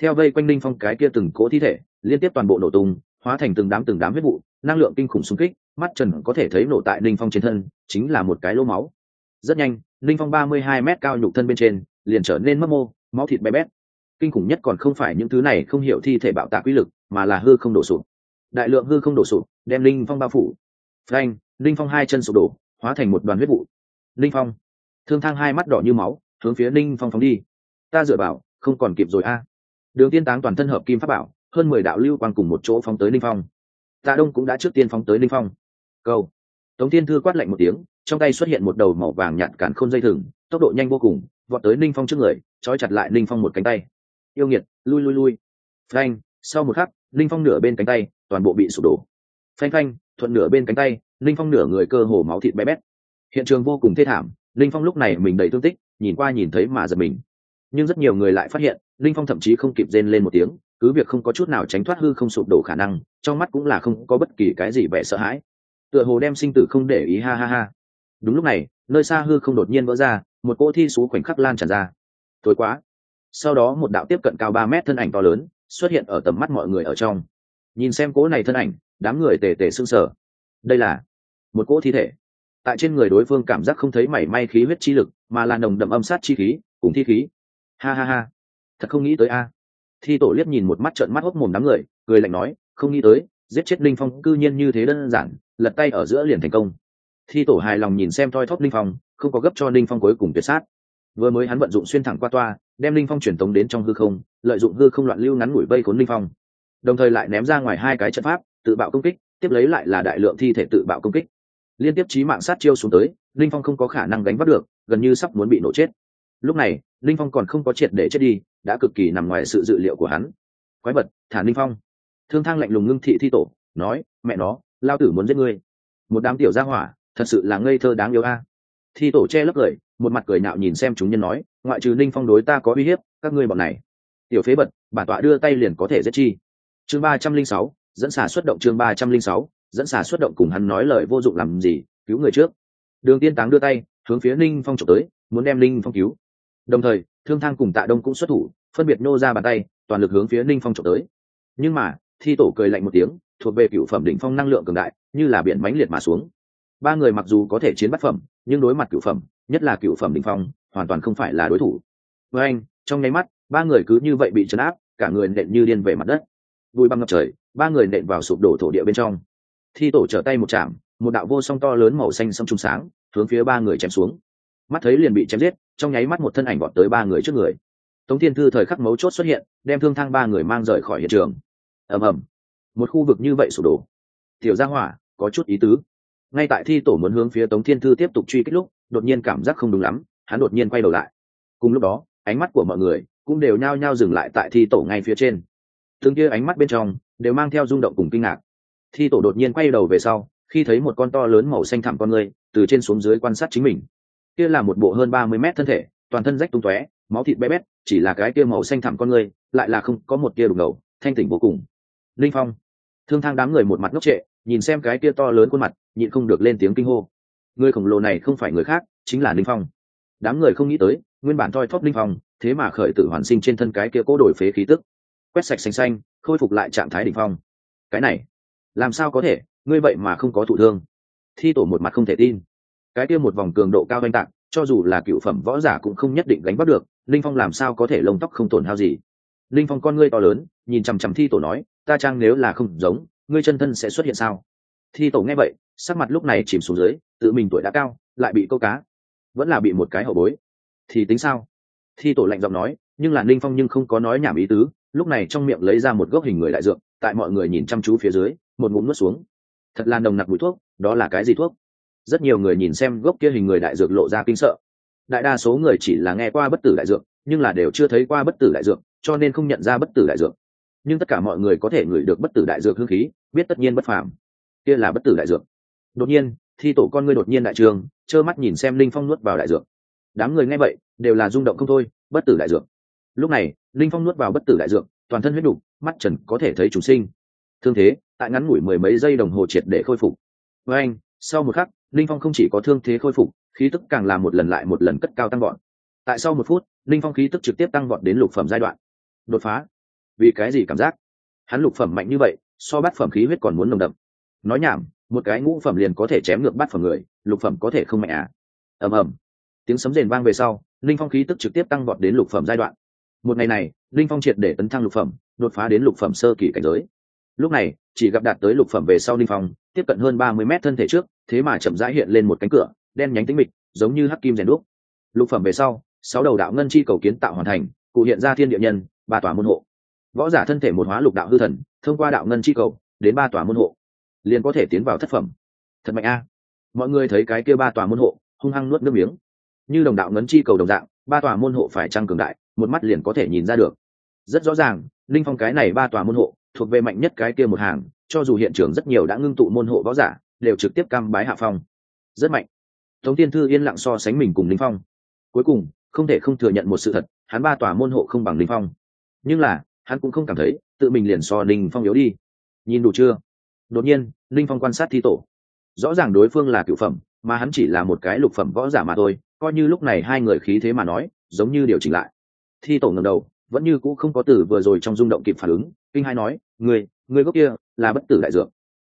A: Theo vây quanh linh phong cái kia từng cỗ thi thể, liên tiếp toàn bộ nổ tung, hóa thành từng đám từng đám huyết vụ, năng lượng kinh khủng xung kích, mắt trần có thể thấy nổ tại linh phong trên thân, chính là một cái lỗ máu. Rất nhanh, linh phong ba mươi hai m cao nhục thân bên trên, liền trở nên mất mô, máu thịt bé bét. Kinh khủng nhất còn không phải những thứ này không hiểu thi thể bạo tạc quy lực, mà là hư không đổ sụp. Đại lượng hư không đổ sụp, đem linh phong bao phủ. Phanh, linh phong hai chân sụp đổ, hóa thành một đoàn huyết vụ. Linh phong thương thang hai mắt đỏ như máu, hướng phía linh phong phóng đi. Ta dựa vào, không còn kịp rồi a. Đường tiên táng toàn thân hợp kim pháp bảo, hơn mười đạo lưu quang cùng một chỗ phóng tới linh phong. Tạ đông cũng đã trước tiên phóng tới linh phong. Câu. Tống tiên thư quát lạnh một tiếng, trong tay xuất hiện một đầu màu vàng nhạt cản khôn dây thừng, tốc độ nhanh vô cùng, vọt tới linh phong trước người, trói chặt lại linh phong một cánh tay. Yêu nghiệt, lui lui lui. Phanh, sau một khắc linh phong nửa bên cánh tay, toàn bộ bị sụp đổ. Phanh phanh, thuận nửa bên cánh tay linh phong nửa người cơ hồ máu thịt bé bét. Hiện trường vô cùng thê thảm linh phong lúc này mình đầy thương tích, nhìn qua nhìn thấy mà giật mình. Nhưng rất nhiều người lại phát hiện, linh phong thậm chí không kịp rên lên một tiếng, cứ việc không có chút nào tránh thoát hư không sụp đổ khả năng, trong mắt cũng là không có bất kỳ cái gì vẻ sợ hãi. Tựa hồ đem sinh tử không để ý, ha ha ha. Đúng lúc này, nơi xa hư không đột nhiên vỡ ra, một cô thi xú khoảnh khắc lan tràn ra. Thối quá. Sau đó một đạo tiếp cận cao ba mét thân ảnh to lớn, xuất hiện ở tầm mắt mọi người ở trong. Nhìn xem cỗ này thân ảnh, đám người tề tề s ư n g sở đây là một cỗ thi thể tại trên người đối phương cảm giác không thấy mảy may khí huyết chi lực, mà là nồng đậm âm sát chi khí, cùng thi khí. Ha ha ha. Thật không nghĩ tới a. Thi tổ liếc nhìn một mắt trợn mắt hốc mồm đám người, cười lạnh nói, không nghĩ tới, giết chết linh phong cư nhiên như thế đơn giản, lật tay ở giữa liền thành công. Thi tổ hài lòng nhìn xem thoi thóp linh phong, không có gấp cho linh phong cuối cùng tuyệt sát. Vừa mới hắn vận dụng xuyên thẳng qua toa, đem linh phong truyền tống đến trong hư không, lợi dụng hư không loạn lưu ngắn ngủi vây khốn linh phong. Đồng thời lại ném ra ngoài hai cái trận pháp, tự bạo công kích, tiếp lấy lại là đại lượng thi thể tự bạo công kích liên tiếp trí mạng sát chiêu xuống tới, linh phong không có khả năng đánh bắt được, gần như sắp muốn bị nổ chết. Lúc này, linh phong còn không có triệt để chết đi, đã cực kỳ nằm ngoài sự dự liệu của hắn. Quái vật, thả linh phong. Thương thang lạnh lùng ngưng thị thi tổ, nói, mẹ nó, lao tử muốn giết ngươi. Một đám tiểu gia hỏa, thật sự là ngây thơ đáng yêu a. Thi tổ che lấp cười một mặt cười nạo nhìn xem chúng nhân nói, ngoại trừ linh phong đối ta có uy hiếp, các ngươi bọn này. Tiểu phế bật bản tọa đưa tay liền có thể giết chi. Chương ba trăm linh sáu, dẫn xả xuất động chương ba trăm linh sáu dẫn xả xuất động cùng hắn nói lời vô dụng làm gì, cứu người trước. Đường tiên táng đưa tay, hướng phía ninh phong trộm tới, muốn đem ninh phong cứu. Đồng thời, thương thang cùng tạ đông cũng xuất thủ, phân biệt nô ra bàn tay, toàn lực hướng phía ninh phong trộm tới. Nhưng mà, thi tổ cười lạnh một tiếng, thuộc về cựu phẩm đỉnh phong năng lượng cường đại, như là biển mãnh liệt mà xuống. Ba người mặc dù có thể chiến bắt phẩm, nhưng đối mặt cựu phẩm, nhất là cựu phẩm đỉnh phong, hoàn toàn không phải là đối thủ. Với anh, trong nháy mắt, ba người cứ như vậy bị chấn áp, cả người nện như điên về mặt đất. Bụi băng ngập trời, ba người nện vào sụp đổ thổ địa bên trong thi tổ trở tay một chạm, một đạo vô song to lớn màu xanh sông trùng sáng, hướng phía ba người chém xuống. Mắt thấy liền bị chém giết, trong nháy mắt một thân ảnh vọt tới ba người trước người. Tống thiên thư thời khắc mấu chốt xuất hiện, đem thương thang ba người mang rời khỏi hiện trường. Ầm ầm. Một khu vực như vậy sụp đổ. Tiểu gia hỏa, có chút ý tứ. Ngay tại thi tổ muốn hướng phía tống thiên thư tiếp tục truy kích lúc, đột nhiên cảm giác không đúng lắm, hắn đột nhiên quay đầu lại. Cùng lúc đó, ánh mắt của mọi người cũng đều nhao nhao dừng lại tại thi tổ ngay phía trên. Thường kia ánh mắt bên trong đều mang theo rung động cùng kinh ngạc thi tổ đột nhiên quay đầu về sau, khi thấy một con to lớn màu xanh thẳm con người từ trên xuống dưới quan sát chính mình. Kia là một bộ hơn ba mươi mét thân thể, toàn thân rách tung tóe, máu thịt bé bét, chỉ là cái kia màu xanh thẳm con người, lại là không có một kia đục ngầu, thanh tỉnh vô cùng. Linh phong. Thương thang đám người một mặt ngốc trệ, nhìn xem cái kia to lớn khuôn mặt, nhịn không được lên tiếng kinh hô. Người khổng lồ này không phải người khác, chính là linh phong. Đám người không nghĩ tới, nguyên bản thoi thóp linh phong, thế mà khởi tử hoàn sinh trên thân cái kia cố đổi phế khí tức. Quét sạch xanh xanh, khôi phục lại trạng thái đỉnh phong. Cái này làm sao có thể? Ngươi vậy mà không có thụ thương. Thi tổ một mặt không thể tin. Cái kia một vòng cường độ cao oanh tạc cho dù là cựu phẩm võ giả cũng không nhất định gánh bắt được. Linh phong làm sao có thể lông tóc không tổn hao gì? Linh phong con ngươi to lớn, nhìn chằm chằm thi tổ nói, ta trang nếu là không giống, ngươi chân thân sẽ xuất hiện sao? Thi tổ nghe vậy, sắc mặt lúc này chìm xuống dưới, tự mình tuổi đã cao, lại bị câu cá. Vẫn là bị một cái hậu bối. Thì tính sao? Thi tổ lạnh giọng nói, nhưng là linh phong nhưng không có nói nhảm ý tứ, lúc này trong miệng lấy ra một gốc hình người đại dược, tại mọi người nhìn chăm chú phía dưới một ngụm nuốt xuống. Thật là nồng nặc mùi thuốc, đó là cái gì thuốc? Rất nhiều người nhìn xem gốc kia hình người đại dược lộ ra kinh sợ. Đại đa số người chỉ là nghe qua bất tử đại dược, nhưng là đều chưa thấy qua bất tử đại dược, cho nên không nhận ra bất tử đại dược. Nhưng tất cả mọi người có thể ngửi được bất tử đại dược hương khí, biết tất nhiên bất phàm. Kia là bất tử đại dược. Đột nhiên, thi tổ con ngươi đột nhiên đại trường, trơ mắt nhìn xem linh phong nuốt vào đại dược. Đám người nghe vậy, đều là rung động không thôi, bất tử đại dược. Lúc này, linh phong nuốt vào bất tử đại dược, toàn thân huyết đục, mắt trần có thể thấy chủ sinh thương thế, tại ngắn ngủi mười mấy giây đồng hồ triệt để khôi phục. Với anh, sau một khắc, linh phong không chỉ có thương thế khôi phục, khí tức càng làm một lần lại một lần cất cao tăng vọt. tại sau một phút, linh phong khí tức trực tiếp tăng vọt đến lục phẩm giai đoạn. Đột phá. Vì cái gì cảm giác? Hắn lục phẩm mạnh như vậy, so bát phẩm khí huyết còn muốn nồng đậm. Nói nhảm, một cái ngũ phẩm liền có thể chém ngược bát phẩm người, lục phẩm có thể không mạnh à? Ầm ầm. Tiếng sấm rền vang về sau, linh phong khí tức trực tiếp tăng vọt đến lục phẩm giai đoạn. Một ngày này, linh phong triệt để tấn thăng lục phẩm, đột phá đến lục phẩm sơ kỳ cảnh giới lúc này, chỉ gặp đạt tới lục phẩm về sau ninh phong, tiếp cận hơn ba mươi mét thân thể trước, thế mà chậm rãi hiện lên một cánh cửa, đen nhánh tính mịch, giống như hắc kim rèn đúc. Lục phẩm về sau, sáu đầu đạo ngân chi cầu kiến tạo hoàn thành, cụ hiện ra thiên địa nhân, ba tòa môn hộ. Võ giả thân thể một hóa lục đạo hư thần, thông qua đạo ngân chi cầu, đến ba tòa môn hộ. Liền có thể tiến vào thất phẩm. Thật mạnh a. Mọi người thấy cái kia ba tòa môn hộ, hung hăng nuốt nước miếng. Như đồng đạo ngân chi cầu đồng dạng, ba tòa môn hộ phải trăng cường đại, một mắt liền có thể nhìn ra được. Rất rõ ràng, linh phong cái này ba tòa môn hộ thuộc về mạnh nhất cái kia một hàng, cho dù hiện trường rất nhiều đã ngưng tụ môn hộ võ giả, đều trực tiếp cam bái hạ phong. Rất mạnh. Tống tiên thư yên lặng so sánh mình cùng linh phong. Cuối cùng, không thể không thừa nhận một sự thật, hắn ba tòa môn hộ không bằng linh phong. Nhưng là, hắn cũng không cảm thấy, tự mình liền so linh phong yếu đi. Nhìn đủ chưa? Đột nhiên, linh phong quan sát thi tổ. Rõ ràng đối phương là cựu phẩm, mà hắn chỉ là một cái lục phẩm võ giả mà thôi, coi như lúc này hai người khí thế mà nói, giống như điều chỉnh lại. Thi tổ ngầm đầu, vẫn như cũ không có từ vừa rồi trong rung động kịp phản ứng, kinh hai nói người người gốc kia là bất tử đại dược.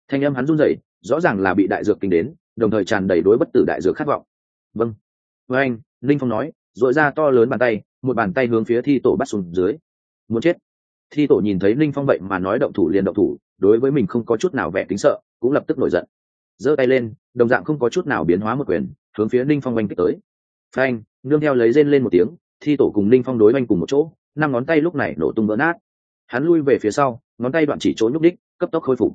A: Thanh âm hắn run rẩy, rõ ràng là bị đại dược kinh đến, đồng thời tràn đầy đối bất tử đại dược khát vọng. Vâng. Với anh, linh phong nói dội ra to lớn bàn tay, một bàn tay hướng phía thi tổ bắt xuống dưới. Muốn chết. Thi tổ nhìn thấy linh phong vậy mà nói động thủ liền động thủ, đối với mình không có chút nào vẻ kính sợ, cũng lập tức nổi giận. Giơ tay lên, đồng dạng không có chút nào biến hóa một quyền, hướng phía linh phong oanh kích tới. Phanh nương theo lấy rên lên một tiếng, thi tổ cùng linh phong đối oanh cùng một chỗ, năm ngón tay lúc này nổ tung vỡ nát hắn lui về phía sau, ngón tay đoạn chỉ chỗ nhúc đích cấp tốc khôi phục.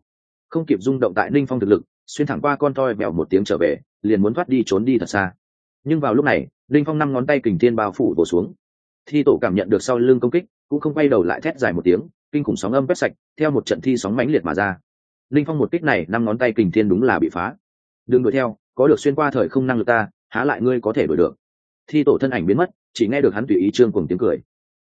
A: Không kịp rung động tại ninh phong thực lực, xuyên thẳng qua con toi mèo một tiếng trở về, liền muốn thoát đi trốn đi thật xa. Nhưng vào lúc này, ninh phong năm ngón tay kình thiên bao phủ đổ xuống. Thi tổ cảm nhận được sau lưng công kích, cũng không quay đầu lại thét dài một tiếng, kinh khủng sóng âm quét sạch, theo một trận thi sóng mãnh liệt mà ra. Linh phong một kích này, năm ngón tay kình thiên đúng là bị phá. Đừng đuổi theo, có được xuyên qua thời không năng lực ta, há lại ngươi có thể đuổi được. Thi tổ thân ảnh biến mất, chỉ nghe được hắn tùy ý trương cùng tiếng cười.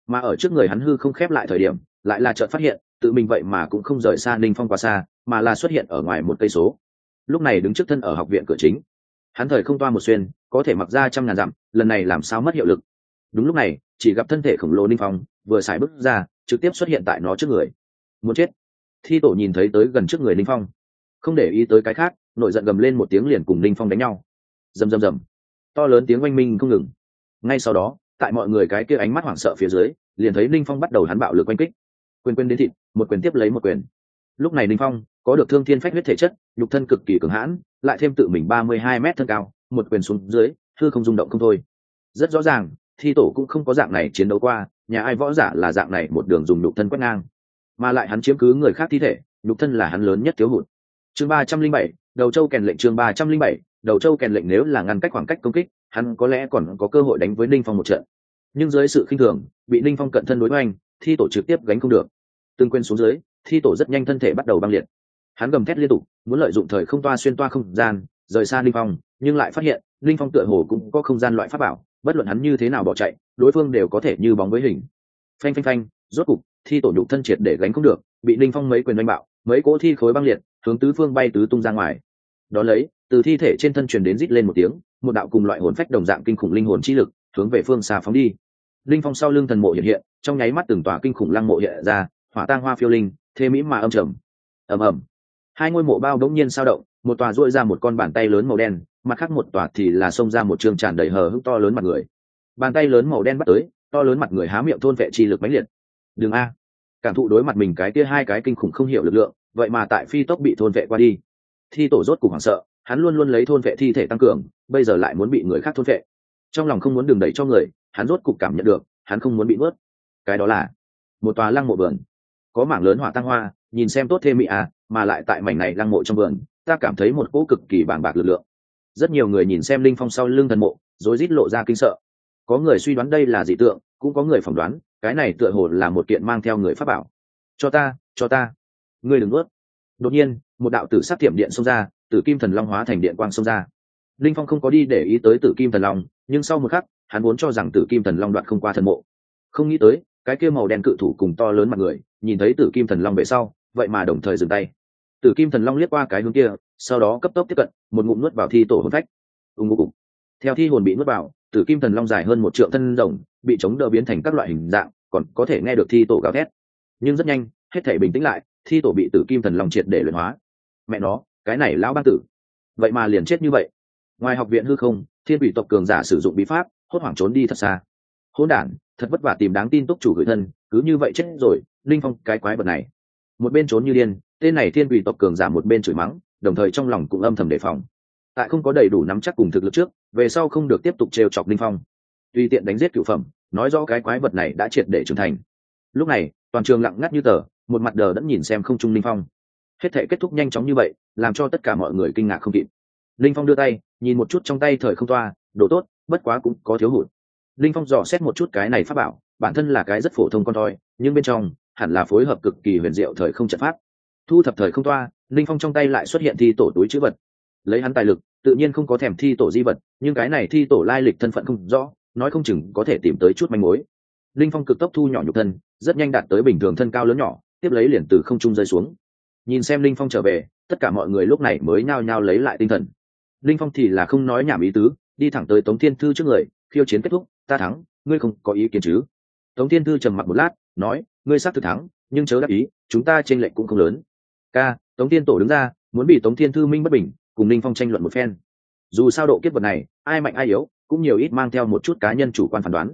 A: Mà ở trước người hắn hư không khép lại thời điểm lại là chợt phát hiện, tự mình vậy mà cũng không rời xa ninh phong quá xa, mà là xuất hiện ở ngoài một cây số. Lúc này đứng trước thân ở học viện cửa chính. Hắn thời không toa một xuyên, có thể mặc ra trăm ngàn dặm, lần này làm sao mất hiệu lực? Đúng lúc này, chỉ gặp thân thể khổng lồ ninh phong, vừa xài bước ra, trực tiếp xuất hiện tại nó trước người. Muốn chết. Thi tổ nhìn thấy tới gần trước người ninh phong. Không để ý tới cái khác nội giận gầm lên một tiếng liền cùng ninh phong đánh nhau. Rầm rầm rầm. To lớn tiếng oanh minh không ngừng. Ngay sau đó, tại mọi người cái kia ánh mắt hoảng sợ phía dưới, liền thấy ninh phong bắt đầu hắn bạo lực oanh kích quyền quyền đến thịt một quyền tiếp lấy một quyền. Lúc này ninh phong có được thương thiên phách huyết thể chất nhục thân cực kỳ cường hãn lại thêm tự mình ba mươi hai mét thân cao một quyền xuống dưới thư không rung động không thôi. Rất rõ ràng thi tổ cũng không có dạng này chiến đấu qua nhà ai võ giả là dạng này một đường dùng nhục thân quét ngang. Mà lại hắn chiếm cứ người khác thi thể nhục thân là hắn lớn nhất thiếu hụt. Chương ba trăm linh bảy đầu châu kèn lệnh chương ba trăm linh bảy đầu châu kèn lệnh nếu là ngăn cách khoảng cách công kích hắn có lẽ còn có cơ hội đánh với ninh phong một trận. Nhưng dưới sự khinh thường bị ninh phong cận thân đối oanh, thi tổ trực tiếp gánh không được từng quên xuống dưới, thi tổ rất nhanh thân thể bắt đầu băng liệt. Hắn gầm thét liên tục, muốn lợi dụng thời không toa xuyên toa không gian, rời xa linh phong, nhưng lại phát hiện, linh phong tựa hồ cũng có không gian loại pháp bảo, bất luận hắn như thế nào bỏ chạy, đối phương đều có thể như bóng với hình. Phanh phanh phanh, rốt cục, thi tổ nhục thân triệt để gánh không được, bị linh phong mấy quyền đánh bạo, mấy cỗ thi khối băng liệt, hướng tứ phương bay tứ tung ra ngoài. Đ ó lấy, từ thi thể trên thân truyền đến rít lên một tiếng, một đạo cùng loại hồn phách đồng dạng kinh khủng linh hồn chi lực, hướng về phương xa phóng đi. Linh phong sau lưng thần mộ hiện hiện, trong nháy mắt từng tòa kinh khủng lăng mộ hiện ra hỏa tang hoa phiêu linh, thế mỹ mà âm trầm. Ầm ầm. Hai ngôi mộ bao đống nhiên sao động, một tòa duỗi ra một con bàn tay lớn màu đen, mặt khác một tòa thì là xông ra một trường tràn đầy hờ hững to lớn mặt người. Bàn tay lớn màu đen bắt tới, to lớn mặt người há miệng thôn vệ chi lực mãnh liệt. Đường a. Cảm thụ đối mặt mình cái kia hai cái kinh khủng không hiểu lực lượng, vậy mà tại phi tốc bị thôn vệ qua đi. Thi tổ rốt cùng hoảng sợ, hắn luôn luôn lấy thôn vệ thi thể tăng cường, bây giờ lại muốn bị người khác thôn vệ. Trong lòng không muốn đường đẩy cho người, hắn rốt cục cảm nhận được, hắn không muốn bị vớt. cái đó là một tòa lăng mộ vườn có mảng lớn hỏa tăng hoa, nhìn xem tốt thêm mỹ à mà lại tại mảnh này lăng mộ trong vườn, ta cảm thấy một cỗ cực kỳ bàng bạc lực lượng. Rất nhiều người nhìn xem linh phong sau lưng thần mộ rồi rít lộ ra kinh sợ. Có người suy đoán đây là dị tượng, cũng có người phỏng đoán, cái này tựa hồ là một kiện mang theo người pháp bảo. Cho ta cho ta. Ngươi đừng ướt đột nhiên, một đạo tử sát tiệm điện xông ra, tử kim thần long hóa thành điện quang xông ra. Linh phong không có đi để ý tới tử kim thần long, nhưng sau một khắc, hắn vốn cho rằng tử kim thần long đoạn không qua thần mộ. Không nghĩ tới, cái kia màu đen cự thủ cùng to lớn mặt người nhìn thấy tử kim thần long về sau, vậy mà đồng thời dừng tay. Tử kim thần long liếc qua cái hướng kia, sau đó cấp tốc tiếp cận, một ngụm nuốt vào thi tổ hồn phách. Ưng ngô cục theo thi hồn bị nuốt vào, tử kim thần long dài hơn một triệu thân rồng, bị chống đỡ biến thành các loại hình dạng, còn có thể nghe được thi tổ gào thét. Nhưng rất nhanh, hết thể bình tĩnh lại, thi tổ bị tử kim thần long triệt để luyện hóa. Mẹ nó, cái này lão ban tử. Vậy mà liền chết như vậy. Ngoài học viện hư không, thiên ủy tộc cường giả sử dụng bí pháp, hốt hoảng trốn đi thật xa. Hôn đản thật vất vả tìm đáng tin túc chủ gửi thân, cứ như vậy chết rồi, linh phong, cái quái vật này. Một bên trốn như điên, tên này thiên quỷ tộc cường giả một bên chửi mắng, đồng thời trong lòng cũng âm thầm đề phòng. Tại không có đầy đủ nắm chắc cùng thực lực trước, về sau không được tiếp tục trêu chọc linh phong. Tùy tiện đánh giết cựu phẩm, nói rõ cái quái vật này đã triệt để trưởng thành. Lúc này, toàn trường lặng ngắt như tờ, một mặt đờ đẫn nhìn xem không trung linh phong. Hết thể kết thúc nhanh chóng như vậy, làm cho tất cả mọi người kinh ngạc không kịp. Linh phong đưa tay, nhìn một chút trong tay thời không toa độ tốt, bất quá cũng có thiếu hụt linh phong dò xét một chút cái này pháp bảo, bản thân là cái rất phổ thông con thoi, nhưng bên trong, hẳn là phối hợp cực kỳ huyền diệu thời không trận pháp. Thu thập thời không toa, linh phong trong tay lại xuất hiện thi tổ túi chữ vật. Lấy hắn tài lực, tự nhiên không có thèm thi tổ di vật, nhưng cái này thi tổ lai lịch thân phận không rõ, nói không chừng có thể tìm tới chút manh mối. Linh phong cực tốc thu nhỏ nhục thân, rất nhanh đạt tới bình thường thân cao lớn nhỏ, tiếp lấy liền từ không trung rơi xuống. Nhìn xem linh phong trở về, tất cả mọi người lúc này mới nhao nhao lấy lại tinh thần. Linh phong thì là không nói nhảm ý tứ, đi thẳng tới tống thiên thư trước người, khiêu chiến kết thúc ta thắng, ngươi không có ý kiến chứ? Tống thiên thư trầm mặc một lát, nói, ngươi xác thực thắng, nhưng chớ đáp ý, chúng ta t r ê n lệch cũng không lớn. Ca, tống thiên tổ đứng ra, muốn bị tống thiên thư minh bất bình, cùng linh phong tranh luận một phen. Dù sao độ kiếp vật này, ai mạnh ai yếu, cũng nhiều ít mang theo một chút cá nhân chủ quan phán đoán.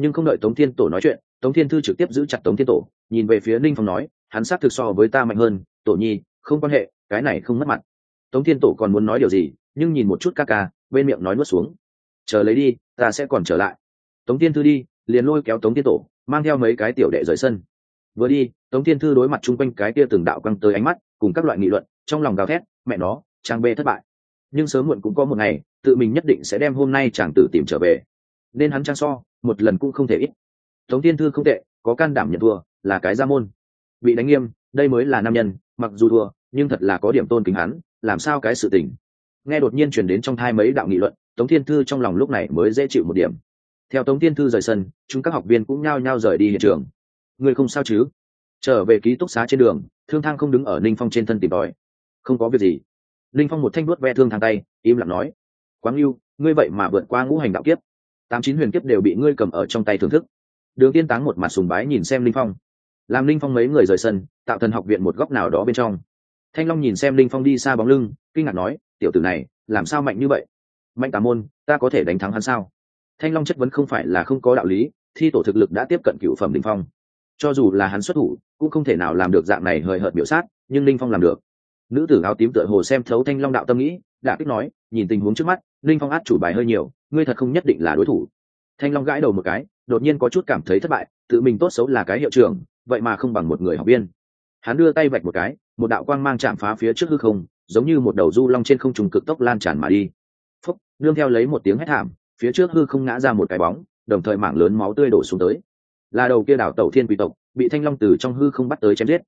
A: Nhưng không đợi tống thiên tổ nói chuyện, tống thiên thư trực tiếp giữ chặt tống thiên tổ, nhìn về phía ninh phong nói, hắn xác thực so với ta mạnh hơn, tổ nhi, không quan hệ, cái này không mất mặt. Tống thiên tổ còn muốn nói điều gì, nhưng nhìn một chút ca ca, bên miệng nói nuốt xuống. Chờ lấy đi, ta sẽ còn trở lại tống thiên thư đi, liền lôi kéo tống thiên tổ, mang theo mấy cái tiểu đệ rời sân. Vừa đi, tống thiên thư đối mặt chung quanh cái kia từng đạo căng tới ánh mắt, cùng các loại nghị luận, trong lòng gào thét, mẹ nó trang bê thất bại. Nhưng sớm muộn cũng có một ngày, tự mình nhất định sẽ đem hôm nay chàng tử tìm trở về. Nên hắn trang so, một lần cũng không thể ít. Tống thiên thư không tệ, có can đảm nhận thua, là cái gia môn. Bị đánh nghiêm, đây mới là nam nhân, mặc dù thua, nhưng thật là có điểm tôn kính hắn, làm sao cái sự tình. Nghe đột nhiên chuyển đến trong thai mấy đạo nghị luận, tống thiên thư trong lòng lúc này mới dễ chịu một điểm theo tống tiên thư rời sân, chúng các học viên cũng nhao nhao rời đi hiện trường. Người không sao chứ? Trở về ký túc xá trên đường, thương thang không đứng ở ninh phong trên thân tìm đòi không có việc gì. Ninh phong một thanh đuốt ve thương thang tay, im lặng nói. Quáng yêu ngươi vậy mà vượt qua ngũ hành đạo kiếp. Tám chín huyền kiếp đều bị ngươi cầm ở trong tay thưởng thức. Đường tiên táng một mặt sùng bái nhìn xem linh phong. Làm linh phong mấy người rời sân, tạo thần học viện một góc nào đó bên trong. Thanh long nhìn xem linh phong đi xa bóng lưng, kinh ngạc nói, tiểu tử này, làm sao mạnh như vậy? Mạnh tà môn, ta có thể đánh thắng hắn sao? Thanh long chất vấn không phải là không có đạo lý, thi tổ thực lực đã tiếp cận cựu phẩm linh phong. Cho dù là hắn xuất thủ, cũng không thể nào làm được dạng này hời hợt biểu sát, nhưng linh phong làm được. Nữ tử áo tím tựa hồ xem thấu thanh long đạo tâm nghĩ đã kích nói, nhìn tình huống trước mắt, linh phong át chủ bài hơi nhiều, ngươi thật không nhất định là đối thủ. Thanh long gãi đầu một cái, đột nhiên có chút cảm thấy thất bại, tự mình tốt xấu là cái hiệu trưởng, vậy mà không bằng một người học viên. Hắn đưa tay vạch một cái, một đạo quang mang chạm phá phía trước hư không, giống như một đầu du long trên không trùng cực tốc lan tràn mà đi. Phúc, nương theo lấy một tiếng hét thảm phía trước hư không ngã ra một cái bóng, đồng thời mảng lớn máu tươi đổ xuống tới. Là đầu kia đảo tẩu thiên quỷ tộc, bị thanh long từ trong hư không bắt tới chém giết.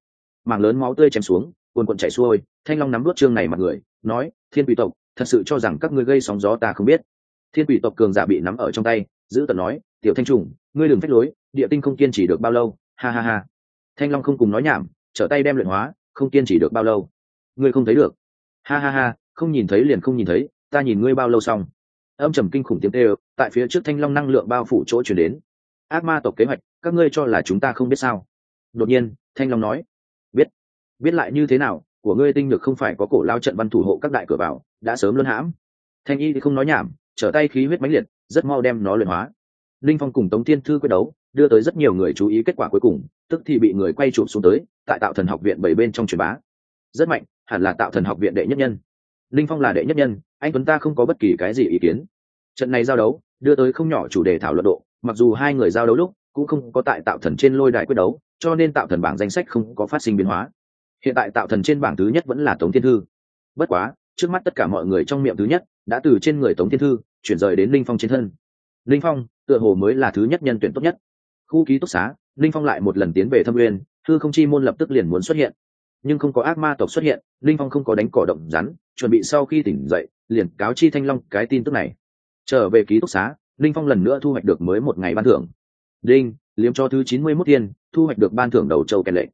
A: Mảng lớn máu tươi chém xuống, cuồn cuộn chảy xuôi, thanh long nắm đuốt trương này mặt người, nói, thiên quỷ tộc, thật sự cho rằng các ngươi gây sóng gió ta không biết. Thiên quỷ tộc cường giả bị nắm ở trong tay, giữ tận nói, tiểu thanh trùng, ngươi đừng phách lối, địa tinh không kiên trì được bao lâu, ha ha ha. Thanh long không cùng nói nhảm, trở tay đem luyện hóa, không kiên trì được bao lâu. Ngươi không thấy được. Ha ha ha, không nhìn thấy liền không nhìn thấy, ta nhìn ngươi bao lâu xong âm trầm kinh khủng tiếng tê tại phía trước thanh long năng lượng bao phủ chỗ chuyển đến. Ác ma tộc kế hoạch, các ngươi cho là chúng ta không biết sao? Đột nhiên, thanh long nói. Biết. Biết lại như thế nào, của ngươi tinh lực không phải có cổ lao trận văn thủ hộ các đại cửa vào, đã sớm luân hãm. Thanh y thì không nói nhảm, trở tay khí huyết mãnh liệt, rất mau đem nó luyện hóa. Linh phong cùng tống thiên thư quyết đấu, đưa tới rất nhiều người chú ý kết quả cuối cùng, tức thì bị người quay chụp xuống tới, tại tạo thần học viện bảy bên trong truyền bá. Rất mạnh, hẳn là tạo thần học viện đệ nhất nhân linh phong là đệ nhất nhân, anh tuấn ta không có bất kỳ cái gì ý kiến. Trận này giao đấu, đưa tới không nhỏ chủ đề thảo luận độ, mặc dù hai người giao đấu lúc cũng không có tại tạo thần trên lôi đài quyết đấu, cho nên tạo thần bảng danh sách không có phát sinh biến hóa. Hiện tại tạo thần trên bảng thứ nhất vẫn là tống thiên thư. Bất quá, trước mắt tất cả mọi người trong miệng thứ nhất đã từ trên người tống thiên thư chuyển rời đến linh phong trên thân. Linh phong, tựa hồ mới là thứ nhất nhân tuyển tốt nhất. Khu ký túc xá, linh phong lại một lần tiến về thâm uyên thư không chi môn lập tức liền muốn xuất hiện nhưng không có ác ma tộc xuất hiện, linh phong không có đánh cỏ động rắn, chuẩn bị sau khi tỉnh dậy, liền cáo chi thanh long cái tin tức này. Trở về ký túc xá, linh phong lần nữa thu hoạch được mới một ngày ban thưởng. Đinh, liếm cho thứ chín mươi mốt tiên, thu hoạch được ban thưởng đầu châu kèn lệ